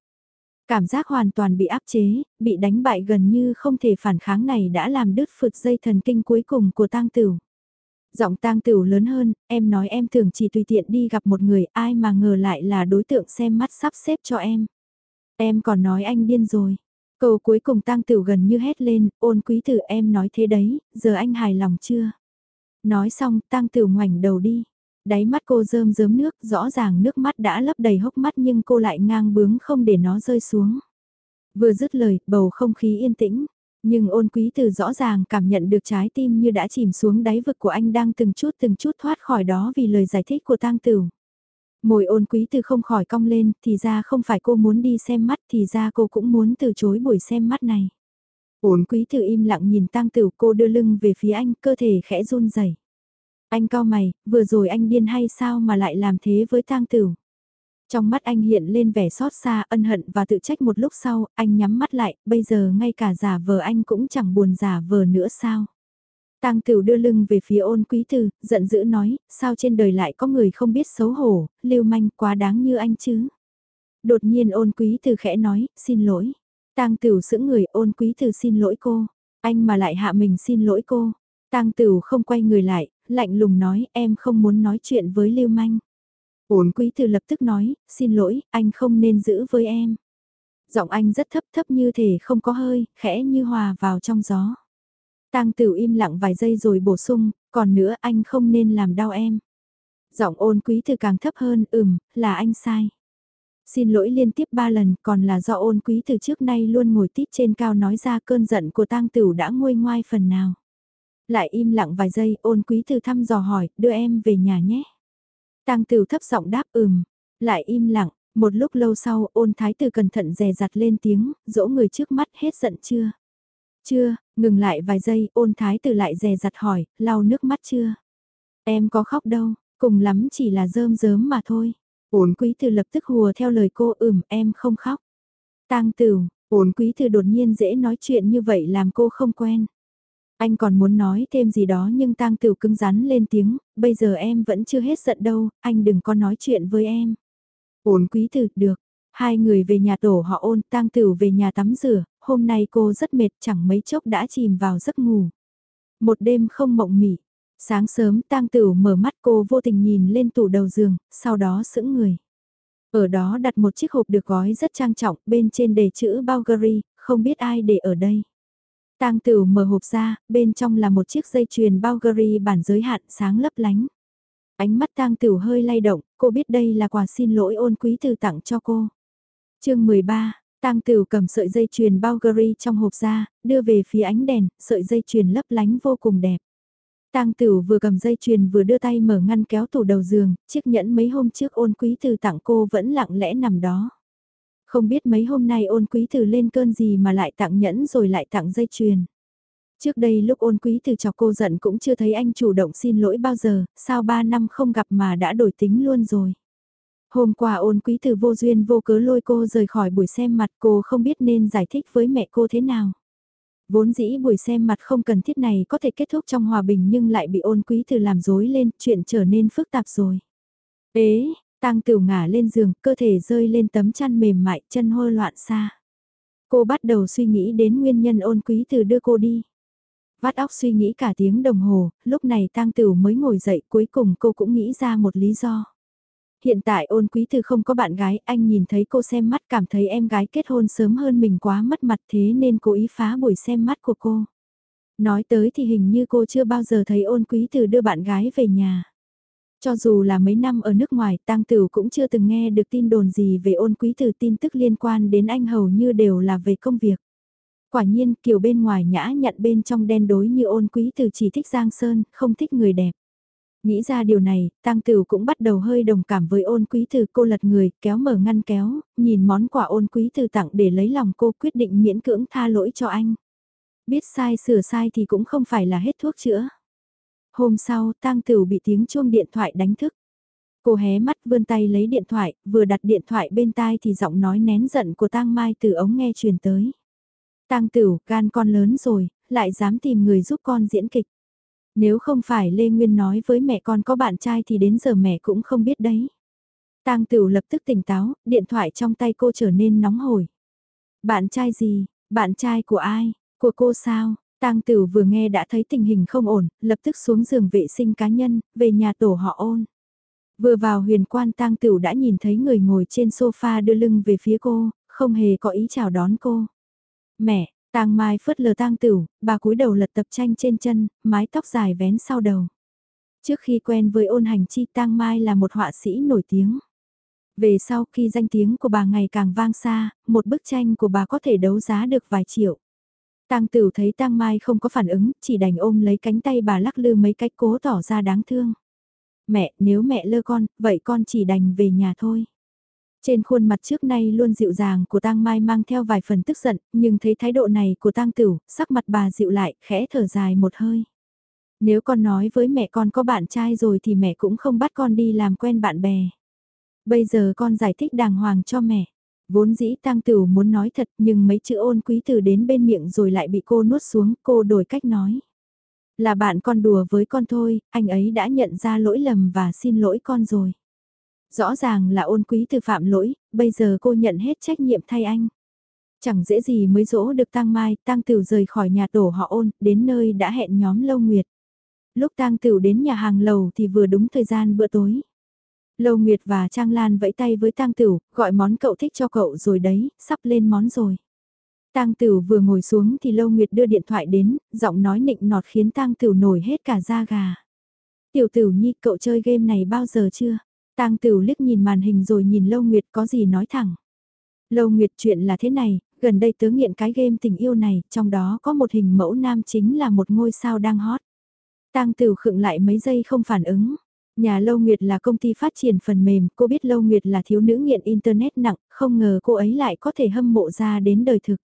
Cảm giác hoàn toàn bị áp chế, bị đánh bại gần như không thể phản kháng này đã làm đứt phượt dây thần kinh cuối cùng của tang tửu. Giọng tang tửu lớn hơn, em nói em thường chỉ tùy tiện đi gặp một người ai mà ngờ lại là đối tượng xem mắt sắp xếp cho em. Em còn nói anh điên rồi. Câu cuối cùng tang tửu gần như hét lên, ôn quý tử em nói thế đấy, giờ anh hài lòng chưa? Nói xong, tang tửu ngoảnh đầu đi đáy mắt cô rơm rớm nước, rõ ràng nước mắt đã lấp đầy hốc mắt nhưng cô lại ngang bướng không để nó rơi xuống. Vừa dứt lời, bầu không khí yên tĩnh, nhưng ôn quý từ rõ ràng cảm nhận được trái tim như đã chìm xuống đáy vực của anh đang từng chút từng chút thoát khỏi đó vì lời giải thích của tang tử. Mồi ôn quý từ không khỏi cong lên, thì ra không phải cô muốn đi xem mắt, thì ra cô cũng muốn từ chối buổi xem mắt này. Ôn quý từ im lặng nhìn tang tử cô đưa lưng về phía anh, cơ thể khẽ run rẩy. Anh cao mày, vừa rồi anh điên hay sao mà lại làm thế với tang tử. Trong mắt anh hiện lên vẻ xót xa, ân hận và tự trách một lúc sau, anh nhắm mắt lại, bây giờ ngay cả giả vờ anh cũng chẳng buồn giả vờ nữa sao. Tang Tửu đưa lưng về phía ôn quý Từ, giận dữ nói, sao trên đời lại có người không biết xấu hổ, lưu manh quá đáng như anh chứ. Đột nhiên ôn quý từ khẽ nói, xin lỗi. Tang Tửu sững người ôn quý từ xin lỗi cô. Anh mà lại hạ mình xin lỗi cô. Tang Tửu không quay người lại, lạnh lùng nói em không muốn nói chuyện với Lưu Manh. Ôn quý từ lập tức nói, xin lỗi, anh không nên giữ với em. Giọng anh rất thấp thấp như thể không có hơi, khẽ như hòa vào trong gió. Tang Tửu im lặng vài giây rồi bổ sung, còn nữa anh không nên làm đau em. Giọng ôn quý từ càng thấp hơn, ừm, là anh sai. Xin lỗi liên tiếp ba lần còn là do ôn quý từ trước nay luôn ngồi tít trên cao nói ra cơn giận của tang tửu đã nguôi ngoai phần nào. Lại im lặng vài giây ôn quý từ thăm dò hỏi đưa em về nhà nhé. Tang tử thấp giọng đáp ừm, lại im lặng, một lúc lâu sau ôn thái tử cẩn thận dè dặt lên tiếng, dỗ người trước mắt hết giận chưa? Chưa, ngừng lại vài giây ôn thái tử lại dè dặt hỏi, lau nước mắt chưa? Em có khóc đâu, cùng lắm chỉ là rơm rớm mà thôi. Ôn quý từ lập tức hùa theo lời cô ừm em không khóc. tang tử, ôn quý từ đột nhiên dễ nói chuyện như vậy làm cô không quen. Anh còn muốn nói thêm gì đó nhưng tang tử cứng rắn lên tiếng, bây giờ em vẫn chưa hết giận đâu, anh đừng có nói chuyện với em. Ôn quý tử được. Hai người về nhà tổ họ ôn, tang tử về nhà tắm rửa, hôm nay cô rất mệt chẳng mấy chốc đã chìm vào giấc ngủ. Một đêm không mộng mị, Sáng sớm tang tửu mở mắt cô vô tình nhìn lên tủ đầu giường, sau đó sững người. Ở đó đặt một chiếc hộp được gói rất trang trọng, bên trên đề chữ Bulgari, không biết ai để ở đây. Tang Tửu mở hộp ra, bên trong là một chiếc dây chuyền Bulgari bản giới hạn sáng lấp lánh. Ánh mắt Tang Tửu hơi lay động, cô biết đây là quà xin lỗi ôn quý từ tặng cho cô. Chương 13, Tang Tửu cầm sợi dây chuyền Bulgari trong hộp ra, đưa về phía ánh đèn, sợi dây chuyền lấp lánh vô cùng đẹp. Tang Tửu vừa cầm dây chuyền vừa đưa tay mở ngăn kéo tủ đầu giường, chiếc nhẫn mấy hôm trước ôn quý từ tặng cô vẫn lặng lẽ nằm đó. Không biết mấy hôm nay ôn quý từ lên cơn gì mà lại tặng nhẫn rồi lại tặng dây chuyền. Trước đây lúc ôn quý từ chọc cô giận cũng chưa thấy anh chủ động xin lỗi bao giờ, sao ba năm không gặp mà đã đổi tính luôn rồi. Hôm qua ôn quý từ vô duyên vô cớ lôi cô rời khỏi buổi xem mặt cô không biết nên giải thích với mẹ cô thế nào. Vốn dĩ buổi xem mặt không cần thiết này có thể kết thúc trong hòa bình nhưng lại bị ôn quý từ làm dối lên, chuyện trở nên phức tạp rồi. Ế, tăng tiểu ngả lên giường, cơ thể rơi lên tấm chăn mềm mại, chân hôi loạn xa. Cô bắt đầu suy nghĩ đến nguyên nhân ôn quý từ đưa cô đi. Vắt óc suy nghĩ cả tiếng đồng hồ, lúc này tang tiểu mới ngồi dậy cuối cùng cô cũng nghĩ ra một lý do. Hiện tại ôn quý thư không có bạn gái, anh nhìn thấy cô xem mắt cảm thấy em gái kết hôn sớm hơn mình quá mất mặt thế nên cố ý phá buổi xem mắt của cô. Nói tới thì hình như cô chưa bao giờ thấy ôn quý từ đưa bạn gái về nhà. Cho dù là mấy năm ở nước ngoài, Tăng Tử cũng chưa từng nghe được tin đồn gì về ôn quý từ tin tức liên quan đến anh hầu như đều là về công việc. Quả nhiên, kiểu bên ngoài nhã nhận bên trong đen đối như ôn quý từ chỉ thích Giang Sơn, không thích người đẹp. Nghĩ ra điều này, Tăng Tử cũng bắt đầu hơi đồng cảm với ôn quý từ cô lật người, kéo mở ngăn kéo, nhìn món quà ôn quý từ tặng để lấy lòng cô quyết định miễn cưỡng tha lỗi cho anh. Biết sai sửa sai thì cũng không phải là hết thuốc chữa. Hôm sau, Tang Tửu bị tiếng chuông điện thoại đánh thức. Cô hé mắt vươn tay lấy điện thoại, vừa đặt điện thoại bên tai thì giọng nói nén giận của Tang Mai từ ống nghe truyền tới. Tang Tửu, gan con lớn rồi, lại dám tìm người giúp con diễn kịch. Nếu không phải Lê Nguyên nói với mẹ con có bạn trai thì đến giờ mẹ cũng không biết đấy. Tang Tửu lập tức tỉnh táo, điện thoại trong tay cô trở nên nóng hổi. Bạn trai gì? Bạn trai của ai? Của cô sao? Tang Tửu vừa nghe đã thấy tình hình không ổn, lập tức xuống giường vệ sinh cá nhân, về nhà tổ họ ôn. Vừa vào huyền quan Tang Tửu đã nhìn thấy người ngồi trên sofa đưa lưng về phía cô, không hề có ý chào đón cô. Mẹ, Tang Mai phớt lờ tang tửu, bà cúi đầu lật tập tranh trên chân, mái tóc dài vén sau đầu. Trước khi quen với ôn hành chi Tang Mai là một họa sĩ nổi tiếng. Về sau khi danh tiếng của bà ngày càng vang xa, một bức tranh của bà có thể đấu giá được vài triệu. Tang Tửu thấy Tang Mai không có phản ứng, chỉ đành ôm lấy cánh tay bà lắc lư mấy cách cố tỏ ra đáng thương. Mẹ, nếu mẹ lơ con, vậy con chỉ đành về nhà thôi. Trên khuôn mặt trước nay luôn dịu dàng của Tang Mai mang theo vài phần tức giận, nhưng thấy thái độ này của Tang Tửu, sắc mặt bà dịu lại, khẽ thở dài một hơi. Nếu con nói với mẹ con có bạn trai rồi thì mẹ cũng không bắt con đi làm quen bạn bè. Bây giờ con giải thích đàng hoàng cho mẹ. Vốn dĩ Tang Tửu muốn nói thật nhưng mấy chữ ôn quý từ đến bên miệng rồi lại bị cô nuốt xuống, cô đổi cách nói. Là bạn con đùa với con thôi, anh ấy đã nhận ra lỗi lầm và xin lỗi con rồi. Rõ ràng là ôn quý từ phạm lỗi, bây giờ cô nhận hết trách nhiệm thay anh. Chẳng dễ gì mới dỗ được tang mai, tang tiểu rời khỏi nhà tổ họ ôn, đến nơi đã hẹn nhóm lâu nguyệt. Lúc tang tiểu đến nhà hàng lầu thì vừa đúng thời gian bữa tối. Lâu Nguyệt và Trang Lan vẫy tay với Tang Tửu, gọi món cậu thích cho cậu rồi đấy, sắp lên món rồi. Tang Tửu vừa ngồi xuống thì Lâu Nguyệt đưa điện thoại đến, giọng nói nịnh nọt khiến Tang Tửu nổi hết cả da gà. Tiểu Tửu Nhi, cậu chơi game này bao giờ chưa? Tang Tửu liếc nhìn màn hình rồi nhìn Lâu Nguyệt có gì nói thẳng. Lâu Nguyệt chuyện là thế này, gần đây tớ nghiện cái game tình yêu này, trong đó có một hình mẫu nam chính là một ngôi sao đang hot. Tang Tửu khựng lại mấy giây không phản ứng. Nhà Lâu Nguyệt là công ty phát triển phần mềm, cô biết Lâu Nguyệt là thiếu nữ nghiện Internet nặng, không ngờ cô ấy lại có thể hâm mộ ra đến đời thực.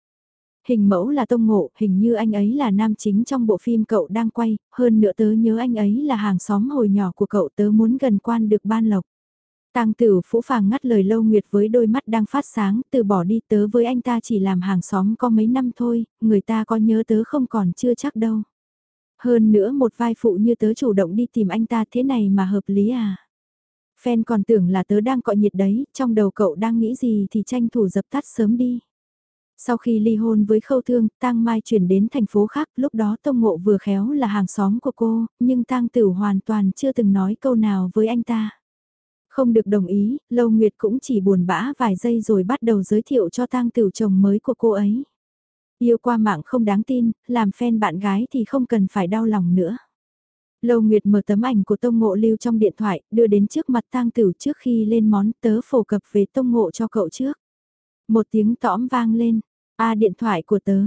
Hình mẫu là Tông Ngộ, hình như anh ấy là nam chính trong bộ phim cậu đang quay, hơn nữa tớ nhớ anh ấy là hàng xóm hồi nhỏ của cậu tớ muốn gần quan được ban lộc. Tang tử phũ phàng ngắt lời Lâu Nguyệt với đôi mắt đang phát sáng, từ bỏ đi tớ với anh ta chỉ làm hàng xóm có mấy năm thôi, người ta có nhớ tớ không còn chưa chắc đâu. Hơn nữa một vai phụ như tớ chủ động đi tìm anh ta thế này mà hợp lý à. Fan còn tưởng là tớ đang cọ nhiệt đấy, trong đầu cậu đang nghĩ gì thì tranh thủ dập tắt sớm đi. Sau khi ly hôn với Khâu Thương, Tang Mai chuyển đến thành phố khác, lúc đó Tông Ngộ vừa khéo là hàng xóm của cô, nhưng Tang Tử hoàn toàn chưa từng nói câu nào với anh ta. Không được đồng ý, Lâu Nguyệt cũng chỉ buồn bã vài giây rồi bắt đầu giới thiệu cho Tang Tử chồng mới của cô ấy. Yêu qua mạng không đáng tin, làm fan bạn gái thì không cần phải đau lòng nữa. Lâu Nguyệt mở tấm ảnh của Tông Ngộ lưu trong điện thoại, đưa đến trước mặt tang tử trước khi lên món tớ phổ cập về Tông Ngộ cho cậu trước. Một tiếng tõm vang lên, a điện thoại của tớ.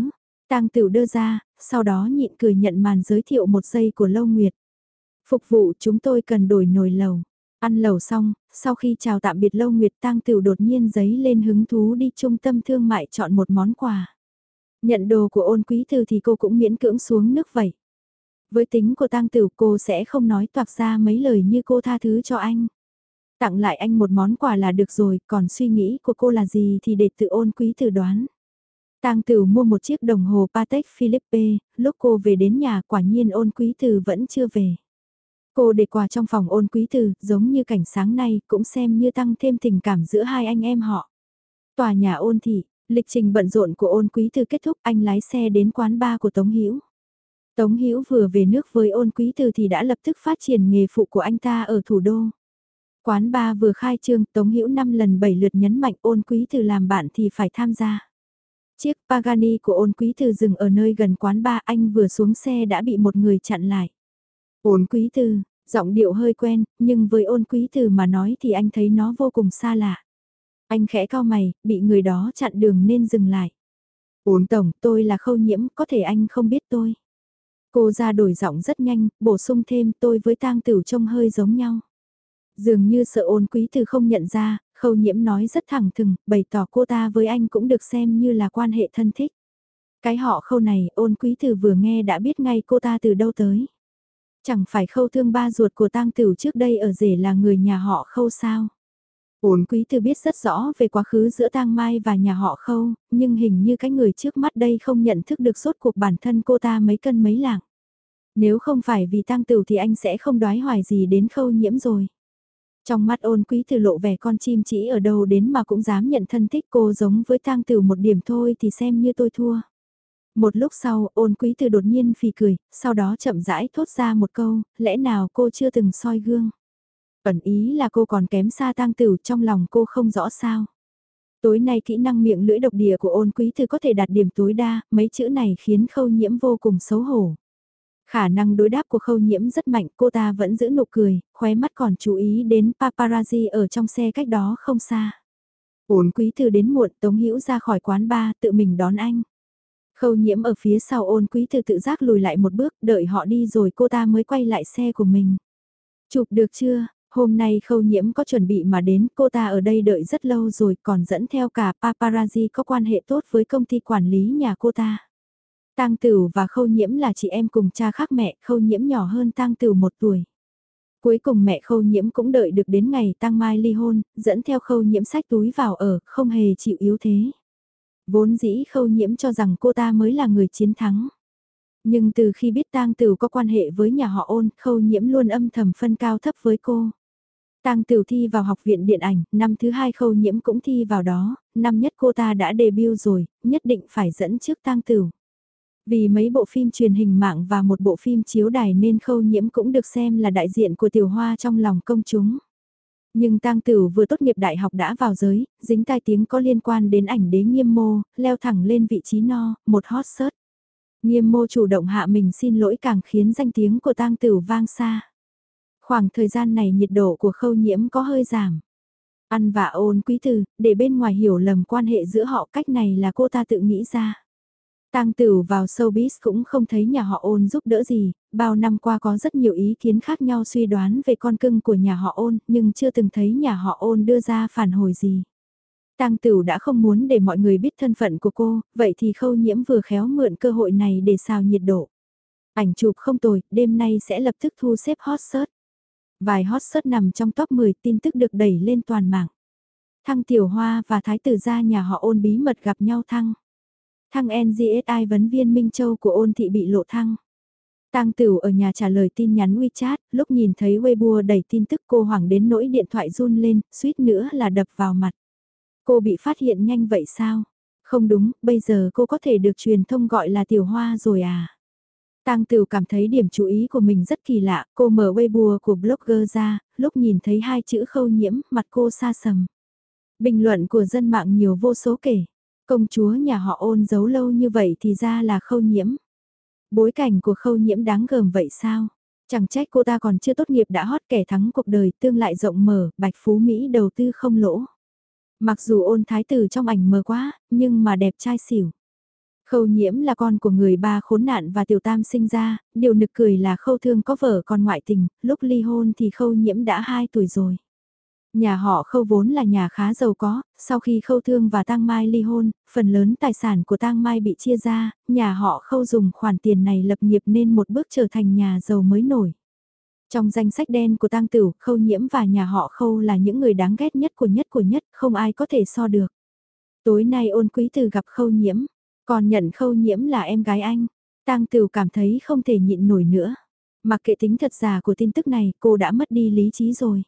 Tang tử đưa ra, sau đó nhịn cười nhận màn giới thiệu một giây của Lâu Nguyệt. Phục vụ chúng tôi cần đổi nồi lầu. Ăn lầu xong, sau khi chào tạm biệt Lâu Nguyệt Tang Tử đột nhiên giấy lên hứng thú đi trung tâm thương mại chọn một món quà. Nhận đồ của ôn quý thư thì cô cũng miễn cưỡng xuống nước vậy. Với tính của tang tử cô sẽ không nói toạc ra mấy lời như cô tha thứ cho anh. Tặng lại anh một món quà là được rồi, còn suy nghĩ của cô là gì thì để tự ôn quý từ đoán. Tang Tử mua một chiếc đồng hồ Patek Philippe, lúc cô về đến nhà quả nhiên ôn quý từ vẫn chưa về. Cô để quà trong phòng ôn quý từ giống như cảnh sáng nay, cũng xem như tăng thêm tình cảm giữa hai anh em họ. Tòa nhà ôn thị, Lịch trình bận rộn của ôn quý từ kết thúc anh lái xe đến quán bar của Tống Hữu Tống Hữu vừa về nước với ôn quý từ thì đã lập tức phát triển nghề phụ của anh ta ở thủ đô. Quán bar vừa khai trương Tống Hữu năm lần bảy lượt nhấn mạnh ôn quý từ làm bạn thì phải tham gia. Chiếc Pagani của ôn quý từ dừng ở nơi gần quán bar anh vừa xuống xe đã bị một người chặn lại. Ôn quý từ, giọng điệu hơi quen, nhưng với ôn quý từ mà nói thì anh thấy nó vô cùng xa lạ. Anh khẽ cao mày, bị người đó chặn đường nên dừng lại. Uốn tổng, tôi là khâu nhiễm, có thể anh không biết tôi. Cô ra đổi giọng rất nhanh, bổ sung thêm tôi với tang tử trông hơi giống nhau. Dường như sợ ôn quý từ không nhận ra, khâu nhiễm nói rất thẳng thừng, bày tỏ cô ta với anh cũng được xem như là quan hệ thân thích. Cái họ khâu này ôn quý từ vừa nghe đã biết ngay cô ta từ đâu tới. Chẳng phải khâu thương ba ruột của tang tử trước đây ở rể là người nhà họ khâu sao. Ôn quý từ biết rất rõ về quá khứ giữa tang mai và nhà họ khâu, nhưng hình như cái người trước mắt đây không nhận thức được suốt cuộc bản thân cô ta mấy cân mấy lạng. Nếu không phải vì tang tử thì anh sẽ không đoái hoài gì đến khâu nhiễm rồi. Trong mắt ôn quý từ lộ vẻ con chim chỉ ở đâu đến mà cũng dám nhận thân thích cô giống với tang tử một điểm thôi thì xem như tôi thua. Một lúc sau ôn quý từ đột nhiên phì cười, sau đó chậm rãi thốt ra một câu, lẽ nào cô chưa từng soi gương. Ẩn ý là cô còn kém xa tang tử trong lòng cô không rõ sao. Tối nay kỹ năng miệng lưỡi độc địa của ôn quý thư có thể đạt điểm tối đa, mấy chữ này khiến khâu nhiễm vô cùng xấu hổ. Khả năng đối đáp của khâu nhiễm rất mạnh, cô ta vẫn giữ nụ cười, khóe mắt còn chú ý đến paparazzi ở trong xe cách đó không xa. Ôn quý thư đến muộn, Tống Hữu ra khỏi quán bar, tự mình đón anh. Khâu nhiễm ở phía sau ôn quý thư tự giác lùi lại một bước, đợi họ đi rồi cô ta mới quay lại xe của mình. Chụp được chưa, Hôm nay khâu nhiễm có chuẩn bị mà đến, cô ta ở đây đợi rất lâu rồi còn dẫn theo cả paparazzi có quan hệ tốt với công ty quản lý nhà cô ta. Tang Tửu và Khâu Nhiễm là chị em cùng cha khác mẹ, Khâu Nhiễm nhỏ hơn Tang Tửu một tuổi. Cuối cùng mẹ Khâu Nhiễm cũng đợi được đến ngày Tang Mai ly hôn, dẫn theo Khâu Nhiễm sách túi vào ở, không hề chịu yếu thế. Vốn dĩ Khâu Nhiễm cho rằng cô ta mới là người chiến thắng. Nhưng từ khi biết Tang Tửu có quan hệ với nhà họ ôn, Khâu Nhiễm luôn âm thầm phân cao thấp với cô. Tang Tiểu thi vào học viện điện ảnh, năm thứ hai khâu nhiễm cũng thi vào đó, năm nhất cô ta đã debut rồi, nhất định phải dẫn trước Tang Tiểu. Vì mấy bộ phim truyền hình mạng và một bộ phim chiếu đài nên khâu nhiễm cũng được xem là đại diện của tiểu hoa trong lòng công chúng. Nhưng tang tử vừa tốt nghiệp đại học đã vào giới, dính tai tiếng có liên quan đến ảnh đế nghiêm mô, leo thẳng lên vị trí no, một hot search. Nghiêm mô chủ động hạ mình xin lỗi càng khiến danh tiếng của tang tử vang xa. Khoảng thời gian này nhiệt độ của khâu nhiễm có hơi giảm. Ăn và ôn quý từ, để bên ngoài hiểu lầm quan hệ giữa họ cách này là cô ta tự nghĩ ra. Tang Tử vào showbiz cũng không thấy nhà họ ôn giúp đỡ gì, bao năm qua có rất nhiều ý kiến khác nhau suy đoán về con cưng của nhà họ ôn, nhưng chưa từng thấy nhà họ ôn đưa ra phản hồi gì. Tang Tử đã không muốn để mọi người biết thân phận của cô, vậy thì khâu nhiễm vừa khéo mượn cơ hội này để xào nhiệt độ. Ảnh chụp không tồi, đêm nay sẽ lập tức thu xếp hot search. Vài hot search nằm trong top 10 tin tức được đẩy lên toàn mạng. Thăng Tiểu Hoa và Thái tử gia nhà họ ôn bí mật gặp nhau thăng. Thăng NGSI vấn viên Minh Châu của ôn thị bị lộ thăng. Tang Tửu ở nhà trả lời tin nhắn WeChat, lúc nhìn thấy Weibo đẩy tin tức cô hoảng đến nỗi điện thoại run lên, suýt nữa là đập vào mặt. Cô bị phát hiện nhanh vậy sao? Không đúng, bây giờ cô có thể được truyền thông gọi là tiểu hoa rồi à? Tang Tửu cảm thấy điểm chú ý của mình rất kỳ lạ, cô mở Weibo của blogger ra, lúc nhìn thấy hai chữ khâu nhiễm, mặt cô xa sầm. Bình luận của dân mạng nhiều vô số kể. Công chúa nhà họ ôn giấu lâu như vậy thì ra là khâu nhiễm. Bối cảnh của khâu nhiễm đáng gờm vậy sao? Chẳng trách cô ta còn chưa tốt nghiệp đã hót kẻ thắng cuộc đời tương lại rộng mở, bạch phú Mỹ đầu tư không lỗ. Mặc dù ôn thái tử trong ảnh mờ quá, nhưng mà đẹp trai xỉu. Khâu nhiễm là con của người ba khốn nạn và tiểu tam sinh ra, điều nực cười là khâu thương có vợ con ngoại tình, lúc ly hôn thì khâu nhiễm đã 2 tuổi rồi. Nhà họ khâu vốn là nhà khá giàu có, sau khi khâu thương và tang mai ly hôn, phần lớn tài sản của tang mai bị chia ra, nhà họ khâu dùng khoản tiền này lập nghiệp nên một bước trở thành nhà giàu mới nổi. Trong danh sách đen của tang Tửu, khâu nhiễm và nhà họ khâu là những người đáng ghét nhất của nhất của nhất, không ai có thể so được. Tối nay ôn quý từ gặp khâu nhiễm, còn nhận khâu nhiễm là em gái anh. Tang Tửu cảm thấy không thể nhịn nổi nữa. Mặc kệ tính thật giả của tin tức này, cô đã mất đi lý trí rồi.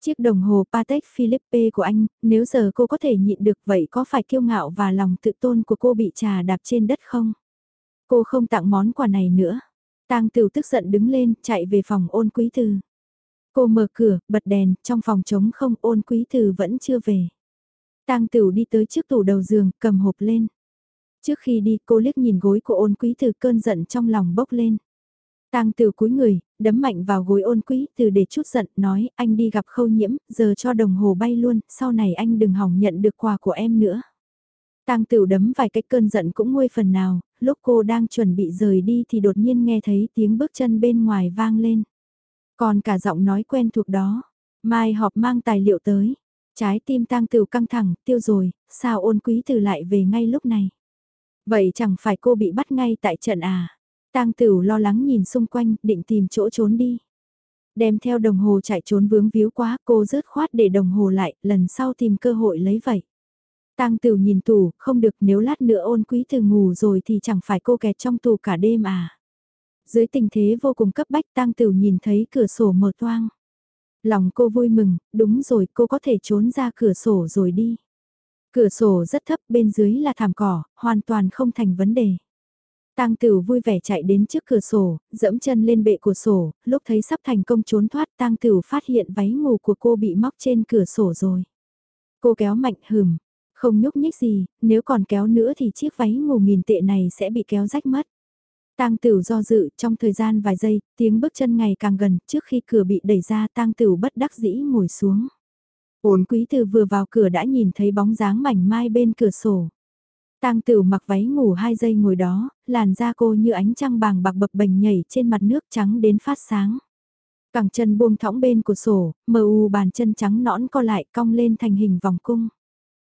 Chiếc đồng hồ Patek Philippe của anh, nếu giờ cô có thể nhịn được vậy có phải kiêu ngạo và lòng tự tôn của cô bị trà đạp trên đất không? Cô không tặng món quà này nữa. Tang Tửu tức giận đứng lên, chạy về phòng ôn quý từ. Cô mở cửa, bật đèn, trong phòng trống không ôn quý từ vẫn chưa về. Tang Tửu đi tới trước tủ đầu giường, cầm hộp lên. Trước khi đi cô liếc nhìn gối của ôn quý từ cơn giận trong lòng bốc lên. Tang từ cúi người, đấm mạnh vào gối ôn quý từ để chút giận, nói anh đi gặp khâu nhiễm, giờ cho đồng hồ bay luôn, sau này anh đừng hỏng nhận được quà của em nữa. Tang Tửu đấm vài cái cơn giận cũng nguôi phần nào, lúc cô đang chuẩn bị rời đi thì đột nhiên nghe thấy tiếng bước chân bên ngoài vang lên. Còn cả giọng nói quen thuộc đó, mai họp mang tài liệu tới. Trái tim Tang Tửu căng thẳng, tiêu rồi, sao ôn quý từ lại về ngay lúc này? Vậy chẳng phải cô bị bắt ngay tại trận à? Tang Tửu lo lắng nhìn xung quanh, định tìm chỗ trốn đi. Đem theo đồng hồ chạy trốn vướng víu quá, cô rớt khoát để đồng hồ lại, lần sau tìm cơ hội lấy vậy. Tang Tửu nhìn tủ, không được nếu lát nữa ôn quý từ ngủ rồi thì chẳng phải cô kẹt trong tù cả đêm à. Dưới tình thế vô cùng cấp bách Tang Tửu nhìn thấy cửa sổ mở toang. Lòng cô vui mừng, đúng rồi cô có thể trốn ra cửa sổ rồi đi. Cửa sổ rất thấp bên dưới là thảm cỏ, hoàn toàn không thành vấn đề. Tang Tử vui vẻ chạy đến trước cửa sổ, dẫm chân lên bệ của sổ, lúc thấy sắp thành công trốn thoát Tang Tử phát hiện váy ngủ của cô bị móc trên cửa sổ rồi. Cô kéo mạnh hừm, không nhúc nhích gì, nếu còn kéo nữa thì chiếc váy ngủ nghìn tệ này sẽ bị kéo rách mất. Tang Tử do dự trong thời gian vài giây, tiếng bước chân ngày càng gần, trước khi cửa bị đẩy ra Tang Tử bất đắc dĩ ngồi xuống. Ôn quý từ vừa vào cửa đã nhìn thấy bóng dáng mảnh mai bên cửa sổ. Tang Tử mặc váy ngủ hai giây ngồi đó, làn da cô như ánh trăng bàng bạc bập bềnh nhảy trên mặt nước trắng đến phát sáng. Cẳng chân buông thõng bên của sổ, mờ u bàn chân trắng nõn co lại cong lên thành hình vòng cung.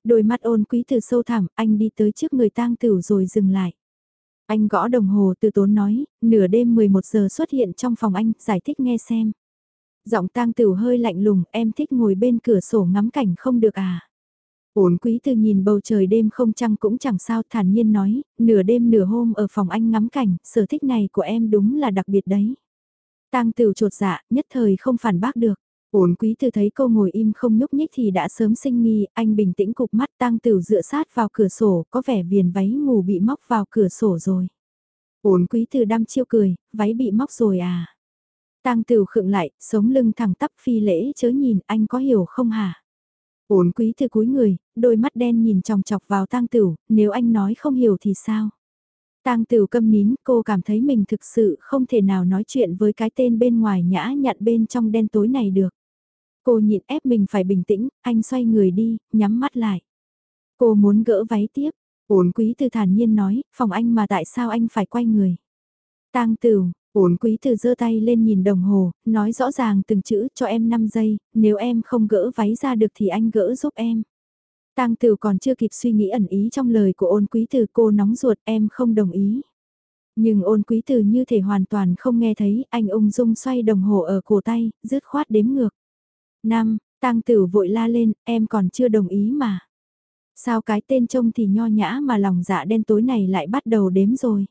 Đôi mắt ôn quý từ sâu thẳm, anh đi tới trước người tang Tử rồi dừng lại. Anh gõ đồng hồ từ tốn nói, nửa đêm 11 giờ xuất hiện trong phòng anh, giải thích nghe xem. Giọng tang tửu hơi lạnh lùng, em thích ngồi bên cửa sổ ngắm cảnh không được à? Ổn quý từ nhìn bầu trời đêm không trăng cũng chẳng sao thản nhiên nói, nửa đêm nửa hôm ở phòng anh ngắm cảnh, sở thích này của em đúng là đặc biệt đấy. Tang tửu trột dạ, nhất thời không phản bác được. Ổn quý từ thấy cô ngồi im không nhúc nhích thì đã sớm sinh nghi, anh bình tĩnh cục mắt tang tửu dựa sát vào cửa sổ, có vẻ viền váy ngủ bị móc vào cửa sổ rồi. Ổn quý từ đăm chiêu cười, váy bị móc rồi à? Tang tửu khựng lại, sống lưng thẳng tắp phi lễ chớ nhìn, anh có hiểu không hả? Ổn quý từ cúi người, đôi mắt đen nhìn chòng chọc vào tang tửu, nếu anh nói không hiểu thì sao? Tang Tửu câm nín, cô cảm thấy mình thực sự không thể nào nói chuyện với cái tên bên ngoài nhã nhặn bên trong đen tối này được. Cô nhịn ép mình phải bình tĩnh, anh xoay người đi, nhắm mắt lại. Cô muốn gỡ váy tiếp, ổn quý từ thản nhiên nói, phòng anh mà tại sao anh phải quay người. Tang Tửu, ổn quý từ giơ tay lên nhìn đồng hồ, nói rõ ràng từng chữ cho em 5 giây, nếu em không gỡ váy ra được thì anh gỡ giúp em. Tang Tử còn chưa kịp suy nghĩ ẩn ý trong lời của ôn quý Từ, cô nóng ruột em không đồng ý. Nhưng ôn quý Từ như thể hoàn toàn không nghe thấy anh ung dung xoay đồng hồ ở cổ tay, dứt khoát đếm ngược. Năm, Tang Tử vội la lên, em còn chưa đồng ý mà. Sao cái tên trông thì nho nhã mà lòng dạ đen tối này lại bắt đầu đếm rồi.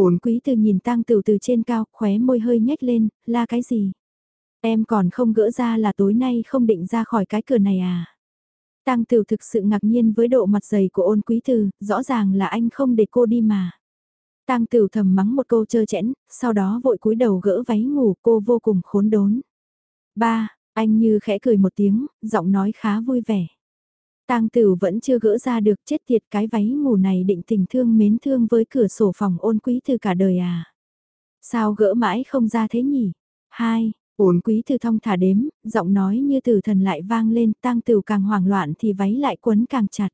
Ôn quý Từ nhìn Tang tửu từ trên cao, khóe môi hơi nhếch lên, la cái gì? Em còn không gỡ ra là tối nay không định ra khỏi cái cửa này à? Tang Tiểu thực sự ngạc nhiên với độ mặt dày của ôn quý từ, rõ ràng là anh không để cô đi mà. Tang Tiểu thầm mắng một câu chơ chẽn, sau đó vội cúi đầu gỡ váy ngủ cô vô cùng khốn đốn. Ba, anh như khẽ cười một tiếng, giọng nói khá vui vẻ. Tang Tử vẫn chưa gỡ ra được chết tiệt cái váy ngủ này định tình thương mến thương với cửa sổ phòng ôn quý từ cả đời à. Sao gỡ mãi không ra thế nhỉ? Hai, Ôn quý thư thong thả đếm, giọng nói như từ thần lại vang lên, tang tửu càng hoảng loạn thì váy lại quấn càng chặt.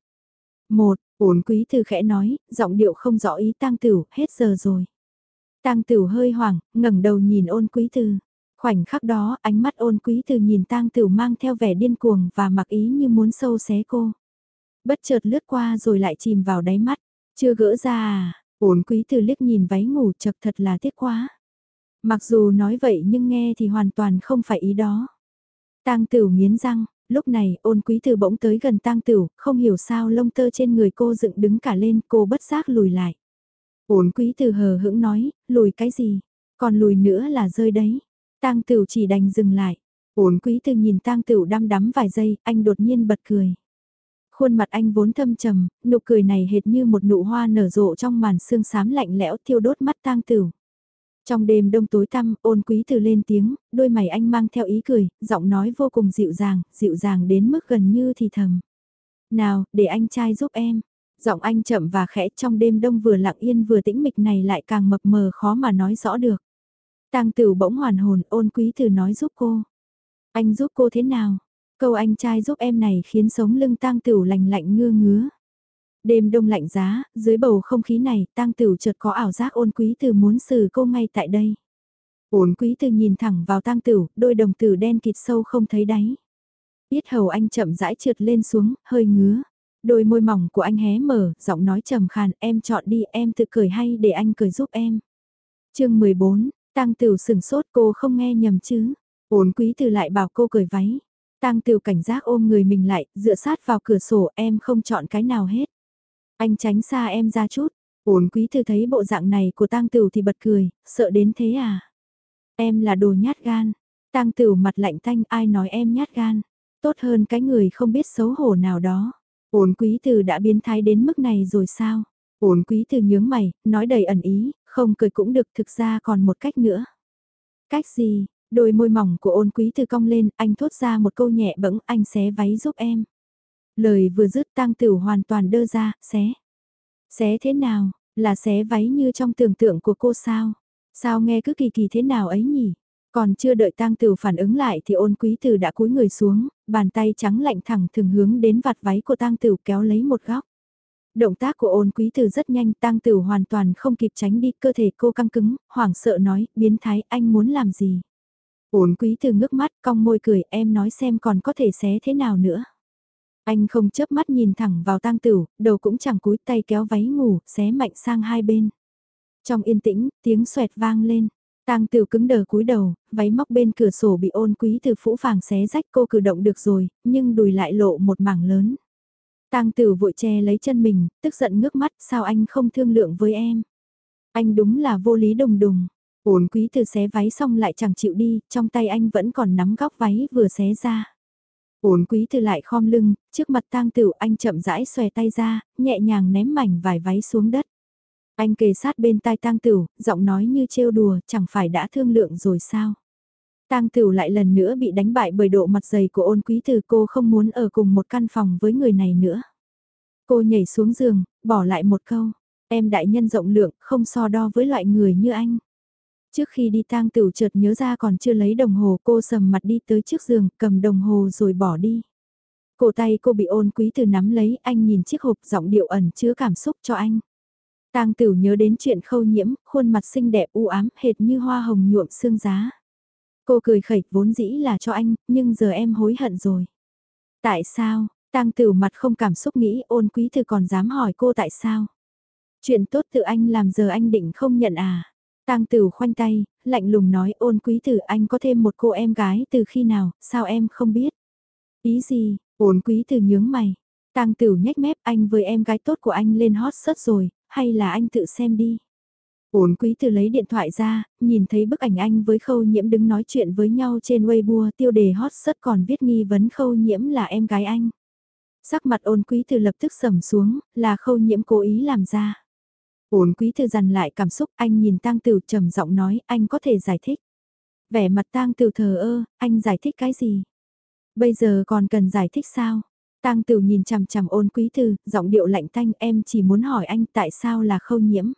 Một, ổn quý thư khẽ nói, giọng điệu không rõ ý tang tửu, hết giờ rồi. Tang tửu hơi hoảng, ngẩng đầu nhìn ôn quý thư. Khoảnh khắc đó, ánh mắt ôn quý từ nhìn tang tửu mang theo vẻ điên cuồng và mặc ý như muốn sâu xé cô. Bất chợt lướt qua rồi lại chìm vào đáy mắt, chưa gỡ ra à, ôn quý từ liếc nhìn váy ngủ chật thật là tiếc quá. Mặc dù nói vậy nhưng nghe thì hoàn toàn không phải ý đó. Tang Tửu nghiến răng, lúc này ôn quý từ bỗng tới gần Tang Tửu, không hiểu sao lông tơ trên người cô dựng đứng cả lên, cô bất giác lùi lại. Ôn quý từ hờ hững nói, lùi cái gì, còn lùi nữa là rơi đấy. Tang Tửu chỉ đành dừng lại. Ôn quý từ nhìn Tang Tửu đăm đắm vài giây, anh đột nhiên bật cười. Khuôn mặt anh vốn thâm trầm, nụ cười này hệt như một nụ hoa nở rộ trong màn sương sám lạnh lẽo thiêu đốt mắt Tang Tửu. Trong đêm đông tối tăm, ôn quý từ lên tiếng, đôi mày anh mang theo ý cười, giọng nói vô cùng dịu dàng, dịu dàng đến mức gần như thì thầm. Nào, để anh trai giúp em. Giọng anh chậm và khẽ trong đêm đông vừa lặng yên vừa tĩnh mịch này lại càng mập mờ khó mà nói rõ được. Tang Tử bỗng hoàn hồn, ôn quý từ nói giúp cô. Anh giúp cô thế nào? Câu anh trai giúp em này khiến sống lưng Tang Tử lạnh lạnh ngưa ngứa. Đêm đông lạnh giá, dưới bầu không khí này, tang tử chợt có ảo giác ôn quý từ muốn xử cô ngay tại đây. Ôn quý từ nhìn thẳng vào tang tử, đôi đồng tử đen kịt sâu không thấy đáy. Biết hầu anh chậm rãi trượt lên xuống, hơi ngứa. Đôi môi mỏng của anh hé mở, giọng nói trầm khàn, em chọn đi, em tự cười hay để anh cười giúp em. chương 14, tang Tiểu sừng sốt cô không nghe nhầm chứ. Ôn quý từ lại bảo cô cười váy. Tang Tiểu cảnh giác ôm người mình lại, dựa sát vào cửa sổ em không chọn cái nào hết. Anh tránh xa em ra chút, ổn quý Từ thấy bộ dạng này của tang tửu thì bật cười, sợ đến thế à? Em là đồ nhát gan, tang tửu mặt lạnh tanh ai nói em nhát gan, tốt hơn cái người không biết xấu hổ nào đó. Ổn quý từ đã biến thái đến mức này rồi sao? Ổn quý từ nhướng mày, nói đầy ẩn ý, không cười cũng được thực ra còn một cách nữa. Cách gì? Đôi môi mỏng của ôn quý từ cong lên, anh thốt ra một câu nhẹ bẫng anh xé váy giúp em. Lời vừa dứt tang tửu hoàn toàn đơ ra, xé. Xé thế nào, là xé váy như trong tưởng tượng của cô sao? Sao nghe cứ kỳ kỳ thế nào ấy nhỉ? Còn chưa đợi tang tửu phản ứng lại thì ôn quý tử đã cúi người xuống, bàn tay trắng lạnh thẳng thường hướng đến vạt váy của tang tửu kéo lấy một góc. Động tác của ôn quý tử rất nhanh, tang tử hoàn toàn không kịp tránh đi, cơ thể cô căng cứng, hoảng sợ nói, biến thái, anh muốn làm gì? Ôn quý tử ngước mắt, cong môi cười, em nói xem còn có thể xé thế nào nữa. Anh không chớp mắt nhìn thẳng vào tang tử, đầu cũng chẳng cúi tay kéo váy ngủ, xé mạnh sang hai bên. Trong yên tĩnh, tiếng xoẹt vang lên. Tang Tửu cứng đờ cúi đầu, váy móc bên cửa sổ bị ôn quý từ phũ phàng xé rách cô cử động được rồi, nhưng đùi lại lộ một mảng lớn. Tang Tửu vội che lấy chân mình, tức giận ngước mắt, sao anh không thương lượng với em? Anh đúng là vô lý đồng đùng. Ôn quý từ xé váy xong lại chẳng chịu đi, trong tay anh vẫn còn nắm góc váy vừa xé ra. Ôn quý từ lại khom lưng, trước mặt tang tửu anh chậm rãi xòe tay ra, nhẹ nhàng ném mảnh vải váy xuống đất. Anh kề sát bên tai tang tửu, giọng nói như trêu đùa, chẳng phải đã thương lượng rồi sao? Tang Tửu lại lần nữa bị đánh bại bởi độ mặt dày của ôn quý từ cô không muốn ở cùng một căn phòng với người này nữa. Cô nhảy xuống giường, bỏ lại một câu, em đại nhân rộng lượng, không so đo với loại người như anh. Trước khi đi tang tửu chợt nhớ ra còn chưa lấy đồng hồ cô sầm mặt đi tới trước giường, cầm đồng hồ rồi bỏ đi. Cổ tay cô bị ôn quý từ nắm lấy, anh nhìn chiếc hộp giọng điệu ẩn chứa cảm xúc cho anh. Tang Tửu nhớ đến chuyện khâu nhiễm, khuôn mặt xinh đẹp u ám hệt như hoa hồng nhuộm xương giá. Cô cười khẩy vốn dĩ là cho anh, nhưng giờ em hối hận rồi. Tại sao? Tang Tửu mặt không cảm xúc nghĩ ôn quý thư còn dám hỏi cô tại sao? Chuyện tốt tự anh làm giờ anh định không nhận à? Tang Tửu khoanh tay, lạnh lùng nói ôn quý tử anh có thêm một cô em gái từ khi nào, sao em không biết? Ý gì? Ôn quý tử nhướng mày. Tang Tửu nhếch mép anh với em gái tốt của anh lên hot search rồi, hay là anh tự xem đi. Ôn quý từ lấy điện thoại ra, nhìn thấy bức ảnh anh với khâu nhiễm đứng nói chuyện với nhau trên Weibo tiêu đề hot sớt còn viết nghi vấn khâu nhiễm là em gái anh. Sắc mặt ôn quý từ lập tức sầm xuống, là khâu nhiễm cố ý làm ra. Ôn quý từ dằn lại cảm xúc, anh nhìn tang tử trầm giọng nói, anh có thể giải thích. Vẻ mặt tang tử thờ ơ, anh giải thích cái gì? Bây giờ còn cần giải thích sao? Tang Tử nhìn chằm chằm ôn quý Từ, giọng điệu lạnh thanh, em chỉ muốn hỏi anh tại sao là khâu nhiễm.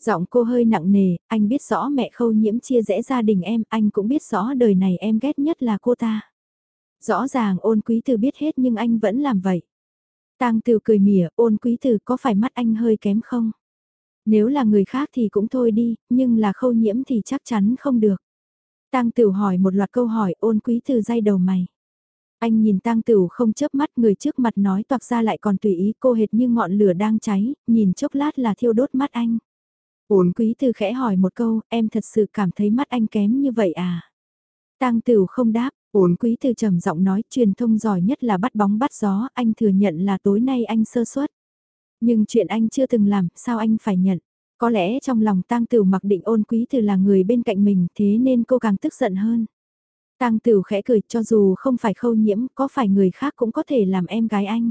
Giọng cô hơi nặng nề, anh biết rõ mẹ khâu nhiễm chia rẽ gia đình em, anh cũng biết rõ đời này em ghét nhất là cô ta. Rõ ràng ôn quý từ biết hết nhưng anh vẫn làm vậy. Tang Từ cười mỉa, ôn quý từ có phải mắt anh hơi kém không? Nếu là người khác thì cũng thôi đi, nhưng là khâu nhiễm thì chắc chắn không được. Tang Tử hỏi một loạt câu hỏi ôn quý từ dây đầu mày. Anh nhìn tang tửu không chớp mắt người trước mặt nói toạc ra lại còn tùy ý cô hệt như ngọn lửa đang cháy, nhìn chốc lát là thiêu đốt mắt anh. Uốn quý từ khẽ hỏi một câu, em thật sự cảm thấy mắt anh kém như vậy à? Tang tửu không đáp, Uốn quý từ trầm giọng nói truyền thông giỏi nhất là bắt bóng bắt gió, anh thừa nhận là tối nay anh sơ suất. Nhưng chuyện anh chưa từng làm, sao anh phải nhận? Có lẽ trong lòng tang tửu mặc định ôn quý từ là người bên cạnh mình thế nên cô càng tức giận hơn. Tang Tửu khẽ cười cho dù không phải khâu nhiễm có phải người khác cũng có thể làm em gái anh.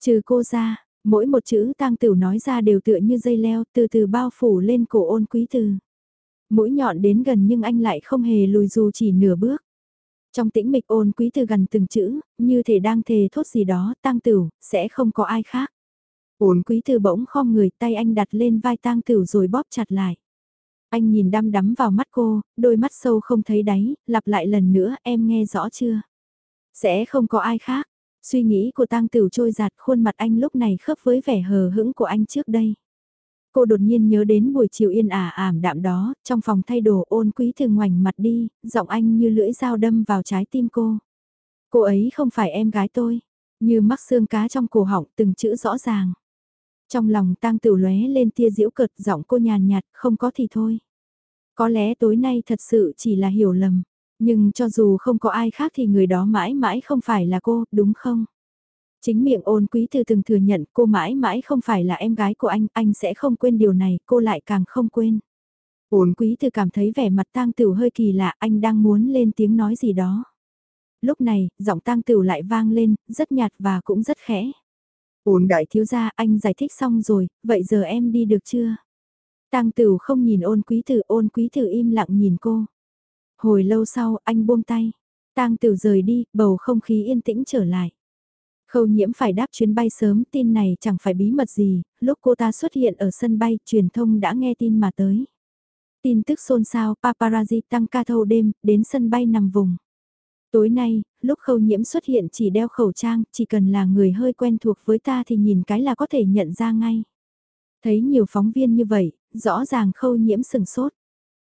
Trừ cô ra, mỗi một chữ Tang Tửu nói ra đều tựa như dây leo từ từ bao phủ lên cổ ôn quý từ. Mũi nhọn đến gần nhưng anh lại không hề lùi dù chỉ nửa bước. Trong tĩnh mịch ôn quý từ gần từng chữ, như thể đang thề thốt gì đó, Tang Tửu, sẽ không có ai khác. Ôn quý từ bỗng khom người tay anh đặt lên vai Tang Tửu rồi bóp chặt lại. Anh nhìn đăm đắm vào mắt cô, đôi mắt sâu không thấy đáy, lặp lại lần nữa em nghe rõ chưa? Sẽ không có ai khác. Suy nghĩ của tang tửu trôi giạt khuôn mặt anh lúc này khớp với vẻ hờ hững của anh trước đây. Cô đột nhiên nhớ đến buổi chiều yên ả ảm đạm đó, trong phòng thay đồ ôn quý thường ngoảnh mặt đi, giọng anh như lưỡi dao đâm vào trái tim cô. Cô ấy không phải em gái tôi, như mắc xương cá trong cổ họng từng chữ rõ ràng. Trong lòng tang tiểu lóe lên tia diễu cợt giọng cô nhàn nhạt, không có thì thôi. Có lẽ tối nay thật sự chỉ là hiểu lầm, nhưng cho dù không có ai khác thì người đó mãi mãi không phải là cô, đúng không? Chính miệng ôn quý từ từng thừa nhận cô mãi mãi không phải là em gái của anh, anh sẽ không quên điều này, cô lại càng không quên. Ôn quý từ cảm thấy vẻ mặt tang tửu hơi kỳ lạ, anh đang muốn lên tiếng nói gì đó. Lúc này, giọng tang tửu lại vang lên, rất nhạt và cũng rất khẽ. Ôn đại thiếu gia anh giải thích xong rồi, vậy giờ em đi được chưa? Tang Tửu không nhìn ôn quý tử, ôn quý tử im lặng nhìn cô. Hồi lâu sau, anh buông tay. Tang Tửu rời đi, bầu không khí yên tĩnh trở lại. Khâu nhiễm phải đáp chuyến bay sớm, tin này chẳng phải bí mật gì, lúc cô ta xuất hiện ở sân bay, truyền thông đã nghe tin mà tới. Tin tức xôn xao, paparazzi tăng ca thâu đêm, đến sân bay nằm vùng. Tối nay, lúc khâu nhiễm xuất hiện chỉ đeo khẩu trang, chỉ cần là người hơi quen thuộc với ta thì nhìn cái là có thể nhận ra ngay. Thấy nhiều phóng viên như vậy, rõ ràng khâu nhiễm sừng sốt.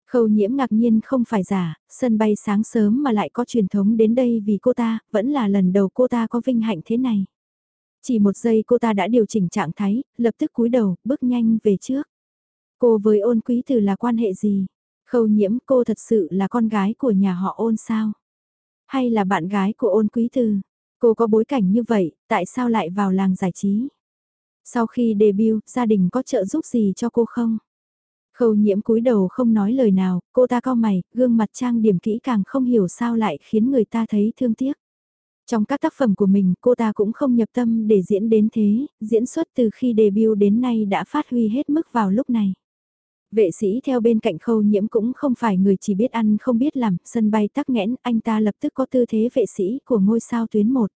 Khâu nhiễm ngạc nhiên không phải giả, sân bay sáng sớm mà lại có truyền thống đến đây vì cô ta, vẫn là lần đầu cô ta có vinh hạnh thế này. Chỉ một giây cô ta đã điều chỉnh trạng thái, lập tức cúi đầu, bước nhanh về trước. Cô với ôn quý từ là quan hệ gì? Khâu nhiễm cô thật sự là con gái của nhà họ ôn sao? Hay là bạn gái của ôn quý từ? Cô có bối cảnh như vậy, tại sao lại vào làng giải trí? Sau khi debut, gia đình có trợ giúp gì cho cô không? Khâu nhiễm cúi đầu không nói lời nào, cô ta co mày, gương mặt trang điểm kỹ càng không hiểu sao lại khiến người ta thấy thương tiếc. Trong các tác phẩm của mình, cô ta cũng không nhập tâm để diễn đến thế, diễn xuất từ khi debut đến nay đã phát huy hết mức vào lúc này. Vệ sĩ theo bên cạnh khâu nhiễm cũng không phải người chỉ biết ăn không biết làm, sân bay tắc nghẽn, anh ta lập tức có tư thế vệ sĩ của ngôi sao tuyến 1.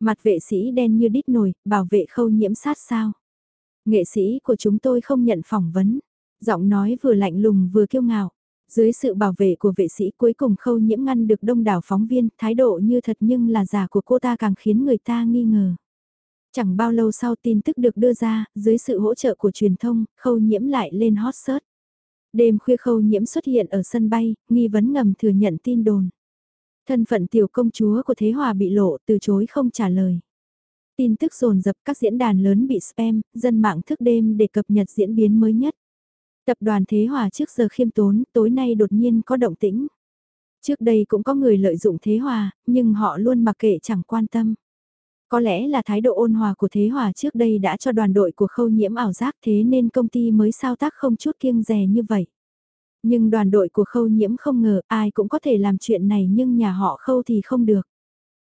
Mặt vệ sĩ đen như đít nồi, bảo vệ khâu nhiễm sát sao. Nghệ sĩ của chúng tôi không nhận phỏng vấn. Giọng nói vừa lạnh lùng vừa kiêu ngạo. Dưới sự bảo vệ của vệ sĩ cuối cùng khâu nhiễm ngăn được đông đảo phóng viên, thái độ như thật nhưng là giả của cô ta càng khiến người ta nghi ngờ. Chẳng bao lâu sau tin tức được đưa ra, dưới sự hỗ trợ của truyền thông, khâu nhiễm lại lên hot search. Đêm khuya khâu nhiễm xuất hiện ở sân bay, nghi vấn ngầm thừa nhận tin đồn. Thân phận tiểu công chúa của Thế Hòa bị lộ, từ chối không trả lời. Tin tức dồn dập các diễn đàn lớn bị spam, dân mạng thức đêm để cập nhật diễn biến mới nhất. Tập đoàn Thế Hòa trước giờ khiêm tốn, tối nay đột nhiên có động tĩnh. Trước đây cũng có người lợi dụng Thế Hòa, nhưng họ luôn mặc kệ chẳng quan tâm. Có lẽ là thái độ ôn hòa của Thế Hòa trước đây đã cho đoàn đội của khâu nhiễm ảo giác thế nên công ty mới sao tác không chút kiêng rè như vậy. Nhưng đoàn đội của khâu nhiễm không ngờ ai cũng có thể làm chuyện này nhưng nhà họ khâu thì không được.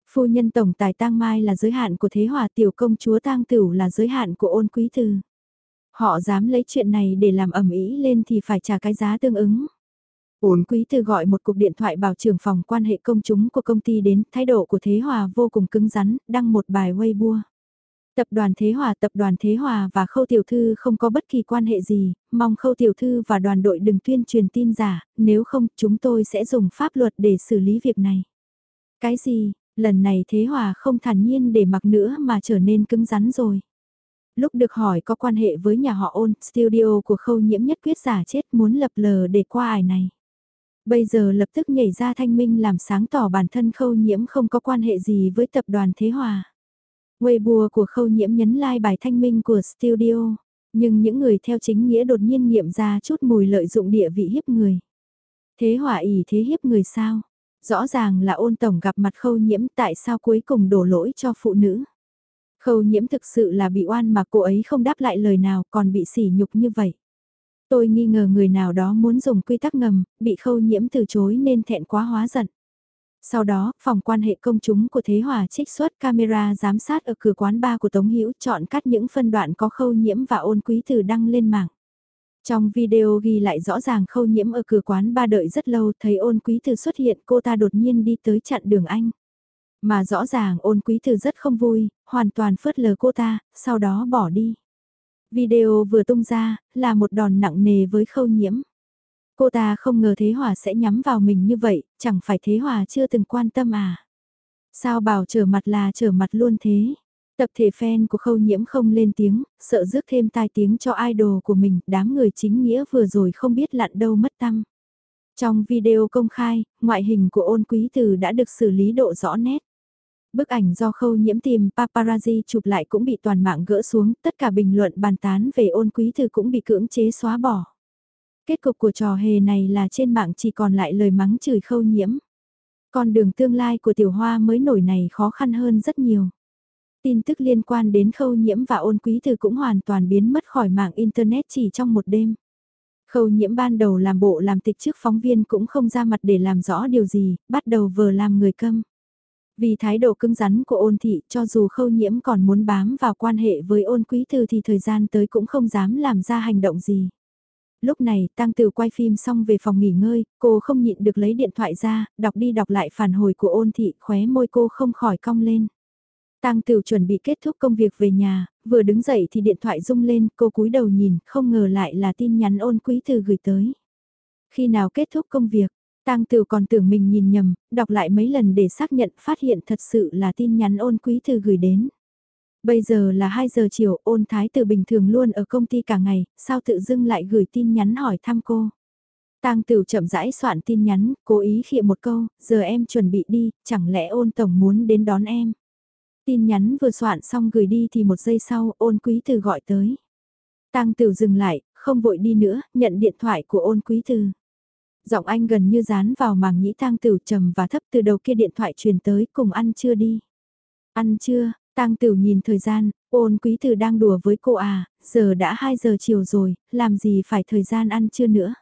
Phu nhân tổng tài tang mai là giới hạn của Thế Hòa tiểu công chúa tang tửu là giới hạn của ôn quý thư. Họ dám lấy chuyện này để làm ẩm ý lên thì phải trả cái giá tương ứng. uốn quý tư gọi một cuộc điện thoại bảo trưởng phòng quan hệ công chúng của công ty đến, thái độ của Thế Hòa vô cùng cứng rắn, đăng một bài Weibo. Tập đoàn Thế Hòa, tập đoàn Thế Hòa và Khâu Tiểu Thư không có bất kỳ quan hệ gì, mong Khâu Tiểu Thư và đoàn đội đừng tuyên truyền tin giả, nếu không chúng tôi sẽ dùng pháp luật để xử lý việc này. Cái gì, lần này Thế Hòa không thản nhiên để mặc nữa mà trở nên cứng rắn rồi. Lúc được hỏi có quan hệ với nhà họ ôn, studio của Khâu Nhiễm nhất quyết giả chết muốn lập lờ để qua ải này. Bây giờ lập tức nhảy ra thanh minh làm sáng tỏ bản thân khâu nhiễm không có quan hệ gì với tập đoàn Thế Hòa. Weibo của khâu nhiễm nhấn like bài thanh minh của studio, nhưng những người theo chính nghĩa đột nhiên nghiệm ra chút mùi lợi dụng địa vị hiếp người. Thế Hòa ỉ thế hiếp người sao? Rõ ràng là ôn tổng gặp mặt khâu nhiễm tại sao cuối cùng đổ lỗi cho phụ nữ. Khâu nhiễm thực sự là bị oan mà cô ấy không đáp lại lời nào còn bị sỉ nhục như vậy. Tôi nghi ngờ người nào đó muốn dùng quy tắc ngầm, bị khâu nhiễm từ chối nên thẹn quá hóa giận. Sau đó, phòng quan hệ công chúng của Thế Hòa trích xuất camera giám sát ở cửa quán bar của Tống Hữu chọn cắt những phân đoạn có khâu nhiễm và ôn quý từ đăng lên mạng. Trong video ghi lại rõ ràng khâu nhiễm ở cửa quán ba đợi rất lâu thấy ôn quý từ xuất hiện cô ta đột nhiên đi tới chặn đường anh. Mà rõ ràng ôn quý từ rất không vui, hoàn toàn phớt lờ cô ta, sau đó bỏ đi. Video vừa tung ra, là một đòn nặng nề với khâu nhiễm. Cô ta không ngờ Thế Hòa sẽ nhắm vào mình như vậy, chẳng phải Thế Hòa chưa từng quan tâm à. Sao bảo trở mặt là trở mặt luôn thế? Tập thể fan của khâu nhiễm không lên tiếng, sợ rước thêm tai tiếng cho idol của mình, đám người chính nghĩa vừa rồi không biết lặn đâu mất tăng. Trong video công khai, ngoại hình của ôn quý từ đã được xử lý độ rõ nét. Bức ảnh do khâu nhiễm tìm paparazzi chụp lại cũng bị toàn mạng gỡ xuống, tất cả bình luận bàn tán về ôn quý thư cũng bị cưỡng chế xóa bỏ. Kết cục của trò hề này là trên mạng chỉ còn lại lời mắng chửi khâu nhiễm. Con đường tương lai của tiểu hoa mới nổi này khó khăn hơn rất nhiều. Tin tức liên quan đến khâu nhiễm và ôn quý thư cũng hoàn toàn biến mất khỏi mạng Internet chỉ trong một đêm. Khâu nhiễm ban đầu làm bộ làm tịch trước phóng viên cũng không ra mặt để làm rõ điều gì, bắt đầu vờ làm người câm. Vì thái độ cứng rắn của ôn thị cho dù khâu nhiễm còn muốn bám vào quan hệ với ôn quý thư thì thời gian tới cũng không dám làm ra hành động gì. Lúc này, Tăng Tử quay phim xong về phòng nghỉ ngơi, cô không nhịn được lấy điện thoại ra, đọc đi đọc lại phản hồi của ôn thị, khóe môi cô không khỏi cong lên. Tăng Tử chuẩn bị kết thúc công việc về nhà, vừa đứng dậy thì điện thoại rung lên, cô cúi đầu nhìn, không ngờ lại là tin nhắn ôn quý thư gửi tới. Khi nào kết thúc công việc, Tang Tử còn tưởng mình nhìn nhầm, đọc lại mấy lần để xác nhận phát hiện thật sự là tin nhắn ôn quý thư gửi đến. Bây giờ là 2 giờ chiều, ôn thái tử bình thường luôn ở công ty cả ngày, sao tự dưng lại gửi tin nhắn hỏi thăm cô. Tang Tử chậm rãi soạn tin nhắn, cố ý khịa một câu, giờ em chuẩn bị đi, chẳng lẽ ôn tổng muốn đến đón em. Tin nhắn vừa soạn xong gửi đi thì một giây sau ôn quý từ gọi tới. Tang Tử dừng lại, không vội đi nữa, nhận điện thoại của ôn quý từ. Giọng anh gần như dán vào màng nhĩ tang tửu trầm và thấp từ đầu kia điện thoại truyền tới cùng ăn chưa đi. Ăn chưa, Tang Tửu nhìn thời gian, ôn quý tử đang đùa với cô à, giờ đã 2 giờ chiều rồi, làm gì phải thời gian ăn chưa nữa.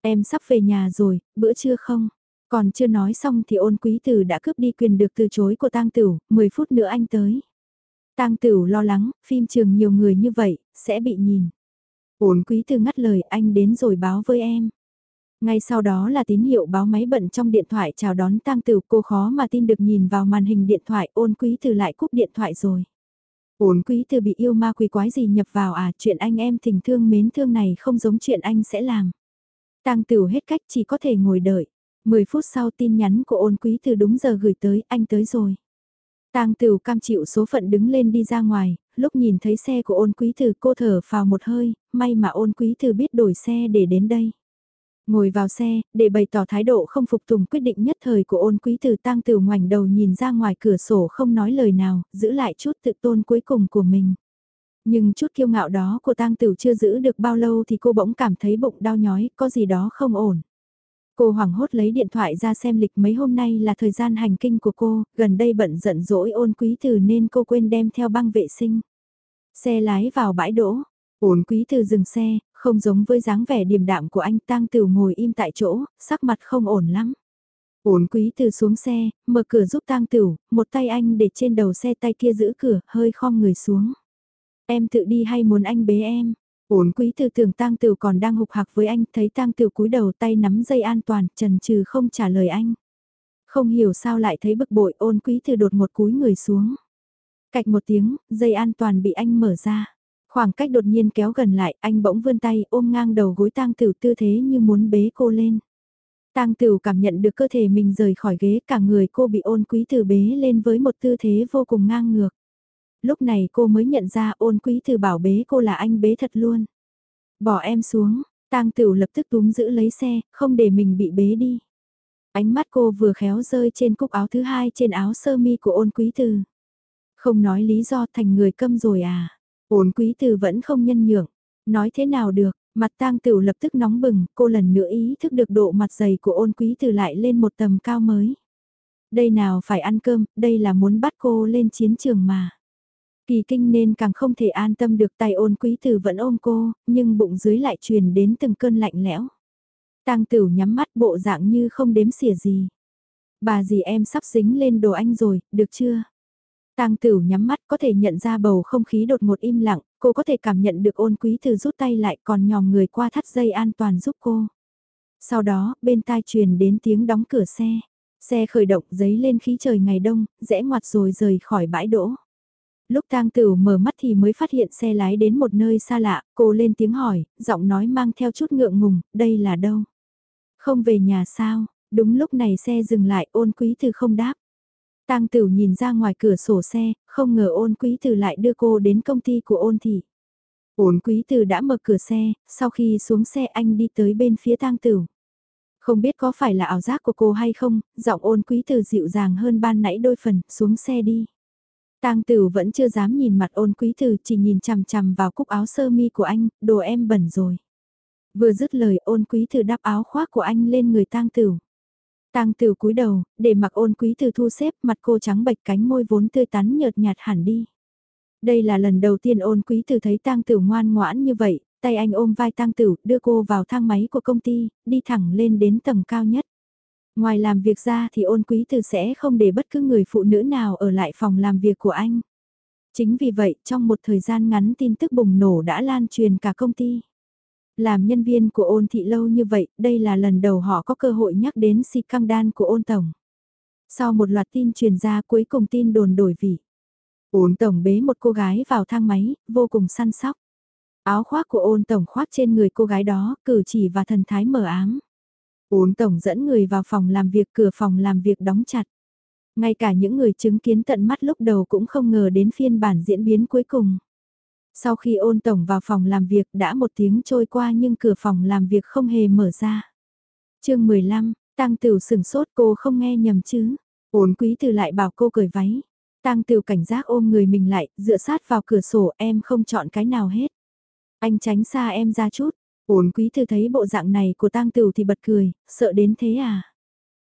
Em sắp về nhà rồi, bữa trưa không? Còn chưa nói xong thì ôn quý tử đã cướp đi quyền được từ chối của Tang Tửu, 10 phút nữa anh tới. Tang Tửu lo lắng, phim trường nhiều người như vậy, sẽ bị nhìn. Ôn quý tử ngắt lời anh đến rồi báo với em. Ngay sau đó là tín hiệu báo máy bận trong điện thoại chào đón tang tử cô khó mà tin được nhìn vào màn hình điện thoại ôn quý từ lại cúp điện thoại rồi. Ôn quý từ bị yêu ma quỷ quái gì nhập vào à chuyện anh em tình thương mến thương này không giống chuyện anh sẽ làm. Tang tử hết cách chỉ có thể ngồi đợi. 10 phút sau tin nhắn của ôn quý từ đúng giờ gửi tới anh tới rồi. Tang Tửu cam chịu số phận đứng lên đi ra ngoài, lúc nhìn thấy xe của ôn quý từ cô thở vào một hơi, may mà ôn quý từ biết đổi xe để đến đây. Ngồi vào xe, để bày tỏ thái độ không phục tùng quyết định nhất thời của ôn quý tử tăng tử ngoảnh đầu nhìn ra ngoài cửa sổ không nói lời nào, giữ lại chút tự tôn cuối cùng của mình. Nhưng chút kiêu ngạo đó của tang tử chưa giữ được bao lâu thì cô bỗng cảm thấy bụng đau nhói, có gì đó không ổn. Cô hoảng hốt lấy điện thoại ra xem lịch mấy hôm nay là thời gian hành kinh của cô, gần đây bận giận dỗi ôn quý Từ nên cô quên đem theo băng vệ sinh. Xe lái vào bãi đỗ, ôn quý Từ dừng xe, không giống với dáng vẻ điềm đạm của anh tang tiểu ngồi im tại chỗ, sắc mặt không ổn lắm. Ổn quý từ xuống xe, mở cửa giúp tang tiểu, một tay anh để trên đầu xe tay kia giữ cửa, hơi khom người xuống. Em tự đi hay muốn anh bế em? Ổn quý từ tưởng tang tiểu còn đang hục hạc với anh, thấy tang tiểu cúi đầu tay nắm dây an toàn, trần trừ không trả lời anh. Không hiểu sao lại thấy bực bội ôn quý từ đột một cúi người xuống. Cạch một tiếng, dây an toàn bị anh mở ra. Khoảng cách đột nhiên kéo gần lại, anh bỗng vươn tay ôm ngang đầu gối tang tửu tư thế như muốn bế cô lên. Tang tửu cảm nhận được cơ thể mình rời khỏi ghế, cả người cô bị ôn quý từ bế lên với một tư thế vô cùng ngang ngược. Lúc này cô mới nhận ra ôn quý từ bảo bế cô là anh bế thật luôn. Bỏ em xuống, Tang tửu lập tức túm giữ lấy xe, không để mình bị bế đi. Ánh mắt cô vừa khéo rơi trên cúc áo thứ hai trên áo sơ mi của ôn quý từ. Không nói lý do thành người câm rồi à. Ôn quý từ vẫn không nhân nhượng. Nói thế nào được, mặt tang tửu lập tức nóng bừng, cô lần nữa ý thức được độ mặt dày của ôn quý từ lại lên một tầm cao mới. Đây nào phải ăn cơm, đây là muốn bắt cô lên chiến trường mà. Kỳ kinh nên càng không thể an tâm được tay ôn quý Từ vẫn ôm cô, nhưng bụng dưới lại truyền đến từng cơn lạnh lẽo. Tang tửu nhắm mắt bộ dạng như không đếm xỉa gì. Bà gì em sắp dính lên đồ anh rồi, được chưa? Tang Tửu nhắm mắt có thể nhận ra bầu không khí đột ngột im lặng, cô có thể cảm nhận được ôn quý từ rút tay lại còn nhòm người qua thắt dây an toàn giúp cô. Sau đó, bên tai truyền đến tiếng đóng cửa xe. Xe khởi động giấy lên khí trời ngày đông, rẽ ngoặt rồi rời khỏi bãi đỗ. Lúc tang tửu mở mắt thì mới phát hiện xe lái đến một nơi xa lạ, cô lên tiếng hỏi, giọng nói mang theo chút ngượng ngùng, đây là đâu? Không về nhà sao? Đúng lúc này xe dừng lại ôn quý từ không đáp. Tang Tửu nhìn ra ngoài cửa sổ xe, không ngờ ôn quý từ lại đưa cô đến công ty của ôn thị. Ôn quý từ đã mở cửa xe, sau khi xuống xe anh đi tới bên phía Tang Tửu. Không biết có phải là ảo giác của cô hay không, giọng ôn quý từ dịu dàng hơn ban nãy đôi phần, xuống xe đi. Tang Tửu vẫn chưa dám nhìn mặt ôn quý từ, chỉ nhìn chằm chằm vào cúc áo sơ mi của anh, đồ em bẩn rồi. Vừa dứt lời ôn quý từ đắp áo khoác của anh lên người Tang Tửu. Tang Tử cúi đầu, để mặc ôn quý từ thu xếp mặt cô trắng bệch cánh môi vốn tươi tắn nhợt nhạt hẳn đi. Đây là lần đầu tiên ôn quý từ thấy Tang Tử ngoan ngoãn như vậy, tay anh ôm vai Tang Tử, đưa cô vào thang máy của công ty, đi thẳng lên đến tầng cao nhất. Ngoài làm việc ra thì ôn quý từ sẽ không để bất cứ người phụ nữ nào ở lại phòng làm việc của anh. Chính vì vậy, trong một thời gian ngắn tin tức bùng nổ đã lan truyền cả công ty. Làm nhân viên của ôn thị lâu như vậy, đây là lần đầu họ có cơ hội nhắc đến si căng đan của ôn tổng. Sau một loạt tin truyền ra cuối cùng tin đồn đổi vị. Ôn tổng bế một cô gái vào thang máy, vô cùng săn sóc. Áo khoác của ôn tổng khoác trên người cô gái đó, cử chỉ và thần thái mờ ám. Ôn tổng dẫn người vào phòng làm việc, cửa phòng làm việc đóng chặt. Ngay cả những người chứng kiến tận mắt lúc đầu cũng không ngờ đến phiên bản diễn biến cuối cùng. Sau khi ôn tổng vào phòng làm việc đã một tiếng trôi qua nhưng cửa phòng làm việc không hề mở ra. chương 15, Tăng Tửu sừng sốt cô không nghe nhầm chứ. Ôn quý từ lại bảo cô cởi váy. Tăng Tửu cảnh giác ôm người mình lại, dựa sát vào cửa sổ em không chọn cái nào hết. Anh tránh xa em ra chút. Ôn quý từ thấy bộ dạng này của Tăng Tửu thì bật cười, sợ đến thế à?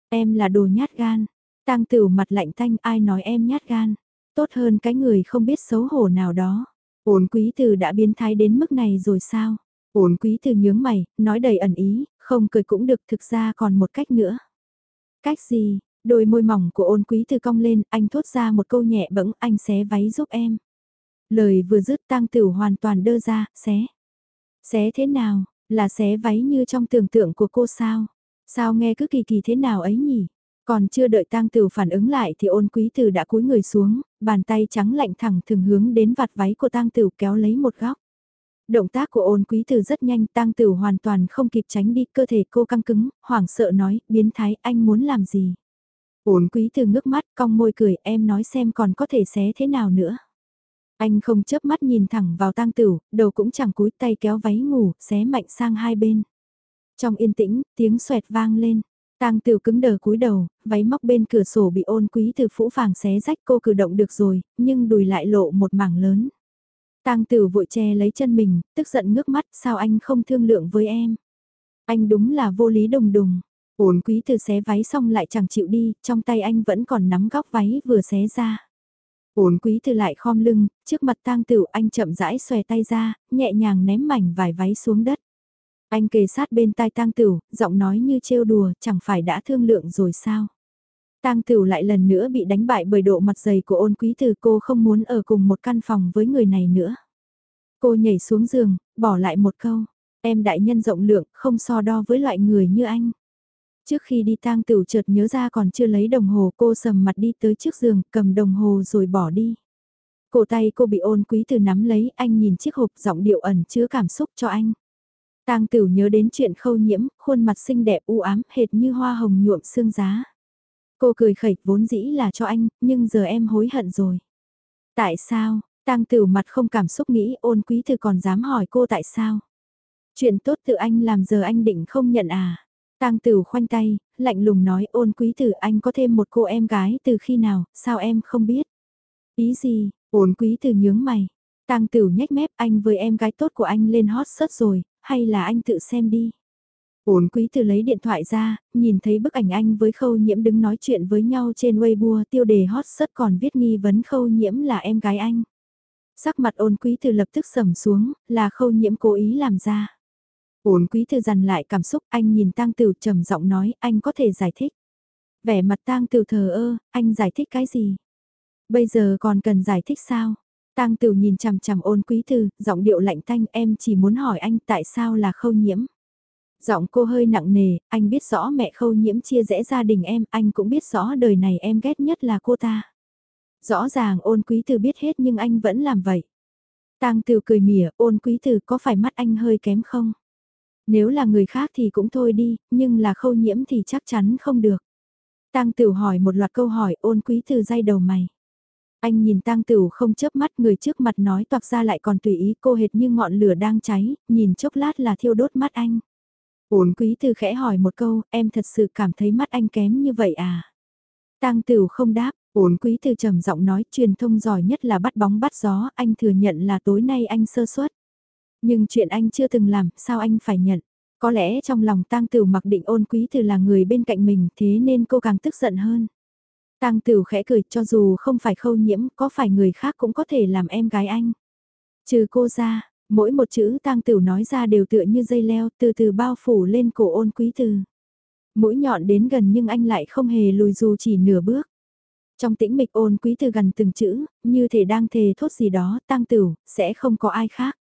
Em là đồ nhát gan. Tăng Tửu mặt lạnh thanh ai nói em nhát gan. Tốt hơn cái người không biết xấu hổ nào đó. Ổn quý từ đã biến thái đến mức này rồi sao? Ổn quý từ nhướng mày, nói đầy ẩn ý, không cười cũng được thực ra còn một cách nữa. Cách gì? Đôi môi mỏng của ôn quý từ cong lên, anh thốt ra một câu nhẹ bẫng, anh xé váy giúp em. Lời vừa dứt tang tử hoàn toàn đơ ra, xé. Xé thế nào, là xé váy như trong tưởng tượng của cô sao? Sao nghe cứ kỳ kỳ thế nào ấy nhỉ? Còn chưa đợi tang tử phản ứng lại thì ôn quý tử đã cúi người xuống, bàn tay trắng lạnh thẳng thường hướng đến vạt váy của tang tử kéo lấy một góc. Động tác của ôn quý tử rất nhanh, tang tử hoàn toàn không kịp tránh đi, cơ thể cô căng cứng, hoảng sợ nói, biến thái, anh muốn làm gì? Ôn quý tử ngước mắt, cong môi cười, em nói xem còn có thể xé thế nào nữa. Anh không chớp mắt nhìn thẳng vào tang tử, đầu cũng chẳng cúi tay kéo váy ngủ, xé mạnh sang hai bên. Trong yên tĩnh, tiếng xoẹt vang lên. Tang Tiểu cứng đờ cúi đầu, váy móc bên cửa sổ bị ôn quý từ phũ phàng xé rách cô cử động được rồi, nhưng đùi lại lộ một mảng lớn. Tang Tiểu vội che lấy chân mình, tức giận ngước mắt, sao anh không thương lượng với em? Anh đúng là vô lý đùng đùng. Ôn quý từ xé váy xong lại chẳng chịu đi, trong tay anh vẫn còn nắm góc váy vừa xé ra. Ôn quý từ lại khom lưng, trước mặt tang Tử anh chậm rãi xòe tay ra, nhẹ nhàng ném mảnh vải váy xuống đất. Anh kề sát bên tai tang tửu, giọng nói như trêu đùa, chẳng phải đã thương lượng rồi sao? Tang Tửu lại lần nữa bị đánh bại bởi độ mặt dày của ôn quý từ cô không muốn ở cùng một căn phòng với người này nữa. Cô nhảy xuống giường, bỏ lại một câu, em đại nhân rộng lượng, không so đo với loại người như anh. Trước khi đi tang Tửu chợt nhớ ra còn chưa lấy đồng hồ cô sầm mặt đi tới trước giường, cầm đồng hồ rồi bỏ đi. Cổ tay cô bị ôn quý từ nắm lấy, anh nhìn chiếc hộp giọng điệu ẩn chứa cảm xúc cho anh. Tang Tửu nhớ đến chuyện khâu nhiễm, khuôn mặt xinh đẹp u ám hệt như hoa hồng nhuộm xương giá. Cô cười khẩy vốn dĩ là cho anh, nhưng giờ em hối hận rồi. Tại sao? Tang Tửu mặt không cảm xúc nghĩ ôn quý thư còn dám hỏi cô tại sao? Chuyện tốt tự anh làm giờ anh định không nhận à? Tang Tửu khoanh tay, lạnh lùng nói ôn quý tử anh có thêm một cô em gái từ khi nào, sao em không biết? Ý gì? Ôn quý tử nhướng mày. Tang Tửu nhếch mép anh với em gái tốt của anh lên hot search rồi, hay là anh tự xem đi. Ổn quý từ lấy điện thoại ra, nhìn thấy bức ảnh anh với khâu nhiễm đứng nói chuyện với nhau trên Weibo tiêu đề hot sớt còn viết nghi vấn khâu nhiễm là em gái anh. Sắc mặt ôn quý từ lập tức sầm xuống, là khâu nhiễm cố ý làm ra. Ôn quý từ dằn lại cảm xúc anh nhìn tang tử trầm giọng nói anh có thể giải thích. Vẻ mặt tang tử thờ ơ, anh giải thích cái gì? Bây giờ còn cần giải thích sao? Tang Tửu nhìn chằm chằm ôn quý Từ giọng điệu lạnh thanh em chỉ muốn hỏi anh tại sao là khâu nhiễm. Giọng cô hơi nặng nề, anh biết rõ mẹ khâu nhiễm chia rẽ gia đình em, anh cũng biết rõ đời này em ghét nhất là cô ta. Rõ ràng ôn quý từ biết hết nhưng anh vẫn làm vậy. Tang Tửu cười mỉa, ôn quý từ có phải mắt anh hơi kém không? Nếu là người khác thì cũng thôi đi, nhưng là khâu nhiễm thì chắc chắn không được. Tang Tửu hỏi một loạt câu hỏi ôn quý từ day đầu mày. Anh nhìn tang tửu không chớp mắt người trước mặt nói toạc ra lại còn tùy ý cô hệt như ngọn lửa đang cháy, nhìn chốc lát là thiêu đốt mắt anh. Ổn quý từ khẽ hỏi một câu, em thật sự cảm thấy mắt anh kém như vậy à? Tang tửu không đáp, ổn quý từ trầm giọng nói truyền thông giỏi nhất là bắt bóng bắt gió, anh thừa nhận là tối nay anh sơ suất. Nhưng chuyện anh chưa từng làm, sao anh phải nhận? Có lẽ trong lòng tang tửu mặc định ôn quý từ là người bên cạnh mình thế nên cô càng tức giận hơn. Tang Tử khẽ cười cho dù không phải khâu nhiễm có phải người khác cũng có thể làm em gái anh. Trừ cô ra, mỗi một chữ Tang Tử nói ra đều tựa như dây leo từ từ bao phủ lên cổ ôn quý từ. Mũi nhọn đến gần nhưng anh lại không hề lùi dù chỉ nửa bước. Trong tĩnh mịch ôn quý từ gần từng chữ, như thể đang thề thốt gì đó, Tang Tử, sẽ không có ai khác.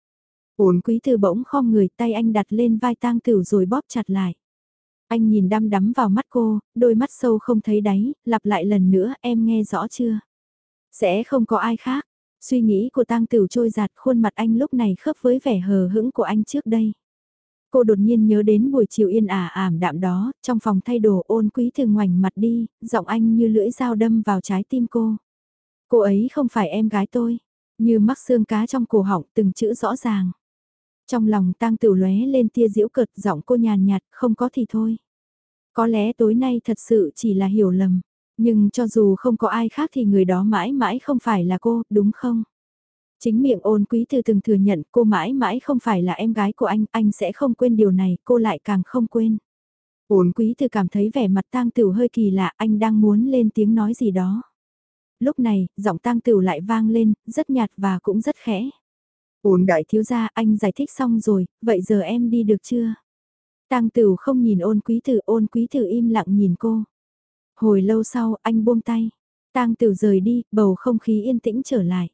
Ôn quý từ bỗng khom người tay anh đặt lên vai Tang Tử rồi bóp chặt lại. Anh nhìn đăm đắm vào mắt cô, đôi mắt sâu không thấy đáy, lặp lại lần nữa em nghe rõ chưa? Sẽ không có ai khác. Suy nghĩ của tang Tử trôi giạt khuôn mặt anh lúc này khớp với vẻ hờ hững của anh trước đây. Cô đột nhiên nhớ đến buổi chiều yên ả ảm đạm đó, trong phòng thay đồ ôn quý thường ngoảnh mặt đi, giọng anh như lưỡi dao đâm vào trái tim cô. Cô ấy không phải em gái tôi, như mắc xương cá trong cổ họng từng chữ rõ ràng. Trong lòng tang tử lóe lên tia diễu cợt giọng cô nhàn nhạt, không có thì thôi. Có lẽ tối nay thật sự chỉ là hiểu lầm, nhưng cho dù không có ai khác thì người đó mãi mãi không phải là cô, đúng không? Chính miệng ôn quý thư từng thừa nhận cô mãi mãi không phải là em gái của anh, anh sẽ không quên điều này, cô lại càng không quên. Ôn quý thư cảm thấy vẻ mặt tang tử hơi kỳ lạ, anh đang muốn lên tiếng nói gì đó. Lúc này, giọng tang tửu lại vang lên, rất nhạt và cũng rất khẽ. Ôn đại thiếu gia anh giải thích xong rồi, vậy giờ em đi được chưa? Tang tửu không nhìn ôn quý tử ôn quý tử im lặng nhìn cô. Hồi lâu sau anh buông tay. Tang tửu rời đi, bầu không khí yên tĩnh trở lại.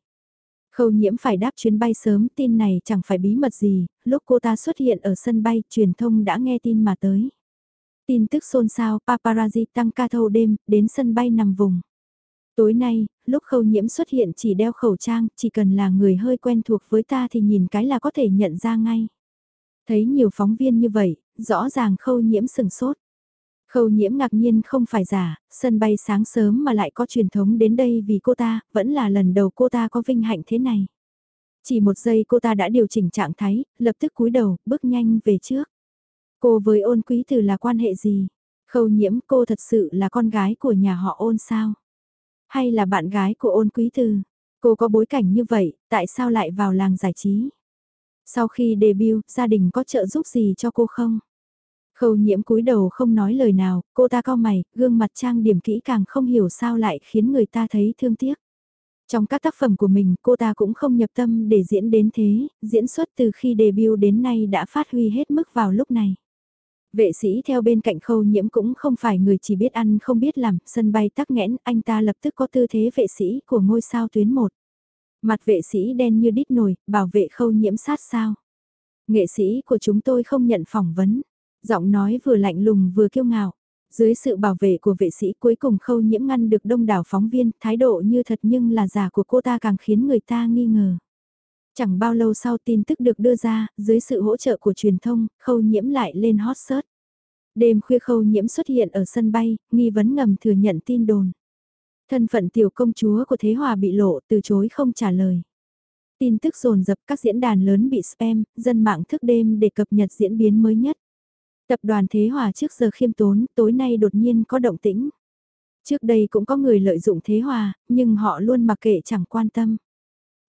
Khâu nhiễm phải đáp chuyến bay sớm, tin này chẳng phải bí mật gì, lúc cô ta xuất hiện ở sân bay, truyền thông đã nghe tin mà tới. Tin tức xôn xao, paparazzi tăng ca thâu đêm, đến sân bay nằm vùng. Tối nay, lúc khâu nhiễm xuất hiện chỉ đeo khẩu trang, chỉ cần là người hơi quen thuộc với ta thì nhìn cái là có thể nhận ra ngay. Thấy nhiều phóng viên như vậy, rõ ràng khâu nhiễm sừng sốt. Khâu nhiễm ngạc nhiên không phải giả, sân bay sáng sớm mà lại có truyền thống đến đây vì cô ta, vẫn là lần đầu cô ta có vinh hạnh thế này. Chỉ một giây cô ta đã điều chỉnh trạng thái, lập tức cúi đầu, bước nhanh về trước. Cô với ôn quý từ là quan hệ gì? Khâu nhiễm cô thật sự là con gái của nhà họ ôn sao? Hay là bạn gái của ôn quý từ? Cô có bối cảnh như vậy, tại sao lại vào làng giải trí? Sau khi debut, gia đình có trợ giúp gì cho cô không? Khâu nhiễm cúi đầu không nói lời nào, cô ta cao mày, gương mặt trang điểm kỹ càng không hiểu sao lại khiến người ta thấy thương tiếc. Trong các tác phẩm của mình, cô ta cũng không nhập tâm để diễn đến thế, diễn xuất từ khi debut đến nay đã phát huy hết mức vào lúc này. Vệ sĩ theo bên cạnh khâu nhiễm cũng không phải người chỉ biết ăn không biết làm, sân bay tắc nghẽn, anh ta lập tức có tư thế vệ sĩ của ngôi sao tuyến 1. Mặt vệ sĩ đen như đít nồi, bảo vệ khâu nhiễm sát sao. Nghệ sĩ của chúng tôi không nhận phỏng vấn. Giọng nói vừa lạnh lùng vừa kiêu ngạo. Dưới sự bảo vệ của vệ sĩ cuối cùng khâu nhiễm ngăn được đông đảo phóng viên, thái độ như thật nhưng là giả của cô ta càng khiến người ta nghi ngờ. Chẳng bao lâu sau tin tức được đưa ra, dưới sự hỗ trợ của truyền thông, khâu nhiễm lại lên hot search. Đêm khuya khâu nhiễm xuất hiện ở sân bay, nghi vấn ngầm thừa nhận tin đồn. Thân phận tiểu công chúa của Thế Hòa bị lộ từ chối không trả lời. Tin tức dồn dập các diễn đàn lớn bị spam, dân mạng thức đêm để cập nhật diễn biến mới nhất. Tập đoàn Thế Hòa trước giờ khiêm tốn, tối nay đột nhiên có động tĩnh. Trước đây cũng có người lợi dụng Thế Hòa, nhưng họ luôn mặc kệ chẳng quan tâm.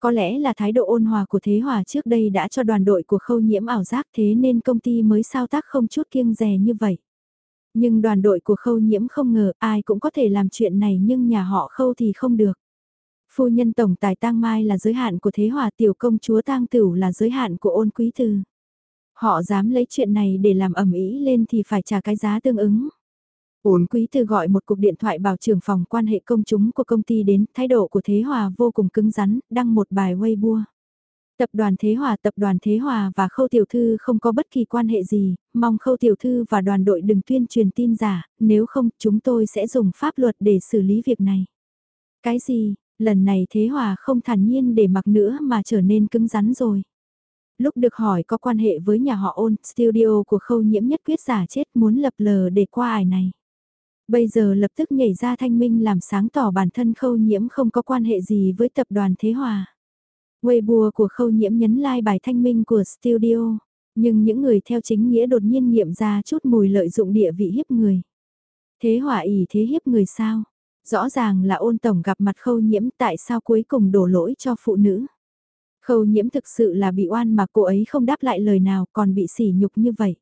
Có lẽ là thái độ ôn hòa của Thế Hòa trước đây đã cho đoàn đội của khâu nhiễm ảo giác thế nên công ty mới sao tác không chút kiêng rè như vậy. Nhưng đoàn đội của khâu nhiễm không ngờ ai cũng có thể làm chuyện này nhưng nhà họ khâu thì không được. Phu nhân tổng tài tang mai là giới hạn của Thế Hòa, tiểu công chúa tang tửu là giới hạn của ôn quý thư. Họ dám lấy chuyện này để làm ẩm ý lên thì phải trả cái giá tương ứng. Uốn quý từ gọi một cuộc điện thoại bảo trưởng phòng quan hệ công chúng của công ty đến, thái độ của Thế Hòa vô cùng cứng rắn, đăng một bài Weibo. Tập đoàn Thế Hòa, tập đoàn Thế Hòa và Khâu Tiểu Thư không có bất kỳ quan hệ gì, mong Khâu Tiểu Thư và đoàn đội đừng tuyên truyền tin giả, nếu không chúng tôi sẽ dùng pháp luật để xử lý việc này. Cái gì, lần này Thế Hòa không thản nhiên để mặc nữa mà trở nên cứng rắn rồi. Lúc được hỏi có quan hệ với nhà họ ôn, studio của khâu nhiễm nhất quyết giả chết muốn lập lờ để qua ải này. Bây giờ lập tức nhảy ra thanh minh làm sáng tỏ bản thân khâu nhiễm không có quan hệ gì với tập đoàn Thế Hòa. Weibo của khâu nhiễm nhấn like bài thanh minh của studio, nhưng những người theo chính nghĩa đột nhiên nghiệm ra chút mùi lợi dụng địa vị hiếp người. Thế Hòa ỉ thế hiếp người sao? Rõ ràng là ôn tổng gặp mặt khâu nhiễm tại sao cuối cùng đổ lỗi cho phụ nữ. Khâu nhiễm thực sự là bị oan mà cô ấy không đáp lại lời nào còn bị sỉ nhục như vậy.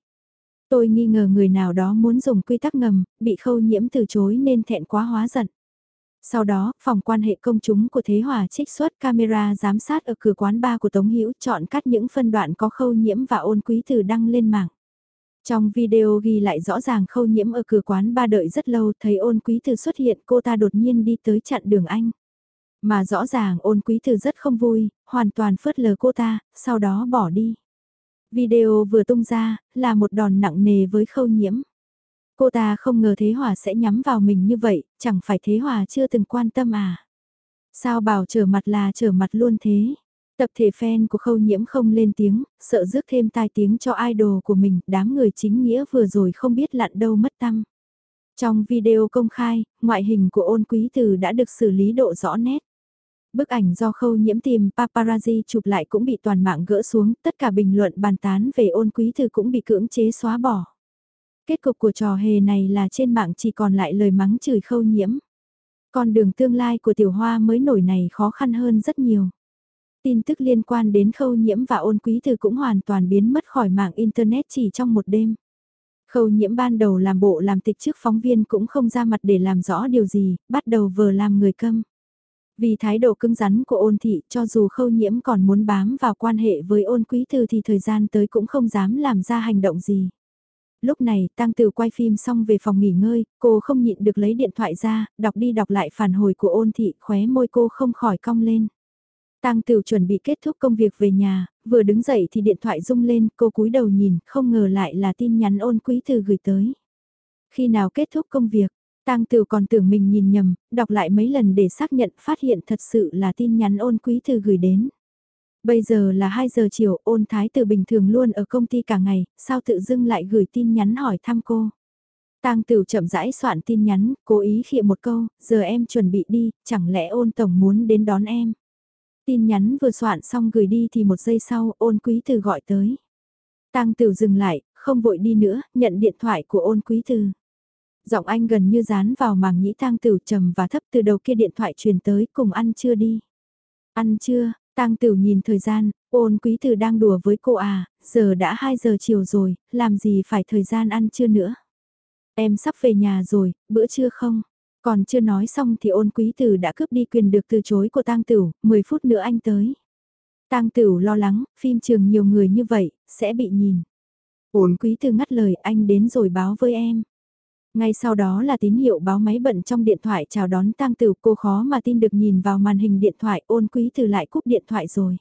Tôi nghi ngờ người nào đó muốn dùng quy tắc ngầm, bị khâu nhiễm từ chối nên thẹn quá hóa giận. Sau đó, phòng quan hệ công chúng của Thế Hòa trích xuất camera giám sát ở cửa quán bar của Tống Hữu chọn cắt những phân đoạn có khâu nhiễm và ôn quý từ đăng lên mạng. Trong video ghi lại rõ ràng khâu nhiễm ở cửa quán ba đợi rất lâu thấy ôn quý từ xuất hiện cô ta đột nhiên đi tới chặn đường anh. Mà rõ ràng ôn quý từ rất không vui, hoàn toàn phớt lờ cô ta, sau đó bỏ đi. Video vừa tung ra, là một đòn nặng nề với khâu nhiễm. Cô ta không ngờ Thế Hòa sẽ nhắm vào mình như vậy, chẳng phải Thế Hòa chưa từng quan tâm à. Sao bảo trở mặt là trở mặt luôn thế? Tập thể fan của khâu nhiễm không lên tiếng, sợ rước thêm tai tiếng cho idol của mình, đám người chính nghĩa vừa rồi không biết lặn đâu mất tâm. Trong video công khai, ngoại hình của ôn quý từ đã được xử lý độ rõ nét. Bức ảnh do khâu nhiễm tìm paparazzi chụp lại cũng bị toàn mạng gỡ xuống, tất cả bình luận bàn tán về ôn quý thư cũng bị cưỡng chế xóa bỏ. Kết cục của trò hề này là trên mạng chỉ còn lại lời mắng chửi khâu nhiễm. Con đường tương lai của tiểu hoa mới nổi này khó khăn hơn rất nhiều. Tin tức liên quan đến khâu nhiễm và ôn quý thư cũng hoàn toàn biến mất khỏi mạng Internet chỉ trong một đêm. Khâu nhiễm ban đầu làm bộ làm tịch trước phóng viên cũng không ra mặt để làm rõ điều gì, bắt đầu vờ làm người câm. Vì thái độ cứng rắn của ôn thị cho dù khâu nhiễm còn muốn bám vào quan hệ với ôn quý thư thì thời gian tới cũng không dám làm ra hành động gì. Lúc này, Tăng Tử quay phim xong về phòng nghỉ ngơi, cô không nhịn được lấy điện thoại ra, đọc đi đọc lại phản hồi của ôn thị, khóe môi cô không khỏi cong lên. Tăng Tử chuẩn bị kết thúc công việc về nhà, vừa đứng dậy thì điện thoại rung lên, cô cúi đầu nhìn, không ngờ lại là tin nhắn ôn quý thư gửi tới. Khi nào kết thúc công việc, Tang Tử còn tưởng mình nhìn nhầm, đọc lại mấy lần để xác nhận phát hiện thật sự là tin nhắn ôn quý thư gửi đến. Bây giờ là 2 giờ chiều, ôn thái tử bình thường luôn ở công ty cả ngày, sao tự dưng lại gửi tin nhắn hỏi thăm cô. Tang Tử chậm rãi soạn tin nhắn, cố ý khịa một câu, giờ em chuẩn bị đi, chẳng lẽ ôn tổng muốn đến đón em. Tin nhắn vừa soạn xong gửi đi thì một giây sau ôn quý từ gọi tới. Tang Tử dừng lại, không vội đi nữa, nhận điện thoại của ôn quý từ. Giọng anh gần như dán vào màng nhĩ Tang Tử trầm và thấp từ đầu kia điện thoại truyền tới cùng ăn chưa đi. Ăn chưa, Tang Tử nhìn thời gian, ôn quý từ đang đùa với cô à, giờ đã 2 giờ chiều rồi, làm gì phải thời gian ăn chưa nữa. Em sắp về nhà rồi, bữa trưa không? Còn chưa nói xong thì ôn quý tử đã cướp đi quyền được từ chối của tang tửu, 10 phút nữa anh tới. Tang tửu lo lắng, phim trường nhiều người như vậy, sẽ bị nhìn. Ôn quý tử ngắt lời anh đến rồi báo với em. Ngay sau đó là tín hiệu báo máy bận trong điện thoại chào đón tang tử cô khó mà tin được nhìn vào màn hình điện thoại ôn quý từ lại cúp điện thoại rồi.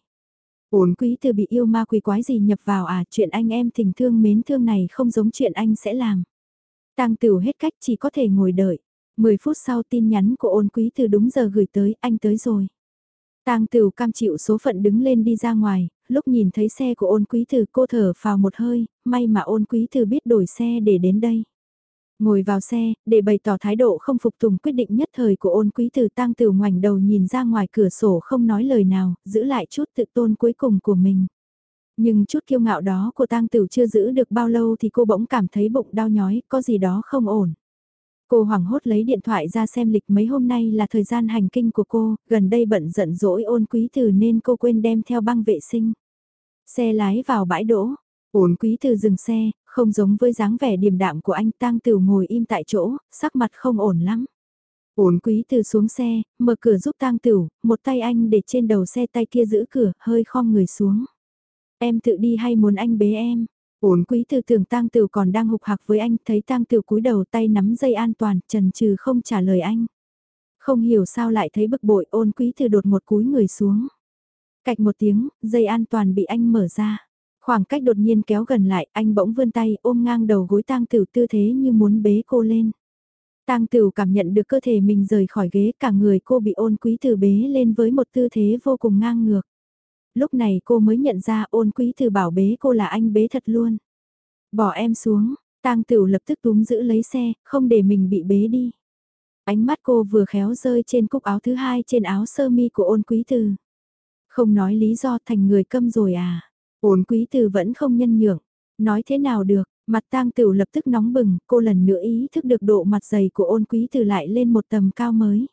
Ôn quý từ bị yêu ma quỷ quái gì nhập vào à chuyện anh em tình thương mến thương này không giống chuyện anh sẽ làm. tang tử hết cách chỉ có thể ngồi đợi. 10 phút sau tin nhắn của ôn quý từ đúng giờ gửi tới anh tới rồi. tang Tửu cam chịu số phận đứng lên đi ra ngoài, lúc nhìn thấy xe của ôn quý từ cô thở vào một hơi, may mà ôn quý từ biết đổi xe để đến đây. Ngồi vào xe, để bày tỏ thái độ không phục tùng quyết định nhất thời của ôn quý từ tang tử ngoảnh đầu nhìn ra ngoài cửa sổ không nói lời nào, giữ lại chút tự tôn cuối cùng của mình. Nhưng chút kiêu ngạo đó của tang tử chưa giữ được bao lâu thì cô bỗng cảm thấy bụng đau nhói, có gì đó không ổn. Cô hoảng hốt lấy điện thoại ra xem lịch mấy hôm nay là thời gian hành kinh của cô, gần đây bận giận dỗi ôn quý từ nên cô quên đem theo băng vệ sinh. Xe lái vào bãi đỗ, ôn quý từ dừng xe, không giống với dáng vẻ điềm đạm của anh tang tử ngồi im tại chỗ, sắc mặt không ổn lắm. Ổn quý từ xuống xe, mở cửa giúp tang tử, một tay anh để trên đầu xe tay kia giữ cửa, hơi khom người xuống. Em tự đi hay muốn anh bế em? Ổn quý từ tưởng tang tử còn đang hục hạc với anh, thấy tang tử cúi đầu tay nắm dây an toàn, trần trừ không trả lời anh. Không hiểu sao lại thấy bực bội ôn quý từ đột một cúi người xuống. Cạch một tiếng, dây an toàn bị anh mở ra. Khoảng cách đột nhiên kéo gần lại, anh bỗng vươn tay ôm ngang đầu gối tang tử tư thế như muốn bế cô lên. Tang Tửu cảm nhận được cơ thể mình rời khỏi ghế, cả người cô bị ôn quý từ bế lên với một tư thế vô cùng ngang ngược. Lúc này cô mới nhận ra ôn quý từ bảo bế cô là anh bế thật luôn. Bỏ em xuống, Tang Tửu lập tức túm giữ lấy xe, không để mình bị bế đi. Ánh mắt cô vừa khéo rơi trên cúc áo thứ hai trên áo sơ mi của ôn quý từ. Không nói lý do thành người câm rồi à. Ôn quý từ vẫn không nhân nhượng. Nói thế nào được, mặt tang tửu lập tức nóng bừng, cô lần nữa ý thức được độ mặt dày của ôn quý từ lại lên một tầm cao mới.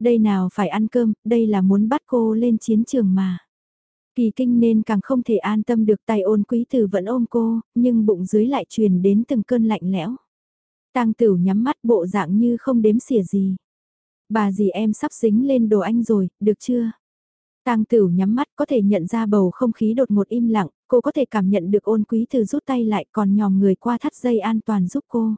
Đây nào phải ăn cơm, đây là muốn bắt cô lên chiến trường mà. Kỳ kinh nên càng không thể an tâm được tay ôn quý từ vẫn ôm cô, nhưng bụng dưới lại truyền đến từng cơn lạnh lẽo. Tang tửu nhắm mắt bộ dạng như không đếm xỉa gì. Bà gì em sắp dính lên đồ anh rồi, được chưa? Tang Tửu nhắm mắt có thể nhận ra bầu không khí đột ngột im lặng, cô có thể cảm nhận được ôn quý từ rút tay lại còn nhòm người qua thắt dây an toàn giúp cô.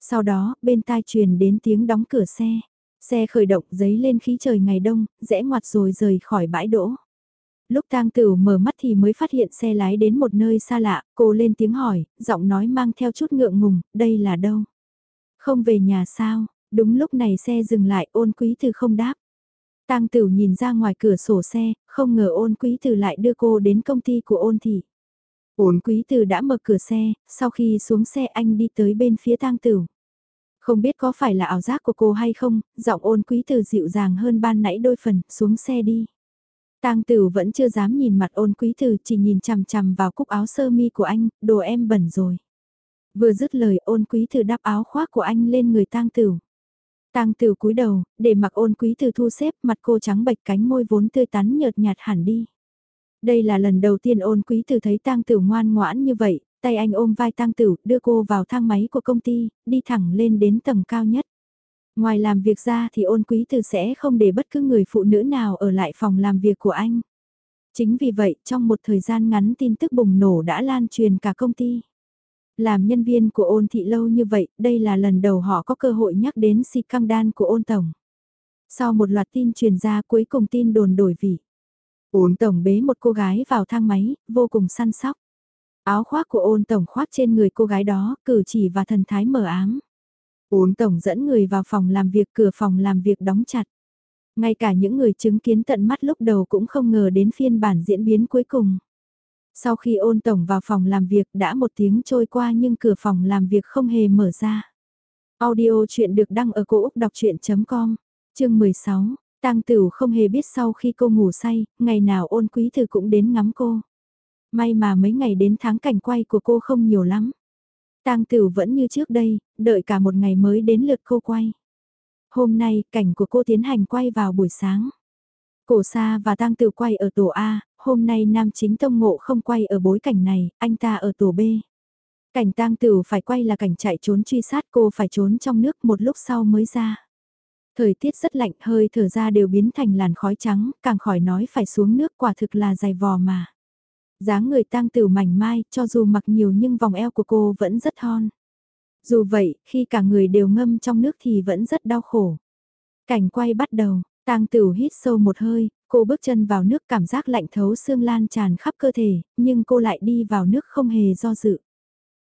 Sau đó, bên tai truyền đến tiếng đóng cửa xe. Xe khởi động giấy lên khí trời ngày đông, rẽ ngoặt rồi rời khỏi bãi đỗ. Lúc tang tửu mở mắt thì mới phát hiện xe lái đến một nơi xa lạ, cô lên tiếng hỏi, giọng nói mang theo chút ngượng ngùng, đây là đâu? Không về nhà sao? Đúng lúc này xe dừng lại ôn quý từ không đáp. Tang Tửu nhìn ra ngoài cửa sổ xe, không ngờ ôn quý từ lại đưa cô đến công ty của ôn thị. Ôn quý từ đã mở cửa xe, sau khi xuống xe anh đi tới bên phía Tang Tửu. Không biết có phải là ảo giác của cô hay không, giọng ôn quý từ dịu dàng hơn ban nãy đôi phần, xuống xe đi. Tang Tửu vẫn chưa dám nhìn mặt ôn quý từ, chỉ nhìn chằm chằm vào cúc áo sơ mi của anh, đồ em bẩn rồi. Vừa dứt lời ôn quý từ đắp áo khoác của anh lên người Tang Tửu. Tang Tử cúi đầu, để mặc ôn quý từ thu xếp, mặt cô trắng bệch cánh môi vốn tươi tắn nhợt nhạt hẳn đi. Đây là lần đầu tiên ôn quý từ thấy Tang Tử ngoan ngoãn như vậy, tay anh ôm vai Tang Tử, đưa cô vào thang máy của công ty, đi thẳng lên đến tầng cao nhất. Ngoài làm việc ra thì ôn quý từ sẽ không để bất cứ người phụ nữ nào ở lại phòng làm việc của anh. Chính vì vậy, trong một thời gian ngắn tin tức bùng nổ đã lan truyền cả công ty. Làm nhân viên của ôn thị lâu như vậy, đây là lần đầu họ có cơ hội nhắc đến si căng đan của ôn tổng. Sau một loạt tin truyền ra cuối cùng tin đồn đổi vị. Ôn tổng bế một cô gái vào thang máy, vô cùng săn sóc. Áo khoác của ôn tổng khoác trên người cô gái đó, cử chỉ và thần thái mờ ám. Ôn tổng dẫn người vào phòng làm việc, cửa phòng làm việc đóng chặt. Ngay cả những người chứng kiến tận mắt lúc đầu cũng không ngờ đến phiên bản diễn biến cuối cùng. Sau khi ôn tổng vào phòng làm việc đã một tiếng trôi qua nhưng cửa phòng làm việc không hề mở ra. Audio chuyện được đăng ở cổ Úc đọc chuyện.com, chương 16, Tăng Tửu không hề biết sau khi cô ngủ say, ngày nào ôn quý thư cũng đến ngắm cô. May mà mấy ngày đến tháng cảnh quay của cô không nhiều lắm. Tang Tửu vẫn như trước đây, đợi cả một ngày mới đến lượt cô quay. Hôm nay, cảnh của cô tiến hành quay vào buổi sáng. Cổ Sa và Tang Tửu quay ở tổ A, hôm nay nam chính Tông Ngộ không quay ở bối cảnh này, anh ta ở tổ B. Cảnh Tang tử phải quay là cảnh chạy trốn truy sát cô phải trốn trong nước một lúc sau mới ra. Thời tiết rất lạnh hơi thở ra đều biến thành làn khói trắng, càng khỏi nói phải xuống nước quả thực là dài vò mà dáng người tang tử mảnh mai, cho dù mặc nhiều nhưng vòng eo của cô vẫn rất thon. Dù vậy, khi cả người đều ngâm trong nước thì vẫn rất đau khổ. Cảnh quay bắt đầu, tang tử hít sâu một hơi, cô bước chân vào nước cảm giác lạnh thấu xương lan tràn khắp cơ thể, nhưng cô lại đi vào nước không hề do dự.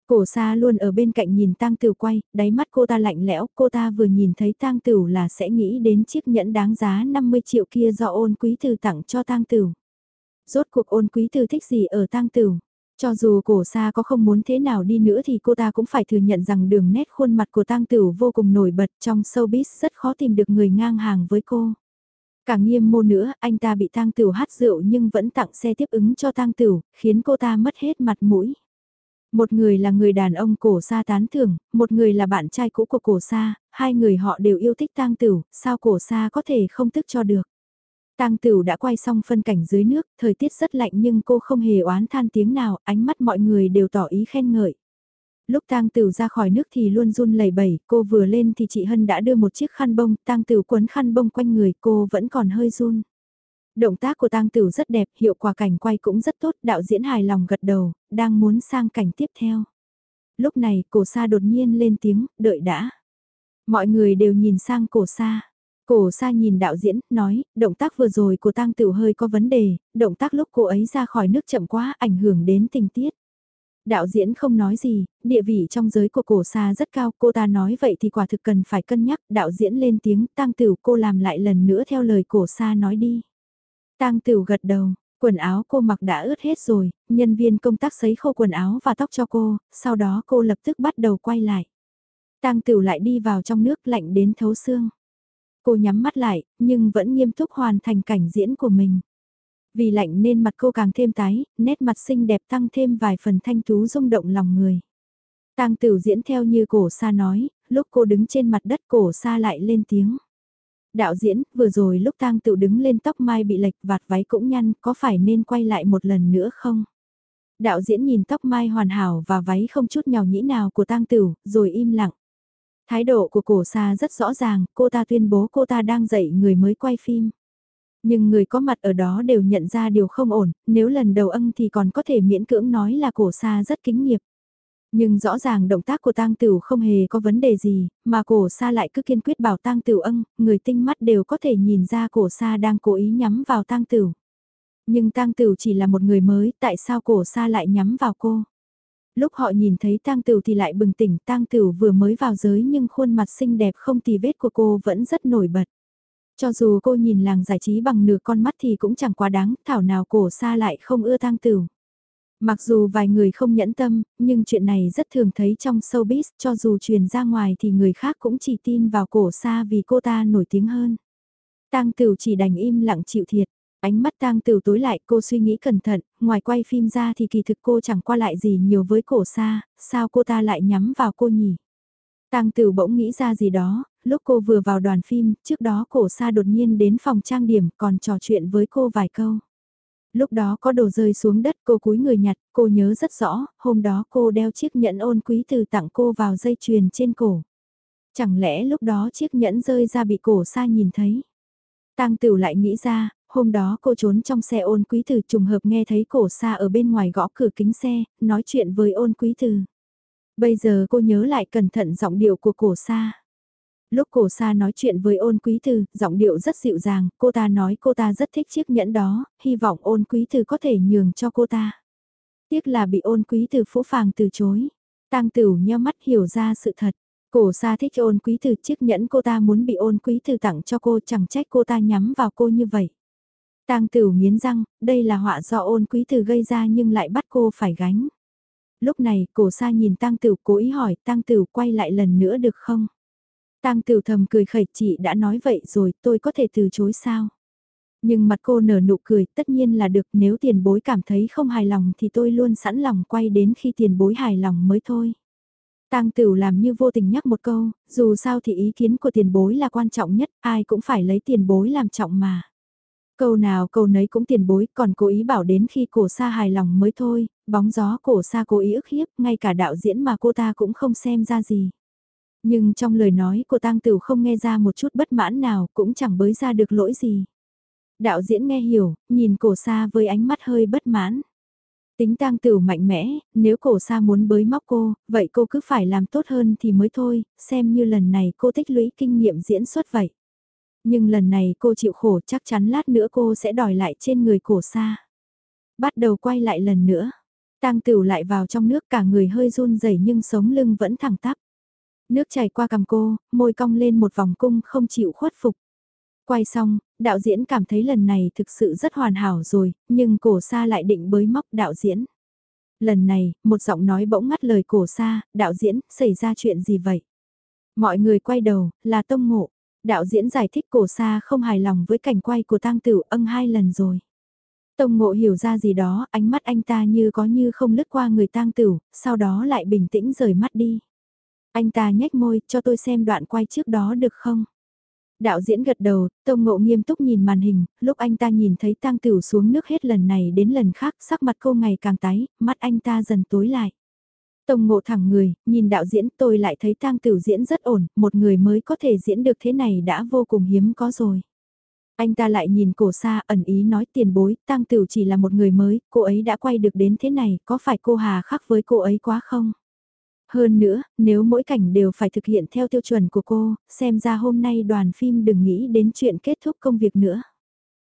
Cổ xa luôn ở bên cạnh nhìn tang tửu quay, đáy mắt cô ta lạnh lẽo, cô ta vừa nhìn thấy tang tửu là sẽ nghĩ đến chiếc nhẫn đáng giá 50 triệu kia do ôn quý từ tặng cho tang tửu rốt cuộc ôn quý từ thích gì ở tang tửu. Cho dù cổ xa có không muốn thế nào đi nữa thì cô ta cũng phải thừa nhận rằng đường nét khuôn mặt của tang tửu vô cùng nổi bật trong showbiz rất khó tìm được người ngang hàng với cô. Càng nghiêm mô nữa, anh ta bị tang tửu hát rượu nhưng vẫn tặng xe tiếp ứng cho tang tửu, khiến cô ta mất hết mặt mũi. Một người là người đàn ông cổ xa tán thưởng, một người là bạn trai cũ của cổ xa, hai người họ đều yêu thích tang tửu, sao cổ xa có thể không tức cho được. Tang Tửu đã quay xong phân cảnh dưới nước, thời tiết rất lạnh nhưng cô không hề oán than tiếng nào, ánh mắt mọi người đều tỏ ý khen ngợi. Lúc Tang Tửu ra khỏi nước thì luôn run lẩy bẩy, cô vừa lên thì chị Hân đã đưa một chiếc khăn bông, Tang Tửu quấn khăn bông quanh người, cô vẫn còn hơi run. Động tác của Tang Tửu rất đẹp, hiệu quả cảnh quay cũng rất tốt, đạo diễn hài lòng gật đầu, đang muốn sang cảnh tiếp theo. Lúc này, cổ sa đột nhiên lên tiếng, đợi đã. Mọi người đều nhìn sang cổ sa. Cổ sa nhìn đạo diễn, nói, động tác vừa rồi của tang tửu hơi có vấn đề, động tác lúc cô ấy ra khỏi nước chậm quá ảnh hưởng đến tình tiết. Đạo diễn không nói gì, địa vị trong giới của cổ sa rất cao, cô ta nói vậy thì quả thực cần phải cân nhắc, đạo diễn lên tiếng, tang tửu cô làm lại lần nữa theo lời cổ sa nói đi. Tang tửu gật đầu, quần áo cô mặc đã ướt hết rồi, nhân viên công tác sấy khô quần áo và tóc cho cô, sau đó cô lập tức bắt đầu quay lại. Tang tửu lại đi vào trong nước lạnh đến thấu xương. Cô nhắm mắt lại, nhưng vẫn nghiêm túc hoàn thành cảnh diễn của mình. Vì lạnh nên mặt cô càng thêm tái, nét mặt xinh đẹp tăng thêm vài phần thanh tú rung động lòng người. Tang Tửu diễn theo như cổ sa nói, lúc cô đứng trên mặt đất cổ sa lại lên tiếng. Đạo diễn, vừa rồi lúc Tang Tửu đứng lên tóc mai bị lệch vạt váy cũng nhăn, có phải nên quay lại một lần nữa không? Đạo diễn nhìn tóc mai hoàn hảo và váy không chút nhào nhĩ nào của Tang Tửu, rồi im lặng. Thái độ của cổ sa rất rõ ràng, cô ta tuyên bố cô ta đang dạy người mới quay phim. Nhưng người có mặt ở đó đều nhận ra điều không ổn, nếu lần đầu ân thì còn có thể miễn cưỡng nói là cổ xa rất kính nghiệp. Nhưng rõ ràng động tác của tang tửu không hề có vấn đề gì, mà cổ xa lại cứ kiên quyết bảo tang tửu ân, người tinh mắt đều có thể nhìn ra cổ xa đang cố ý nhắm vào tang tửu. Nhưng tang tửu chỉ là một người mới, tại sao cổ xa lại nhắm vào cô? Lúc họ nhìn thấy tang tửu thì lại bừng tỉnh tang tửu vừa mới vào giới nhưng khuôn mặt xinh đẹp không tì vết của cô vẫn rất nổi bật. Cho dù cô nhìn làng giải trí bằng nửa con mắt thì cũng chẳng quá đáng, thảo nào cổ xa lại không ưa tang tửu. Mặc dù vài người không nhẫn tâm, nhưng chuyện này rất thường thấy trong showbiz, cho dù truyền ra ngoài thì người khác cũng chỉ tin vào cổ xa vì cô ta nổi tiếng hơn. Tang Tửu chỉ đành im lặng chịu thiệt. Ánh mắt tang Tửu tối lại cô suy nghĩ cẩn thận, ngoài quay phim ra thì kỳ thực cô chẳng qua lại gì nhiều với cổ xa, sao cô ta lại nhắm vào cô nhỉ? Tang Tửu bỗng nghĩ ra gì đó, lúc cô vừa vào đoàn phim, trước đó cổ sa đột nhiên đến phòng trang điểm còn trò chuyện với cô vài câu. Lúc đó có đồ rơi xuống đất cô cúi người nhặt, cô nhớ rất rõ, hôm đó cô đeo chiếc nhẫn ôn quý từ tặng cô vào dây chuyền trên cổ. Chẳng lẽ lúc đó chiếc nhẫn rơi ra bị cổ sa nhìn thấy. Tang Tửu lại nghĩ ra, hôm đó cô trốn trong xe ôn quý từ trùng hợp nghe thấy cổ xa ở bên ngoài gõ cửa kính xe, nói chuyện với ôn quý từ. Bây giờ cô nhớ lại cẩn thận giọng điệu của cổ xa. Lúc cổ xa nói chuyện với ôn quý từ, giọng điệu rất dịu dàng, cô ta nói cô ta rất thích chiếc nhẫn đó, hy vọng ôn quý từ có thể nhường cho cô ta. Tiếc là bị ôn quý từ phũ phàng từ chối. Tang tửu nheo mắt hiểu ra sự thật. Cổ xa thích ôn quý từ chiếc nhẫn cô ta muốn bị ôn quý từ tặng cho cô chẳng trách cô ta nhắm vào cô như vậy. Tang Tửu nghiến răng, đây là họa do ôn quý từ gây ra nhưng lại bắt cô phải gánh. Lúc này, cổ sa nhìn Tang Tửu cố ý hỏi, Tang Tửu quay lại lần nữa được không? Tang Tiểu thầm cười khẩy, chị đã nói vậy rồi, tôi có thể từ chối sao? Nhưng mặt cô nở nụ cười, tất nhiên là được, nếu tiền bối cảm thấy không hài lòng thì tôi luôn sẵn lòng quay đến khi tiền bối hài lòng mới thôi. Tang Tửu làm như vô tình nhắc một câu, dù sao thì ý kiến của tiền bối là quan trọng nhất, ai cũng phải lấy tiền bối làm trọng mà. Câu nào câu nấy cũng tiền bối, còn cố ý bảo đến khi cổ sa hài lòng mới thôi, bóng gió cổ sa cố ý ức hiếp, ngay cả đạo diễn mà cô ta cũng không xem ra gì. Nhưng trong lời nói của tang Tửu không nghe ra một chút bất mãn nào, cũng chẳng bới ra được lỗi gì. Đạo diễn nghe hiểu, nhìn cổ sa với ánh mắt hơi bất mãn. Tính tang Tửu mạnh mẽ, nếu cổ sa muốn bới móc cô, vậy cô cứ phải làm tốt hơn thì mới thôi, xem như lần này cô tích lũy kinh nghiệm diễn xuất vậy. Nhưng lần này cô chịu khổ chắc chắn lát nữa cô sẽ đòi lại trên người cổ xa. Bắt đầu quay lại lần nữa. Tang tửu lại vào trong nước cả người hơi run rẩy nhưng sống lưng vẫn thẳng tắp. Nước chảy qua cằm cô, môi cong lên một vòng cung không chịu khuất phục. Quay xong, đạo diễn cảm thấy lần này thực sự rất hoàn hảo rồi, nhưng cổ xa lại định bới móc đạo diễn. Lần này, một giọng nói bỗng ngắt lời cổ xa, đạo diễn, xảy ra chuyện gì vậy? Mọi người quay đầu, là tông ngộ. Đạo diễn giải thích cổ xa không hài lòng với cảnh quay của tang tử ân hai lần rồi. Tông ngộ hiểu ra gì đó, ánh mắt anh ta như có như không lướt qua người tang tử, sau đó lại bình tĩnh rời mắt đi. Anh ta nhếch môi, cho tôi xem đoạn quay trước đó được không? Đạo diễn gật đầu, Tông Ngộ nghiêm túc nhìn màn hình, lúc anh ta nhìn thấy tang tửu xuống nước hết lần này đến lần khác, sắc mặt cô ngày càng tái, mắt anh ta dần tối lại. Tông ngộ thẳng người, nhìn đạo diễn tôi lại thấy tang tửu diễn rất ổn, một người mới có thể diễn được thế này đã vô cùng hiếm có rồi. Anh ta lại nhìn cổ xa ẩn ý nói tiền bối, tang tửu chỉ là một người mới, cô ấy đã quay được đến thế này, có phải cô hà khắc với cô ấy quá không? Hơn nữa, nếu mỗi cảnh đều phải thực hiện theo tiêu chuẩn của cô, xem ra hôm nay đoàn phim đừng nghĩ đến chuyện kết thúc công việc nữa.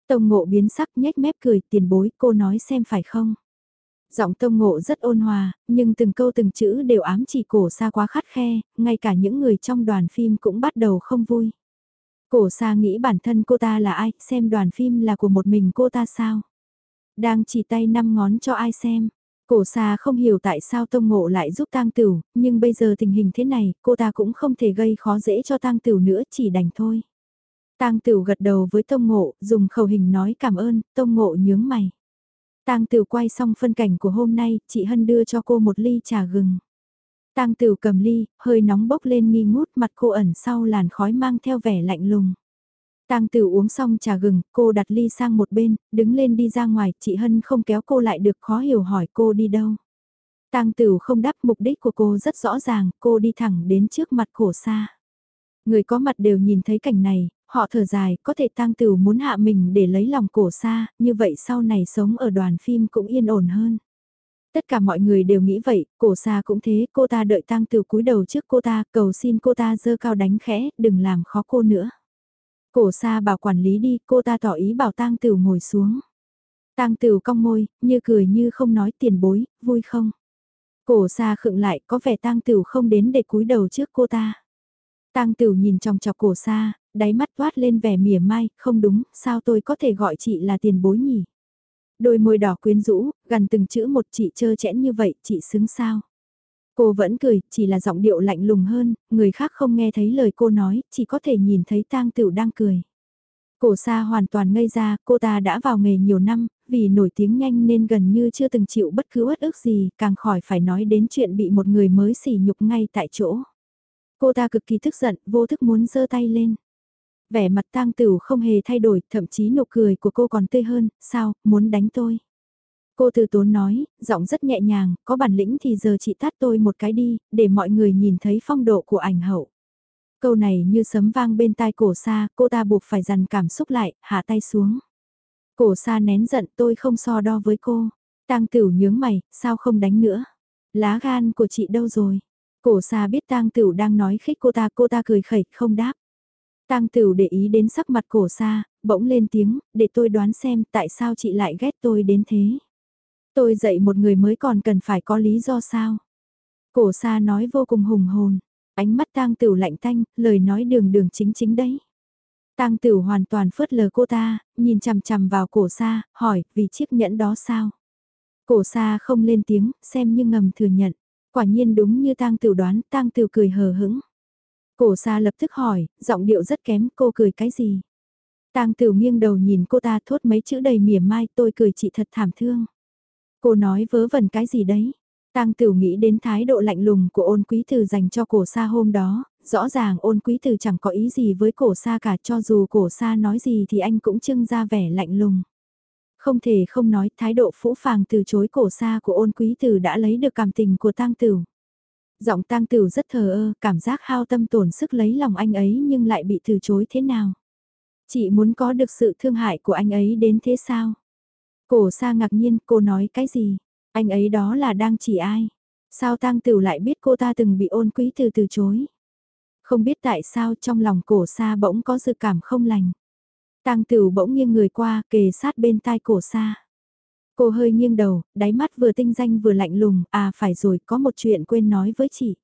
Tông ngộ biến sắc nhếch mép cười tiền bối cô nói xem phải không? Giọng tông ngộ rất ôn hòa, nhưng từng câu từng chữ đều ám chỉ cổ xa quá khắt khe, ngay cả những người trong đoàn phim cũng bắt đầu không vui. Cổ xa nghĩ bản thân cô ta là ai, xem đoàn phim là của một mình cô ta sao? Đang chỉ tay năm ngón cho ai xem. Cổ xa không hiểu tại sao Tông Ngộ lại giúp tang Tửu, nhưng bây giờ tình hình thế này, cô ta cũng không thể gây khó dễ cho tang Tửu nữa, chỉ đành thôi. Tang Tửu gật đầu với Tông Ngộ, dùng khẩu hình nói cảm ơn, Tông Ngộ nhướng mày. Tang Tửu quay xong phân cảnh của hôm nay, chị Hân đưa cho cô một ly trà gừng. Tang Tửu cầm ly, hơi nóng bốc lên nghi ngút mặt cô ẩn sau làn khói mang theo vẻ lạnh lùng. Tang Tửu uống xong trà gừng, cô đặt ly sang một bên, đứng lên đi ra ngoài, chị Hân không kéo cô lại được khó hiểu hỏi cô đi đâu. Tang Tửu không đáp mục đích của cô rất rõ ràng, cô đi thẳng đến trước mặt cổ xa. Người có mặt đều nhìn thấy cảnh này, Họ thở dài, có thể tang tửu muốn hạ mình để lấy lòng cổ xa, như vậy sau này sống ở đoàn phim cũng yên ổn hơn. Tất cả mọi người đều nghĩ vậy, cổ xa cũng thế, cô ta đợi tang tửu cúi đầu trước cô ta, cầu xin cô ta dơ cao đánh khẽ, đừng làm khó cô nữa. Cổ xa bảo quản lý đi, cô ta tỏ ý bảo tang tửu ngồi xuống. Tang tửu cong môi, như cười như không nói tiền bối, vui không? Cổ xa khựng lại, có vẻ tang tửu không đến để cúi đầu trước cô ta. Tang Tửu nhìn trong chọc cổ xa, đáy mắt toát lên vẻ mỉa mai, không đúng, sao tôi có thể gọi chị là tiền bối nhỉ? Đôi môi đỏ quyến rũ, gần từng chữ một chị chơ chẽn như vậy, chị xứng sao? Cô vẫn cười, chỉ là giọng điệu lạnh lùng hơn, người khác không nghe thấy lời cô nói, chỉ có thể nhìn thấy tang tửu đang cười. Cổ xa hoàn toàn ngây ra, cô ta đã vào nghề nhiều năm, vì nổi tiếng nhanh nên gần như chưa từng chịu bất cứ uất ức gì, càng khỏi phải nói đến chuyện bị một người mới sỉ nhục ngay tại chỗ. Cô ta cực kỳ tức giận, vô thức muốn giơ tay lên. Vẻ mặt tang tửu không hề thay đổi, thậm chí nụ cười của cô còn tươi hơn, sao, muốn đánh tôi. Cô từ tốn nói, giọng rất nhẹ nhàng, có bản lĩnh thì giờ chị tát tôi một cái đi, để mọi người nhìn thấy phong độ của ảnh hậu. Câu này như sấm vang bên tai cổ xa, cô ta buộc phải dằn cảm xúc lại, hạ tay xuống. Cổ xa nén giận tôi không so đo với cô. Tang Tửu nhướng mày, sao không đánh nữa? Lá gan của chị đâu rồi? Cổ xa biết Tang Tửu đang nói khích cô ta, cô ta cười khẩy, không đáp. Tang Tửu để ý đến sắc mặt cổ xa, bỗng lên tiếng, để tôi đoán xem tại sao chị lại ghét tôi đến thế. Tôi dạy một người mới còn cần phải có lý do sao? Cổ xa nói vô cùng hùng hồn, ánh mắt Tang Tửu lạnh tanh, lời nói đường đường chính chính đấy. Tang Tửu hoàn toàn phớt lờ cô ta, nhìn chằm chằm vào cổ xa, hỏi, vì chiếc nhẫn đó sao? Cổ xa không lên tiếng, xem như ngầm thừa nhận. Quả nhiên đúng như tang tửu đoán, tang tửu cười hờ hững. Cổ xa lập tức hỏi, giọng điệu rất kém, cô cười cái gì? Tang tửu nghiêng đầu nhìn cô ta thốt mấy chữ đầy mỉa mai, tôi cười chị thật thảm thương. Cô nói vớ vẩn cái gì đấy? Tang Tửu nghĩ đến thái độ lạnh lùng của ôn quý từ dành cho cổ xa hôm đó, rõ ràng ôn quý từ chẳng có ý gì với cổ xa cả cho dù cổ xa nói gì thì anh cũng trưng ra vẻ lạnh lùng. Không thể không nói thái độ phũ phàng từ chối cổ xa của ôn quý tử đã lấy được cảm tình của tang tử. Giọng tang tử rất thờ ơ, cảm giác hao tâm tổn sức lấy lòng anh ấy nhưng lại bị từ chối thế nào. Chị muốn có được sự thương hại của anh ấy đến thế sao? Cổ Sa ngạc nhiên, cô nói cái gì? Anh ấy đó là đang chỉ ai? Sao tang tử lại biết cô ta từng bị ôn quý từ từ chối? Không biết tại sao trong lòng cổ Sa bỗng có dự cảm không lành. Tang Tửu bỗng nghiêng người qua, kề sát bên tai cổ Sa. Cô hơi nghiêng đầu, đáy mắt vừa tinh danh vừa lạnh lùng, à phải rồi, có một chuyện quên nói với chị.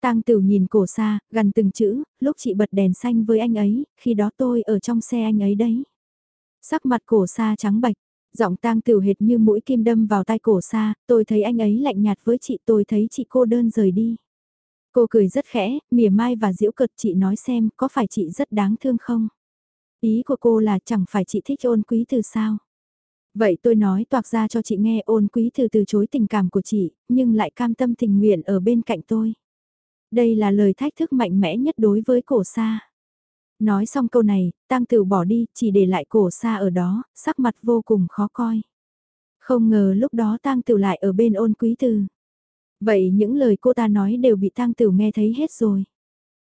Tang Tửu nhìn cổ xa, gần từng chữ, lúc chị bật đèn xanh với anh ấy, khi đó tôi ở trong xe anh ấy đấy. Sắc mặt cổ xa trắng bạch, giọng Tang Tửu hệt như mũi kim đâm vào tai cổ xa, tôi thấy anh ấy lạnh nhạt với chị, tôi thấy chị cô đơn rời đi. Cô cười rất khẽ, mỉa mai và giễu cợt chị nói xem, có phải chị rất đáng thương không? Ý của cô là chẳng phải chị thích ôn quý từ sao? Vậy tôi nói toạc ra cho chị nghe ôn quý từ từ chối tình cảm của chị, nhưng lại cam tâm tình nguyện ở bên cạnh tôi. Đây là lời thách thức mạnh mẽ nhất đối với cổ sa. Nói xong câu này, Tang tử bỏ đi, chỉ để lại cổ sa ở đó, sắc mặt vô cùng khó coi. Không ngờ lúc đó tang tử lại ở bên ôn quý từ. Vậy những lời cô ta nói đều bị tang tử nghe thấy hết rồi.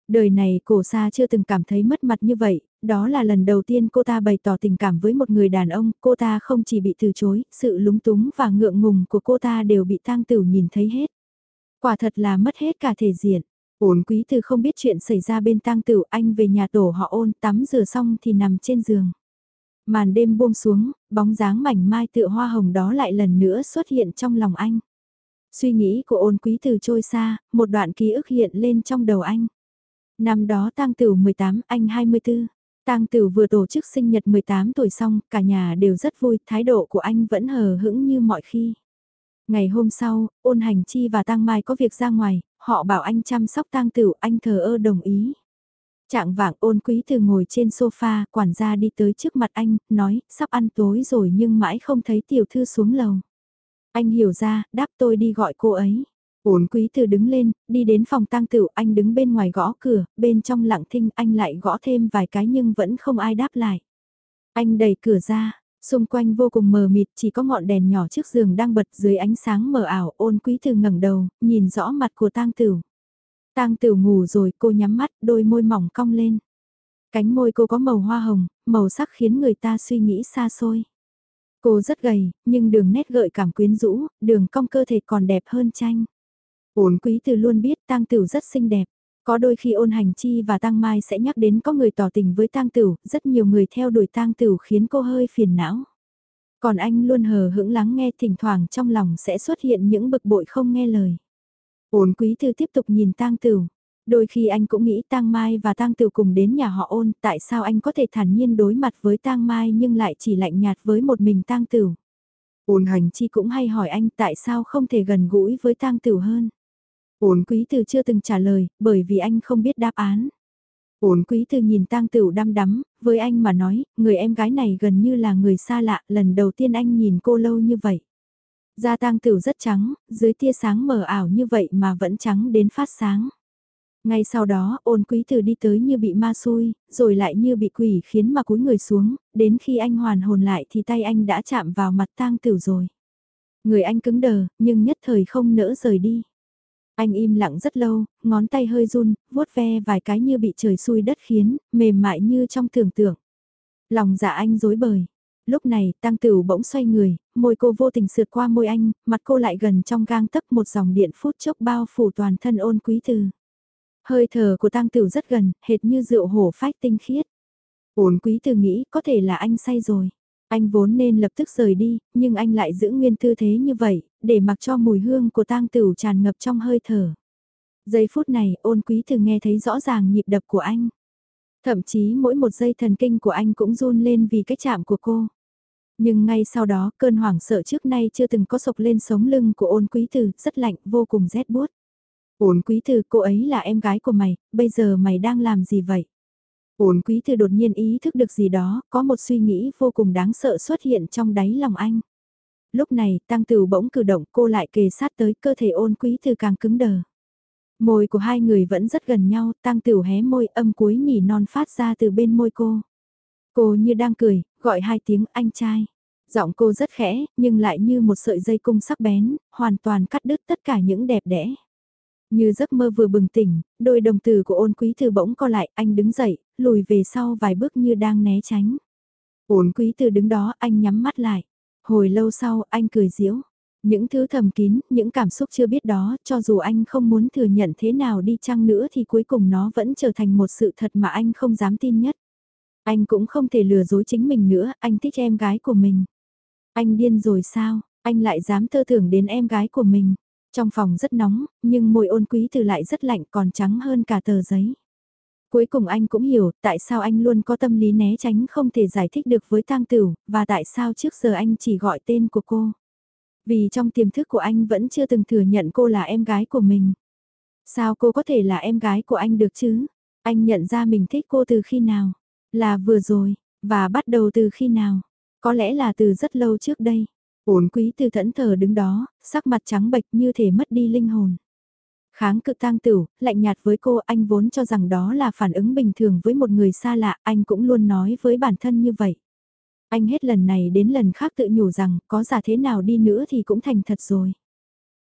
Đời này cổ sa chưa từng cảm thấy mất mặt như vậy, đó là lần đầu tiên cô ta bày tỏ tình cảm với một người đàn ông, cô ta không chỉ bị từ chối, sự lúng túng và ngượng ngùng của cô ta đều bị tang tửu nhìn thấy hết. Quả thật là mất hết cả thể diện. Ôn quý từ không biết chuyện xảy ra bên tang tử anh về nhà tổ họ ôn tắm rửa xong thì nằm trên giường. Màn đêm buông xuống, bóng dáng mảnh mai tựa hoa hồng đó lại lần nữa xuất hiện trong lòng anh. Suy nghĩ của ôn quý từ trôi xa, một đoạn ký ức hiện lên trong đầu anh. Năm đó tang tử 18, anh 24. Tang Tử vừa tổ chức sinh nhật 18 tuổi xong, cả nhà đều rất vui, thái độ của anh vẫn hờ hững như mọi khi. Ngày hôm sau, ôn hành chi và Tang Mai có việc ra ngoài, họ bảo anh chăm sóc Tang Tử, anh thờ ơ đồng ý. Trạng vạng ôn quý từ ngồi trên sofa, quản gia đi tới trước mặt anh, nói, sắp ăn tối rồi nhưng mãi không thấy tiểu thư xuống lầu. Anh hiểu ra, đáp tôi đi gọi cô ấy. ôn quý từ đứng lên, đi đến phòng tang tửu anh đứng bên ngoài gõ cửa, bên trong lặng thinh anh lại gõ thêm vài cái nhưng vẫn không ai đáp lại. Anh đẩy cửa ra, xung quanh vô cùng mờ mịt chỉ có ngọn đèn nhỏ trước giường đang bật dưới ánh sáng mờ ảo ôn quý từ ngẩng đầu, nhìn rõ mặt của tang tửu. Tang tửu ngủ rồi cô nhắm mắt, đôi môi mỏng cong lên. Cánh môi cô có màu hoa hồng, màu sắc khiến người ta suy nghĩ xa xôi. Cô rất gầy, nhưng đường nét gợi cảm quyến rũ, đường cong cơ thể còn đẹp hơn tranh. Ôn quý từ luôn biết tang tửu rất xinh đẹp. Có đôi khi ôn hành chi và tăng mai sẽ nhắc đến có người tỏ tình với tang tửu, rất nhiều người theo đuổi tang tửu khiến cô hơi phiền não. Còn anh luôn hờ hững lắng nghe thỉnh thoảng trong lòng sẽ xuất hiện những bực bội không nghe lời. Ôn quý thư tiếp tục nhìn tang tửu. Đôi khi anh cũng nghĩ Tang Mai và Tang Tửu cùng đến nhà họ ôn, tại sao anh có thể thản nhiên đối mặt với Tang Mai nhưng lại chỉ lạnh nhạt với một mình Tang Tửu. Ôn hành chi cũng hay hỏi anh tại sao không thể gần gũi với Tang Tửu hơn. Ổn quý từ chưa từng trả lời, bởi vì anh không biết đáp án. Ổn quý từ nhìn tang tửu đăm đắm, với anh mà nói, người em gái này gần như là người xa lạ, lần đầu tiên anh nhìn cô lâu như vậy. Da tang tửu rất trắng, dưới tia sáng mờ ảo như vậy mà vẫn trắng đến phát sáng. Ngay sau đó, ôn quý từ đi tới như bị ma xui, rồi lại như bị quỷ khiến mà cúi người xuống, đến khi anh hoàn hồn lại thì tay anh đã chạm vào mặt tang tửu rồi. Người anh cứng đờ, nhưng nhất thời không nỡ rời đi. Anh im lặng rất lâu, ngón tay hơi run, vuốt ve vài cái như bị trời xui đất khiến, mềm mại như trong tưởng tượng. Lòng dạ anh dối bời. Lúc này, tăng tử bỗng xoay người, môi cô vô tình sượt qua môi anh, mặt cô lại gần trong gang tấp một dòng điện phút chốc bao phủ toàn thân ôn quý từ. Hơi thở của tăng tử rất gần, hệt như rượu hổ phách tinh khiết. Ôn quý từ nghĩ có thể là anh say rồi. Anh vốn nên lập tức rời đi, nhưng anh lại giữ nguyên tư thế như vậy, để mặc cho mùi hương của tang tửu tràn ngập trong hơi thở. Giây phút này ôn quý thường nghe thấy rõ ràng nhịp đập của anh. Thậm chí mỗi một giây thần kinh của anh cũng run lên vì cái chạm của cô. Nhưng ngay sau đó cơn hoảng sợ trước nay chưa từng có sộc lên sống lưng của ôn quý từ, rất lạnh, vô cùng rét buốt. Ôn quý từ, cô ấy là em gái của mày, bây giờ mày đang làm gì vậy? Ôn quý từ đột nhiên ý thức được gì đó, có một suy nghĩ vô cùng đáng sợ xuất hiện trong đáy lòng anh. Lúc này, tăng tử bỗng cử động cô lại kề sát tới cơ thể ôn quý từ càng cứng đờ. Môi của hai người vẫn rất gần nhau, tăng tử hé môi âm cuối nỉ non phát ra từ bên môi cô. Cô như đang cười, gọi hai tiếng anh trai. Giọng cô rất khẽ, nhưng lại như một sợi dây cung sắc bén, hoàn toàn cắt đứt tất cả những đẹp đẽ. Như giấc mơ vừa bừng tỉnh, đôi đồng tử của ôn quý từ bỗng co lại, anh đứng dậy, lùi về sau vài bước như đang né tránh. Ôn quý từ đứng đó, anh nhắm mắt lại. Hồi lâu sau, anh cười giễu. Những thứ thầm kín, những cảm xúc chưa biết đó, cho dù anh không muốn thừa nhận thế nào đi chăng nữa thì cuối cùng nó vẫn trở thành một sự thật mà anh không dám tin nhất. Anh cũng không thể lừa dối chính mình nữa, anh thích em gái của mình. Anh điên rồi sao, anh lại dám tơ tưởng đến em gái của mình. Trong phòng rất nóng, nhưng môi ôn quý từ lại rất lạnh còn trắng hơn cả tờ giấy. Cuối cùng anh cũng hiểu tại sao anh luôn có tâm lý né tránh không thể giải thích được với tang tửu, và tại sao trước giờ anh chỉ gọi tên của cô. Vì trong tiềm thức của anh vẫn chưa từng thừa nhận cô là em gái của mình. Sao cô có thể là em gái của anh được chứ? Anh nhận ra mình thích cô từ khi nào? Là vừa rồi, và bắt đầu từ khi nào? Có lẽ là từ rất lâu trước đây. Ổn quý từ thẫn thờ đứng đó, sắc mặt trắng bệch như thể mất đi linh hồn. Kháng cự tang tửu, lạnh nhạt với cô anh vốn cho rằng đó là phản ứng bình thường với một người xa lạ, anh cũng luôn nói với bản thân như vậy. Anh hết lần này đến lần khác tự nhủ rằng có giả thế nào đi nữa thì cũng thành thật rồi.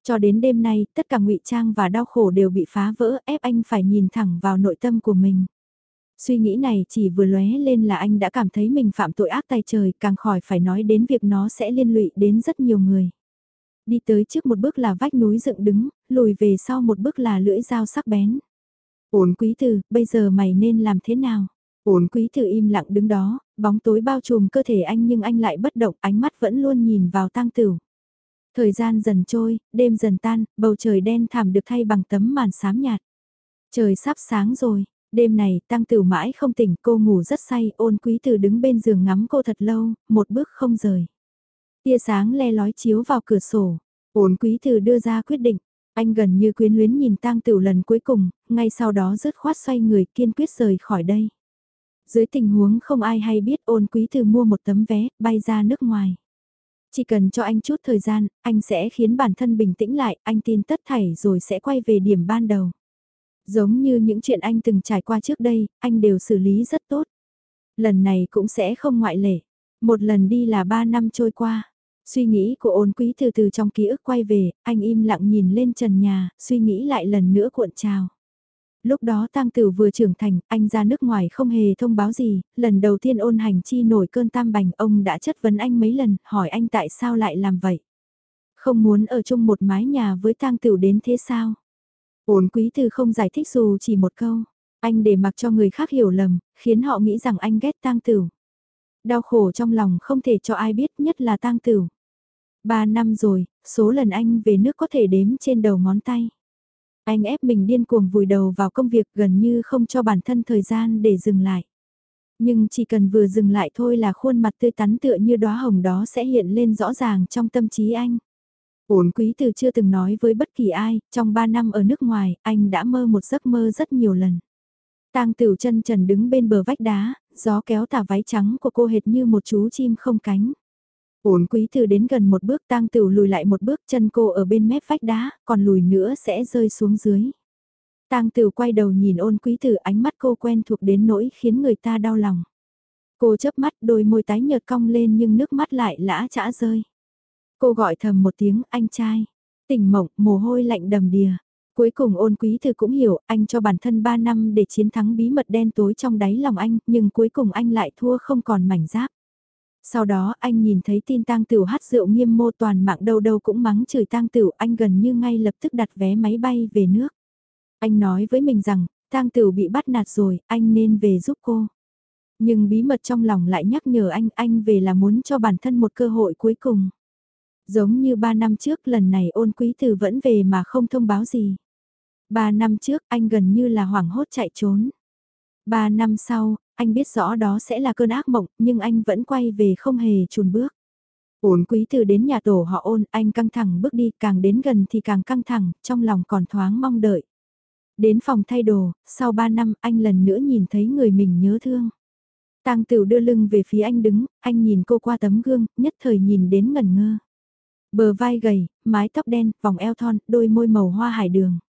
Cho đến đêm nay, tất cả ngụy trang và đau khổ đều bị phá vỡ, ép anh phải nhìn thẳng vào nội tâm của mình. Suy nghĩ này chỉ vừa lóe lên là anh đã cảm thấy mình phạm tội ác tay trời, càng khỏi phải nói đến việc nó sẽ liên lụy đến rất nhiều người. Đi tới trước một bước là vách núi dựng đứng, lùi về sau một bước là lưỡi dao sắc bén. Ổn quý tử, bây giờ mày nên làm thế nào? Ổn quý tử im lặng đứng đó, bóng tối bao trùm cơ thể anh nhưng anh lại bất động, ánh mắt vẫn luôn nhìn vào tang tửu. Thời gian dần trôi, đêm dần tan, bầu trời đen thảm được thay bằng tấm màn xám nhạt. Trời sắp sáng rồi, đêm này tăng tử mãi không tỉnh cô ngủ rất say ôn quý tử đứng bên giường ngắm cô thật lâu, một bước không rời. Tia sáng le lói chiếu vào cửa sổ, ôn quý thư đưa ra quyết định, anh gần như quyến luyến nhìn tang tử lần cuối cùng, ngay sau đó rứt khoát xoay người kiên quyết rời khỏi đây. Dưới tình huống không ai hay biết ôn quý thư mua một tấm vé, bay ra nước ngoài. Chỉ cần cho anh chút thời gian, anh sẽ khiến bản thân bình tĩnh lại, anh tin tất thảy rồi sẽ quay về điểm ban đầu. Giống như những chuyện anh từng trải qua trước đây, anh đều xử lý rất tốt. Lần này cũng sẽ không ngoại lệ. Một lần đi là ba năm trôi qua. Suy nghĩ của ôn quý từ từ trong ký ức quay về, anh im lặng nhìn lên trần nhà, suy nghĩ lại lần nữa cuộn trào. Lúc đó tang tử vừa trưởng thành, anh ra nước ngoài không hề thông báo gì, lần đầu tiên ôn hành chi nổi cơn tam bành, ông đã chất vấn anh mấy lần, hỏi anh tại sao lại làm vậy. Không muốn ở chung một mái nhà với tang tử đến thế sao? Ôn quý từ không giải thích dù chỉ một câu, anh để mặc cho người khác hiểu lầm, khiến họ nghĩ rằng anh ghét tang tử. Đau khổ trong lòng không thể cho ai biết nhất là tang tử. Ba năm rồi, số lần anh về nước có thể đếm trên đầu ngón tay. Anh ép mình điên cuồng vùi đầu vào công việc gần như không cho bản thân thời gian để dừng lại. Nhưng chỉ cần vừa dừng lại thôi là khuôn mặt tươi tắn tựa như đóa hồng đó sẽ hiện lên rõ ràng trong tâm trí anh. Ổn quý từ chưa từng nói với bất kỳ ai, trong 3 năm ở nước ngoài, anh đã mơ một giấc mơ rất nhiều lần. Tang Tửu chân trần đứng bên bờ vách đá, gió kéo tà váy trắng của cô hệt như một chú chim không cánh. Ổn quý từ đến gần một bước Tang Tửu lùi lại một bước chân cô ở bên mép vách đá, còn lùi nữa sẽ rơi xuống dưới. Tang Tửu quay đầu nhìn ôn quý tử ánh mắt cô quen thuộc đến nỗi khiến người ta đau lòng. Cô chớp mắt đôi môi tái nhợt cong lên nhưng nước mắt lại lã chã rơi. Cô gọi thầm một tiếng anh trai. Tỉnh mộng, mồ hôi lạnh đầm đìa. Cuối cùng ôn quý thư cũng hiểu, anh cho bản thân 3 năm để chiến thắng bí mật đen tối trong đáy lòng anh, nhưng cuối cùng anh lại thua không còn mảnh giáp. Sau đó anh nhìn thấy tin tang tửu hát rượu nghiêm mô toàn mạng đâu đâu cũng mắng chửi tang tửu anh gần như ngay lập tức đặt vé máy bay về nước. Anh nói với mình rằng, tang tửu bị bắt nạt rồi, anh nên về giúp cô. Nhưng bí mật trong lòng lại nhắc nhở anh, anh về là muốn cho bản thân một cơ hội cuối cùng. Giống như ba năm trước lần này ôn quý từ vẫn về mà không thông báo gì. Ba năm trước anh gần như là hoảng hốt chạy trốn. Ba năm sau, anh biết rõ đó sẽ là cơn ác mộng, nhưng anh vẫn quay về không hề chùn bước. Ôn quý từ đến nhà tổ họ ôn, anh căng thẳng bước đi, càng đến gần thì càng căng thẳng, trong lòng còn thoáng mong đợi. Đến phòng thay đồ, sau ba năm anh lần nữa nhìn thấy người mình nhớ thương. Tang Tửu đưa lưng về phía anh đứng, anh nhìn cô qua tấm gương, nhất thời nhìn đến ngẩn ngơ. Bờ vai gầy, mái tóc đen, vòng eo thon, đôi môi màu hoa hải đường.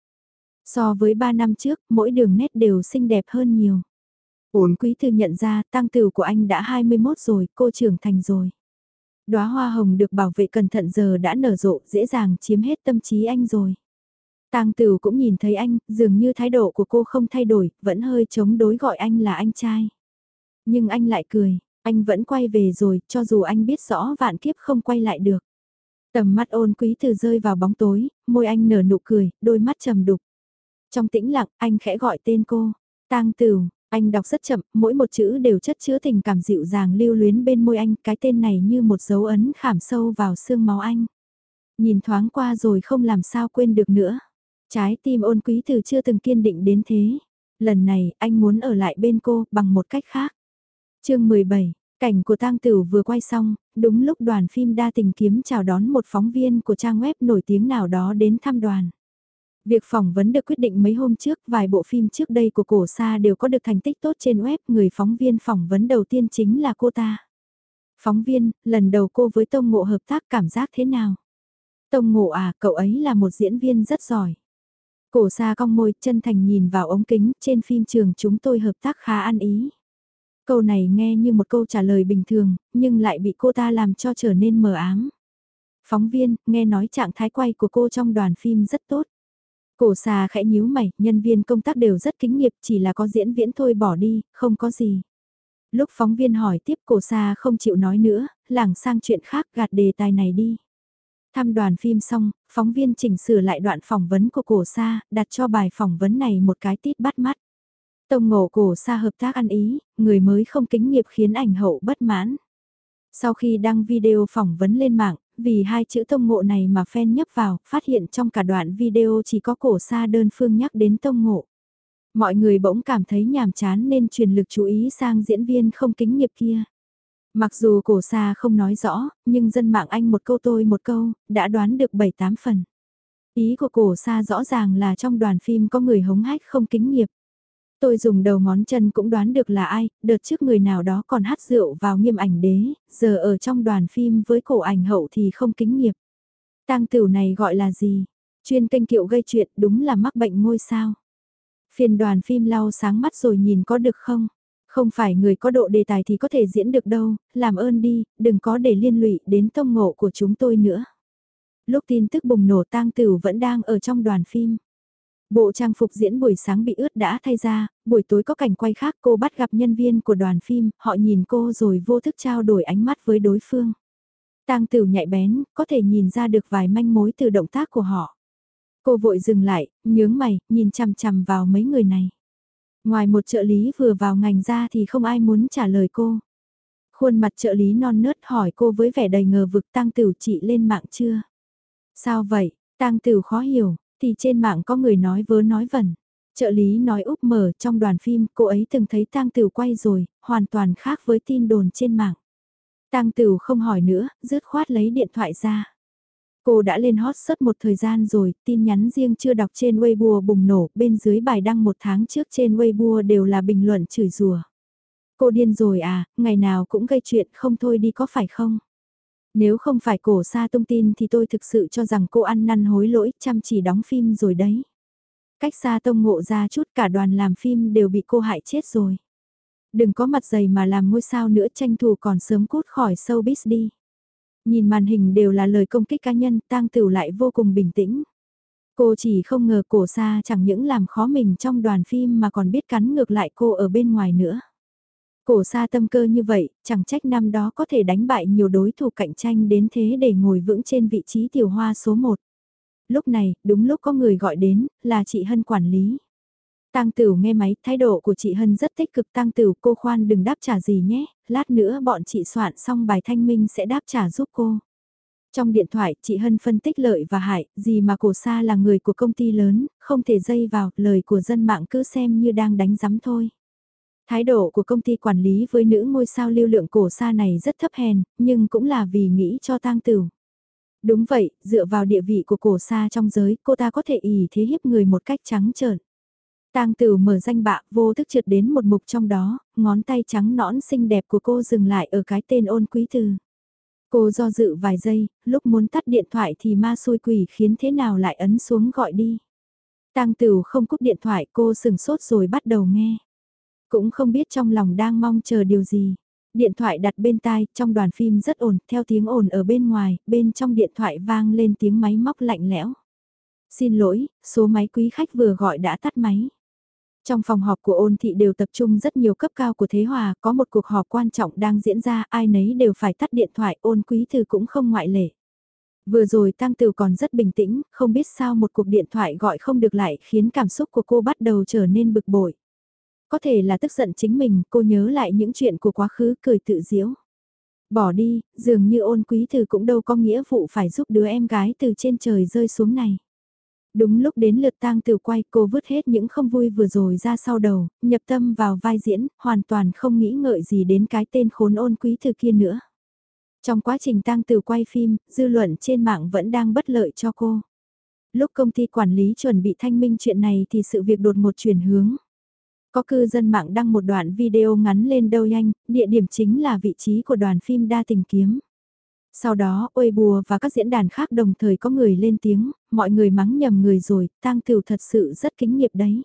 So với 3 năm trước, mỗi đường nét đều xinh đẹp hơn nhiều. Ổn quý thư nhận ra tăng tử của anh đã 21 rồi, cô trưởng thành rồi. Đóa hoa hồng được bảo vệ cẩn thận giờ đã nở rộ, dễ dàng chiếm hết tâm trí anh rồi. Tang Tử cũng nhìn thấy anh, dường như thái độ của cô không thay đổi, vẫn hơi chống đối gọi anh là anh trai. Nhưng anh lại cười, anh vẫn quay về rồi, cho dù anh biết rõ vạn kiếp không quay lại được. Tầm mắt ôn quý từ rơi vào bóng tối, môi anh nở nụ cười, đôi mắt trầm đục. Trong tĩnh lặng, anh khẽ gọi tên cô. Tang Tửu, anh đọc rất chậm, mỗi một chữ đều chất chứa tình cảm dịu dàng lưu luyến bên môi anh, cái tên này như một dấu ấn khảm sâu vào xương máu anh. Nhìn thoáng qua rồi không làm sao quên được nữa. Trái tim ôn quý từ chưa từng kiên định đến thế. Lần này, anh muốn ở lại bên cô bằng một cách khác. chương 17, cảnh của tang Tửu vừa quay xong, đúng lúc đoàn phim đa tình kiếm chào đón một phóng viên của trang web nổi tiếng nào đó đến thăm đoàn. Việc phỏng vấn được quyết định mấy hôm trước, vài bộ phim trước đây của cổ sa đều có được thành tích tốt trên web, người phóng viên phỏng vấn đầu tiên chính là cô ta. Phóng viên, lần đầu cô với Tông Ngộ hợp tác cảm giác thế nào? Tông Ngộ à, cậu ấy là một diễn viên rất giỏi. Cổ sa cong môi, chân thành nhìn vào ống kính, trên phim trường chúng tôi hợp tác khá ăn ý. Câu này nghe như một câu trả lời bình thường, nhưng lại bị cô ta làm cho trở nên mờ ám. Phóng viên, nghe nói trạng thái quay của cô trong đoàn phim rất tốt. Cổ xà khẽ nhíu mày, nhân viên công tác đều rất kính nghiệp, chỉ là có diễn viễn thôi bỏ đi, không có gì. Lúc phóng viên hỏi tiếp cổ xà không chịu nói nữa, lảng sang chuyện khác gạt đề tài này đi. Thăm đoàn phim xong, phóng viên chỉnh sửa lại đoạn phỏng vấn của cổ sa, đặt cho bài phỏng vấn này một cái tít bắt mắt. Tông ngộ cổ sa hợp tác ăn ý, người mới không kính nghiệp khiến ảnh hậu bất mãn. Sau khi đăng video phỏng vấn lên mạng, vì hai chữ tông ngộ này mà fan nhấp vào, phát hiện trong cả đoạn video chỉ có cổ sa đơn phương nhắc đến tông ngộ. Mọi người bỗng cảm thấy nhàm chán nên truyền lực chú ý sang diễn viên không kính nghiệp kia. Mặc dù cổ sa không nói rõ, nhưng dân mạng anh một câu tôi một câu, đã đoán được 7-8 phần. Ý của cổ sa rõ ràng là trong đoàn phim có người hống hách không kính nghiệp. Tôi dùng đầu ngón chân cũng đoán được là ai, đợt trước người nào đó còn hát rượu vào nghiêm ảnh đế, giờ ở trong đoàn phim với cổ ảnh hậu thì không kính nghiệp. Tang tửu này gọi là gì? Chuyên kênh kiệu gây chuyện đúng là mắc bệnh ngôi sao. Phiền đoàn phim lau sáng mắt rồi nhìn có được không? Không phải người có độ đề tài thì có thể diễn được đâu, làm ơn đi, đừng có để liên lụy đến tông ngộ của chúng tôi nữa. Lúc tin tức bùng nổ tang tửu vẫn đang ở trong đoàn phim. Bộ trang phục diễn buổi sáng bị ướt đã thay ra, buổi tối có cảnh quay khác cô bắt gặp nhân viên của đoàn phim, họ nhìn cô rồi vô thức trao đổi ánh mắt với đối phương. Tang Tửu nhạy bén, có thể nhìn ra được vài manh mối từ động tác của họ. Cô vội dừng lại, nhướng mày, nhìn chằm chằm vào mấy người này. Ngoài một trợ lý vừa vào ngành ra thì không ai muốn trả lời cô. Khuôn mặt trợ lý non nớt hỏi cô với vẻ đầy ngờ vực Tang Tửu chị lên mạng chưa? Sao vậy? Tang Tửu khó hiểu, thì trên mạng có người nói vớ nói vẩn. Trợ lý nói úp mở trong đoàn phim cô ấy từng thấy tang tửu quay rồi, hoàn toàn khác với tin đồn trên mạng. Tang tửu không hỏi nữa, rứt khoát lấy điện thoại ra. Cô đã lên hot suốt một thời gian rồi, tin nhắn riêng chưa đọc trên Weibo bùng nổ, bên dưới bài đăng một tháng trước trên Weibo đều là bình luận chửi rủa. Cô điên rồi à, ngày nào cũng gây chuyện không thôi đi có phải không? Nếu không phải cổ xa tung tin thì tôi thực sự cho rằng cô ăn năn hối lỗi chăm chỉ đóng phim rồi đấy. Cách xa tông ngộ ra chút cả đoàn làm phim đều bị cô hại chết rồi. Đừng có mặt dày mà làm ngôi sao nữa tranh thủ còn sớm cút khỏi showbiz đi. Nhìn màn hình đều là lời công kích cá nhân, tang tửu lại vô cùng bình tĩnh. Cô chỉ không ngờ cổ xa chẳng những làm khó mình trong đoàn phim mà còn biết cắn ngược lại cô ở bên ngoài nữa. Cổ xa tâm cơ như vậy, chẳng trách năm đó có thể đánh bại nhiều đối thủ cạnh tranh đến thế để ngồi vững trên vị trí tiểu hoa số 1. Lúc này, đúng lúc có người gọi đến, là chị Hân quản lý. Tăng Tửu nghe máy, thái độ của chị Hân rất tích cực Tăng Tửu cô khoan đừng đáp trả gì nhé, lát nữa bọn chị soạn xong bài thanh minh sẽ đáp trả giúp cô. Trong điện thoại, chị Hân phân tích lợi và hại, gì mà cổ sa là người của công ty lớn, không thể dây vào, lời của dân mạng cứ xem như đang đánh giấm thôi. Thái độ của công ty quản lý với nữ ngôi sao lưu lượng cổ sa này rất thấp hèn, nhưng cũng là vì nghĩ cho tang tửu. Đúng vậy, dựa vào địa vị của cổ sa trong giới, cô ta có thể ỉ thế hiếp người một cách trắng trợn. Tang Tử mở danh bạ, vô thức trượt đến một mục trong đó, ngón tay trắng nõn xinh đẹp của cô dừng lại ở cái tên ôn quý từ. Cô do dự vài giây, lúc muốn tắt điện thoại thì ma xui quỷ khiến thế nào lại ấn xuống gọi đi. Tang Tử không cúp điện thoại cô sừng sốt rồi bắt đầu nghe. Cũng không biết trong lòng đang mong chờ điều gì. Điện thoại đặt bên tai, trong đoàn phim rất ồn, theo tiếng ồn ở bên ngoài, bên trong điện thoại vang lên tiếng máy móc lạnh lẽo. Xin lỗi, số máy quý khách vừa gọi đã tắt máy. Trong phòng họp của ôn thị đều tập trung rất nhiều cấp cao của Thế Hòa, có một cuộc họp quan trọng đang diễn ra, ai nấy đều phải tắt điện thoại, ôn quý thư cũng không ngoại lệ. Vừa rồi Tăng Tử còn rất bình tĩnh, không biết sao một cuộc điện thoại gọi không được lại khiến cảm xúc của cô bắt đầu trở nên bực bội. Có thể là tức giận chính mình, cô nhớ lại những chuyện của quá khứ cười tự diễu. Bỏ đi, dường như ôn quý thư cũng đâu có nghĩa vụ phải giúp đứa em gái từ trên trời rơi xuống này. Đúng lúc đến lượt tang từ quay cô vứt hết những không vui vừa rồi ra sau đầu, nhập tâm vào vai diễn, hoàn toàn không nghĩ ngợi gì đến cái tên khốn ôn quý thư kia nữa. Trong quá trình tang từ quay phim, dư luận trên mạng vẫn đang bất lợi cho cô. Lúc công ty quản lý chuẩn bị thanh minh chuyện này thì sự việc đột một chuyển hướng. Có cư dân mạng đăng một đoạn video ngắn lên đâu nhanh, địa điểm chính là vị trí của đoàn phim đa tình kiếm. Sau đó, ôi bùa và các diễn đàn khác đồng thời có người lên tiếng, mọi người mắng nhầm người rồi, tang tiểu thật sự rất kính nghiệp đấy.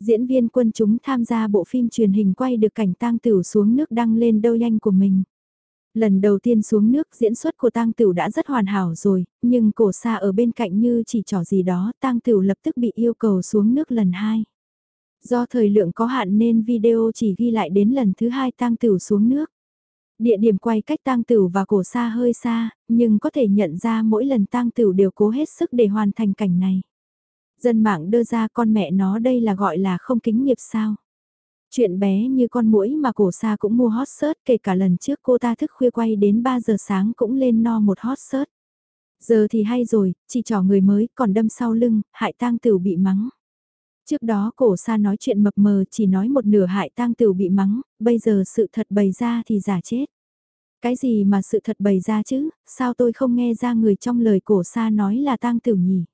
Diễn viên quân chúng tham gia bộ phim truyền hình quay được cảnh tang tiểu xuống nước đăng lên đâu nhanh của mình. Lần đầu tiên xuống nước diễn xuất của tang tiểu đã rất hoàn hảo rồi, nhưng cổ xa ở bên cạnh như chỉ trò gì đó, tang tiểu lập tức bị yêu cầu xuống nước lần hai. Do thời lượng có hạn nên video chỉ ghi lại đến lần thứ hai tang tiểu xuống nước. Địa điểm quay cách tang tửu và cổ xa hơi xa, nhưng có thể nhận ra mỗi lần tang tửu đều cố hết sức để hoàn thành cảnh này. Dân mạng đưa ra con mẹ nó đây là gọi là không kính nghiệp sao. Chuyện bé như con mũi mà cổ xa cũng mua hot search kể cả lần trước cô ta thức khuya quay đến 3 giờ sáng cũng lên no một hot search. Giờ thì hay rồi, chỉ trò người mới còn đâm sau lưng, hại tang tửu bị mắng. Trước đó cổ sa nói chuyện mập mờ chỉ nói một nửa hại tang tửu bị mắng, bây giờ sự thật bày ra thì giả chết. Cái gì mà sự thật bày ra chứ, sao tôi không nghe ra người trong lời cổ sa nói là tang tửu nhỉ?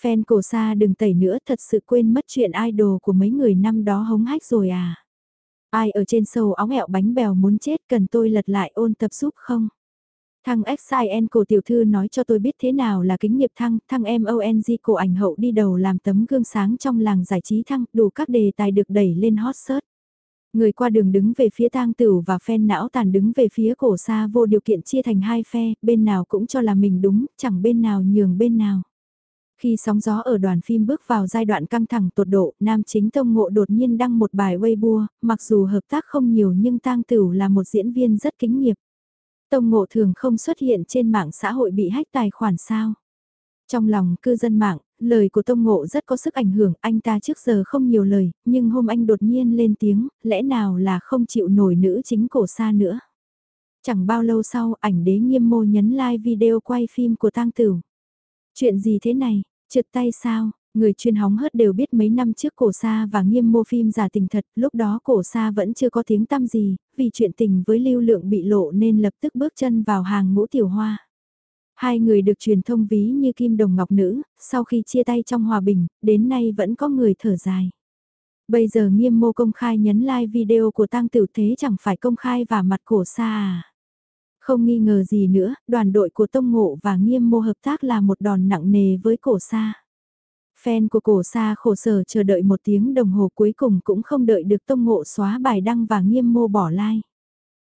Fan cổ sa đừng tẩy nữa thật sự quên mất chuyện idol của mấy người năm đó hống hách rồi à? Ai ở trên sâu óng ẹo bánh bèo muốn chết cần tôi lật lại ôn tập giúp không? Thăng XIN cổ tiểu thư nói cho tôi biết thế nào là kính nghiệp thăng, thăng MONG cổ ảnh hậu đi đầu làm tấm gương sáng trong làng giải trí thăng, đủ các đề tài được đẩy lên hot search. Người qua đường đứng về phía tang tửu và phen não tàn đứng về phía cổ xa vô điều kiện chia thành hai phe, bên nào cũng cho là mình đúng, chẳng bên nào nhường bên nào. Khi sóng gió ở đoàn phim bước vào giai đoạn căng thẳng tột độ, nam chính Tông Ngộ đột nhiên đăng một bài Weibo, mặc dù hợp tác không nhiều nhưng tang tửu là một diễn viên rất kính nghiệp. Tông Ngộ thường không xuất hiện trên mạng xã hội bị hách tài khoản sao. Trong lòng cư dân mạng, lời của Tông Ngộ rất có sức ảnh hưởng, anh ta trước giờ không nhiều lời, nhưng hôm anh đột nhiên lên tiếng, lẽ nào là không chịu nổi nữ chính cổ xa nữa. Chẳng bao lâu sau, ảnh đế nghiêm mô nhấn like video quay phim của tang Tửu. Chuyện gì thế này, trượt tay sao, người chuyên hóng hớt đều biết mấy năm trước cổ sa và nghiêm mô phim giả tình thật, lúc đó cổ sa vẫn chưa có tiếng tăm gì, vì chuyện tình với lưu lượng bị lộ nên lập tức bước chân vào hàng ngũ tiểu hoa. Hai người được truyền thông ví như kim đồng ngọc nữ, sau khi chia tay trong hòa bình, đến nay vẫn có người thở dài. Bây giờ nghiêm mô công khai nhấn like video của tăng tiểu thế chẳng phải công khai và mặt cổ sa à. Không nghi ngờ gì nữa, đoàn đội của Tông Ngộ và Nghiêm Mô hợp tác là một đòn nặng nề với cổ sa. Fan của cổ sa khổ sở chờ đợi một tiếng đồng hồ cuối cùng cũng không đợi được Tông Ngộ xóa bài đăng và Nghiêm Mô bỏ like.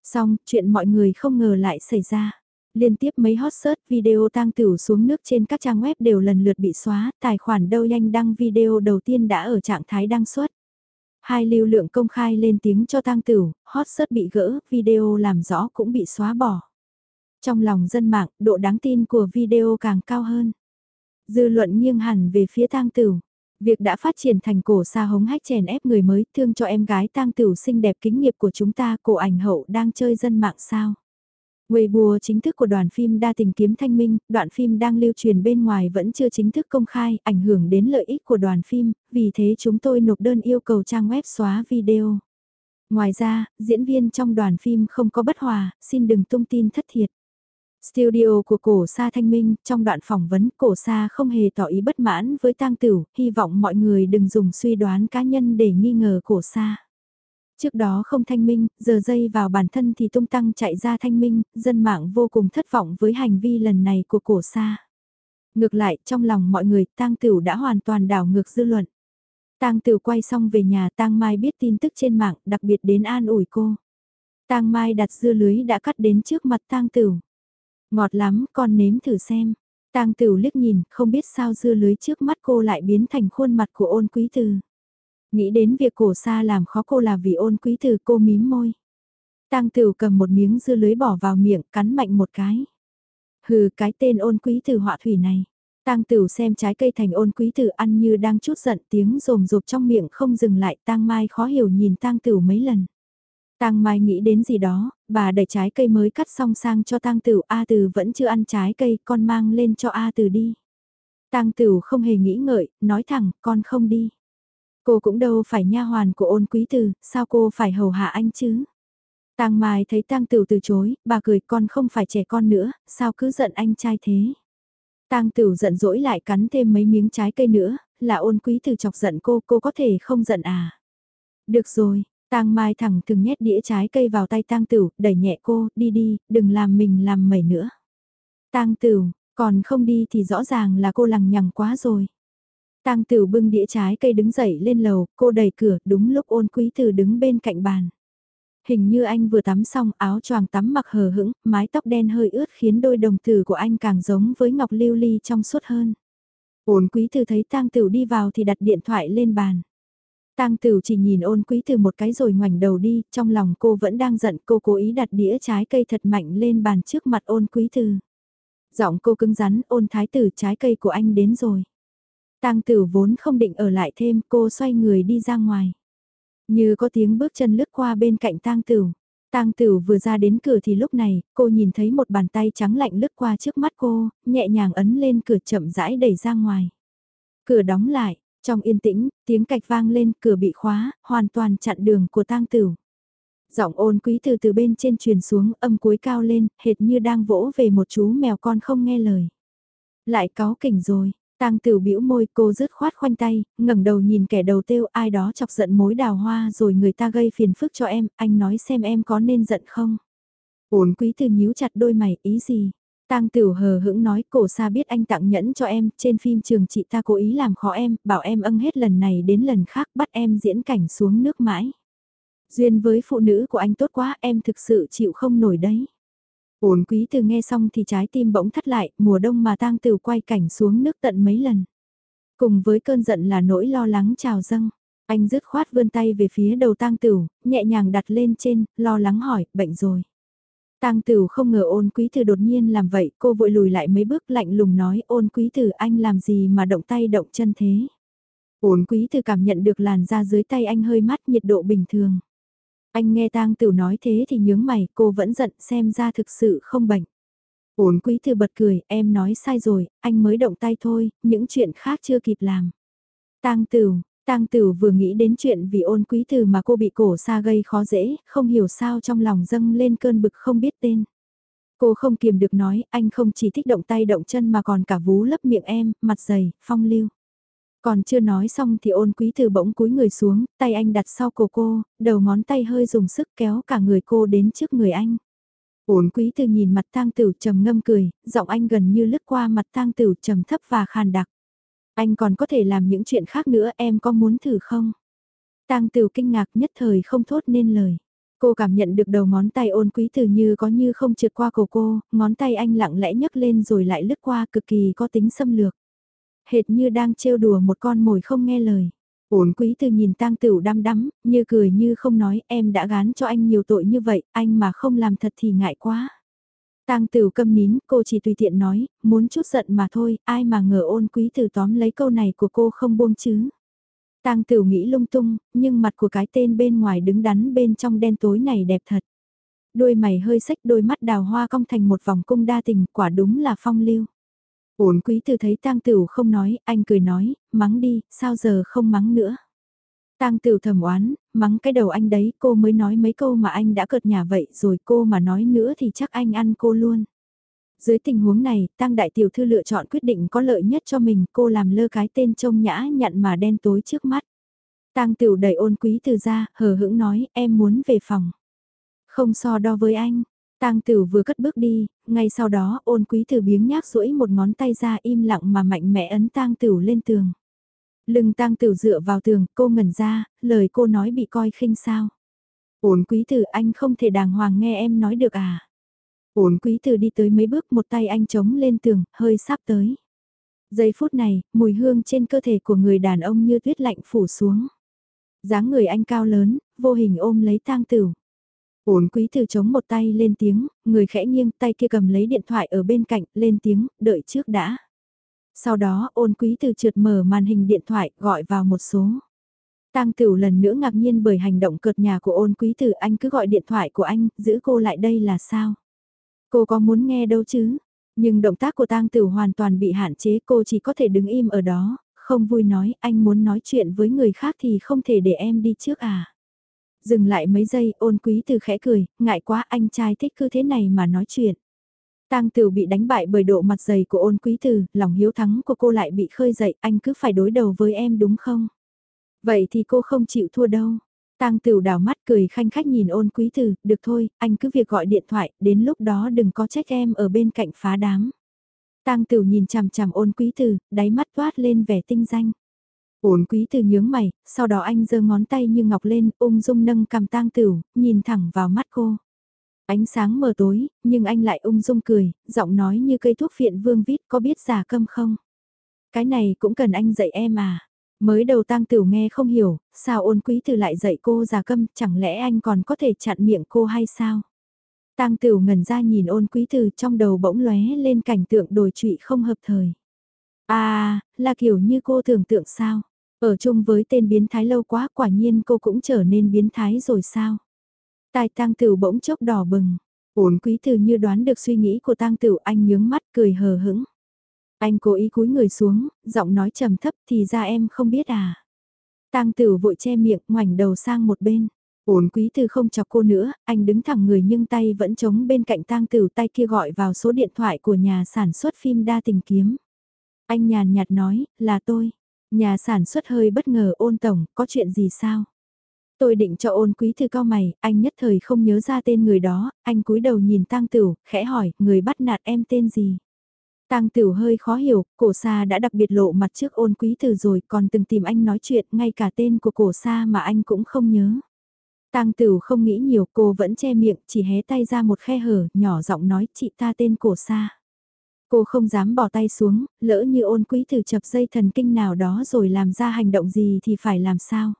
Xong, chuyện mọi người không ngờ lại xảy ra. Liên tiếp mấy hot search video tang tửu xuống nước trên các trang web đều lần lượt bị xóa, tài khoản đâu nhanh đăng video đầu tiên đã ở trạng thái đăng xuất. Hai lưu lượng công khai lên tiếng cho tang tửu, hot search bị gỡ, video làm rõ cũng bị xóa bỏ. Trong lòng dân mạng, độ đáng tin của video càng cao hơn. Dư luận nghiêng hẳn về phía tang tử. Việc đã phát triển thành cổ xa hống hách chèn ép người mới thương cho em gái tang tử xinh đẹp kính nghiệp của chúng ta cổ ảnh hậu đang chơi dân mạng sao. Weibo chính thức của đoàn phim đa tình kiếm thanh minh, đoạn phim đang lưu truyền bên ngoài vẫn chưa chính thức công khai, ảnh hưởng đến lợi ích của đoàn phim, vì thế chúng tôi nộp đơn yêu cầu trang web xóa video. Ngoài ra, diễn viên trong đoàn phim không có bất hòa, xin đừng tung tin thất thiệt. Studio của cổ sa thanh minh, trong đoạn phỏng vấn cổ sa không hề tỏ ý bất mãn với tang tửu, hy vọng mọi người đừng dùng suy đoán cá nhân để nghi ngờ cổ sa. Trước đó không thanh minh, giờ dây vào bản thân thì tung tăng chạy ra thanh minh, dân mạng vô cùng thất vọng với hành vi lần này của cổ sa. Ngược lại, trong lòng mọi người, tang tửu đã hoàn toàn đảo ngược dư luận. Tang Tửu quay xong về nhà Tang Mai biết tin tức trên mạng, đặc biệt đến an ủi cô. Tang Mai đặt dưa lưới đã cắt đến trước mặt Tang Tửu. Ngọt lắm, con nếm thử xem. Tang Tửu liếc nhìn, không biết sao dưa lưới trước mắt cô lại biến thành khuôn mặt của ôn quý từ. Nghĩ đến việc cổ xa làm khó cô là vì ôn quý từ cô mím môi. Tang Tửu cầm một miếng dưa lưới bỏ vào miệng, cắn mạnh một cái. Hừ, cái tên ôn quý từ họa thủy này. Tang Tửu xem trái cây thành ôn quý Từ ăn như đang chút giận tiếng rồm rộp trong miệng không dừng lại Tang Mai khó hiểu nhìn Tang Tửu mấy lần. Tang Mai nghĩ đến gì đó, bà đẩy trái cây mới cắt xong sang cho Tang Tửu A Từ vẫn chưa ăn trái cây, con mang lên cho A Từ đi. Tang Tửu không hề nghĩ ngợi, nói thẳng, con không đi. Cô cũng đâu phải nha hoàn của ôn quý Từ, sao cô phải hầu hạ anh chứ? Tang Mai thấy Tang Tửu từ chối, bà cười con không phải trẻ con nữa, sao cứ giận anh trai thế? Tang Tửu giận dỗi lại cắn thêm mấy miếng trái cây nữa, là ôn quý Từ chọc giận cô, cô có thể không giận à? Được rồi, Tang Mai thẳng thường nhét đĩa trái cây vào tay Tang Tửu, đẩy nhẹ cô, đi đi, đừng làm mình làm mẩy nữa. Tang Tửu, còn không đi thì rõ ràng là cô lằng nhằng quá rồi. Tang Tửu bưng đĩa trái cây đứng dậy lên lầu, cô đẩy cửa, đúng lúc ôn quý Từ đứng bên cạnh bàn. Hình như anh vừa tắm xong áo choàng tắm mặc hờ hững, mái tóc đen hơi ướt khiến đôi đồng tử của anh càng giống với ngọc lưu ly trong suốt hơn. Ôn quý Từ thấy tang tửu đi vào thì đặt điện thoại lên bàn. Tang Tửu chỉ nhìn ôn quý từ một cái rồi ngoảnh đầu đi, trong lòng cô vẫn đang giận cô cố ý đặt đĩa trái cây thật mạnh lên bàn trước mặt ôn quý từ. Giọng cô cứng rắn ôn thái tử trái cây của anh đến rồi. Tang Tửu vốn không định ở lại thêm cô xoay người đi ra ngoài. Như có tiếng bước chân lướt qua bên cạnh Tang Tửu. Tang Tửu vừa ra đến cửa thì lúc này, cô nhìn thấy một bàn tay trắng lạnh lướt qua trước mắt cô, nhẹ nhàng ấn lên cửa chậm rãi đẩy ra ngoài. Cửa đóng lại, trong yên tĩnh, tiếng cạch vang lên, cửa bị khóa, hoàn toàn chặn đường của tang tửu. Giọng ôn quý từ từ bên trên truyền xuống, âm cuối cao lên, hệt như đang vỗ về một chú mèo con không nghe lời. Lại có kỉnh rồi, tang tửu bĩu môi cô rứt khoát khoanh tay, ngẩng đầu nhìn kẻ đầu tiêu ai đó chọc giận mối đào hoa rồi người ta gây phiền phức cho em, anh nói xem em có nên giận không? Ôn quý từ nhíu chặt đôi mày, ý gì? Tang Tửu hờ hững nói cổ xa biết anh tặng nhẫn cho em, trên phim trường chị ta cố ý làm khó em, bảo em âng hết lần này đến lần khác bắt em diễn cảnh xuống nước mãi. Duyên với phụ nữ của anh tốt quá em thực sự chịu không nổi đấy. Ổn quý từ nghe xong thì trái tim bỗng thắt lại, mùa đông mà tang tửu quay cảnh xuống nước tận mấy lần. Cùng với cơn giận là nỗi lo lắng trào dâng. Anh dứt khoát vươn tay về phía đầu tang tửu, nhẹ nhàng đặt lên trên, lo lắng hỏi, bệnh rồi. Tang Tửu không ngờ ôn quý tử đột nhiên làm vậy, cô vội lùi lại mấy bước lạnh lùng nói ôn quý tử anh làm gì mà động tay động chân thế. Ôn quý tử cảm nhận được làn da dưới tay anh hơi mát nhiệt độ bình thường. Anh nghe Tang Tửu nói thế thì nhướng mày, cô vẫn giận xem ra thực sự không bệnh. Ôn quý tử bật cười, em nói sai rồi, anh mới động tay thôi, những chuyện khác chưa kịp làm. Tang Tửu. Tang Tử vừa nghĩ đến chuyện vì ôn quý Từ mà cô bị cổ xa gây khó dễ, không hiểu sao trong lòng dâng lên cơn bực không biết tên. Cô không kiềm được nói, anh không chỉ thích động tay động chân mà còn cả vú lấp miệng em, mặt dày, phong lưu. Còn chưa nói xong thì ôn quý Từ bỗng cúi người xuống, tay anh đặt sau cổ cô, đầu ngón tay hơi dùng sức kéo cả người cô đến trước người anh. Ôn quý Từ nhìn mặt tang tử trầm ngâm cười, giọng anh gần như lướt qua mặt tang tử trầm thấp và khàn đặc. Anh còn có thể làm những chuyện khác nữa em có muốn thử không? Tang Tửu kinh ngạc nhất thời không thốt nên lời. Cô cảm nhận được đầu ngón tay ôn quý từ như có như không trượt qua cổ cô, ngón tay anh lặng lẽ nhấc lên rồi lại lướt qua cực kỳ có tính xâm lược. Hệt như đang trêu đùa một con mồi không nghe lời. Ôn quý từ nhìn tang tửu đăm đắm, như cười như không nói em đã gán cho anh nhiều tội như vậy, anh mà không làm thật thì ngại quá. Tang Tửu câm nín, cô chỉ tùy tiện nói, muốn chút giận mà thôi, ai mà ngờ ôn quý tử tóm lấy câu này của cô không buông chứ. Tang Tửu nghĩ lung tung, nhưng mặt của cái tên bên ngoài đứng đắn bên trong đen tối này đẹp thật. Đôi mày hơi xách đôi mắt đào hoa cong thành một vòng cung đa tình, quả đúng là phong lưu. Ôn quý tử thấy Tang Tửu không nói, anh cười nói, mắng đi, sao giờ không mắng nữa. Tang Tửu thầm oán, mắng cái đầu anh đấy, cô mới nói mấy câu mà anh đã cợt nhà vậy rồi cô mà nói nữa thì chắc anh ăn cô luôn. Dưới tình huống này, Tang Đại Tiểu Thư lựa chọn quyết định có lợi nhất cho mình, cô làm lơ cái tên trông nhã nhặn mà đen tối trước mắt. Tang Tiểu đẩy ôn quý từ ra, hờ hững nói, em muốn về phòng. Không so đo với anh. Tang Tiểu vừa cất bước đi, ngay sau đó ôn quý từ biếng nhác duỗi một ngón tay ra im lặng mà mạnh mẽ ấn Tang Tiểu lên tường. Lưng tang Tiểu dựa vào tường, cô ngẩn ra, lời cô nói bị coi khinh sao. Ôn quý tử anh không thể đàng hoàng nghe em nói được à. Ổn quý từ đi tới mấy bước một tay anh chống lên tường, hơi sắp tới. Giây phút này, mùi hương trên cơ thể của người đàn ông như tuyết lạnh phủ xuống. dáng người anh cao lớn, vô hình ôm lấy tang tửu. Ổn quý từ chống một tay lên tiếng, người khẽ nghiêng tay kia cầm lấy điện thoại ở bên cạnh, lên tiếng, đợi trước đã. Sau đó ôn quý từ trượt mở màn hình điện thoại gọi vào một số. Tang Tửu lần nữa ngạc nhiên bởi hành động cợt nhà của ôn quý tử anh cứ gọi điện thoại của anh, giữ cô lại đây là sao? Cô có muốn nghe đâu chứ? Nhưng động tác của tang Tửu hoàn toàn bị hạn chế cô chỉ có thể đứng im ở đó, không vui nói anh muốn nói chuyện với người khác thì không thể để em đi trước à. Dừng lại mấy giây ôn quý từ khẽ cười, ngại quá anh trai thích cứ thế này mà nói chuyện. Tang Tử bị đánh bại bởi độ mặt dày của ôn quý từ, lòng hiếu thắng của cô lại bị khơi dậy, anh cứ phải đối đầu với em đúng không? Vậy thì cô không chịu thua đâu. Tang Tửu đảo mắt cười khanh khách nhìn ôn quý tử, được thôi, anh cứ việc gọi điện thoại, đến lúc đó đừng có trách em ở bên cạnh phá đám. Tang Tửu nhìn chằm chằm ôn quý tử, đáy mắt toát lên vẻ tinh danh. Ôn quý tử nhướng mày, sau đó anh giơ ngón tay như ngọc lên, ung dung nâng cầm Tang Tửu, nhìn thẳng vào mắt cô. Ánh sáng mờ tối, nhưng anh lại ung dung cười, giọng nói như cây thuốc phiện vương vít có biết giả câm không? Cái này cũng cần anh dạy em à? Mới đầu tang Tửu nghe không hiểu, sao ôn quý từ lại dạy cô già câm, chẳng lẽ anh còn có thể chặn miệng cô hay sao? Tang Tửu ngẩn ra nhìn ôn quý từ trong đầu bỗng lóe lên cảnh tượng đồi trụy không hợp thời. À, là kiểu như cô tưởng tượng sao? Ở chung với tên biến thái lâu quá quả nhiên cô cũng trở nên biến thái rồi sao? Tai tang tử bỗng chốc đỏ bừng. Ôn quý từ như đoán được suy nghĩ của tang tử, anh nhướng mắt cười hờ hững. Anh cố ý cúi người xuống, giọng nói trầm thấp thì ra em không biết à. Tang tử vội che miệng, ngoảnh đầu sang một bên. Ổn quý từ không chọc cô nữa, anh đứng thẳng người nhưng tay vẫn chống bên cạnh tang tử tay kia gọi vào số điện thoại của nhà sản xuất phim đa tình kiếm. Anh nhàn nhạt nói, là tôi. Nhà sản xuất hơi bất ngờ ôn tổng, có chuyện gì sao? Tôi định cho ôn quý thư cao mày, anh nhất thời không nhớ ra tên người đó, anh cúi đầu nhìn tang tử, khẽ hỏi, người bắt nạt em tên gì? Tang Tửu hơi khó hiểu, cổ sa đã đặc biệt lộ mặt trước ôn quý từ rồi còn từng tìm anh nói chuyện ngay cả tên của cổ sa mà anh cũng không nhớ. Tang Tửu không nghĩ nhiều cô vẫn che miệng chỉ hé tay ra một khe hở nhỏ giọng nói chị ta tên cổ sa. Cô không dám bỏ tay xuống, lỡ như ôn quý từ chập dây thần kinh nào đó rồi làm ra hành động gì thì phải làm sao.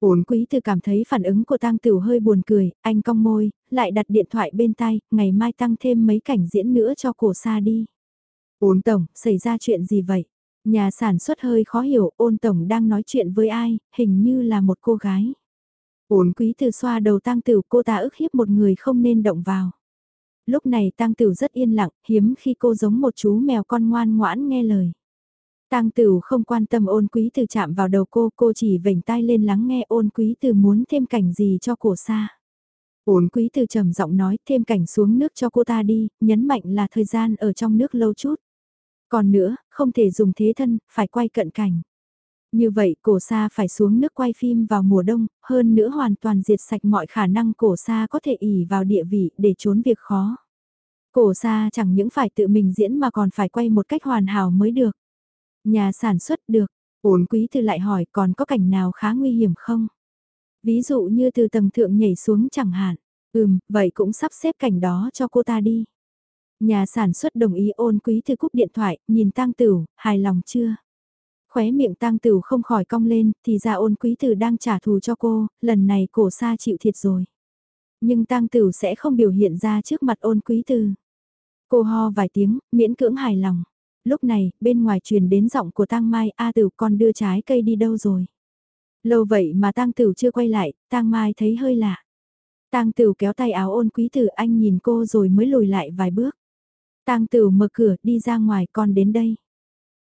Ôn quý từ cảm thấy phản ứng của tang tửu hơi buồn cười, anh cong môi, lại đặt điện thoại bên tay, ngày mai tăng thêm mấy cảnh diễn nữa cho cổ xa đi. Ôn tổng, xảy ra chuyện gì vậy? Nhà sản xuất hơi khó hiểu, ôn tổng đang nói chuyện với ai, hình như là một cô gái. Ôn quý từ xoa đầu tang tửu cô ta ức hiếp một người không nên động vào. Lúc này tang tửu rất yên lặng, hiếm khi cô giống một chú mèo con ngoan ngoãn nghe lời. Tang Tửu không quan tâm ôn quý từ chạm vào đầu cô, cô chỉ vểnh tai lên lắng nghe ôn quý từ muốn thêm cảnh gì cho cổ xa. Ôn quý từ trầm giọng nói thêm cảnh xuống nước cho cô ta đi, nhấn mạnh là thời gian ở trong nước lâu chút. Còn nữa, không thể dùng thế thân, phải quay cận cảnh. Như vậy cổ sa phải xuống nước quay phim vào mùa đông, hơn nữa hoàn toàn diệt sạch mọi khả năng cổ sa có thể ỉ vào địa vị để trốn việc khó. Cổ sa chẳng những phải tự mình diễn mà còn phải quay một cách hoàn hảo mới được. Nhà sản xuất được, ổn quý thư lại hỏi còn có cảnh nào khá nguy hiểm không? Ví dụ như từ tầng thượng nhảy xuống chẳng hạn. Ừm, vậy cũng sắp xếp cảnh đó cho cô ta đi. Nhà sản xuất đồng ý ôn quý thư cúp điện thoại, nhìn tang tửu, hài lòng chưa? Khóe miệng tang tửu không khỏi cong lên, thì ra ôn quý thư đang trả thù cho cô, lần này cổ sa chịu thiệt rồi. Nhưng tang tửu sẽ không biểu hiện ra trước mặt ôn quý thư. Cô ho vài tiếng, miễn cưỡng hài lòng. Lúc này, bên ngoài truyền đến giọng của tang mai, A tửu con đưa trái cây đi đâu rồi? Lâu vậy mà tang tửu chưa quay lại, tang mai thấy hơi lạ. Tang Tửu kéo tay áo ôn quý tử anh nhìn cô rồi mới lùi lại vài bước. Tang Tửu mở cửa đi ra ngoài con đến đây.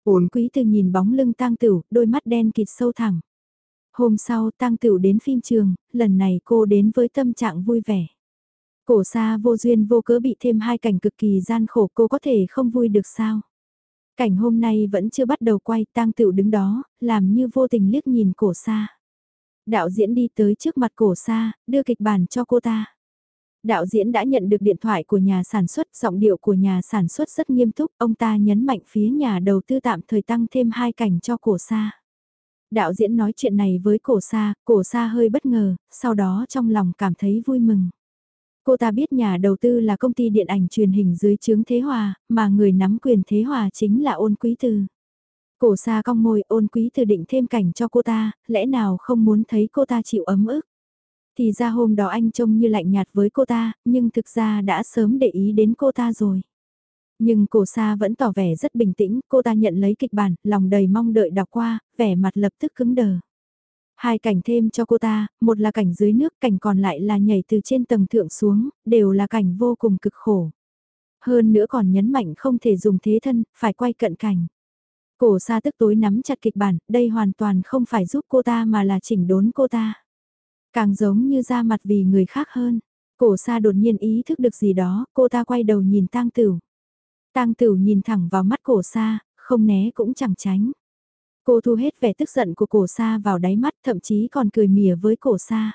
Ôn quý tử nhìn bóng lưng Tang Tửu, đôi mắt đen kịt sâu thẳm. Hôm sau Tang Tửu đến phim trường, lần này cô đến với tâm trạng vui vẻ. Cổ xa vô duyên vô cớ bị thêm hai cảnh cực kỳ gian khổ cô có thể không vui được sao. Cảnh hôm nay vẫn chưa bắt đầu quay Tang tựu đứng đó, làm như vô tình liếc nhìn cổ xa. Đạo diễn đi tới trước mặt cổ sa, đưa kịch bản cho cô ta. Đạo diễn đã nhận được điện thoại của nhà sản xuất, giọng điệu của nhà sản xuất rất nghiêm túc, ông ta nhấn mạnh phía nhà đầu tư tạm thời tăng thêm hai cảnh cho cổ sa. Đạo diễn nói chuyện này với cổ sa, cổ sa hơi bất ngờ, sau đó trong lòng cảm thấy vui mừng. Cô ta biết nhà đầu tư là công ty điện ảnh truyền hình dưới chướng Thế Hòa, mà người nắm quyền Thế Hòa chính là ôn quý từ Cổ xa cong môi ôn quý từ định thêm cảnh cho cô ta, lẽ nào không muốn thấy cô ta chịu ấm ức. Thì ra hôm đó anh trông như lạnh nhạt với cô ta, nhưng thực ra đã sớm để ý đến cô ta rồi. Nhưng cổ xa vẫn tỏ vẻ rất bình tĩnh, cô ta nhận lấy kịch bản, lòng đầy mong đợi đọc qua, vẻ mặt lập tức cứng đờ. Hai cảnh thêm cho cô ta, một là cảnh dưới nước, cảnh còn lại là nhảy từ trên tầng thượng xuống, đều là cảnh vô cùng cực khổ. Hơn nữa còn nhấn mạnh không thể dùng thế thân, phải quay cận cảnh. Cổ xa tức tối nắm chặt kịch bản, đây hoàn toàn không phải giúp cô ta mà là chỉnh đốn cô ta. Càng giống như ra mặt vì người khác hơn. Cổ xa đột nhiên ý thức được gì đó, cô ta quay đầu nhìn tang tửu. Tang tửu nhìn thẳng vào mắt cổ xa, không né cũng chẳng tránh. Cô thu hết vẻ tức giận của cổ xa vào đáy mắt thậm chí còn cười mỉa với cổ xa.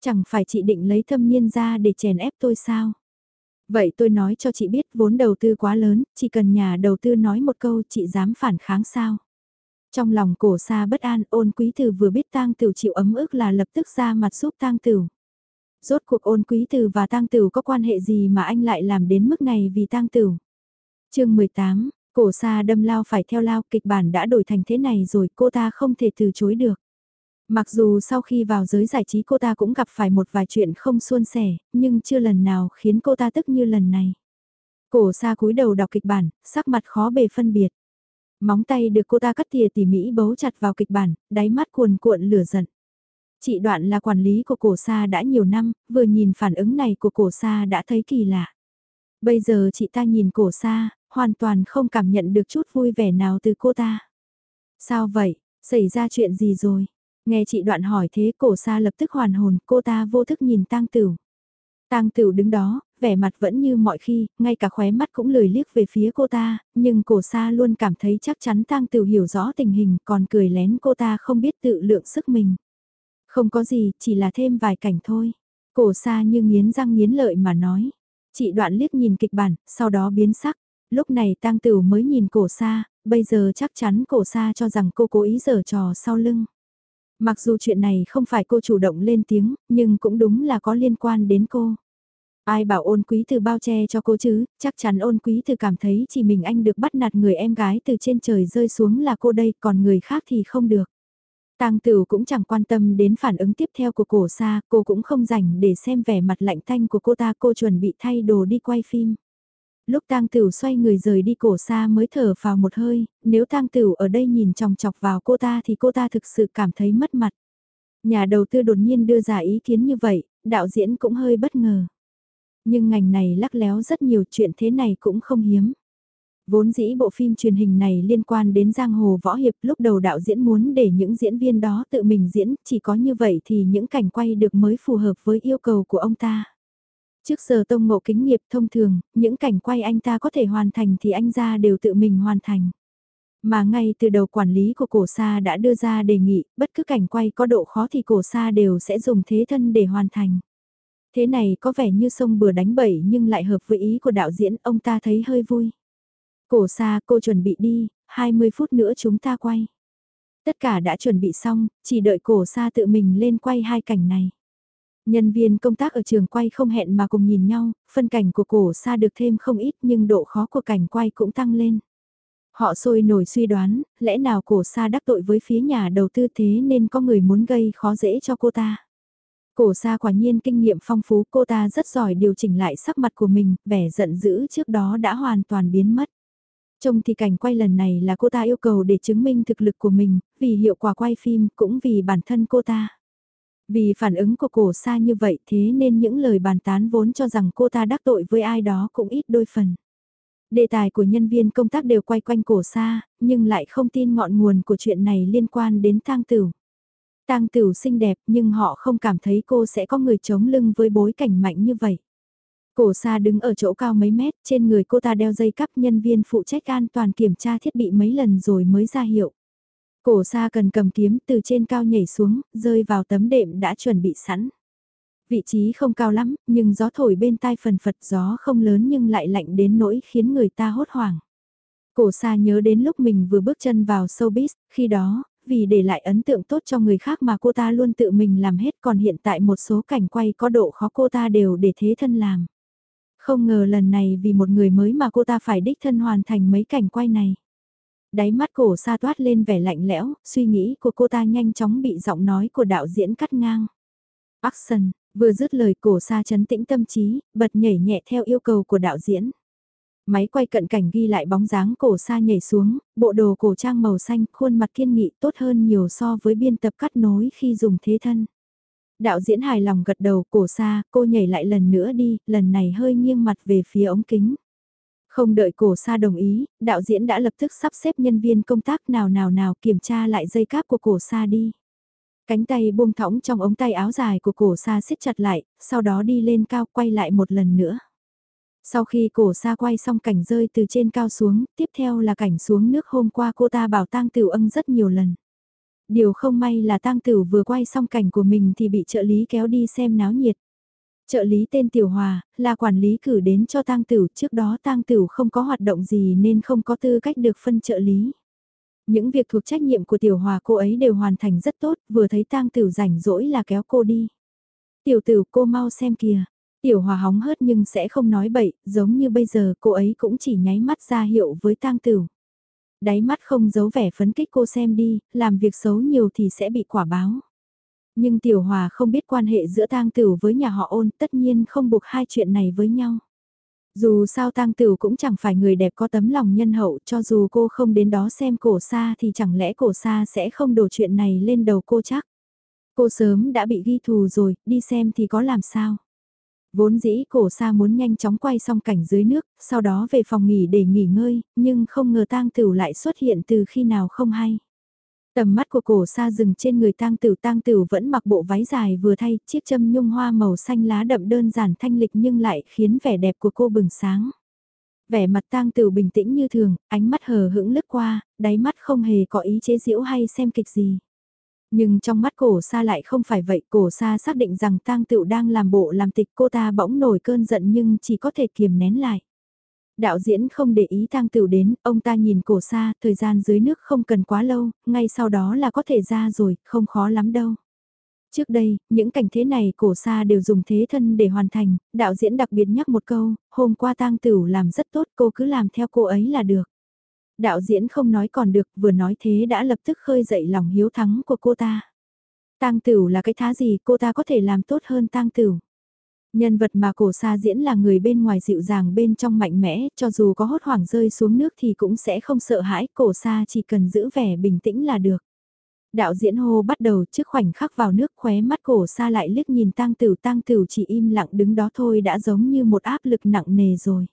Chẳng phải chị định lấy thâm niên ra để chèn ép tôi sao? Vậy tôi nói cho chị biết vốn đầu tư quá lớn, chỉ cần nhà đầu tư nói một câu chị dám phản kháng sao. Trong lòng cổ xa bất an ôn quý tử vừa biết tang tử chịu ấm ức là lập tức ra mặt giúp tang tử. Rốt cuộc ôn quý tử và tang tử có quan hệ gì mà anh lại làm đến mức này vì tang tử. chương 18, cổ xa đâm lao phải theo lao kịch bản đã đổi thành thế này rồi cô ta không thể từ chối được. Mặc dù sau khi vào giới giải trí cô ta cũng gặp phải một vài chuyện không suôn sẻ, nhưng chưa lần nào khiến cô ta tức như lần này. Cổ xa cúi đầu đọc kịch bản, sắc mặt khó bề phân biệt. Móng tay được cô ta cắt tỉa tỉ mỉ bấu chặt vào kịch bản, đáy mắt cuồn cuộn lửa giận. Chị Đoạn là quản lý của cổ xa đã nhiều năm, vừa nhìn phản ứng này của cổ xa đã thấy kỳ lạ. Bây giờ chị ta nhìn cổ xa, hoàn toàn không cảm nhận được chút vui vẻ nào từ cô ta. Sao vậy, xảy ra chuyện gì rồi? Nghe chị đoạn hỏi thế cổ xa lập tức hoàn hồn, cô ta vô thức nhìn tang tửu. Tang tửu đứng đó, vẻ mặt vẫn như mọi khi, ngay cả khóe mắt cũng lười liếc về phía cô ta, nhưng cổ xa luôn cảm thấy chắc chắn tang tửu hiểu rõ tình hình còn cười lén cô ta không biết tự lượng sức mình. Không có gì, chỉ là thêm vài cảnh thôi. Cổ xa như nghiến răng nghiến lợi mà nói. Chị đoạn liếc nhìn kịch bản, sau đó biến sắc. Lúc này tang tửu mới nhìn cổ xa, bây giờ chắc chắn cổ xa cho rằng cô cố ý giở trò sau lưng. Mặc dù chuyện này không phải cô chủ động lên tiếng, nhưng cũng đúng là có liên quan đến cô. Ai bảo ôn quý từ bao che cho cô chứ, chắc chắn ôn quý từ cảm thấy chỉ mình anh được bắt nạt người em gái từ trên trời rơi xuống là cô đây, còn người khác thì không được. Tang Tửu cũng chẳng quan tâm đến phản ứng tiếp theo của cổ sa, cô cũng không rảnh để xem vẻ mặt lạnh thanh của cô ta, cô chuẩn bị thay đồ đi quay phim. Lúc tang tửu xoay người rời đi cổ xa mới thở vào một hơi, nếu tang tửu ở đây nhìn chòng chọc vào cô ta thì cô ta thực sự cảm thấy mất mặt. Nhà đầu tư đột nhiên đưa ra ý kiến như vậy, đạo diễn cũng hơi bất ngờ. Nhưng ngành này lắc léo rất nhiều chuyện thế này cũng không hiếm. Vốn dĩ bộ phim truyền hình này liên quan đến giang hồ võ hiệp lúc đầu đạo diễn muốn để những diễn viên đó tự mình diễn, chỉ có như vậy thì những cảnh quay được mới phù hợp với yêu cầu của ông ta. Trước giờ tông ngộ kính nghiệp thông thường, những cảnh quay anh ta có thể hoàn thành thì anh ra đều tự mình hoàn thành. Mà ngay từ đầu quản lý của cổ sa đã đưa ra đề nghị, bất cứ cảnh quay có độ khó thì cổ sa đều sẽ dùng thế thân để hoàn thành. Thế này có vẻ như sông bừa đánh bậy nhưng lại hợp với ý của đạo diễn, ông ta thấy hơi vui. Cổ sa cô chuẩn bị đi, 20 phút nữa chúng ta quay. Tất cả đã chuẩn bị xong, chỉ đợi cổ xa tự mình lên quay hai cảnh này. Nhân viên công tác ở trường quay không hẹn mà cùng nhìn nhau, phân cảnh của cổ xa được thêm không ít nhưng độ khó của cảnh quay cũng tăng lên. Họ sôi nổi suy đoán, lẽ nào cổ xa đắc tội với phía nhà đầu tư thế nên có người muốn gây khó dễ cho cô ta. Cổ xa quả nhiên kinh nghiệm phong phú cô ta rất giỏi điều chỉnh lại sắc mặt của mình, vẻ giận dữ trước đó đã hoàn toàn biến mất. Trông thì cảnh quay lần này là cô ta yêu cầu để chứng minh thực lực của mình, vì hiệu quả quay phim cũng vì bản thân cô ta. Vì phản ứng của cổ xa như vậy thế nên những lời bàn tán vốn cho rằng cô ta đắc tội với ai đó cũng ít đôi phần. Đề tài của nhân viên công tác đều quay quanh cổ xa, nhưng lại không tin ngọn nguồn của chuyện này liên quan đến tang tử. Tang tử xinh đẹp nhưng họ không cảm thấy cô sẽ có người chống lưng với bối cảnh mạnh như vậy. Cổ xa đứng ở chỗ cao mấy mét, trên người cô ta đeo dây cắp nhân viên phụ trách an toàn kiểm tra thiết bị mấy lần rồi mới ra hiệu. Cổ xa cần cầm kiếm từ trên cao nhảy xuống, rơi vào tấm đệm đã chuẩn bị sẵn. Vị trí không cao lắm, nhưng gió thổi bên tai phần phật gió không lớn nhưng lại lạnh đến nỗi khiến người ta hốt hoảng. Cổ xa nhớ đến lúc mình vừa bước chân vào showbiz, khi đó, vì để lại ấn tượng tốt cho người khác mà cô ta luôn tự mình làm hết còn hiện tại một số cảnh quay có độ khó cô ta đều để thế thân làm. Không ngờ lần này vì một người mới mà cô ta phải đích thân hoàn thành mấy cảnh quay này. Đáy mắt cổ xa toát lên vẻ lạnh lẽo, suy nghĩ của cô ta nhanh chóng bị giọng nói của đạo diễn cắt ngang. Action, vừa dứt lời cổ xa chấn tĩnh tâm trí, bật nhảy nhẹ theo yêu cầu của đạo diễn. Máy quay cận cảnh ghi lại bóng dáng cổ xa nhảy xuống, bộ đồ cổ trang màu xanh, khuôn mặt kiên nghị tốt hơn nhiều so với biên tập cắt nối khi dùng thế thân. Đạo diễn hài lòng gật đầu cổ xa, cô nhảy lại lần nữa đi, lần này hơi nghiêng mặt về phía ống kính. Không đợi cổ Sa đồng ý, đạo diễn đã lập tức sắp xếp nhân viên công tác nào nào nào kiểm tra lại dây cáp của cổ Sa đi. Cánh tay buông thõng trong ống tay áo dài của cổ Sa siết chặt lại, sau đó đi lên cao quay lại một lần nữa. Sau khi cổ Sa quay xong cảnh rơi từ trên cao xuống, tiếp theo là cảnh xuống nước hôm qua cô ta bảo tang tiểu ân rất nhiều lần. Điều không may là tang tử vừa quay xong cảnh của mình thì bị trợ lý kéo đi xem náo nhiệt. Trợ lý tên Tiểu Hòa, là quản lý cử đến cho tang tử, trước đó tang tử không có hoạt động gì nên không có tư cách được phân trợ lý. Những việc thuộc trách nhiệm của Tiểu Hòa cô ấy đều hoàn thành rất tốt, vừa thấy tang tử rảnh rỗi là kéo cô đi. Tiểu tử cô mau xem kìa. Tiểu Hòa hóng hớt nhưng sẽ không nói bậy, giống như bây giờ cô ấy cũng chỉ nháy mắt ra hiệu với tang tử. Đáy mắt không giấu vẻ phấn kích cô xem đi, làm việc xấu nhiều thì sẽ bị quả báo. Nhưng Tiểu Hòa không biết quan hệ giữa tang tử với nhà họ ôn tất nhiên không buộc hai chuyện này với nhau. Dù sao tang tử cũng chẳng phải người đẹp có tấm lòng nhân hậu cho dù cô không đến đó xem cổ xa thì chẳng lẽ cổ xa sẽ không đổ chuyện này lên đầu cô chắc. Cô sớm đã bị ghi thù rồi, đi xem thì có làm sao. Vốn dĩ cổ xa muốn nhanh chóng quay xong cảnh dưới nước, sau đó về phòng nghỉ để nghỉ ngơi, nhưng không ngờ tang tử lại xuất hiện từ khi nào không hay. Tầm mắt của cổ xa dừng trên người tang tử tang tử vẫn mặc bộ váy dài vừa thay, chiếc châm nhung hoa màu xanh lá đậm đơn giản thanh lịch nhưng lại khiến vẻ đẹp của cô bừng sáng. Vẻ mặt tang tử bình tĩnh như thường, ánh mắt hờ hững lướt qua, đáy mắt không hề có ý chế giễu hay xem kịch gì. Nhưng trong mắt cổ xa lại không phải vậy, cổ xa xác định rằng tang tựu đang làm bộ làm tịch cô ta bỗng nổi cơn giận nhưng chỉ có thể kiềm nén lại. Đạo diễn không để ý tang tửu đến, ông ta nhìn cổ xa, thời gian dưới nước không cần quá lâu, ngay sau đó là có thể ra rồi, không khó lắm đâu. Trước đây, những cảnh thế này cổ xa đều dùng thế thân để hoàn thành, đạo diễn đặc biệt nhắc một câu, hôm qua tang tửu làm rất tốt cô cứ làm theo cô ấy là được. Đạo diễn không nói còn được, vừa nói thế đã lập tức khơi dậy lòng hiếu thắng của cô ta. Tang Tửu là cái thá gì cô ta có thể làm tốt hơn Tang Tửu. Nhân vật mà cổ xa diễn là người bên ngoài dịu dàng bên trong mạnh mẽ, cho dù có hốt hoảng rơi xuống nước thì cũng sẽ không sợ hãi, cổ xa chỉ cần giữ vẻ bình tĩnh là được. Đạo diễn hô bắt đầu trước khoảnh khắc vào nước khóe mắt cổ xa lại liếc nhìn tang tửu tang tửu chỉ im lặng đứng đó thôi đã giống như một áp lực nặng nề rồi.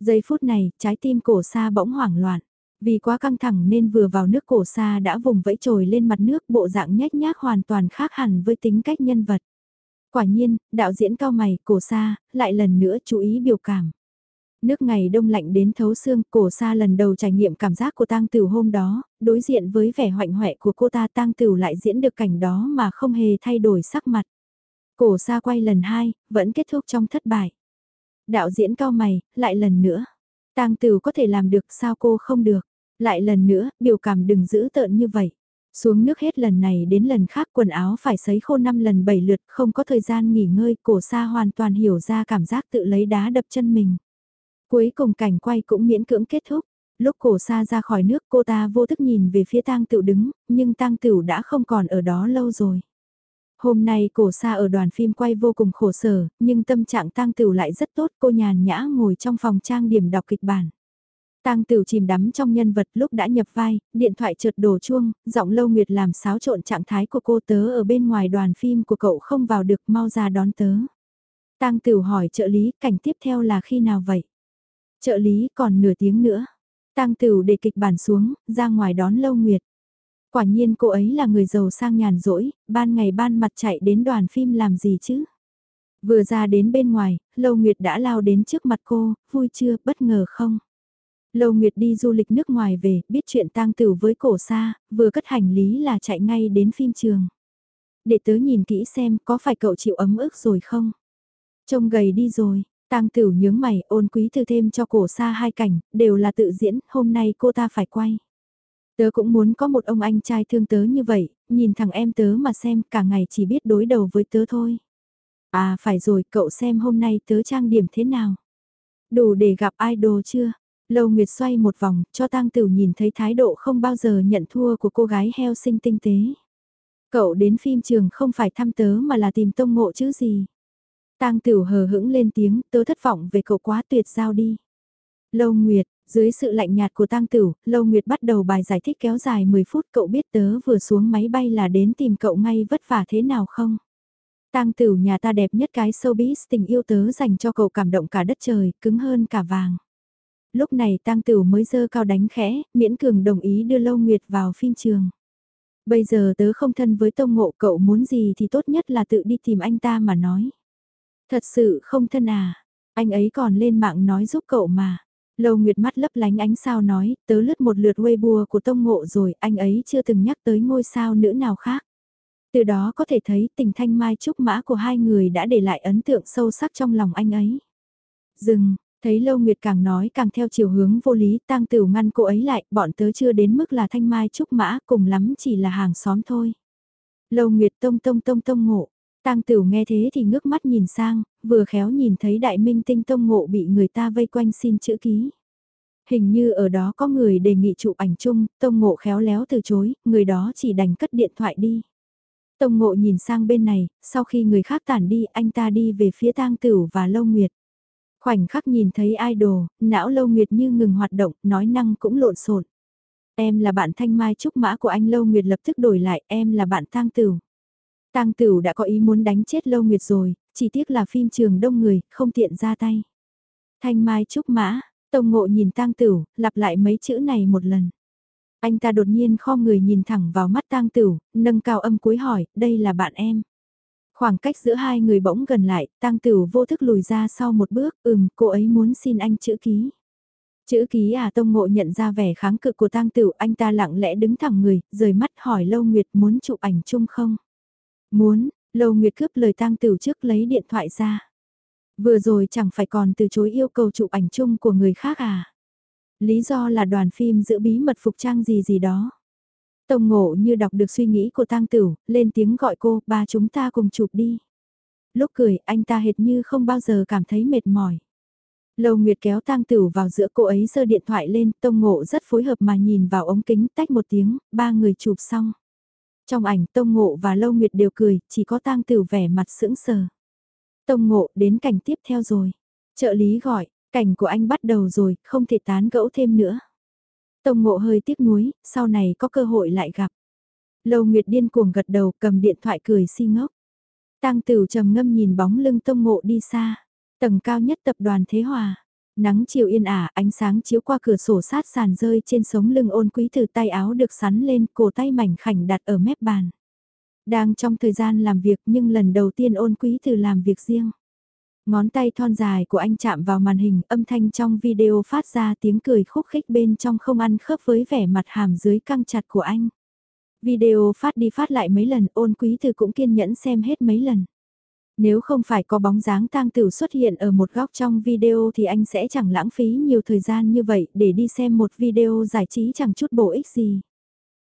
Giây phút này, trái tim cổ xa bỗng hoảng loạn. Vì quá căng thẳng nên vừa vào nước cổ xa đã vùng vẫy trồi lên mặt nước bộ dạng nhếch nhác hoàn toàn khác hẳn với tính cách nhân vật. Quả nhiên, đạo diễn cao mày, cổ xa, lại lần nữa chú ý biểu cảm. Nước ngày đông lạnh đến thấu xương, cổ xa lần đầu trải nghiệm cảm giác của tang Tửu hôm đó, đối diện với vẻ hoạnh hoẹ của cô ta tang Tửu lại diễn được cảnh đó mà không hề thay đổi sắc mặt. Cổ xa quay lần hai, vẫn kết thúc trong thất bại. Đạo diễn cao mày, lại lần nữa. Tang Tửu có thể làm được sao cô không được? Lại lần nữa, biểu cảm đừng giữ tợn như vậy. Xuống nước hết lần này đến lần khác quần áo phải sấy khô 5 lần 7 lượt không có thời gian nghỉ ngơi cổ xa hoàn toàn hiểu ra cảm giác tự lấy đá đập chân mình. Cuối cùng cảnh quay cũng miễn cưỡng kết thúc. Lúc cổ xa ra khỏi nước cô ta vô thức nhìn về phía tang tựu đứng, nhưng tang tựu đã không còn ở đó lâu rồi. Hôm nay cổ xa ở đoàn phim quay vô cùng khổ sở, nhưng tâm trạng tang tựu lại rất tốt cô nhàn nhã ngồi trong phòng trang điểm đọc kịch bản. Tang Tửu chìm đắm trong nhân vật lúc đã nhập vai, điện thoại chợt đổ chuông, giọng Lâu Nguyệt làm xáo trộn trạng thái của cô tớ ở bên ngoài đoàn phim của cậu không vào được mau ra đón tớ. Tang Tửu hỏi trợ lý cảnh tiếp theo là khi nào vậy? Trợ lý còn nửa tiếng nữa. Tang Tửu để kịch bản xuống, ra ngoài đón Lâu Nguyệt. Quả nhiên cô ấy là người giàu sang nhàn rỗi, ban ngày ban mặt chạy đến đoàn phim làm gì chứ? Vừa ra đến bên ngoài, Lâu Nguyệt đã lao đến trước mặt cô, vui chưa, bất ngờ không? Lâu Nguyệt đi du lịch nước ngoài về, biết chuyện tang tử với cổ xa, vừa cất hành lý là chạy ngay đến phim trường. Để tớ nhìn kỹ xem có phải cậu chịu ấm ức rồi không? Trông gầy đi rồi, tang tử nhướng mày ôn quý thư thêm cho cổ xa hai cảnh, đều là tự diễn, hôm nay cô ta phải quay. Tớ cũng muốn có một ông anh trai thương tớ như vậy, nhìn thằng em tớ mà xem cả ngày chỉ biết đối đầu với tớ thôi. À phải rồi, cậu xem hôm nay tớ trang điểm thế nào? Đủ để gặp idol chưa? Lâu Nguyệt xoay một vòng, cho tang Tửu nhìn thấy thái độ không bao giờ nhận thua của cô gái heo sinh tinh tế. Cậu đến phim trường không phải thăm tớ mà là tìm tông ngộ chứ gì. tang Tửu hờ hững lên tiếng, tớ thất vọng về cậu quá tuyệt giao đi. Lâu Nguyệt, dưới sự lạnh nhạt của tang Tửu, Lâu Nguyệt bắt đầu bài giải thích kéo dài 10 phút cậu biết tớ vừa xuống máy bay là đến tìm cậu ngay vất vả thế nào không? tang Tửu nhà ta đẹp nhất cái showbiz tình yêu tớ dành cho cậu cảm động cả đất trời, cứng hơn cả vàng lúc này tang Tửu mới dơ cao đánh khẽ, miễn cường đồng ý đưa Lâu Nguyệt vào phim trường. Bây giờ tớ không thân với Tông Ngộ cậu muốn gì thì tốt nhất là tự đi tìm anh ta mà nói. Thật sự không thân à, anh ấy còn lên mạng nói giúp cậu mà. Lâu Nguyệt mắt lấp lánh ánh sao nói, tớ lướt một lượt Weibo của Tông Ngộ rồi, anh ấy chưa từng nhắc tới ngôi sao nữ nào khác. Từ đó có thể thấy tình thanh mai trúc mã của hai người đã để lại ấn tượng sâu sắc trong lòng anh ấy. Dừng, Thấy Lâu Nguyệt càng nói càng theo chiều hướng vô lý, tang tửu ngăn cô ấy lại, bọn tớ chưa đến mức là thanh mai trúc mã, cùng lắm chỉ là hàng xóm thôi. Lâu Nguyệt tông tông tông tông ngộ, tang tửu nghe thế thì ngước mắt nhìn sang, vừa khéo nhìn thấy đại minh tinh tông ngộ bị người ta vây quanh xin chữ ký. Hình như ở đó có người đề nghị chụp ảnh chung, tông ngộ khéo léo từ chối, người đó chỉ đành cất điện thoại đi. Tông ngộ nhìn sang bên này, sau khi người khác tản đi, anh ta đi về phía tang tửu và lâu nguyệt. Khoảnh khắc nhìn thấy idol, não Lâu Nguyệt như ngừng hoạt động, nói năng cũng lộn xộn. Em là bạn thanh mai trúc mã của anh Lâu Nguyệt lập tức đổi lại, em là bạn tang tửu. Tang tửu đã có ý muốn đánh chết Lâu Nguyệt rồi, chỉ tiếc là phim trường đông người, không tiện ra tay. Thanh mai trúc mã, Tông Ngộ nhìn tang tửu, lặp lại mấy chữ này một lần. Anh ta đột nhiên kho người nhìn thẳng vào mắt tang tửu, nâng cao âm cuối hỏi, đây là bạn em. Khoảng cách giữa hai người bỗng gần lại, Tang Tửu vô thức lùi ra sau một bước, ừm, cô ấy muốn xin anh chữ ký. Chữ ký à Tông Ngộ nhận ra vẻ kháng cự của Tang Tửu, anh ta lặng lẽ đứng thẳng người, rời mắt hỏi Lâu Nguyệt muốn chụp ảnh chung không? Muốn, Lâu Nguyệt cướp lời Tang Tửu trước lấy điện thoại ra. Vừa rồi chẳng phải còn từ chối yêu cầu chụp ảnh chung của người khác à? Lý do là đoàn phim giữ bí mật phục trang gì gì đó. Tông ngộ như đọc được suy nghĩ của tang tửu, lên tiếng gọi cô, ba chúng ta cùng chụp đi. Lúc cười, anh ta hệt như không bao giờ cảm thấy mệt mỏi. Lâu Nguyệt kéo tang tửu vào giữa cô ấy giơ điện thoại lên, Tông Ngộ rất phối hợp mà nhìn vào ống kính tách một tiếng, ba người chụp xong. Trong ảnh Tông Ngộ và Lâu Nguyệt đều cười, chỉ có tang tửu vẻ mặt sững sờ. Tông Ngộ đến cảnh tiếp theo rồi. Trợ lý gọi, cảnh của anh bắt đầu rồi, không thể tán gẫu thêm nữa. Tông ngộ hơi tiếc nuối, sau này có cơ hội lại gặp. Lâu Nguyệt điên cuồng gật đầu cầm điện thoại cười si ngốc. Tăng Tửu trầm ngâm nhìn bóng lưng Tông Ngộ đi xa. Tầng cao nhất tập đoàn Thế Hòa. Nắng chiều yên ả, ánh sáng chiếu qua cửa sổ sát sàn rơi trên sống lưng ôn quý từ tay áo được sắn lên, cổ tay mảnh khảnh đặt ở mép bàn. Đang trong thời gian làm việc nhưng lần đầu tiên ôn quý từ làm việc riêng. Ngón tay thon dài của anh chạm vào màn hình, âm thanh trong video phát ra tiếng cười khúc khích bên trong không ăn khớp với vẻ mặt hàm dưới căng chặt của anh. Video phát đi phát lại mấy lần, ôn quý từ cũng kiên nhẫn xem hết mấy lần. Nếu không phải có bóng dáng tang tử xuất hiện ở một góc trong video thì anh sẽ chẳng lãng phí nhiều thời gian như vậy để đi xem một video giải trí chẳng chút bổ ích gì.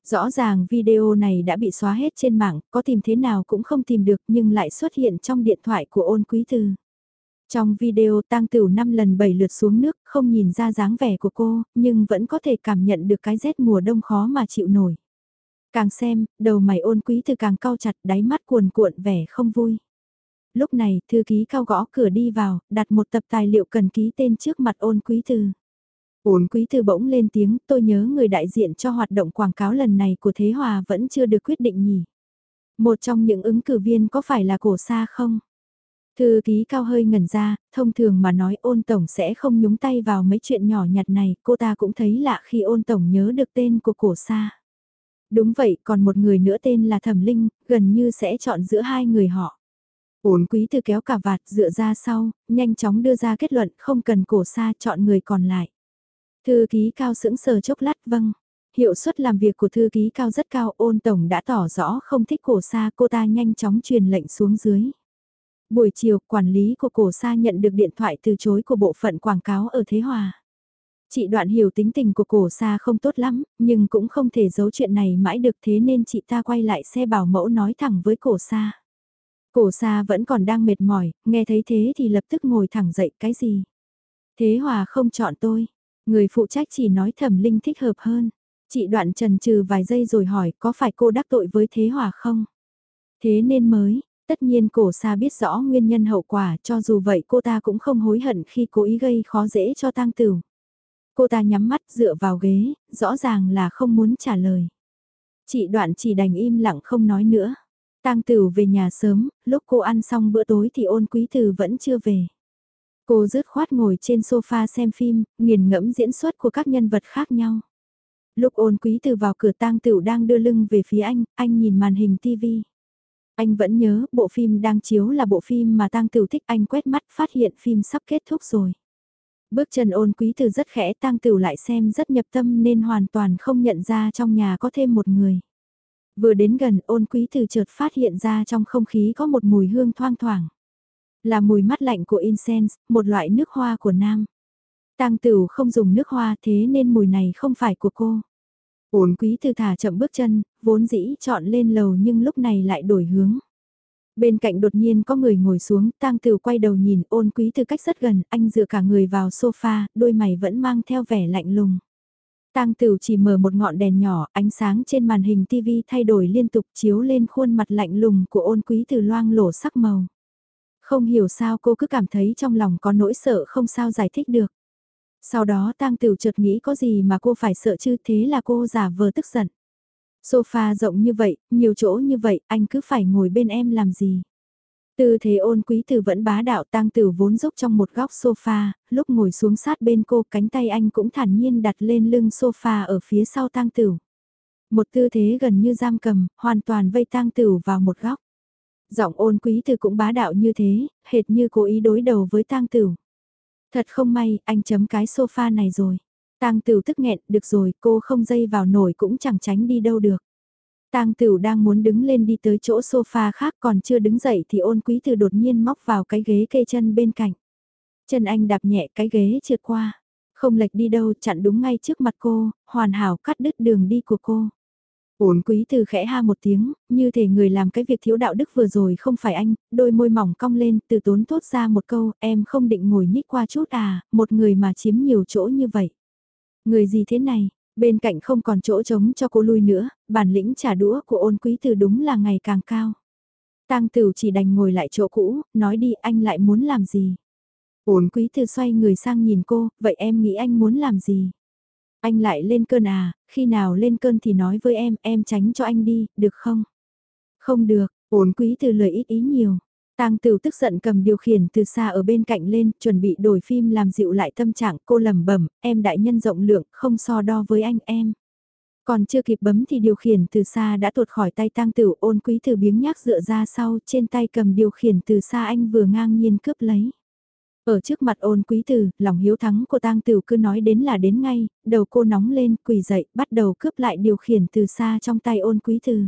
Rõ ràng video này đã bị xóa hết trên mạng, có tìm thế nào cũng không tìm được nhưng lại xuất hiện trong điện thoại của ôn quý tư. Trong video tang tửu 5 lần 7 lượt xuống nước, không nhìn ra dáng vẻ của cô, nhưng vẫn có thể cảm nhận được cái rét mùa đông khó mà chịu nổi. Càng xem, đầu mày ôn quý từ càng cau chặt đáy mắt cuồn cuộn vẻ không vui. Lúc này, thư ký cao gõ cửa đi vào, đặt một tập tài liệu cần ký tên trước mặt ôn quý từ. Ôn quý từ bỗng lên tiếng, tôi nhớ người đại diện cho hoạt động quảng cáo lần này của Thế Hòa vẫn chưa được quyết định nhỉ. Một trong những ứng cử viên có phải là cổ sa không? Thư ký cao hơi ngẩn ra, thông thường mà nói ôn tổng sẽ không nhúng tay vào mấy chuyện nhỏ nhặt này, cô ta cũng thấy lạ khi ôn tổng nhớ được tên của cổ sa. Đúng vậy, còn một người nữa tên là Thẩm Linh, gần như sẽ chọn giữa hai người họ. Ôn quý từ kéo cả vạt dựa ra sau, nhanh chóng đưa ra kết luận không cần cổ sa chọn người còn lại. Thư ký cao sững sờ chốc lát vâng. Hiệu suất làm việc của thư ký cao rất cao ôn tổng đã tỏ rõ không thích cổ sa cô ta nhanh chóng truyền lệnh xuống dưới. Buổi chiều, quản lý của cổ sa nhận được điện thoại từ chối của bộ phận quảng cáo ở Thế Hòa. Chị đoạn hiểu tính tình của cổ sa không tốt lắm, nhưng cũng không thể giấu chuyện này mãi được thế nên chị ta quay lại xe bảo mẫu nói thẳng với cổ sa. Cổ sa vẫn còn đang mệt mỏi, nghe thấy thế thì lập tức ngồi thẳng dậy cái gì. Thế Hòa không chọn tôi, người phụ trách chỉ nói thẩm linh thích hợp hơn. Chị đoạn trần trừ vài giây rồi hỏi có phải cô đắc tội với Thế Hòa không? Thế nên mới, Tất nhiên cổ xa biết rõ nguyên nhân hậu quả cho dù vậy cô ta cũng không hối hận khi cố ý gây khó dễ cho tang tử. Cô ta nhắm mắt dựa vào ghế, rõ ràng là không muốn trả lời. Chị đoạn chỉ đành im lặng không nói nữa. Tang tử về nhà sớm, lúc cô ăn xong bữa tối thì ôn quý tử vẫn chưa về. Cô rứt khoát ngồi trên sofa xem phim, nghiền ngẫm diễn xuất của các nhân vật khác nhau. Lúc ôn quý tử vào cửa tang tử đang đưa lưng về phía anh, anh nhìn màn hình tivi. Anh vẫn nhớ, bộ phim đang chiếu là bộ phim mà Tang Tửu thích anh quét mắt phát hiện phim sắp kết thúc rồi. Bước chân ôn quý từ rất khẽ Tang Tửu lại xem rất nhập tâm nên hoàn toàn không nhận ra trong nhà có thêm một người. Vừa đến gần ôn quý từ chợt phát hiện ra trong không khí có một mùi hương thoang thoảng. Là mùi mát lạnh của incense, một loại nước hoa của nam. Tang Tửu không dùng nước hoa thế nên mùi này không phải của cô. Ôn quý Từ thả chậm bước chân, vốn dĩ chọn lên lầu nhưng lúc này lại đổi hướng. Bên cạnh đột nhiên có người ngồi xuống, tang tiểu quay đầu nhìn ôn quý từ cách rất gần, anh dựa cả người vào sofa, đôi mày vẫn mang theo vẻ lạnh lùng. Tang Tiểu chỉ mở một ngọn đèn nhỏ, ánh sáng trên màn hình TV thay đổi liên tục chiếu lên khuôn mặt lạnh lùng của ôn quý từ loang lổ sắc màu. Không hiểu sao cô cứ cảm thấy trong lòng có nỗi sợ không sao giải thích được. Sau đó tang tiểu chợt nghĩ có gì mà cô phải sợ chứ thế là cô giả vờ tức giận. Sofa rộng như vậy, nhiều chỗ như vậy, anh cứ phải ngồi bên em làm gì? Tư thế ôn quý từ vẫn bá đạo tang tử vốn dốc trong một góc sofa, lúc ngồi xuống sát bên cô cánh tay anh cũng thản nhiên đặt lên lưng sofa ở phía sau tang tử. Một tư thế gần như giam cầm, hoàn toàn vây tang tử vào một góc. Giọng ôn quý từ cũng bá đạo như thế, hệt như cố ý đối đầu với tang tử. Thật không may, anh chấm cái sofa này rồi. Tang Tửu tức nghẹn, được rồi, cô không dây vào nổi cũng chẳng tránh đi đâu được. Tang Tửu đang muốn đứng lên đi tới chỗ sofa khác còn chưa đứng dậy thì ôn quý từ đột nhiên móc vào cái ghế kê chân bên cạnh. Chân anh đạp nhẹ cái ghế trượt qua. Không lệch đi đâu chặn đúng ngay trước mặt cô, hoàn hảo cắt đứt đường đi của cô. Ôn quý từ khẽ ha một tiếng, như thể người làm cái việc thiếu đạo đức vừa rồi không phải anh, đôi môi mỏng cong lên, từ tốn thốt ra một câu, em không định ngồi nhích qua chút à, một người mà chiếm nhiều chỗ như vậy. Người gì thế này, bên cạnh không còn chỗ trống cho cô lui nữa, bản lĩnh trả đũa của ôn quý từ đúng là ngày càng cao. Tang Tửu chỉ đành ngồi lại chỗ cũ, nói đi anh lại muốn làm gì. Ôn quý từ xoay người sang nhìn cô, vậy em nghĩ anh muốn làm gì? Anh lại lên cơn à, khi nào lên cơn thì nói với em, em tránh cho anh đi, được không? Không được, ổn quý từ lời ít ý nhiều. Tang Tửu tức giận cầm điều khiển từ xa ở bên cạnh lên, chuẩn bị đổi phim làm dịu lại tâm trạng, cô lẩm bẩm, em đại nhân rộng lượng, không so đo với anh em. Còn chưa kịp bấm thì điều khiển từ xa đã tuột khỏi tay Tang Tửu, ôn quý từ biếng nhác dựa ra sau, trên tay cầm điều khiển từ xa anh vừa ngang nhiên cướp lấy. Ở trước mặt ôn quý tử, lòng hiếu thắng của tang tử cứ nói đến là đến ngay, đầu cô nóng lên, quỳ dậy, bắt đầu cướp lại điều khiển từ xa trong tay ôn quý tử.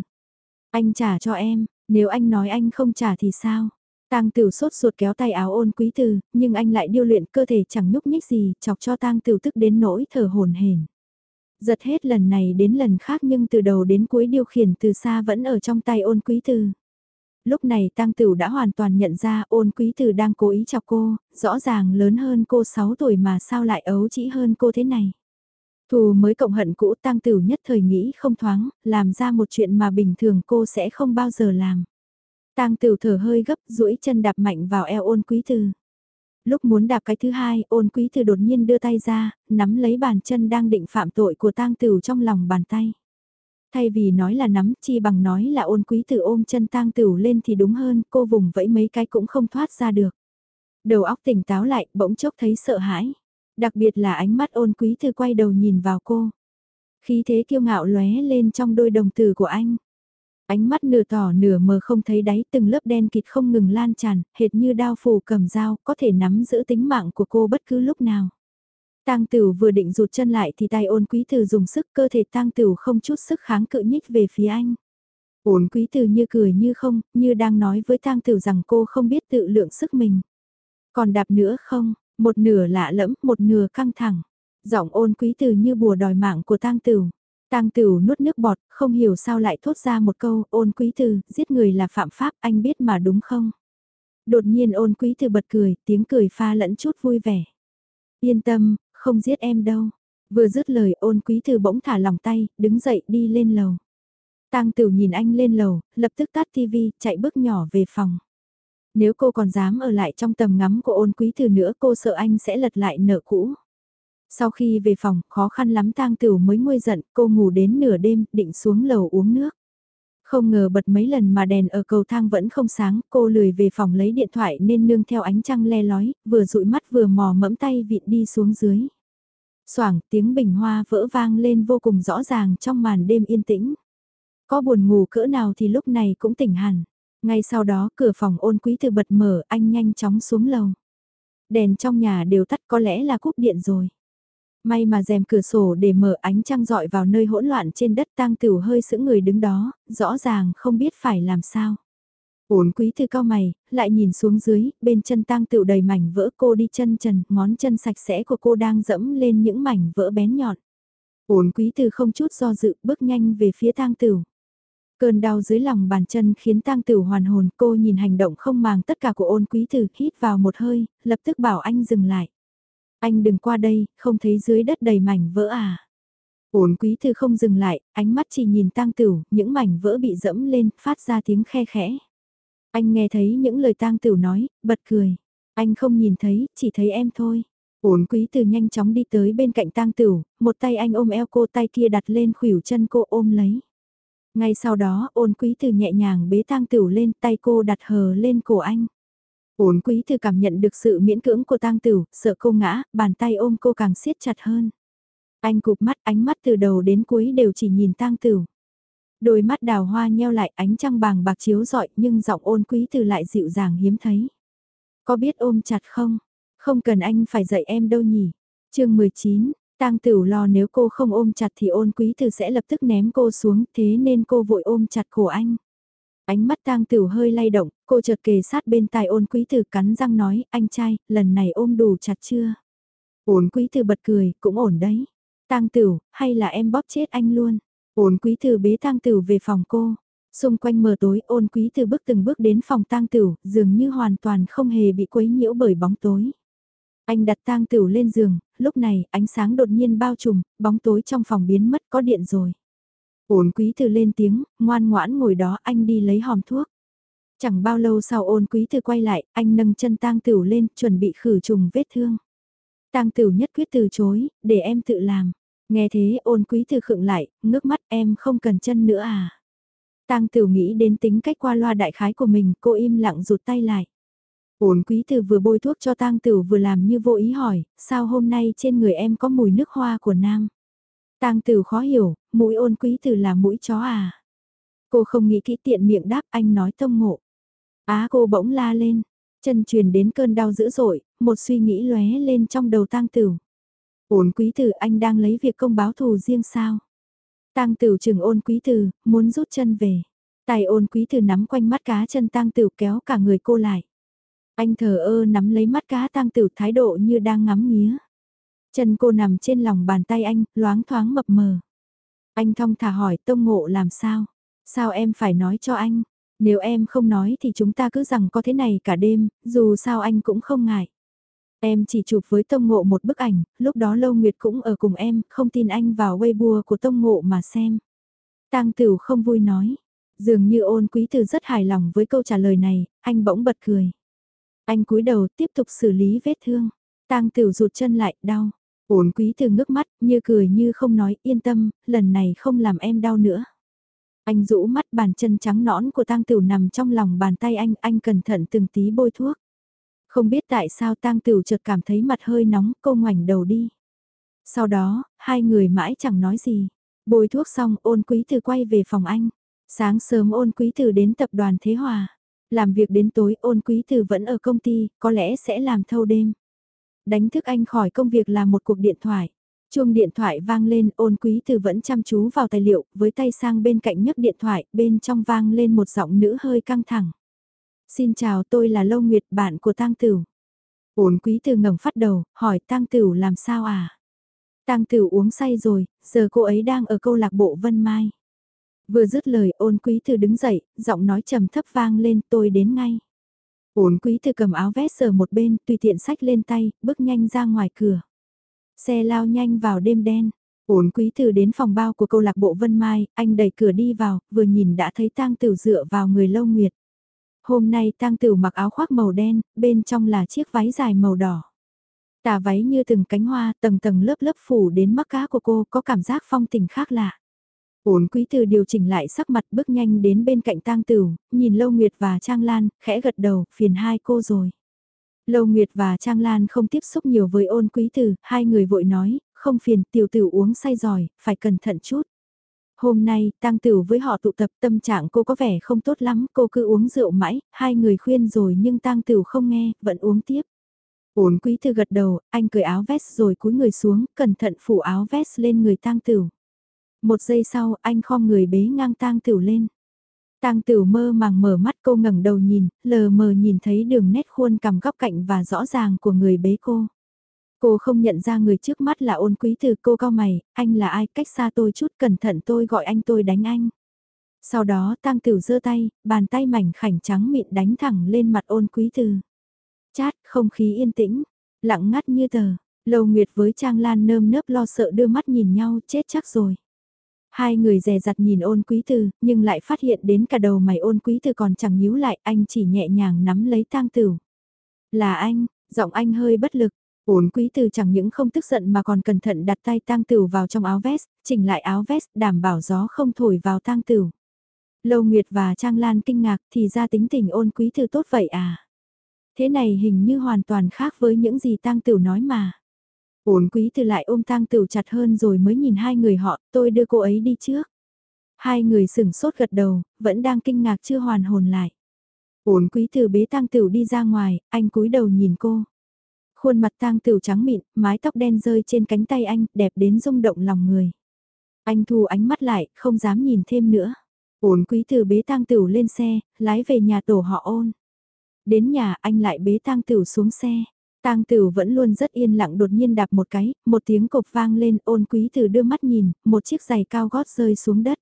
Anh trả cho em, nếu anh nói anh không trả thì sao? Tang Tửu sốt ruột kéo tay áo ôn quý từ nhưng anh lại điêu luyện cơ thể chẳng nhúc nhích gì, chọc cho Tang Tửu tức đến nỗi thở hồn hển. Giật hết lần này đến lần khác nhưng từ đầu đến cuối điều khiển từ xa vẫn ở trong tay ôn quý từ. Lúc này tăng tử đã hoàn toàn nhận ra ôn quý từ đang cố ý chọc cô, rõ ràng lớn hơn cô 6 tuổi mà sao lại ấu chỉ hơn cô thế này. Thù mới cộng hận cũ tăng tử nhất thời nghĩ không thoáng, làm ra một chuyện mà bình thường cô sẽ không bao giờ làm. Tang Tử thở hơi gấp, duỗi chân đạp mạnh vào eo ôn quý từ. Lúc muốn đạp cái thứ hai, ôn quý từ đột nhiên đưa tay ra, nắm lấy bàn chân đang định phạm tội của Tang Tử trong lòng bàn tay. Thay vì nói là nắm, chi bằng nói là ôn quý tử ôm chân Tang Tử lên thì đúng hơn, cô vùng vẫy mấy cái cũng không thoát ra được. Đầu óc tỉnh táo lại, bỗng chốc thấy sợ hãi. Đặc biệt là ánh mắt ôn quý tử quay đầu nhìn vào cô. khí thế kiêu ngạo lóe lên trong đôi đồng tử của anh. Ánh mắt nửa tỏ nửa mờ không thấy đáy từng lớp đen kịt không ngừng lan tràn, hệt như đao phủ cầm dao, có thể nắm giữ tính mạng của cô bất cứ lúc nào. Tang Tửu vừa định rụt chân lại thì tay ôn quý từ dùng sức cơ thể Tang Tửu không chút sức kháng cự nhích về phía anh. Ôn quý từ như cười như không, như đang nói với Tang Tửu rằng cô không biết tự lượng sức mình. Còn đạp nữa không, một nửa lạ lẫm, một nửa căng thẳng. Giọng ôn quý từ như bùa đòi mạng của Tang Tửu. Tang Tửu nuốt nước bọt, không hiểu sao lại thốt ra một câu, ôn quý từ, giết người là phạm pháp, anh biết mà đúng không? Đột nhiên ôn quý từ bật cười, tiếng cười pha lẫn chút vui vẻ. Yên tâm, không giết em đâu. Vừa dứt lời ôn quý thư bỗng thả lòng tay, đứng dậy đi lên lầu. Tang Tửu nhìn anh lên lầu, lập tức tắt tivi, chạy bước nhỏ về phòng. Nếu cô còn dám ở lại trong tầm ngắm của ôn quý thư nữa cô sợ anh sẽ lật lại nợ cũ. Sau khi về phòng, khó khăn lắm tang tửu mới nguôi giận, cô ngủ đến nửa đêm, định xuống lầu uống nước. Không ngờ bật mấy lần mà đèn ở cầu thang vẫn không sáng, cô lười về phòng lấy điện thoại nên nương theo ánh trăng le lói, vừa dụi mắt vừa mò mẫm tay vịn đi xuống dưới. Soảng tiếng bình hoa vỡ vang lên vô cùng rõ ràng trong màn đêm yên tĩnh. Có buồn ngủ cỡ nào thì lúc này cũng tỉnh hẳn. Ngay sau đó cửa phòng ôn quý từ bật mở anh nhanh chóng xuống lầu. Đèn trong nhà đều tắt có lẽ là cúp điện rồi. May mà rèm cửa sổ để mở ánh trăng dọi vào nơi hỗn loạn trên đất tang tửu hơi sững người đứng đó, rõ ràng không biết phải làm sao. Uốn quý thư cao mày, lại nhìn xuống dưới, bên chân tang tựu đầy mảnh vỡ cô đi chân trần, ngón chân sạch sẽ của cô đang dẫm lên những mảnh vỡ bén nhọn. Uốn quý từ không chút do dự, bước nhanh về phía tang tửu. Cơn đau dưới lòng bàn chân khiến tang tửu hoàn hồn, cô nhìn hành động không màng tất cả của ôn quý từ, hít vào một hơi, lập tức bảo anh dừng lại. Anh đừng qua đây, không thấy dưới đất đầy mảnh vỡ à. Ôn quý thư không dừng lại, ánh mắt chỉ nhìn tang tửu, những mảnh vỡ bị dẫm lên, phát ra tiếng khe khẽ. Anh nghe thấy những lời tang tửu nói, bật cười. Anh không nhìn thấy, chỉ thấy em thôi. Ôn quý từ nhanh chóng đi tới bên cạnh tang tửu, một tay anh ôm eo cô tay kia đặt lên khuỷu chân cô ôm lấy. Ngay sau đó ôn quý từ nhẹ nhàng bế tang tửu lên tay cô đặt hờ lên cổ anh. Ôn quý từ cảm nhận được sự miễn cưỡng của tang tửu, sợ cô ngã, bàn tay ôm cô càng siết chặt hơn. Anh cụp mắt ánh mắt từ đầu đến cuối đều chỉ nhìn tang tửu. Đôi mắt đào hoa nheo lại ánh trăng bàng bạc chiếu rọi nhưng giọng ôn quý từ lại dịu dàng hiếm thấy. Có biết ôm chặt không? Không cần anh phải dạy em đâu nhỉ? chương 19, tang tửu lo nếu cô không ôm chặt thì ôn quý từ sẽ lập tức ném cô xuống thế nên cô vội ôm chặt cổ anh. Ánh mắt tang tửu hơi lay động, cô chợt kề sát bên tai ôn quý từ cắn răng nói, anh trai, lần này ôm đủ chặt chưa? Ôn quý từ bật cười, cũng ổn đấy. Tang tửu, hay là em bóp chết anh luôn? Ôn quý từ bế tang tửu về phòng cô. Xung quanh mờ tối ôn quý từ bước từng bước đến phòng tang tửu, dường như hoàn toàn không hề bị quấy nhiễu bởi bóng tối. Anh đặt tang tửu lên giường, lúc này ánh sáng đột nhiên bao trùm, bóng tối trong phòng biến mất có điện rồi. Ôn quý từ lên tiếng, ngoan ngoãn ngồi đó anh đi lấy hòm thuốc. Chẳng bao lâu sau ôn quý từ quay lại, anh nâng chân tang tửu lên, chuẩn bị khử trùng vết thương. Tang tửu nhất quyết từ chối, để em tự làm. Nghe thế ôn quý từ khựng lại, ngước mắt em không cần chân nữa à. Tang tử nghĩ đến tính cách qua loa đại khái của mình, cô im lặng rụt tay lại. Ôn quý từ vừa bôi thuốc cho tang tử vừa làm như vô ý hỏi, sao hôm nay trên người em có mùi nước hoa của nam? Tang Tử khó hiểu, mũi ôn quý từ là mũi chó à? Cô không nghĩ kỹ tiện miệng đáp anh nói tông ngộ. Á cô bỗng la lên, chân truyền đến cơn đau dữ dội, một suy nghĩ lóe lên trong đầu Tang Tử. Ôn quý tử anh đang lấy việc công báo thù riêng sao? Tang Tử trừng ôn quý tử, muốn rút chân về. Tài ôn quý tử nắm quanh mắt cá chân Tang Tử kéo cả người cô lại. Anh thờ ơ nắm lấy mắt cá Tang Tử thái độ như đang ngắm nghía. Chân cô nằm trên lòng bàn tay anh, loáng thoáng mập mờ. Anh thong thả hỏi Tông Ngộ làm sao? Sao em phải nói cho anh? Nếu em không nói thì chúng ta cứ rằng có thế này cả đêm, dù sao anh cũng không ngại. Em chỉ chụp với Tông Ngộ một bức ảnh, lúc đó Lâu Nguyệt cũng ở cùng em, không tin anh vào Weibo của Tông Ngộ mà xem. Tang Tửu không vui nói. Dường như ôn quý từ rất hài lòng với câu trả lời này, anh bỗng bật cười. Anh cúi đầu tiếp tục xử lý vết thương. Tang Tửu rụt chân lại, đau. Ôn quý từ ngước mắt, như cười như không nói, yên tâm, lần này không làm em đau nữa. Anh rũ mắt bàn chân trắng nõn của tang tửu nằm trong lòng bàn tay anh, anh cẩn thận từng tí bôi thuốc. Không biết tại sao tang tửu chợt cảm thấy mặt hơi nóng, cô ngoảnh đầu đi. Sau đó, hai người mãi chẳng nói gì. Bôi thuốc xong ôn quý từ quay về phòng anh. Sáng sớm ôn quý từ đến tập đoàn Thế Hòa. Làm việc đến tối ôn quý từ vẫn ở công ty, có lẽ sẽ làm thâu đêm. Đánh thức anh khỏi công việc là một cuộc điện thoại. Chuông điện thoại vang lên ôn quý từ vẫn chăm chú vào tài liệu, với tay sang bên cạnh nhấc điện thoại, bên trong vang lên một giọng nữ hơi căng thẳng. Xin chào tôi là Lâu Nguyệt, bạn của Tang Tửu. Ôn quý từ ngẩng phát đầu, hỏi Tang Tửu làm sao à? Tang Tửu uống say rồi, giờ cô ấy đang ở câu lạc bộ Vân Mai. Vừa dứt lời ôn quý từ đứng dậy, giọng nói trầm thấp vang lên tôi đến ngay. Ôn quý từ cầm áo vest ở một bên, tùy tiện sách lên tay, bước nhanh ra ngoài cửa. Xe lao nhanh vào đêm đen. Ôn quý từ đến phòng bao của câu lạc bộ Vân Mai, anh đẩy cửa đi vào, vừa nhìn đã thấy tang tử dựa vào người lâu nguyệt. Hôm nay tang tử mặc áo khoác màu đen, bên trong là chiếc váy dài màu đỏ. Tà váy như từng cánh hoa, tầng tầng lớp lớp phủ đến mắt cá của cô có cảm giác phong tình khác lạ. Ôn quý từ điều chỉnh lại sắc mặt bước nhanh đến bên cạnh tang tử, nhìn Lâu Nguyệt và Trang Lan, khẽ gật đầu, phiền hai cô rồi. Lâu Nguyệt và Trang Lan không tiếp xúc nhiều với ôn quý tử, hai người vội nói, không phiền tiểu tử uống say giỏi, phải cẩn thận chút. Hôm nay, tang tử với họ tụ tập tâm trạng cô có vẻ không tốt lắm, cô cứ uống rượu mãi, hai người khuyên rồi nhưng tang tử không nghe, vẫn uống tiếp. Ổn quý thư gật đầu, anh cởi áo vest rồi cúi người xuống, cẩn thận phủ áo vest lên người tang tử. Một giây sau, anh khom người bế ngang tang tử lên. Tang Tử mơ màng mở mắt cô ngẩng đầu nhìn, lờ mờ nhìn thấy đường nét khuôn cằm góc cạnh và rõ ràng của người bế cô. Cô không nhận ra người trước mắt là ôn quý từ cô cao mày, anh là ai cách xa tôi chút cẩn thận tôi gọi anh tôi đánh anh. Sau đó tang tửu giơ tay, bàn tay mảnh khảnh trắng mịn đánh thẳng lên mặt ôn quý từ. Chát, không khí yên tĩnh, lặng ngắt như tờ, lầu Nguyệt với Trang Lan nơm nớp lo sợ đưa mắt nhìn nhau chết chắc rồi. Hai người dè dặt nhìn ôn quý từ, nhưng lại phát hiện đến cả đầu mày ôn quý từ còn chẳng nhíu lại, anh chỉ nhẹ nhàng nắm lấy tang tửu Là anh, giọng anh hơi bất lực, ôn quý từ chẳng những không tức giận mà còn cẩn thận đặt tay tang tử vào trong áo vest, chỉnh lại áo vest đảm bảo gió không thổi vào tang tử. Lâu Nguyệt và Trang Lan kinh ngạc thì ra tính tình ôn quý từ tốt vậy à. Thế này hình như hoàn toàn khác với những gì tang tử nói mà. Ôn quý từ lại ôm tang tửu chặt hơn rồi mới nhìn hai người họ, tôi đưa cô ấy đi trước. Hai người sửng sốt gật đầu, vẫn đang kinh ngạc chưa hoàn hồn lại. Ôn quý từ bế tang tửu đi ra ngoài, anh cúi đầu nhìn cô. Khuôn mặt tang tửu trắng mịn, mái tóc đen rơi trên cánh tay anh, đẹp đến rung động lòng người. Anh thu ánh mắt lại, không dám nhìn thêm nữa. Ôn quý từ bế tang tửu lên xe, lái về nhà tổ họ ôn. Đến nhà anh lại bế tang tửu xuống xe. Tang Tử vẫn luôn rất yên lặng đột nhiên đạp một cái, một tiếng cộp vang lên ôn quý tử đưa mắt nhìn, một chiếc giày cao gót rơi xuống đất.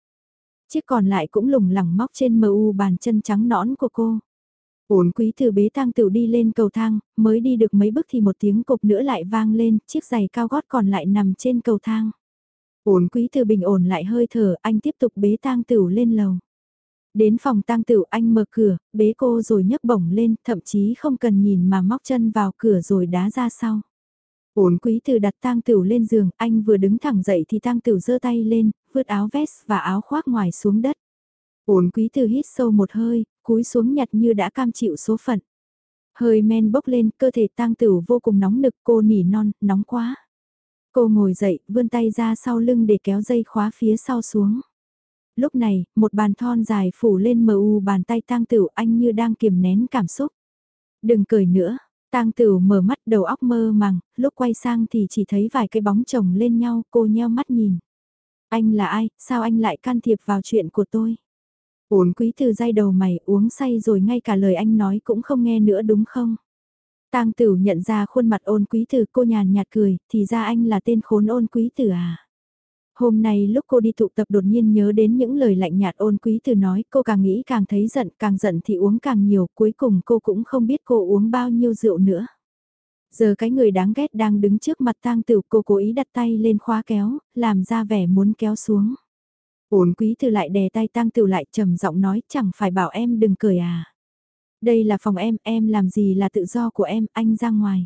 Chiếc còn lại cũng lủng lẳng móc trên mu bàn chân trắng nõn của cô. Ôn quý từ bế Tang Tử đi lên cầu thang, mới đi được mấy bước thì một tiếng cục nữa lại vang lên, chiếc giày cao gót còn lại nằm trên cầu thang. Ôn quý từ bình ổn lại hơi thở, anh tiếp tục bế Tang Tử lên lầu. Đến phòng tang tử anh mở cửa, bế cô rồi nhấc bổng lên, thậm chí không cần nhìn mà móc chân vào cửa rồi đá ra sau. Ổn quý từ đặt tang tử lên giường, anh vừa đứng thẳng dậy thì tang tử giơ tay lên, vứt áo vest và áo khoác ngoài xuống đất. Ổn quý từ hít sâu một hơi, cúi xuống nhặt như đã cam chịu số phận. Hơi men bốc lên, cơ thể tang tử vô cùng nóng nực, cô nỉ non, nóng quá. Cô ngồi dậy, vươn tay ra sau lưng để kéo dây khóa phía sau xuống lúc này, một bàn thon dài phủ lên mờ u bàn tay tang Tử, anh như đang kiềm nén cảm xúc. Đừng cười nữa, tang Tử mở mắt đầu óc mơ màng, lúc quay sang thì chỉ thấy vài cái bóng chồng lên nhau, cô nheo mắt nhìn. Anh là ai, sao anh lại can thiệp vào chuyện của tôi? Ổn quý từ dai đầu mày uống say rồi ngay cả lời anh nói cũng không nghe nữa đúng không? Tang Tử nhận ra khuôn mặt ôn quý tử cô nhàn nhạt cười, thì ra anh là tên khốn ôn quý tử à. Hôm nay lúc cô đi tụ tập đột nhiên nhớ đến những lời lạnh nhạt ôn quý tử nói, cô càng nghĩ càng thấy giận, càng giận thì uống càng nhiều, cuối cùng cô cũng không biết cô uống bao nhiêu rượu nữa. Giờ cái người đáng ghét đang đứng trước mặt tang tử cô cố ý đặt tay lên khóa kéo, làm ra vẻ muốn kéo xuống. Ôn quý Từ lại đè tay tang Tiểu lại trầm giọng nói chẳng phải bảo em đừng cười à. Đây là phòng em, em làm gì là tự do của em, anh ra ngoài.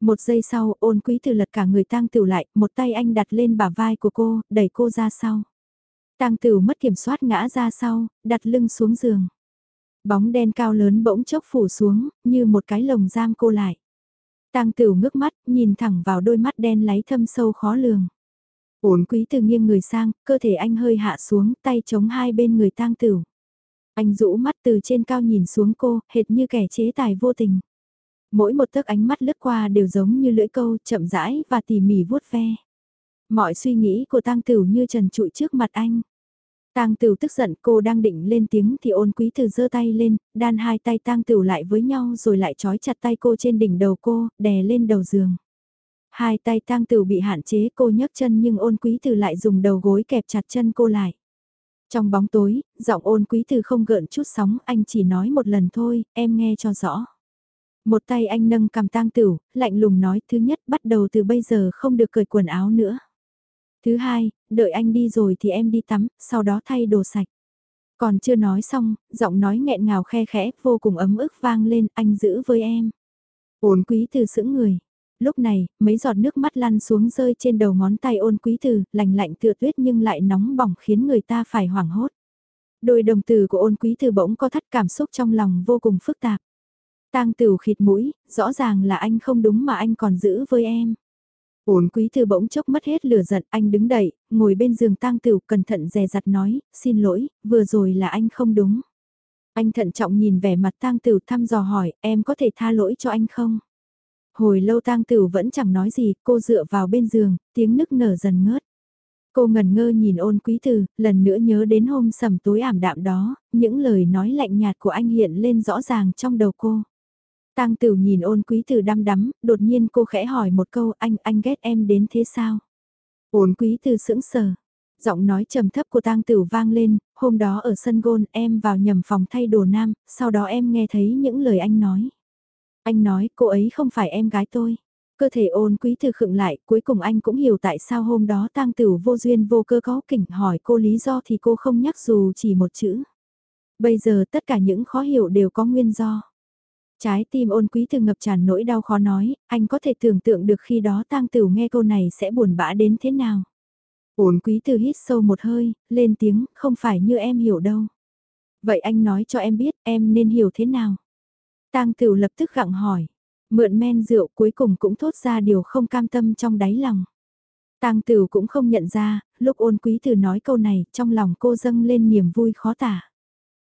Một giây sau, ôn quý từ lật cả người tang tửu lại, một tay anh đặt lên bả vai của cô, đẩy cô ra sau. Tang tửu mất kiểm soát ngã ra sau, đặt lưng xuống giường. Bóng đen cao lớn bỗng chốc phủ xuống, như một cái lồng giam cô lại. Tang tửu ngước mắt, nhìn thẳng vào đôi mắt đen láy thâm sâu khó lường. Ôn quý từ nghiêng người sang, cơ thể anh hơi hạ xuống, tay chống hai bên người tang tửu. Anh rũ mắt từ trên cao nhìn xuống cô, hệt như kẻ chế tài vô tình. Mỗi một tấc ánh mắt lướt qua đều giống như lưỡi câu chậm rãi và tỉ mỉ vuốt ve. Mọi suy nghĩ của tang Tửu như trần trụi trước mặt anh. Tang Tửu tức giận cô đang định lên tiếng thì ôn quý từ giơ tay lên, đan hai tay Tang Tửu lại với nhau rồi lại trói chặt tay cô trên đỉnh đầu cô, đè lên đầu giường. Hai tay Tang Tửu bị hạn chế cô nhấc chân nhưng ôn quý từ lại dùng đầu gối kẹp chặt chân cô lại. Trong bóng tối, giọng ôn quý từ không gợn chút sóng, anh chỉ nói một lần thôi, em nghe cho rõ. Một tay anh nâng cầm tang tửu, lạnh lùng nói thứ nhất bắt đầu từ bây giờ không được cởi quần áo nữa. Thứ hai, đợi anh đi rồi thì em đi tắm, sau đó thay đồ sạch. Còn chưa nói xong, giọng nói nghẹn ngào khe khẽ, vô cùng ấm ức vang lên, anh giữ với em. Ôn quý từ sững người. Lúc này, mấy giọt nước mắt lăn xuống rơi trên đầu ngón tay ôn quý từ, lạnh lạnh tựa tuyết nhưng lại nóng bỏng khiến người ta phải hoảng hốt. Đôi đồng từ của ôn quý từ bỗng có thắt cảm xúc trong lòng vô cùng phức tạp. Tang Tửu khịt mũi, rõ ràng là anh không đúng mà anh còn giữ với em. ôn quý thư bỗng chốc mất hết lửa giận, anh đứng dậy, ngồi bên giường tang tửu cẩn thận dè dặt nói, xin lỗi, vừa rồi là anh không đúng. Anh thận trọng nhìn vẻ mặt tang tửu thăm dò hỏi, em có thể tha lỗi cho anh không? Hồi lâu tang tửu vẫn chẳng nói gì, cô dựa vào bên giường, tiếng nức nở dần ngớt. Cô ngần ngơ nhìn ôn quý từ, lần nữa nhớ đến hôm sầm tối ảm đạm đó, những lời nói lạnh nhạt của anh hiện lên rõ ràng trong đầu cô. Tang Tửu nhìn ôn quý tử đăm đắm, đột nhiên cô khẽ hỏi một câu anh, anh ghét em đến thế sao? Ôn quý tử sững sờ. Giọng nói trầm thấp của tang Tửu vang lên, hôm đó ở sân gôn em vào nhầm phòng thay đồ nam, sau đó em nghe thấy những lời anh nói. Anh nói cô ấy không phải em gái tôi. Cơ thể ôn quý từ khựng lại, cuối cùng anh cũng hiểu tại sao hôm đó tang tử vô duyên vô cơ có kỉnh hỏi cô lý do thì cô không nhắc dù chỉ một chữ. Bây giờ tất cả những khó hiểu đều có nguyên do. Trái tim ôn quý từ ngập tràn nỗi đau khó nói, anh có thể tưởng tượng được khi đó tang tử nghe câu này sẽ buồn bã đến thế nào. Ôn quý từ hít sâu một hơi, lên tiếng, không phải như em hiểu đâu. Vậy anh nói cho em biết em nên hiểu thế nào. Tang tửu lập tức gặng hỏi, mượn men rượu cuối cùng cũng thốt ra điều không cam tâm trong đáy lòng. Tang Tửu cũng không nhận ra, lúc ôn quý từ nói câu này, trong lòng cô dâng lên niềm vui khó tả.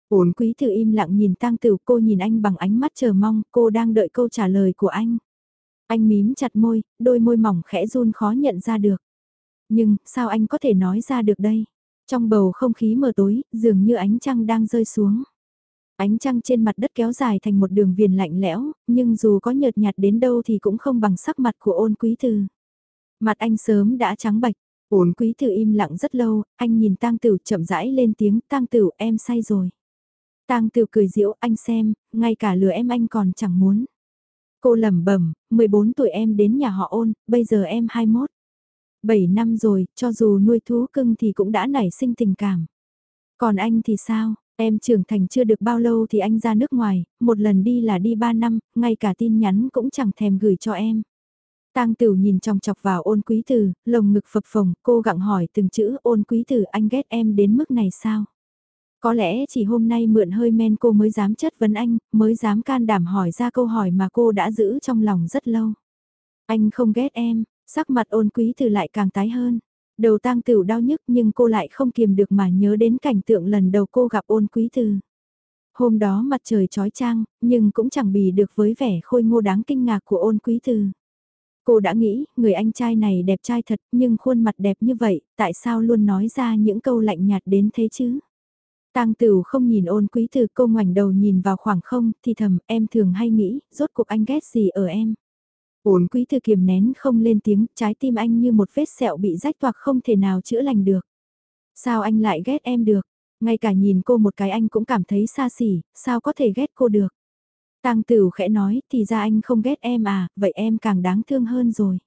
Ôn quý Tử im lặng nhìn tang tử cô nhìn anh bằng ánh mắt chờ mong, cô đang đợi câu trả lời của anh. Anh mím chặt môi, đôi môi mỏng khẽ run khó nhận ra được. Nhưng, sao anh có thể nói ra được đây? Trong bầu không khí mờ tối, dường như ánh trăng đang rơi xuống. Ánh trăng trên mặt đất kéo dài thành một đường viền lạnh lẽo, nhưng dù có nhợt nhạt đến đâu thì cũng không bằng sắc mặt của ôn quý thư. Mặt anh sớm đã trắng bạch, ôn quý thư im lặng rất lâu, anh nhìn tang tử chậm rãi lên tiếng tang tử em say rồi. Tang Tử cười diễu anh xem, ngay cả lừa em anh còn chẳng muốn. Cô lẩm bẩm, 14 tuổi em đến nhà họ ôn, bây giờ em 21. 7 năm rồi, cho dù nuôi thú cưng thì cũng đã nảy sinh tình cảm. Còn anh thì sao, em trưởng thành chưa được bao lâu thì anh ra nước ngoài, một lần đi là đi 3 năm, ngay cả tin nhắn cũng chẳng thèm gửi cho em. Tang Tửu nhìn trong chọc vào ôn quý tử, lồng ngực phập phồng, cô gặng hỏi từng chữ ôn quý tử anh ghét em đến mức này sao? Có lẽ chỉ hôm nay mượn hơi men cô mới dám chất vấn anh, mới dám can đảm hỏi ra câu hỏi mà cô đã giữ trong lòng rất lâu. Anh không ghét em, sắc mặt ôn quý từ lại càng tái hơn. Đầu tang tửu đau nhức nhưng cô lại không kiềm được mà nhớ đến cảnh tượng lần đầu cô gặp ôn quý từ. Hôm đó mặt trời trói trang, nhưng cũng chẳng bì được với vẻ khôi ngô đáng kinh ngạc của ôn quý từ. Cô đã nghĩ, người anh trai này đẹp trai thật, nhưng khuôn mặt đẹp như vậy, tại sao luôn nói ra những câu lạnh nhạt đến thế chứ? Tang Tửu không nhìn ôn quý từ cô ngoảnh đầu nhìn vào khoảng không, thì thầm, em thường hay nghĩ, rốt cuộc anh ghét gì ở em. Ôn quý thư kiềm nén không lên tiếng, trái tim anh như một vết sẹo bị rách toạc không thể nào chữa lành được. Sao anh lại ghét em được? Ngay cả nhìn cô một cái anh cũng cảm thấy xa xỉ, sao có thể ghét cô được? Tăng Tửu khẽ nói, thì ra anh không ghét em à, vậy em càng đáng thương hơn rồi.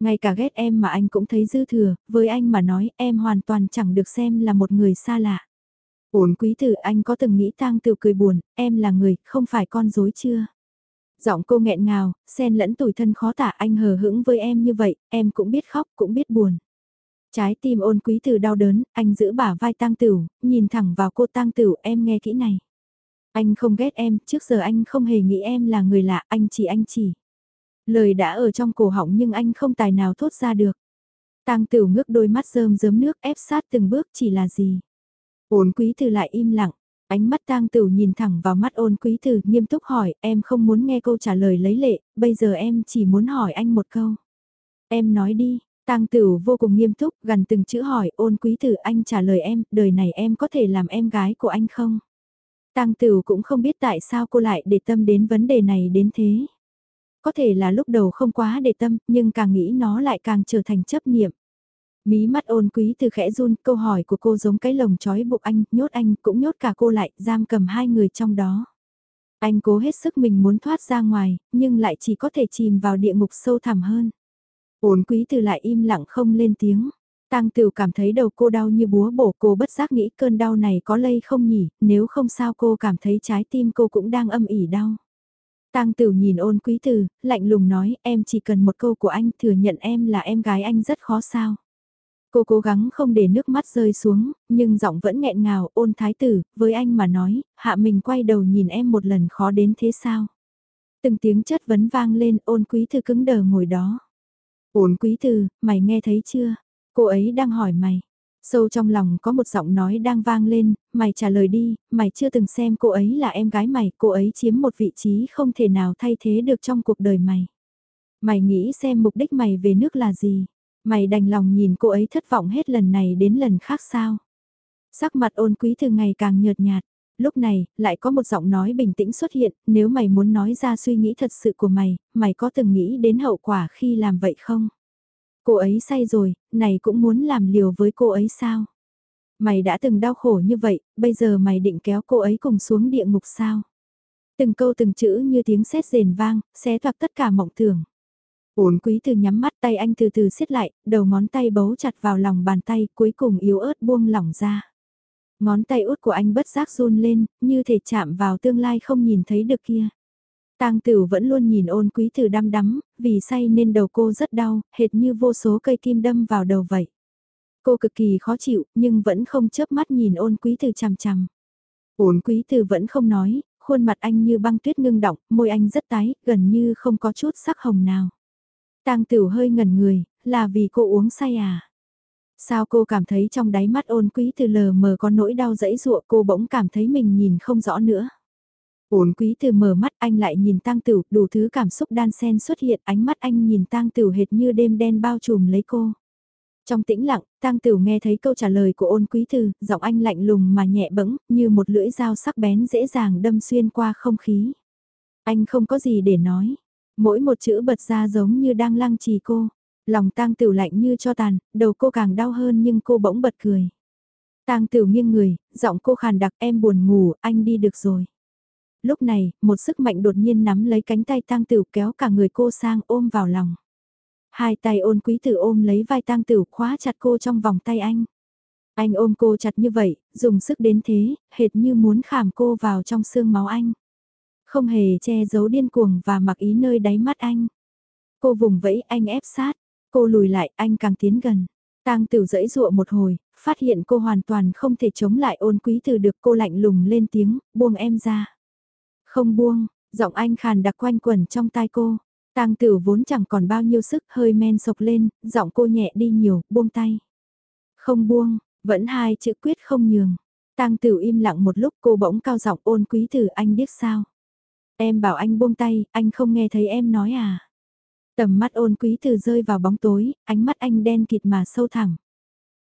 Ngay cả ghét em mà anh cũng thấy dư thừa, với anh mà nói em hoàn toàn chẳng được xem là một người xa lạ. Ổn quý tử anh có từng nghĩ tang tự cười buồn, em là người, không phải con dối chưa? Giọng cô nghẹn ngào, xen lẫn tủi thân khó tả anh hờ hững với em như vậy, em cũng biết khóc, cũng biết buồn. Trái tim ôn quý từ đau đớn, anh giữ bả vai tang tửu, nhìn thẳng vào cô tang tửu em nghe kỹ này. Anh không ghét em, trước giờ anh không hề nghĩ em là người lạ, anh chỉ anh chỉ. Lời đã ở trong cổ họng nhưng anh không tài nào thốt ra được. Tang tửu ngước đôi mắt rơm rớm nước ép sát từng bước chỉ là gì. Ôn quý từ lại im lặng, ánh mắt tang tửu nhìn thẳng vào mắt ôn quý từ nghiêm túc hỏi em không muốn nghe câu trả lời lấy lệ, bây giờ em chỉ muốn hỏi anh một câu. Em nói đi, tang tửu vô cùng nghiêm túc gần từng chữ hỏi ôn quý tử anh trả lời em, đời này em có thể làm em gái của anh không? Tang Tửu cũng không biết tại sao cô lại để tâm đến vấn đề này đến thế. Có thể là lúc đầu không quá để tâm, nhưng càng nghĩ nó lại càng trở thành chấp niệm. Mí mắt ôn quý từ khẽ run, câu hỏi của cô giống cái lồng trói buộc anh, nhốt anh, cũng nhốt cả cô lại, giam cầm hai người trong đó. Anh cố hết sức mình muốn thoát ra ngoài, nhưng lại chỉ có thể chìm vào địa ngục sâu thẳm hơn. Ôn quý từ lại im lặng không lên tiếng. Tăng tử cảm thấy đầu cô đau như búa bổ cô bất giác nghĩ cơn đau này có lây không nhỉ, nếu không sao cô cảm thấy trái tim cô cũng đang âm ỉ đau. Tăng tử nhìn ôn quý từ lạnh lùng nói em chỉ cần một câu của anh thừa nhận em là em gái anh rất khó sao. Cô cố gắng không để nước mắt rơi xuống, nhưng giọng vẫn nghẹn ngào ôn thái tử, với anh mà nói, hạ mình quay đầu nhìn em một lần khó đến thế sao. Từng tiếng chất vấn vang lên ôn quý thư cứng đờ ngồi đó. Ôn quý thư, mày nghe thấy chưa? Cô ấy đang hỏi mày. Sâu trong lòng có một giọng nói đang vang lên, mày trả lời đi, mày chưa từng xem cô ấy là em gái mày, cô ấy chiếm một vị trí không thể nào thay thế được trong cuộc đời mày. Mày nghĩ xem mục đích mày về nước là gì? Mày đành lòng nhìn cô ấy thất vọng hết lần này đến lần khác sao? Sắc mặt ôn quý từ ngày càng nhợt nhạt. Lúc này, lại có một giọng nói bình tĩnh xuất hiện, nếu mày muốn nói ra suy nghĩ thật sự của mày, mày có từng nghĩ đến hậu quả khi làm vậy không? Cô ấy say rồi, này cũng muốn làm liều với cô ấy sao? Mày đã từng đau khổ như vậy, bây giờ mày định kéo cô ấy cùng xuống địa ngục sao? Từng câu từng chữ như tiếng sét rền vang, xé toạc tất cả mộng tưởng. Ổn quý từ nhắm mắt tay anh từ từ siết lại, đầu ngón tay bấu chặt vào lòng bàn tay cuối cùng yếu ớt buông lỏng ra. Ngón tay út của anh bất giác run lên, như thể chạm vào tương lai không nhìn thấy được kia. Tang Tử vẫn luôn nhìn ôn quý Từ đăm đắm, vì say nên đầu cô rất đau, hệt như vô số cây kim đâm vào đầu vậy. Cô cực kỳ khó chịu, nhưng vẫn không chớp mắt nhìn ôn quý Từ chằm chằm. Ôn quý Từ vẫn không nói, khuôn mặt anh như băng tuyết ngưng động, môi anh rất tái, gần như không có chút sắc hồng nào. Tang Tử hơi ngẩn người, là vì cô uống say à? Sao cô cảm thấy trong đáy mắt ôn quý từ lờ mờ có nỗi đau dẫy dụa cô bỗng cảm thấy mình nhìn không rõ nữa. Ôn quý từ mở mắt anh lại nhìn tang tửu, đủ thứ cảm xúc đan xen xuất hiện, ánh mắt anh nhìn tang tửu hệt như đêm đen bao trùm lấy cô. Trong tĩnh lặng, tang tửu nghe thấy câu trả lời của ôn quý Từ, giọng anh lạnh lùng mà nhẹ bẫng, như một lưỡi dao sắc bén dễ dàng đâm xuyên qua không khí. Anh không có gì để nói, mỗi một chữ bật ra giống như đang lăng trì cô. Lòng tang tửu lạnh như cho tàn, đầu cô càng đau hơn nhưng cô bỗng bật cười. Tang tửu nghiêng người, giọng cô khàn đặc em buồn ngủ, anh đi được rồi lúc này, một sức mạnh đột nhiên nắm lấy cánh tay tang tửu kéo cả người cô sang ôm vào lòng. Hai tay ôn quý tử ôm lấy vai tang tửu khóa chặt cô trong vòng tay anh. Anh ôm cô chặt như vậy, dùng sức đến thế, hệt như muốn khảm cô vào trong xương máu anh. Không hề che giấu điên cuồng và mặc ý nơi đáy mắt anh. Cô vùng vẫy anh ép sát, cô lùi lại anh càng tiến gần. Tang Tửu dẫy dụa một hồi, phát hiện cô hoàn toàn không thể chống lại ôn quý từ được cô lạnh lùng lên tiếng, buông em ra. Không buông, giọng anh khàn đặc quanh quẩn trong tai cô. Tang tử vốn chẳng còn bao nhiêu sức hơi men sộc lên, giọng cô nhẹ đi nhiều, buông tay. Không buông, vẫn hai chữ quyết không nhường. Tang tử im lặng một lúc cô bỗng cao giọng ôn quý tử anh biết sao. Em bảo anh buông tay, anh không nghe thấy em nói à. Tầm mắt ôn quý tử rơi vào bóng tối, ánh mắt anh đen kịt mà sâu thẳng.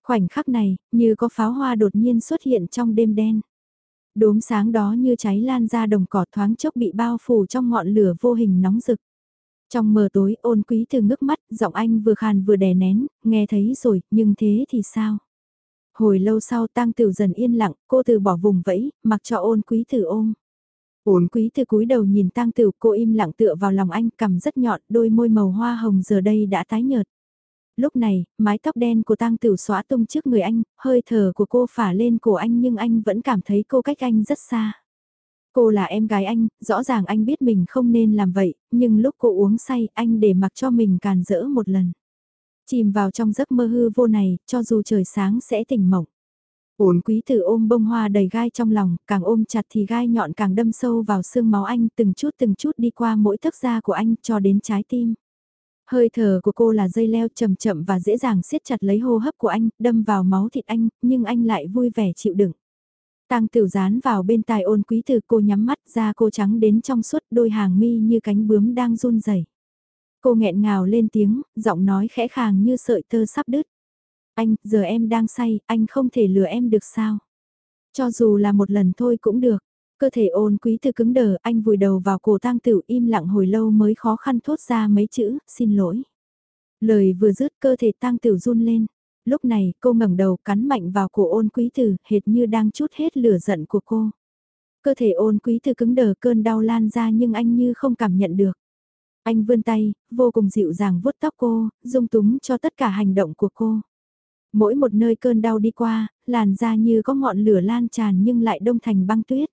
Khoảnh khắc này, như có pháo hoa đột nhiên xuất hiện trong đêm đen. Đốm sáng đó như cháy lan ra đồng cỏ thoáng chốc bị bao phủ trong ngọn lửa vô hình nóng rực. Trong mờ tối ôn quý từ ngước mắt, giọng anh vừa khàn vừa đè nén, nghe thấy rồi, nhưng thế thì sao? Hồi lâu sau tang tiểu dần yên lặng, cô từ bỏ vùng vẫy, mặc cho ôn quý từ ôm. Ôn quý từ cúi đầu nhìn tang tử cô im lặng tựa vào lòng anh, cầm rất nhọn, đôi môi màu hoa hồng giờ đây đã tái nhợt. Lúc này, mái tóc đen của tang tử xóa tung trước người anh, hơi thở của cô phả lên cổ anh nhưng anh vẫn cảm thấy cô cách anh rất xa. Cô là em gái anh, rõ ràng anh biết mình không nên làm vậy, nhưng lúc cô uống say anh để mặc cho mình càn rỡ một lần. Chìm vào trong giấc mơ hư vô này, cho dù trời sáng sẽ tỉnh mộng. Uốn quý tử ôm bông hoa đầy gai trong lòng, càng ôm chặt thì gai nhọn càng đâm sâu vào xương máu anh từng chút từng chút đi qua mỗi thức da của anh cho đến trái tim. Hơi thở của cô là dây leo chậm chậm và dễ dàng siết chặt lấy hô hấp của anh, đâm vào máu thịt anh, nhưng anh lại vui vẻ chịu đựng. Tăng tiểu dán vào bên tai ôn quý từ cô nhắm mắt ra cô trắng đến trong suốt đôi hàng mi như cánh bướm đang run rẩy. Cô nghẹn ngào lên tiếng, giọng nói khẽ khàng như sợi tơ sắp đứt. Anh, giờ em đang say, anh không thể lừa em được sao? Cho dù là một lần thôi cũng được. Cơ thể ôn quý từ cứng đờ, anh vùi đầu vào cổ tang tử im lặng hồi lâu mới khó khăn thốt ra mấy chữ, xin lỗi. Lời vừa dứt cơ thể tang tử run lên lúc này cô ngẩng đầu cắn mạnh vào cổ ôn quý tử, hệt như đang chút hết lửa giận của cô. Cơ thể ôn quý tử cứng đờ cơn đau lan ra nhưng anh như không cảm nhận được. Anh vươn tay, vô cùng dịu dàng vuốt tóc cô, dung túng cho tất cả hành động của cô. Mỗi một nơi cơn đau đi qua, làn da như có ngọn lửa lan tràn nhưng lại đông thành băng tuyết.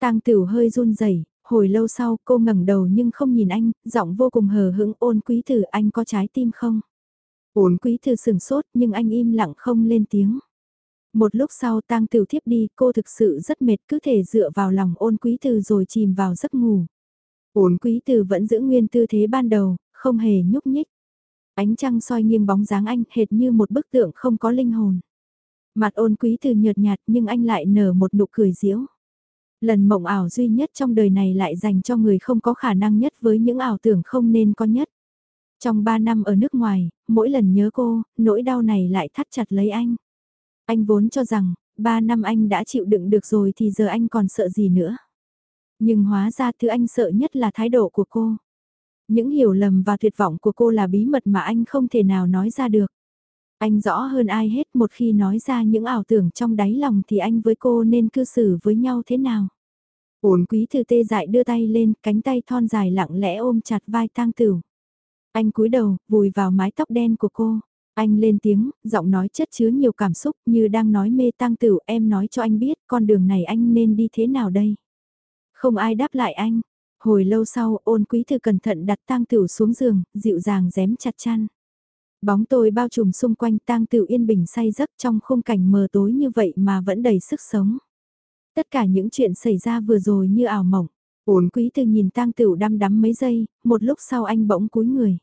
Tang Tửu hơi run rẩy, hồi lâu sau cô ngẩng đầu nhưng không nhìn anh, giọng vô cùng hờ hững ôn quý tử anh có trái tim không? Ôn quý tử sừng sốt nhưng anh im lặng không lên tiếng. Một lúc sau tang tiểu thiếp đi cô thực sự rất mệt cứ thể dựa vào lòng ôn quý từ rồi chìm vào giấc ngủ. Ôn quý từ vẫn giữ nguyên tư thế ban đầu, không hề nhúc nhích. Ánh trăng soi nghiêng bóng dáng anh hệt như một bức tượng không có linh hồn. Mặt ôn quý từ nhợt nhạt nhưng anh lại nở một nụ cười diễu. Lần mộng ảo duy nhất trong đời này lại dành cho người không có khả năng nhất với những ảo tưởng không nên có nhất. Trong 3 năm ở nước ngoài, mỗi lần nhớ cô, nỗi đau này lại thắt chặt lấy anh. Anh vốn cho rằng, 3 năm anh đã chịu đựng được rồi thì giờ anh còn sợ gì nữa. Nhưng hóa ra thứ anh sợ nhất là thái độ của cô. Những hiểu lầm và tuyệt vọng của cô là bí mật mà anh không thể nào nói ra được. Anh rõ hơn ai hết một khi nói ra những ảo tưởng trong đáy lòng thì anh với cô nên cư xử với nhau thế nào. Ổn quý thư tê dại đưa tay lên, cánh tay thon dài lặng lẽ ôm chặt vai tang tửu. Anh cúi đầu, vùi vào mái tóc đen của cô. Anh lên tiếng, giọng nói chất chứa nhiều cảm xúc như đang nói mê tang tửu em nói cho anh biết con đường này anh nên đi thế nào đây. Không ai đáp lại anh. Hồi lâu sau ôn quý thư cẩn thận đặt tang tửu xuống giường, dịu dàng dém chặt chăn. Bóng tôi bao trùm xung quanh tang tửu yên bình say giấc trong khung cảnh mờ tối như vậy mà vẫn đầy sức sống. Tất cả những chuyện xảy ra vừa rồi như ảo mộng. Ôn quý thư nhìn tang tửu đăm đắm mấy giây, một lúc sau anh bỗng cúi người.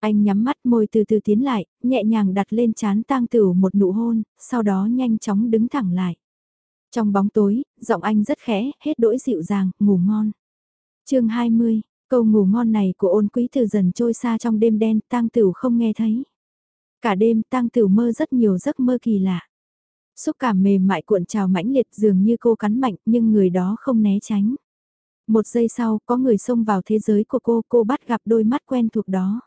Anh nhắm mắt môi từ từ tiến lại, nhẹ nhàng đặt lên chán tang tửu một nụ hôn, sau đó nhanh chóng đứng thẳng lại. Trong bóng tối, giọng anh rất khẽ, hết đỗi dịu dàng, ngủ ngon chương 20, câu ngủ ngon này của ôn quý từ dần trôi xa trong đêm đen, tang tửu không nghe thấy. Cả đêm tang tửu mơ rất nhiều giấc mơ kỳ lạ. Xúc cảm mềm mại cuộn trào mãnh liệt dường như cô cắn mạnh nhưng người đó không né tránh. Một giây sau, có người xông vào thế giới của cô, cô bắt gặp đôi mắt quen thuộc đó.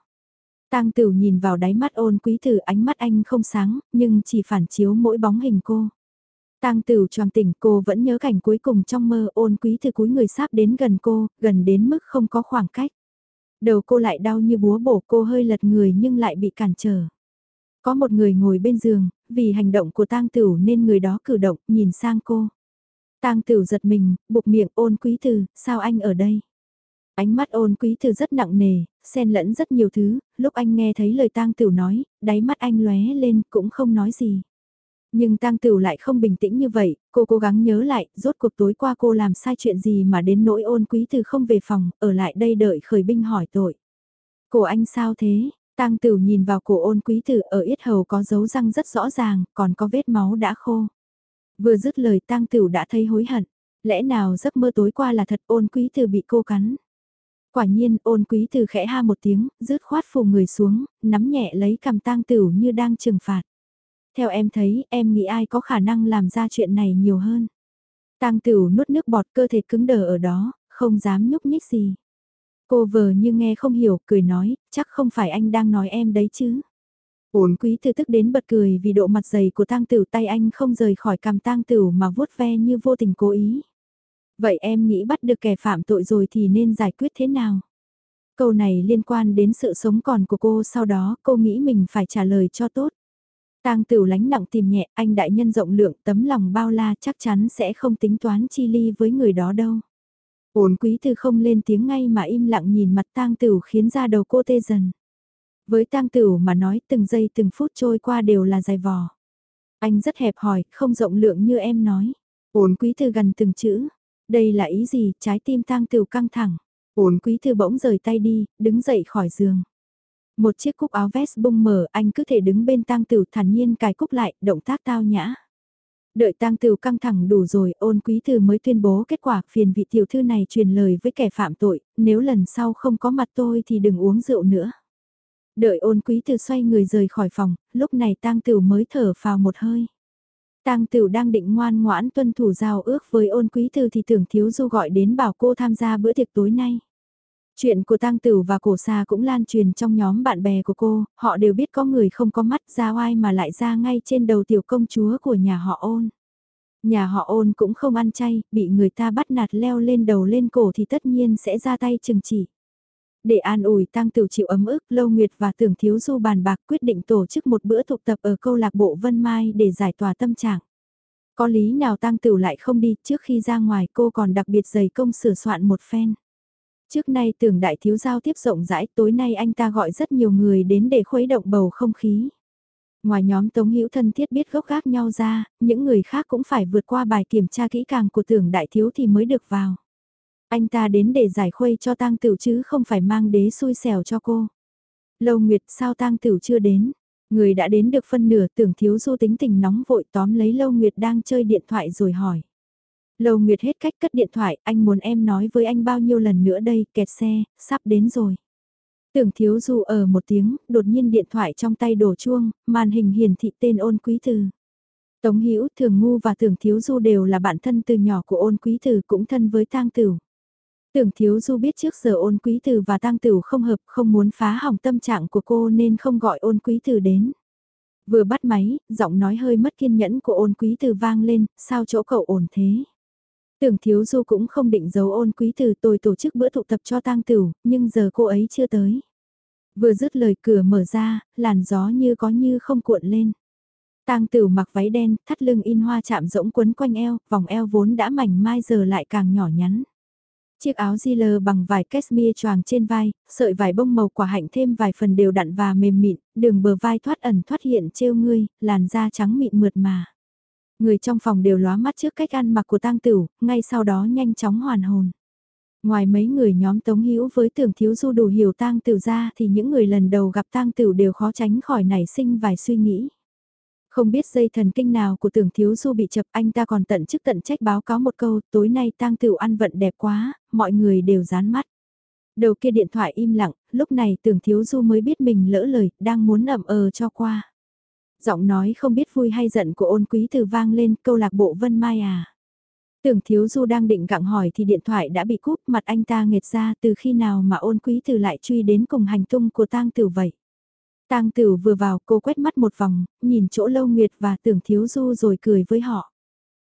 Tang Tửu nhìn vào đáy mắt ôn quý tử ánh mắt anh không sáng, nhưng chỉ phản chiếu mỗi bóng hình cô. Tang Tửu choàng tỉnh cô vẫn nhớ cảnh cuối cùng trong mơ ôn quý từ cúi người sắp đến gần cô, gần đến mức không có khoảng cách. Đầu cô lại đau như búa bổ cô hơi lật người nhưng lại bị cản trở. Có một người ngồi bên giường, vì hành động của Tang Tửu nên người đó cử động, nhìn sang cô. Tang Tửu giật mình, buộc miệng ôn quý từ sao anh ở đây? Ánh mắt ôn quý từ rất nặng nề, xen lẫn rất nhiều thứ, lúc anh nghe thấy lời tang tửu nói, đáy mắt anh lóe lên cũng không nói gì. Nhưng tang tửu lại không bình tĩnh như vậy, cô cố gắng nhớ lại, rốt cuộc tối qua cô làm sai chuyện gì mà đến nỗi ôn quý từ không về phòng, ở lại đây đợi khởi binh hỏi tội. Cổ anh sao thế? Tang Tửu nhìn vào cổ ôn quý tử ở yết hầu có dấu răng rất rõ ràng, còn có vết máu đã khô. Vừa dứt lời Tang Tửu đã thấy hối hận, lẽ nào giấc mơ tối qua là thật ôn quý tử bị cô cắn. Quả nhiên ôn quý từ khẽ ha một tiếng, rứt khoát phù người xuống, nắm nhẹ lấy cầm tang tửu như đang trừng phạt. Theo em thấy, em nghĩ ai có khả năng làm ra chuyện này nhiều hơn. Tang Tửu nuốt nước bọt cơ thể cứng đờ ở đó, không dám nhúc nhích gì. Cô vờ như nghe không hiểu, cười nói, chắc không phải anh đang nói em đấy chứ. Ổn quý từ tức đến bật cười vì độ mặt dày của tang tửu tay anh không rời khỏi cằm tang tửu mà vuốt ve như vô tình cố ý. Vậy em nghĩ bắt được kẻ phạm tội rồi thì nên giải quyết thế nào? Câu này liên quan đến sự sống còn của cô sau đó cô nghĩ mình phải trả lời cho tốt. Tang Tửu lánh nặng tìm nhẹ, anh đại nhân rộng lượng, tấm lòng bao la chắc chắn sẽ không tính toán chi ly với người đó đâu. Ổn quý từ không lên tiếng ngay mà im lặng nhìn mặt Tang Tửu khiến ra đầu cô tê dần. Với Tang Tửu mà nói từng giây từng phút trôi qua đều là dài vò. Anh rất hẹp hòi, không rộng lượng như em nói. Ổn quý từ gần từng chữ. Đây là ý gì, trái tim Tang Tửu căng thẳng. Ổn quý thư bỗng rời tay đi, đứng dậy khỏi giường. Một chiếc cúc áo vest bung mở, anh cứ thể đứng bên tang tử thản nhiên cài cúc lại, động tác tao nhã. Đợi tang tử căng thẳng đủ rồi, ôn quý thư mới tuyên bố kết quả phiền vị tiểu thư này truyền lời với kẻ phạm tội, nếu lần sau không có mặt tôi thì đừng uống rượu nữa. Đợi ôn quý thư xoay người rời khỏi phòng, lúc này tang tử mới thở vào một hơi. Tang Tửu đang định ngoan ngoãn tuân thủ giao ước với ôn quý thư thì tưởng thiếu du gọi đến bảo cô tham gia bữa tiệc tối nay. Chuyện của Tang Tửu và Cổ Sa cũng lan truyền trong nhóm bạn bè của cô, họ đều biết có người không có mắt ra oai mà lại ra ngay trên đầu tiểu công chúa của nhà họ ôn. Nhà họ ôn cũng không ăn chay, bị người ta bắt nạt leo lên đầu lên cổ thì tất nhiên sẽ ra tay chừng chỉ. Để an ủi Tang Tửu chịu ấm ức, Lâu Nguyệt và Tưởng Thiếu Du bàn bạc quyết định tổ chức một bữa tụ tập ở câu lạc bộ Vân Mai để giải tỏa tâm trạng. Có lý nào Tang Tửu lại không đi, trước khi ra ngoài cô còn đặc biệt dày công sửa soạn một phen. Trước nay tưởng đại thiếu giao tiếp rộng rãi, tối nay anh ta gọi rất nhiều người đến để khuấy động bầu không khí. Ngoài nhóm Tống Hữu thân thiết biết gốc gác nhau ra, những người khác cũng phải vượt qua bài kiểm tra kỹ càng của tưởng đại thiếu thì mới được vào. Anh ta đến để giải khuây cho tang tửu chứ không phải mang đế xui xẻo cho cô. Lâu Nguyệt sao tang tửu chưa đến? Người đã đến được phân nửa tưởng thiếu du tính tình nóng vội tóm lấy Lâu Nguyệt đang chơi điện thoại rồi hỏi. Lâu Nguyệt hết cách cất điện thoại, anh muốn em nói với anh bao nhiêu lần nữa đây, kẹt xe, sắp đến rồi. Tưởng thiếu du ở một tiếng, đột nhiên điện thoại trong tay đổ chuông, màn hình hiển thị tên ôn quý từ. Tống Hữu Thường Ngu và Tưởng Thiếu Du đều là bạn thân từ nhỏ của ôn quý từ cũng thân với tang Tửu. Tưởng Thiếu Du biết trước giờ ôn quý từ và tang Tửu không hợp không muốn phá hỏng tâm trạng của cô nên không gọi ôn quý từ đến. Vừa bắt máy, giọng nói hơi mất kiên nhẫn của ôn quý từ vang lên, sao chỗ cậu ổn thế? Tưởng thiếu du cũng không định giấu ôn quý từ tôi tổ chức bữa tụ tập cho tang tửu, nhưng giờ cô ấy chưa tới. Vừa dứt lời cửa mở ra, làn gió như có như không cuộn lên. Tang Tửu mặc váy đen, thắt lưng in hoa chạm rỗng quấn quanh eo, vòng eo vốn đã mảnh mai giờ lại càng nhỏ nhắn. Chiếc áo di lờ bằng vải cashmere choàng trên vai, sợi vải bông màu quả hạnh thêm vài phần đều đặn và mềm mịn, đường bờ vai thoát ẩn thoát hiện trêu ngươi, làn da trắng mịn mượt mà. Người trong phòng đều lóa mắt trước cách ăn mặc của tang tửu, ngay sau đó nhanh chóng hoàn hồn. Ngoài mấy người nhóm Tống Hữu với tưởng thiếu du đủ hiểu tang tửu ra thì những người lần đầu gặp tang tửu đều khó tránh khỏi nảy sinh vài suy nghĩ. Không biết dây thần kinh nào của tưởng thiếu du bị chập anh ta còn tận chức tận trách báo cáo một câu tối nay tang tửu ăn vận đẹp quá, mọi người đều dán mắt. Đầu kia điện thoại im lặng, lúc này tưởng thiếu du mới biết mình lỡ lời, đang muốn ẩm ờ cho qua. Giọng nói không biết vui hay giận của ôn quý từ vang lên câu lạc bộ Vân Mai à. Tưởng thiếu du đang định gặng hỏi thì điện thoại đã bị cúp mặt anh ta nghệt ra từ khi nào mà ôn quý từ lại truy đến cùng hành tung của tang tử vậy. Tang tử vừa vào cô quét mắt một vòng, nhìn chỗ Lâu Nguyệt và tưởng thiếu du rồi cười với họ.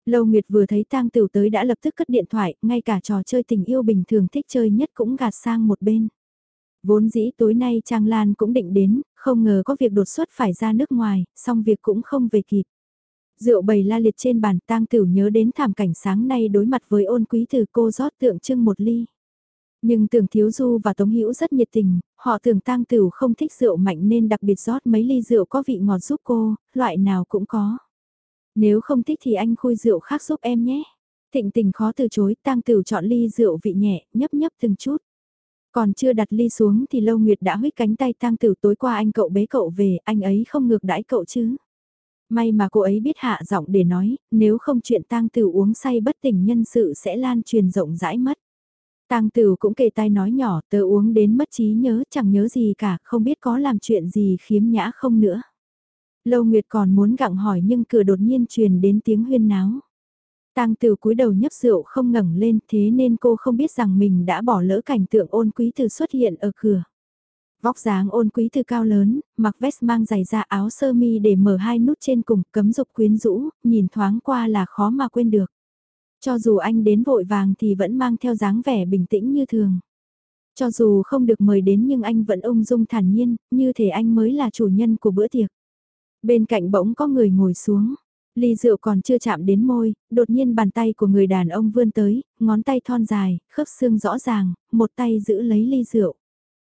Lâu Nguyệt vừa thấy tang tử tới đã lập tức cất điện thoại, ngay cả trò chơi tình yêu bình thường thích chơi nhất cũng gạt sang một bên. Vốn dĩ tối nay Trang Lan cũng định đến, không ngờ có việc đột xuất phải ra nước ngoài, xong việc cũng không về kịp. Rượu bầy la liệt trên bàn tang tửu nhớ đến thảm cảnh sáng nay đối mặt với ôn quý từ cô rót tượng trưng một ly. Nhưng tưởng thiếu du và tống hữu rất nhiệt tình, họ tưởng tang tửu không thích rượu mạnh nên đặc biệt rót mấy ly rượu có vị ngọt giúp cô, loại nào cũng có. Nếu không thích thì anh khui rượu khác giúp em nhé. Thịnh tình khó từ chối, tang tửu chọn ly rượu vị nhẹ, nhấp nhấp từng chút. Còn chưa đặt ly xuống thì Lâu Nguyệt đã huyết cánh tay tang tử tối qua anh cậu bế cậu về, anh ấy không ngược đãi cậu chứ. May mà cô ấy biết hạ giọng để nói, nếu không chuyện tang tử uống say bất tỉnh nhân sự sẽ lan truyền rộng rãi mất. Tang tử cũng kề tai nói nhỏ, tớ uống đến mất trí nhớ chẳng nhớ gì cả, không biết có làm chuyện gì khiếm nhã không nữa. Lâu Nguyệt còn muốn gặng hỏi nhưng cửa đột nhiên truyền đến tiếng huyên náo. Tang từ cúi đầu nhấp rượu không ngẩng lên thế nên cô không biết rằng mình đã bỏ lỡ cảnh tượng ôn quý từ xuất hiện ở cửa. Vóc dáng ôn quý từ cao lớn, mặc vest mang giày da áo sơ mi để mở hai nút trên cùng cấm dục quyến rũ, nhìn thoáng qua là khó mà quên được. Cho dù anh đến vội vàng thì vẫn mang theo dáng vẻ bình tĩnh như thường. Cho dù không được mời đến nhưng anh vẫn ung dung thản nhiên, như thể anh mới là chủ nhân của bữa tiệc. Bên cạnh bỗng có người ngồi xuống. Ly rượu còn chưa chạm đến môi, đột nhiên bàn tay của người đàn ông vươn tới, ngón tay thon dài, khớp xương rõ ràng, một tay giữ lấy ly rượu.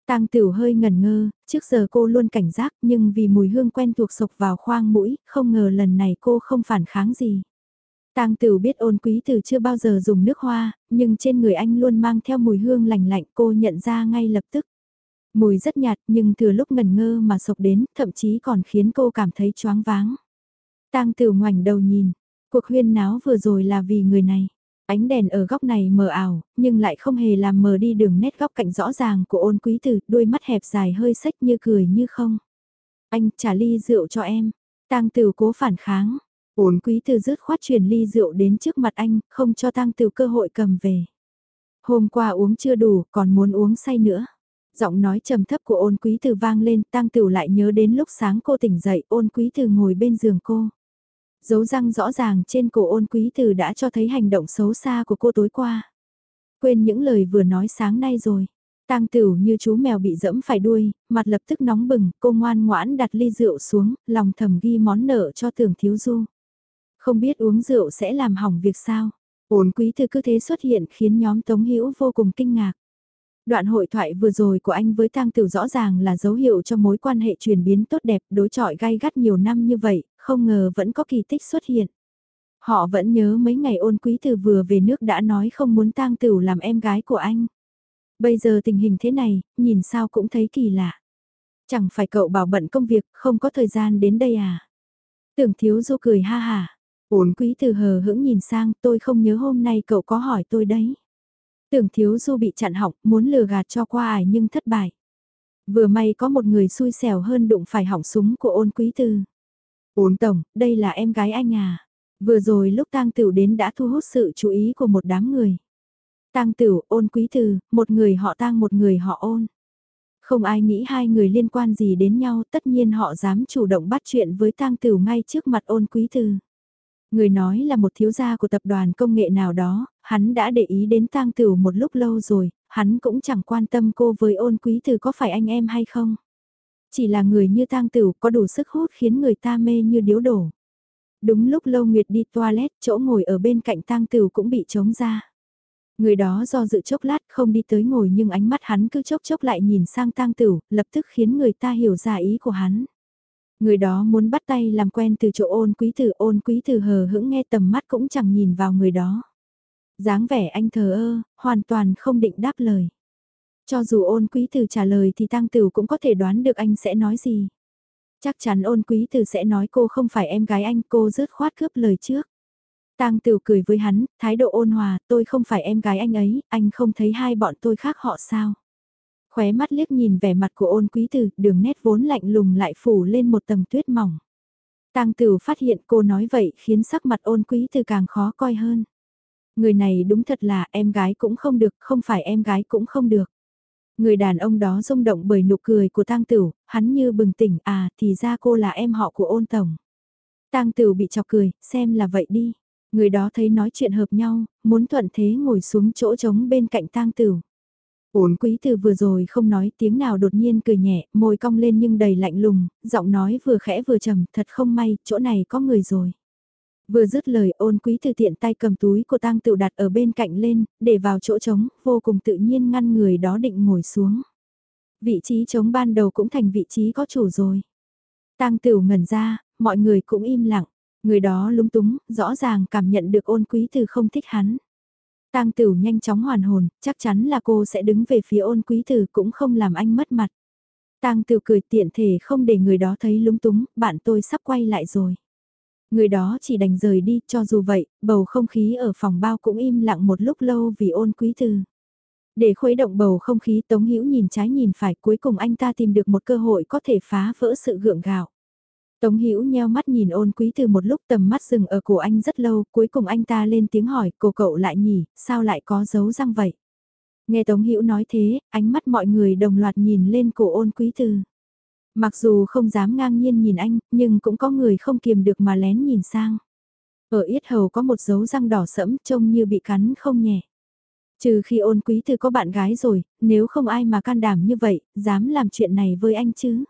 Tang Tiểu hơi ngẩn ngơ, trước giờ cô luôn cảnh giác nhưng vì mùi hương quen thuộc sộc vào khoang mũi, không ngờ lần này cô không phản kháng gì. Tang Tử biết ôn quý từ chưa bao giờ dùng nước hoa, nhưng trên người anh luôn mang theo mùi hương lành lạnh cô nhận ra ngay lập tức. Mùi rất nhạt nhưng từ lúc ngần ngơ mà sộc đến, thậm chí còn khiến cô cảm thấy choáng váng. Tang Tử ngoảnh đầu nhìn, cuộc huyên náo vừa rồi là vì người này. Ánh đèn ở góc này mờ ảo, nhưng lại không hề làm mờ đi đường nét góc cạnh rõ ràng của ôn quý tử, đôi mắt hẹp dài hơi sách như cười như không. Anh trả ly rượu cho em. Tang Tử cố phản kháng, Ôn quý từ rứt khoát truyền ly rượu đến trước mặt anh, không cho Tang từ cơ hội cầm về. Hôm qua uống chưa đủ, còn muốn uống say nữa. Giọng nói trầm thấp của ôn quý từ vang lên, tang tửu lại nhớ đến lúc sáng cô tỉnh dậy, ôn quý từ ngồi bên giường cô. Dấu răng rõ ràng trên cổ ôn quý từ đã cho thấy hành động xấu xa của cô tối qua. Quên những lời vừa nói sáng nay rồi. Tang Tửu như chú mèo bị dẫm phải đuôi, mặt lập tức nóng bừng, cô ngoan ngoãn đặt ly rượu xuống, lòng thầm ghi món nợ cho tưởng thiếu du. Không biết uống rượu sẽ làm hỏng việc sao. ôn quý từ cứ thế xuất hiện khiến nhóm Tống Hữu vô cùng kinh ngạc. Đoạn hội thoại vừa rồi của anh với Tang Tử rõ ràng là dấu hiệu cho mối quan hệ chuyển biến tốt đẹp đối chọi gai gắt nhiều năm như vậy, không ngờ vẫn có kỳ tích xuất hiện. Họ vẫn nhớ mấy ngày ôn quý từ vừa về nước đã nói không muốn Tang Tử làm em gái của anh. Bây giờ tình hình thế này, nhìn sao cũng thấy kỳ lạ. Chẳng phải cậu bảo bận công việc, không có thời gian đến đây à? Tưởng thiếu du cười ha hà. ôn quý từ hờ hững nhìn sang tôi không nhớ hôm nay cậu có hỏi tôi đấy. Tưởng thiếu du bị chặn hỏng muốn lừa gạt cho qua ải nhưng thất bại. Vừa may có một người xui xẻo hơn đụng phải hỏng súng của ôn quý từ. Ôn tổng, đây là em gái anh à. Vừa rồi lúc tang tửu đến đã thu hút sự chú ý của một đám người. Tang tửu, ôn quý từ, một người họ tang một người họ ôn. Không ai nghĩ hai người liên quan gì đến nhau, tất nhiên họ dám chủ động bắt chuyện với tang tửu ngay trước mặt ôn quý từ. Người nói là một thiếu gia của tập đoàn công nghệ nào đó, hắn đã để ý đến tang tửu một lúc lâu rồi, hắn cũng chẳng quan tâm cô với ôn quý từ có phải anh em hay không. Chỉ là người như tang tửu có đủ sức hút khiến người ta mê như điếu đổ. Đúng lúc Lâu Nguyệt đi toilet, chỗ ngồi ở bên cạnh tang tửu cũng bị trống ra. Người đó do dự chốc lát không đi tới ngồi nhưng ánh mắt hắn cứ chốc chốc lại nhìn sang tang tửu, lập tức khiến người ta hiểu ra ý của hắn. Người đó muốn bắt tay làm quen từ chỗ ôn quý tử ôn quý tử hờ hững nghe tầm mắt cũng chẳng nhìn vào người đó. dáng vẻ anh thờ ơ, hoàn toàn không định đáp lời. Cho dù ôn quý từ trả lời thì tăng tử cũng có thể đoán được anh sẽ nói gì. Chắc chắn ôn quý từ sẽ nói cô không phải em gái anh cô rớt khoát cướp lời trước. Tang Tiểu cười với hắn, thái độ ôn hòa, tôi không phải em gái anh ấy, anh không thấy hai bọn tôi khác họ sao? Khóe mắt liếc nhìn vẻ mặt của ôn quý tử, đường nét vốn lạnh lùng lại phủ lên một tầng tuyết mỏng. Tang Tử phát hiện cô nói vậy khiến sắc mặt ôn quý tử càng khó coi hơn. Người này đúng thật là em gái cũng không được, không phải em gái cũng không được. Người đàn ông đó rung động bởi nụ cười của Tang Tử, hắn như bừng tỉnh à thì ra cô là em họ của ôn tổng. Tang Tử bị chọc cười, xem là vậy đi. Người đó thấy nói chuyện hợp nhau, muốn thuận thế ngồi xuống chỗ trống bên cạnh Tang Tử. Ôn quý từ vừa rồi không nói tiếng nào đột nhiên cười nhẹ, môi cong lên nhưng đầy lạnh lùng, giọng nói vừa khẽ vừa trầm, thật không may, chỗ này có người rồi. Vừa dứt lời ôn quý từ tiện tay cầm túi của tang tự đặt ở bên cạnh lên, để vào chỗ trống, vô cùng tự nhiên ngăn người đó định ngồi xuống. Vị trí trống ban đầu cũng thành vị trí có chủ rồi. Tang tửu ngẩn ra, mọi người cũng im lặng, người đó lúng túng, rõ ràng cảm nhận được ôn quý từ không thích hắn. Tang Tửu nhanh chóng hoàn hồn, chắc chắn là cô sẽ đứng về phía ôn quý từ cũng không làm anh mất mặt. Tang Tửu cười tiện thể không để người đó thấy lúng túng, bạn tôi sắp quay lại rồi. Người đó chỉ đành rời đi, cho dù vậy, bầu không khí ở phòng bao cũng im lặng một lúc lâu vì ôn quý thư. Để khuấy động bầu không khí Tống Hữu nhìn trái nhìn phải cuối cùng anh ta tìm được một cơ hội có thể phá vỡ sự gượng gạo. Tống Hữu nheo mắt nhìn ôn quý từ một lúc tầm mắt dừng ở cổ anh rất lâu, cuối cùng anh ta lên tiếng hỏi, cô cậu lại nhỉ, sao lại có dấu răng vậy? Nghe Tống Hữu nói thế, ánh mắt mọi người đồng loạt nhìn lên cổ ôn quý từ. Mặc dù không dám ngang nhiên nhìn anh, nhưng cũng có người không kiềm được mà lén nhìn sang. Ở yết hầu có một dấu răng đỏ sẫm trông như bị cắn không nhẹ. Trừ khi ôn quý từ có bạn gái rồi, nếu không ai mà can đảm như vậy, dám làm chuyện này với anh chứ.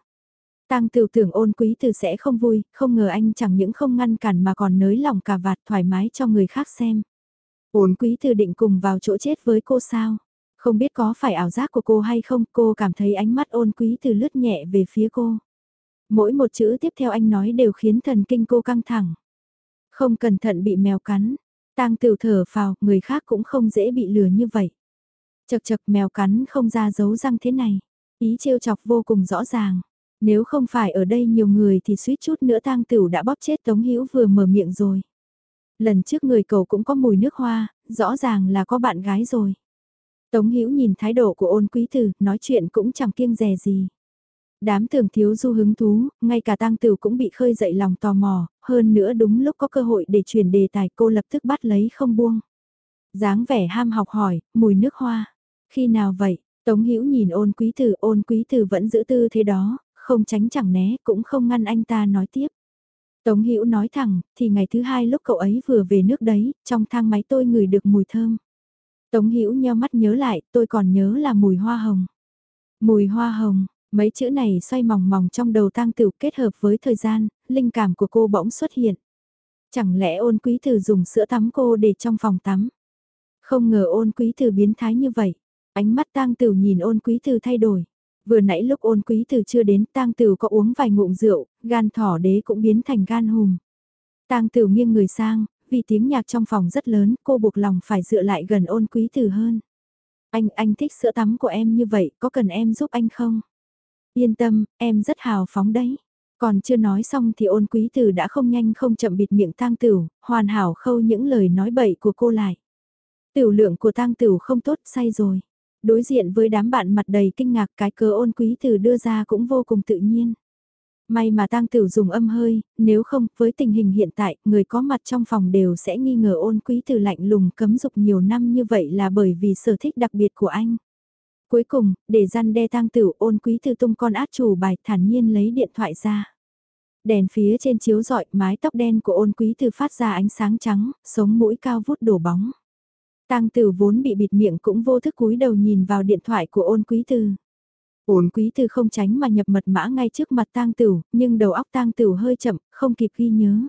Tăng tiểu tưởng ôn quý từ sẽ không vui, không ngờ anh chẳng những không ngăn cản mà còn nới lòng cả vạt thoải mái cho người khác xem. Ôn quý từ định cùng vào chỗ chết với cô sao? Không biết có phải ảo giác của cô hay không, cô cảm thấy ánh mắt ôn quý từ lướt nhẹ về phía cô. Mỗi một chữ tiếp theo anh nói đều khiến thần kinh cô căng thẳng. Không cẩn thận bị mèo cắn, tang tiểu thở phào, người khác cũng không dễ bị lừa như vậy. Chật chật mèo cắn không ra dấu răng thế này, ý trêu chọc vô cùng rõ ràng. Nếu không phải ở đây nhiều người thì suýt chút nữa tang tiểu đã bóp chết Tống Hữu vừa mở miệng rồi. Lần trước người cầu cũng có mùi nước hoa, rõ ràng là có bạn gái rồi. Tống Hữu nhìn thái độ của ôn quý tử, nói chuyện cũng chẳng kiêng dè gì. Đám tưởng thiếu du hứng thú, ngay cả tang tử cũng bị khơi dậy lòng tò mò, hơn nữa đúng lúc có cơ hội để chuyển đề tài cô lập tức bắt lấy không buông. dáng vẻ ham học hỏi, mùi nước hoa. Khi nào vậy? Tống Hữu nhìn ôn quý tử, ôn quý tử vẫn giữ tư thế đó, không tránh chẳng né, cũng không ngăn anh ta nói tiếp. Tống Hữu nói thẳng, thì ngày thứ hai lúc cậu ấy vừa về nước đấy, trong thang máy tôi ngửi được mùi thơm. Tống Hữu nheo mắt nhớ lại, tôi còn nhớ là mùi hoa hồng. Mùi hoa hồng, mấy chữ này xoay mòng mòng trong đầu tang tửu kết hợp với thời gian, linh cảm của cô bỗng xuất hiện. Chẳng lẽ ôn quý tử dùng sữa tắm cô để trong phòng tắm? Không ngờ ôn quý tử biến thái như vậy. Ánh mắt tang tửu nhìn ôn quý tử thay đổi. Vừa nãy lúc ôn quý tử chưa đến tang tửu có uống vài ngụm rượu, gan thỏ đế cũng biến thành gan hùm. Tang tửu nghiêng người sang, vì tiếng nhạc trong phòng rất lớn, cô buộc lòng phải dựa lại gần ôn quý từ hơn. Anh, anh thích sữa tắm của em như vậy, có cần em giúp anh không? Yên tâm, em rất hào phóng đấy. Còn chưa nói xong thì ôn quý từ đã không nhanh không chậm bịt miệng tang tửu, hoàn hảo khâu những lời nói bậy của cô lại. Tiểu lượng của tang tửu không tốt, say rồi. Đối diện với đám bạn mặt đầy kinh ngạc cái cớ ôn quý từ đưa ra cũng vô cùng tự nhiên. May mà tang tử dùng âm hơi, nếu không, với tình hình hiện tại, người có mặt trong phòng đều sẽ nghi ngờ ôn quý từ lạnh lùng cấm dục nhiều năm như vậy là bởi vì sở thích đặc biệt của anh. Cuối cùng, để gian đe tang tử ôn quý từ tung con át chủ bài thản nhiên lấy điện thoại ra. Đèn phía trên chiếu rọi mái tóc đen của ôn quý từ phát ra ánh sáng trắng, sống mũi cao vút đổ bóng. Tang tử vốn bị bịt miệng cũng vô thức cúi đầu nhìn vào điện thoại của ôn quý từ Ôn quý từ không tránh mà nhập mật mã ngay trước mặt tang tửu, nhưng đầu óc tang tửu hơi chậm, không kịp ghi nhớ.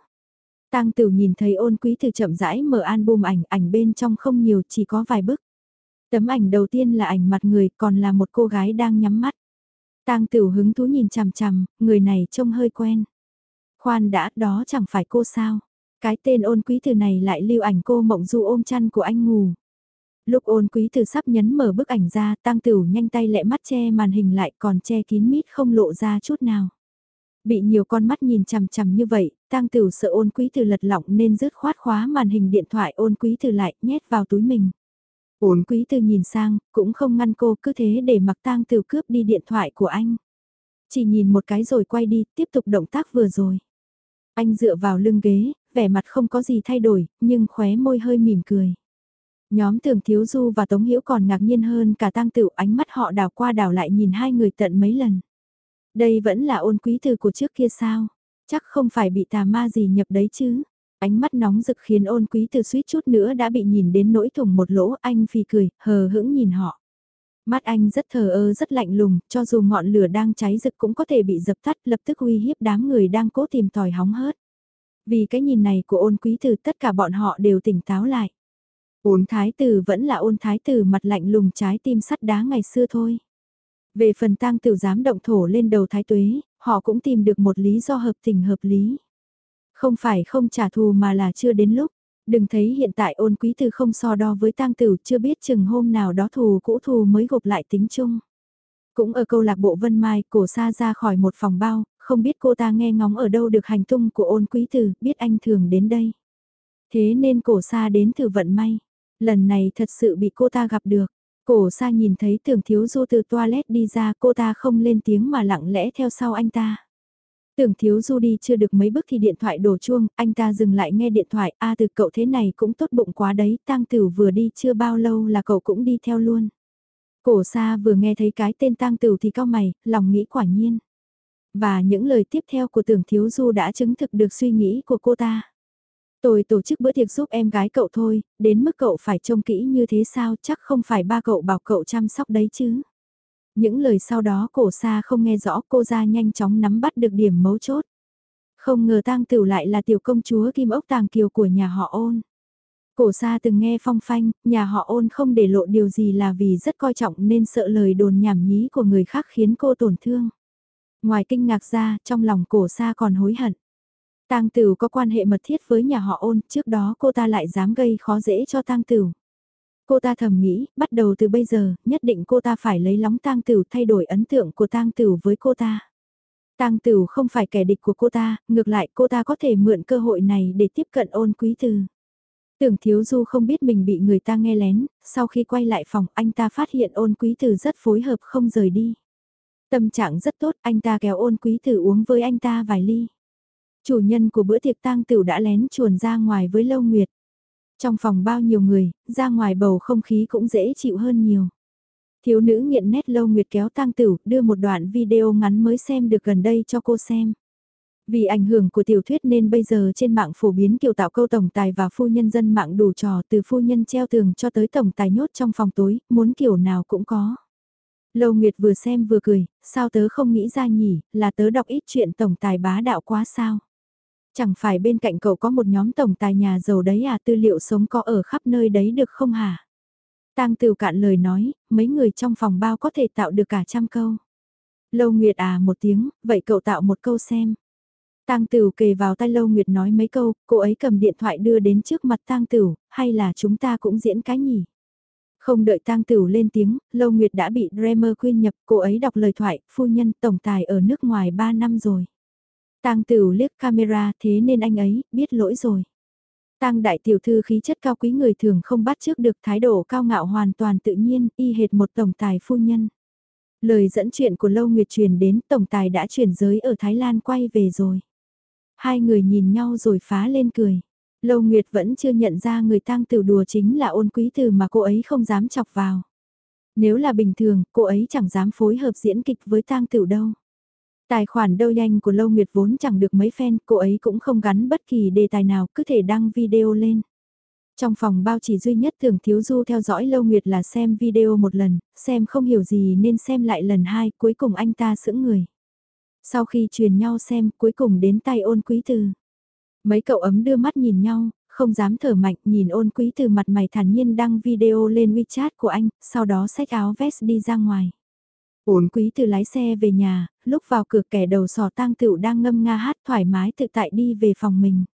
Tang tửu nhìn thấy ôn quý từ chậm rãi mở album ảnh, ảnh bên trong không nhiều, chỉ có vài bức. Tấm ảnh đầu tiên là ảnh mặt người, còn là một cô gái đang nhắm mắt. Tang tửu hứng thú nhìn chằm chằm, người này trông hơi quen. Khoan đã, đó chẳng phải cô sao? Cái tên ôn quý từ này lại lưu ảnh cô mộng du ôm chăn của anh ngủ. Lúc ôn quý từ sắp nhấn mở bức ảnh ra, tăng tửu nhanh tay lẹ mắt che màn hình lại còn che kín mít không lộ ra chút nào. Bị nhiều con mắt nhìn chằm chằm như vậy, tăng tửu sợ ôn quý từ lật lọng nên rớt khoát khóa màn hình điện thoại ôn quý từ lại, nhét vào túi mình. Ôn quý từ nhìn sang, cũng không ngăn cô cứ thế để mặc tang tửu cướp đi điện thoại của anh. Chỉ nhìn một cái rồi quay đi, tiếp tục động tác vừa rồi. Anh dựa vào lưng ghế, vẻ mặt không có gì thay đổi, nhưng khóe môi hơi mỉm cười. Nhóm tưởng thiếu du và Tống Hiễu còn ngạc nhiên hơn cả tang tựu ánh mắt họ đào qua đào lại nhìn hai người tận mấy lần. Đây vẫn là ôn quý từ của trước kia sao? Chắc không phải bị tà ma gì nhập đấy chứ? Ánh mắt nóng rực khiến ôn quý từ suýt chút nữa đã bị nhìn đến nỗi thủng một lỗ anh phì cười, hờ hững nhìn họ. Mắt anh rất thờ ơ rất lạnh lùng, cho dù ngọn lửa đang cháy rực cũng có thể bị dập tắt lập tức uy hiếp đám người đang cố tìm tòi hóng hớt. Vì cái nhìn này của ôn quý từ tất cả bọn họ đều tỉnh táo lại. Ôn thái tử vẫn là ôn thái tử mặt lạnh lùng trái tim sắt đá ngày xưa thôi. Về phần tang tử dám động thổ lên đầu thái tuế, họ cũng tìm được một lý do hợp tình hợp lý. Không phải không trả thù mà là chưa đến lúc. Đừng thấy hiện tại ôn quý tử không so đo với tang tử chưa biết chừng hôm nào đó thù cũ thù mới gộp lại tính chung. Cũng ở câu lạc bộ Vân Mai, cổ xa ra khỏi một phòng bao, không biết cô ta nghe ngóng ở đâu được hành tung của ôn quý tử, biết anh thường đến đây. Thế nên cổ xa đến thử vận may. Lần này thật sự bị cô ta gặp được. Cổ xa nhìn thấy tưởng thiếu du từ toilet đi ra cô ta không lên tiếng mà lặng lẽ theo sau anh ta. Tưởng thiếu du đi chưa được mấy bước thì điện thoại đổ chuông, anh ta dừng lại nghe điện thoại, a từ cậu thế này cũng tốt bụng quá đấy, tang tử vừa đi chưa bao lâu là cậu cũng đi theo luôn. Cổ xa vừa nghe thấy cái tên tang tử thì cao mày, lòng nghĩ quả nhiên. Và những lời tiếp theo của tưởng thiếu du đã chứng thực được suy nghĩ của cô ta. Tôi tổ chức bữa tiệc giúp em gái cậu thôi, đến mức cậu phải trông kỹ như thế sao chắc không phải ba cậu bảo cậu chăm sóc đấy chứ. Những lời sau đó cổ xa không nghe rõ cô ra nhanh chóng nắm bắt được điểm mấu chốt. Không ngờ tang tửu lại là tiểu công chúa kim ốc tàng kiều của nhà họ ôn. Cổ xa từng nghe phong phanh, nhà họ ôn không để lộ điều gì là vì rất coi trọng nên sợ lời đồn nhảm nhí của người khác khiến cô tổn thương. Ngoài kinh ngạc ra, trong lòng cổ xa còn hối hận. Tang Tửu có quan hệ mật thiết với nhà họ ôn, trước đó cô ta lại dám gây khó dễ cho Tang Tửu. Cô ta thầm nghĩ, bắt đầu từ bây giờ, nhất định cô ta phải lấy lóng Tang Tửu thay đổi ấn tượng của Tang Tửu với cô ta. Tang Tửu không phải kẻ địch của cô ta, ngược lại cô ta có thể mượn cơ hội này để tiếp cận ôn quý từ. Tưởng Thiếu Du không biết mình bị người ta nghe lén, sau khi quay lại phòng anh ta phát hiện ôn quý từ rất phối hợp không rời đi. Tâm trạng rất tốt, anh ta kéo ôn quý từ uống với anh ta vài ly. Chủ nhân của bữa tiệc tang tửu đã lén chuồn ra ngoài với Lâu Nguyệt. Trong phòng bao nhiêu người, ra ngoài bầu không khí cũng dễ chịu hơn nhiều. Thiếu nữ nghiện nét Lâu Nguyệt kéo tang tửu, đưa một đoạn video ngắn mới xem được gần đây cho cô xem. Vì ảnh hưởng của tiểu thuyết nên bây giờ trên mạng phổ biến kiểu tạo câu tổng tài và phu nhân dân mạng đủ trò từ phu nhân treo tường cho tới tổng tài nhốt trong phòng tối, muốn kiểu nào cũng có. Lâu Nguyệt vừa xem vừa cười, sao tớ không nghĩ ra nhỉ, là tớ đọc ít chuyện tổng tài bá đạo quá sao. Chẳng phải bên cạnh cậu có một nhóm tổng tài nhà giàu đấy à tư liệu sống có ở khắp nơi đấy được không hả? Tang Tửu cạn lời nói, mấy người trong phòng bao có thể tạo được cả trăm câu. Lâu Nguyệt à một tiếng, vậy cậu tạo một câu xem. Tang Tửu kề vào tay Lâu Nguyệt nói mấy câu, cô ấy cầm điện thoại đưa đến trước mặt Tang Tửu, hay là chúng ta cũng diễn cái nhỉ? Không đợi Tang Tửu lên tiếng, Lâu Nguyệt đã bị Dreamer quy nhập, cô ấy đọc lời thoại, phu nhân tổng tài ở nước ngoài 3 năm rồi. Tang Tửu liếc camera, thế nên anh ấy biết lỗi rồi. Tang đại tiểu thư khí chất cao quý người thường không bắt trước được thái độ cao ngạo hoàn toàn tự nhiên, y hệt một tổng tài phu nhân. Lời dẫn chuyện của Lâu Nguyệt truyền đến tổng tài đã chuyển giới ở Thái Lan quay về rồi. Hai người nhìn nhau rồi phá lên cười. Lâu Nguyệt vẫn chưa nhận ra người tang Tử đùa chính là ôn quý từ mà cô ấy không dám chọc vào. Nếu là bình thường, cô ấy chẳng dám phối hợp diễn kịch với tang Tử đâu. Tài khoản đâu nhanh của Lâu Nguyệt vốn chẳng được mấy fan, cô ấy cũng không gắn bất kỳ đề tài nào, cứ thể đăng video lên. Trong phòng bao chỉ duy nhất thường thiếu du theo dõi Lâu Nguyệt là xem video một lần, xem không hiểu gì nên xem lại lần hai, cuối cùng anh ta sững người. Sau khi truyền nhau xem, cuối cùng đến tay ôn quý từ. Mấy cậu ấm đưa mắt nhìn nhau, không dám thở mạnh nhìn ôn quý từ mặt mày thản nhiên đăng video lên WeChat của anh, sau đó xách áo vest đi ra ngoài. Ôn quý từ lái xe về nhà, lúc vào cửa kẻ đầu sò tang Tửu đang ngâm nga hát thoải mái tự tại đi về phòng mình.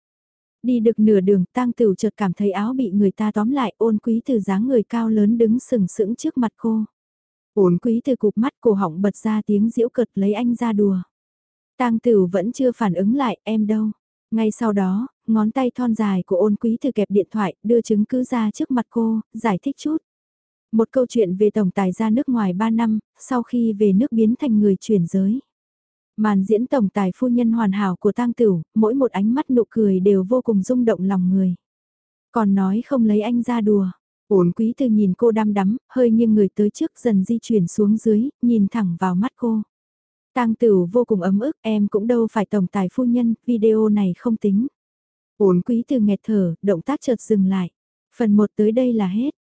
Đi được nửa đường tang Tửu chợt cảm thấy áo bị người ta tóm lại ôn quý từ dáng người cao lớn đứng sừng sững trước mặt cô. Ôn quý từ cụp mắt cổ họng bật ra tiếng diễu cợt lấy anh ra đùa. Tang tửu vẫn chưa phản ứng lại em đâu. Ngay sau đó, ngón tay thon dài của ôn quý từ kẹp điện thoại đưa chứng cứ ra trước mặt cô, giải thích chút. Một câu chuyện về tổng tài ra nước ngoài 3 năm, sau khi về nước biến thành người chuyển giới. Màn diễn tổng tài phu nhân hoàn hảo của tang tửu, mỗi một ánh mắt nụ cười đều vô cùng rung động lòng người. Còn nói không lấy anh ra đùa. Ổn quý từ nhìn cô đăm đắm, hơi nghiêng người tới trước dần di chuyển xuống dưới, nhìn thẳng vào mắt cô. Tang Tửu vô cùng ấm ức, em cũng đâu phải tổng tài phu nhân, video này không tính. Ổn quý từ nghẹt thở, động tác chợt dừng lại. Phần 1 tới đây là hết.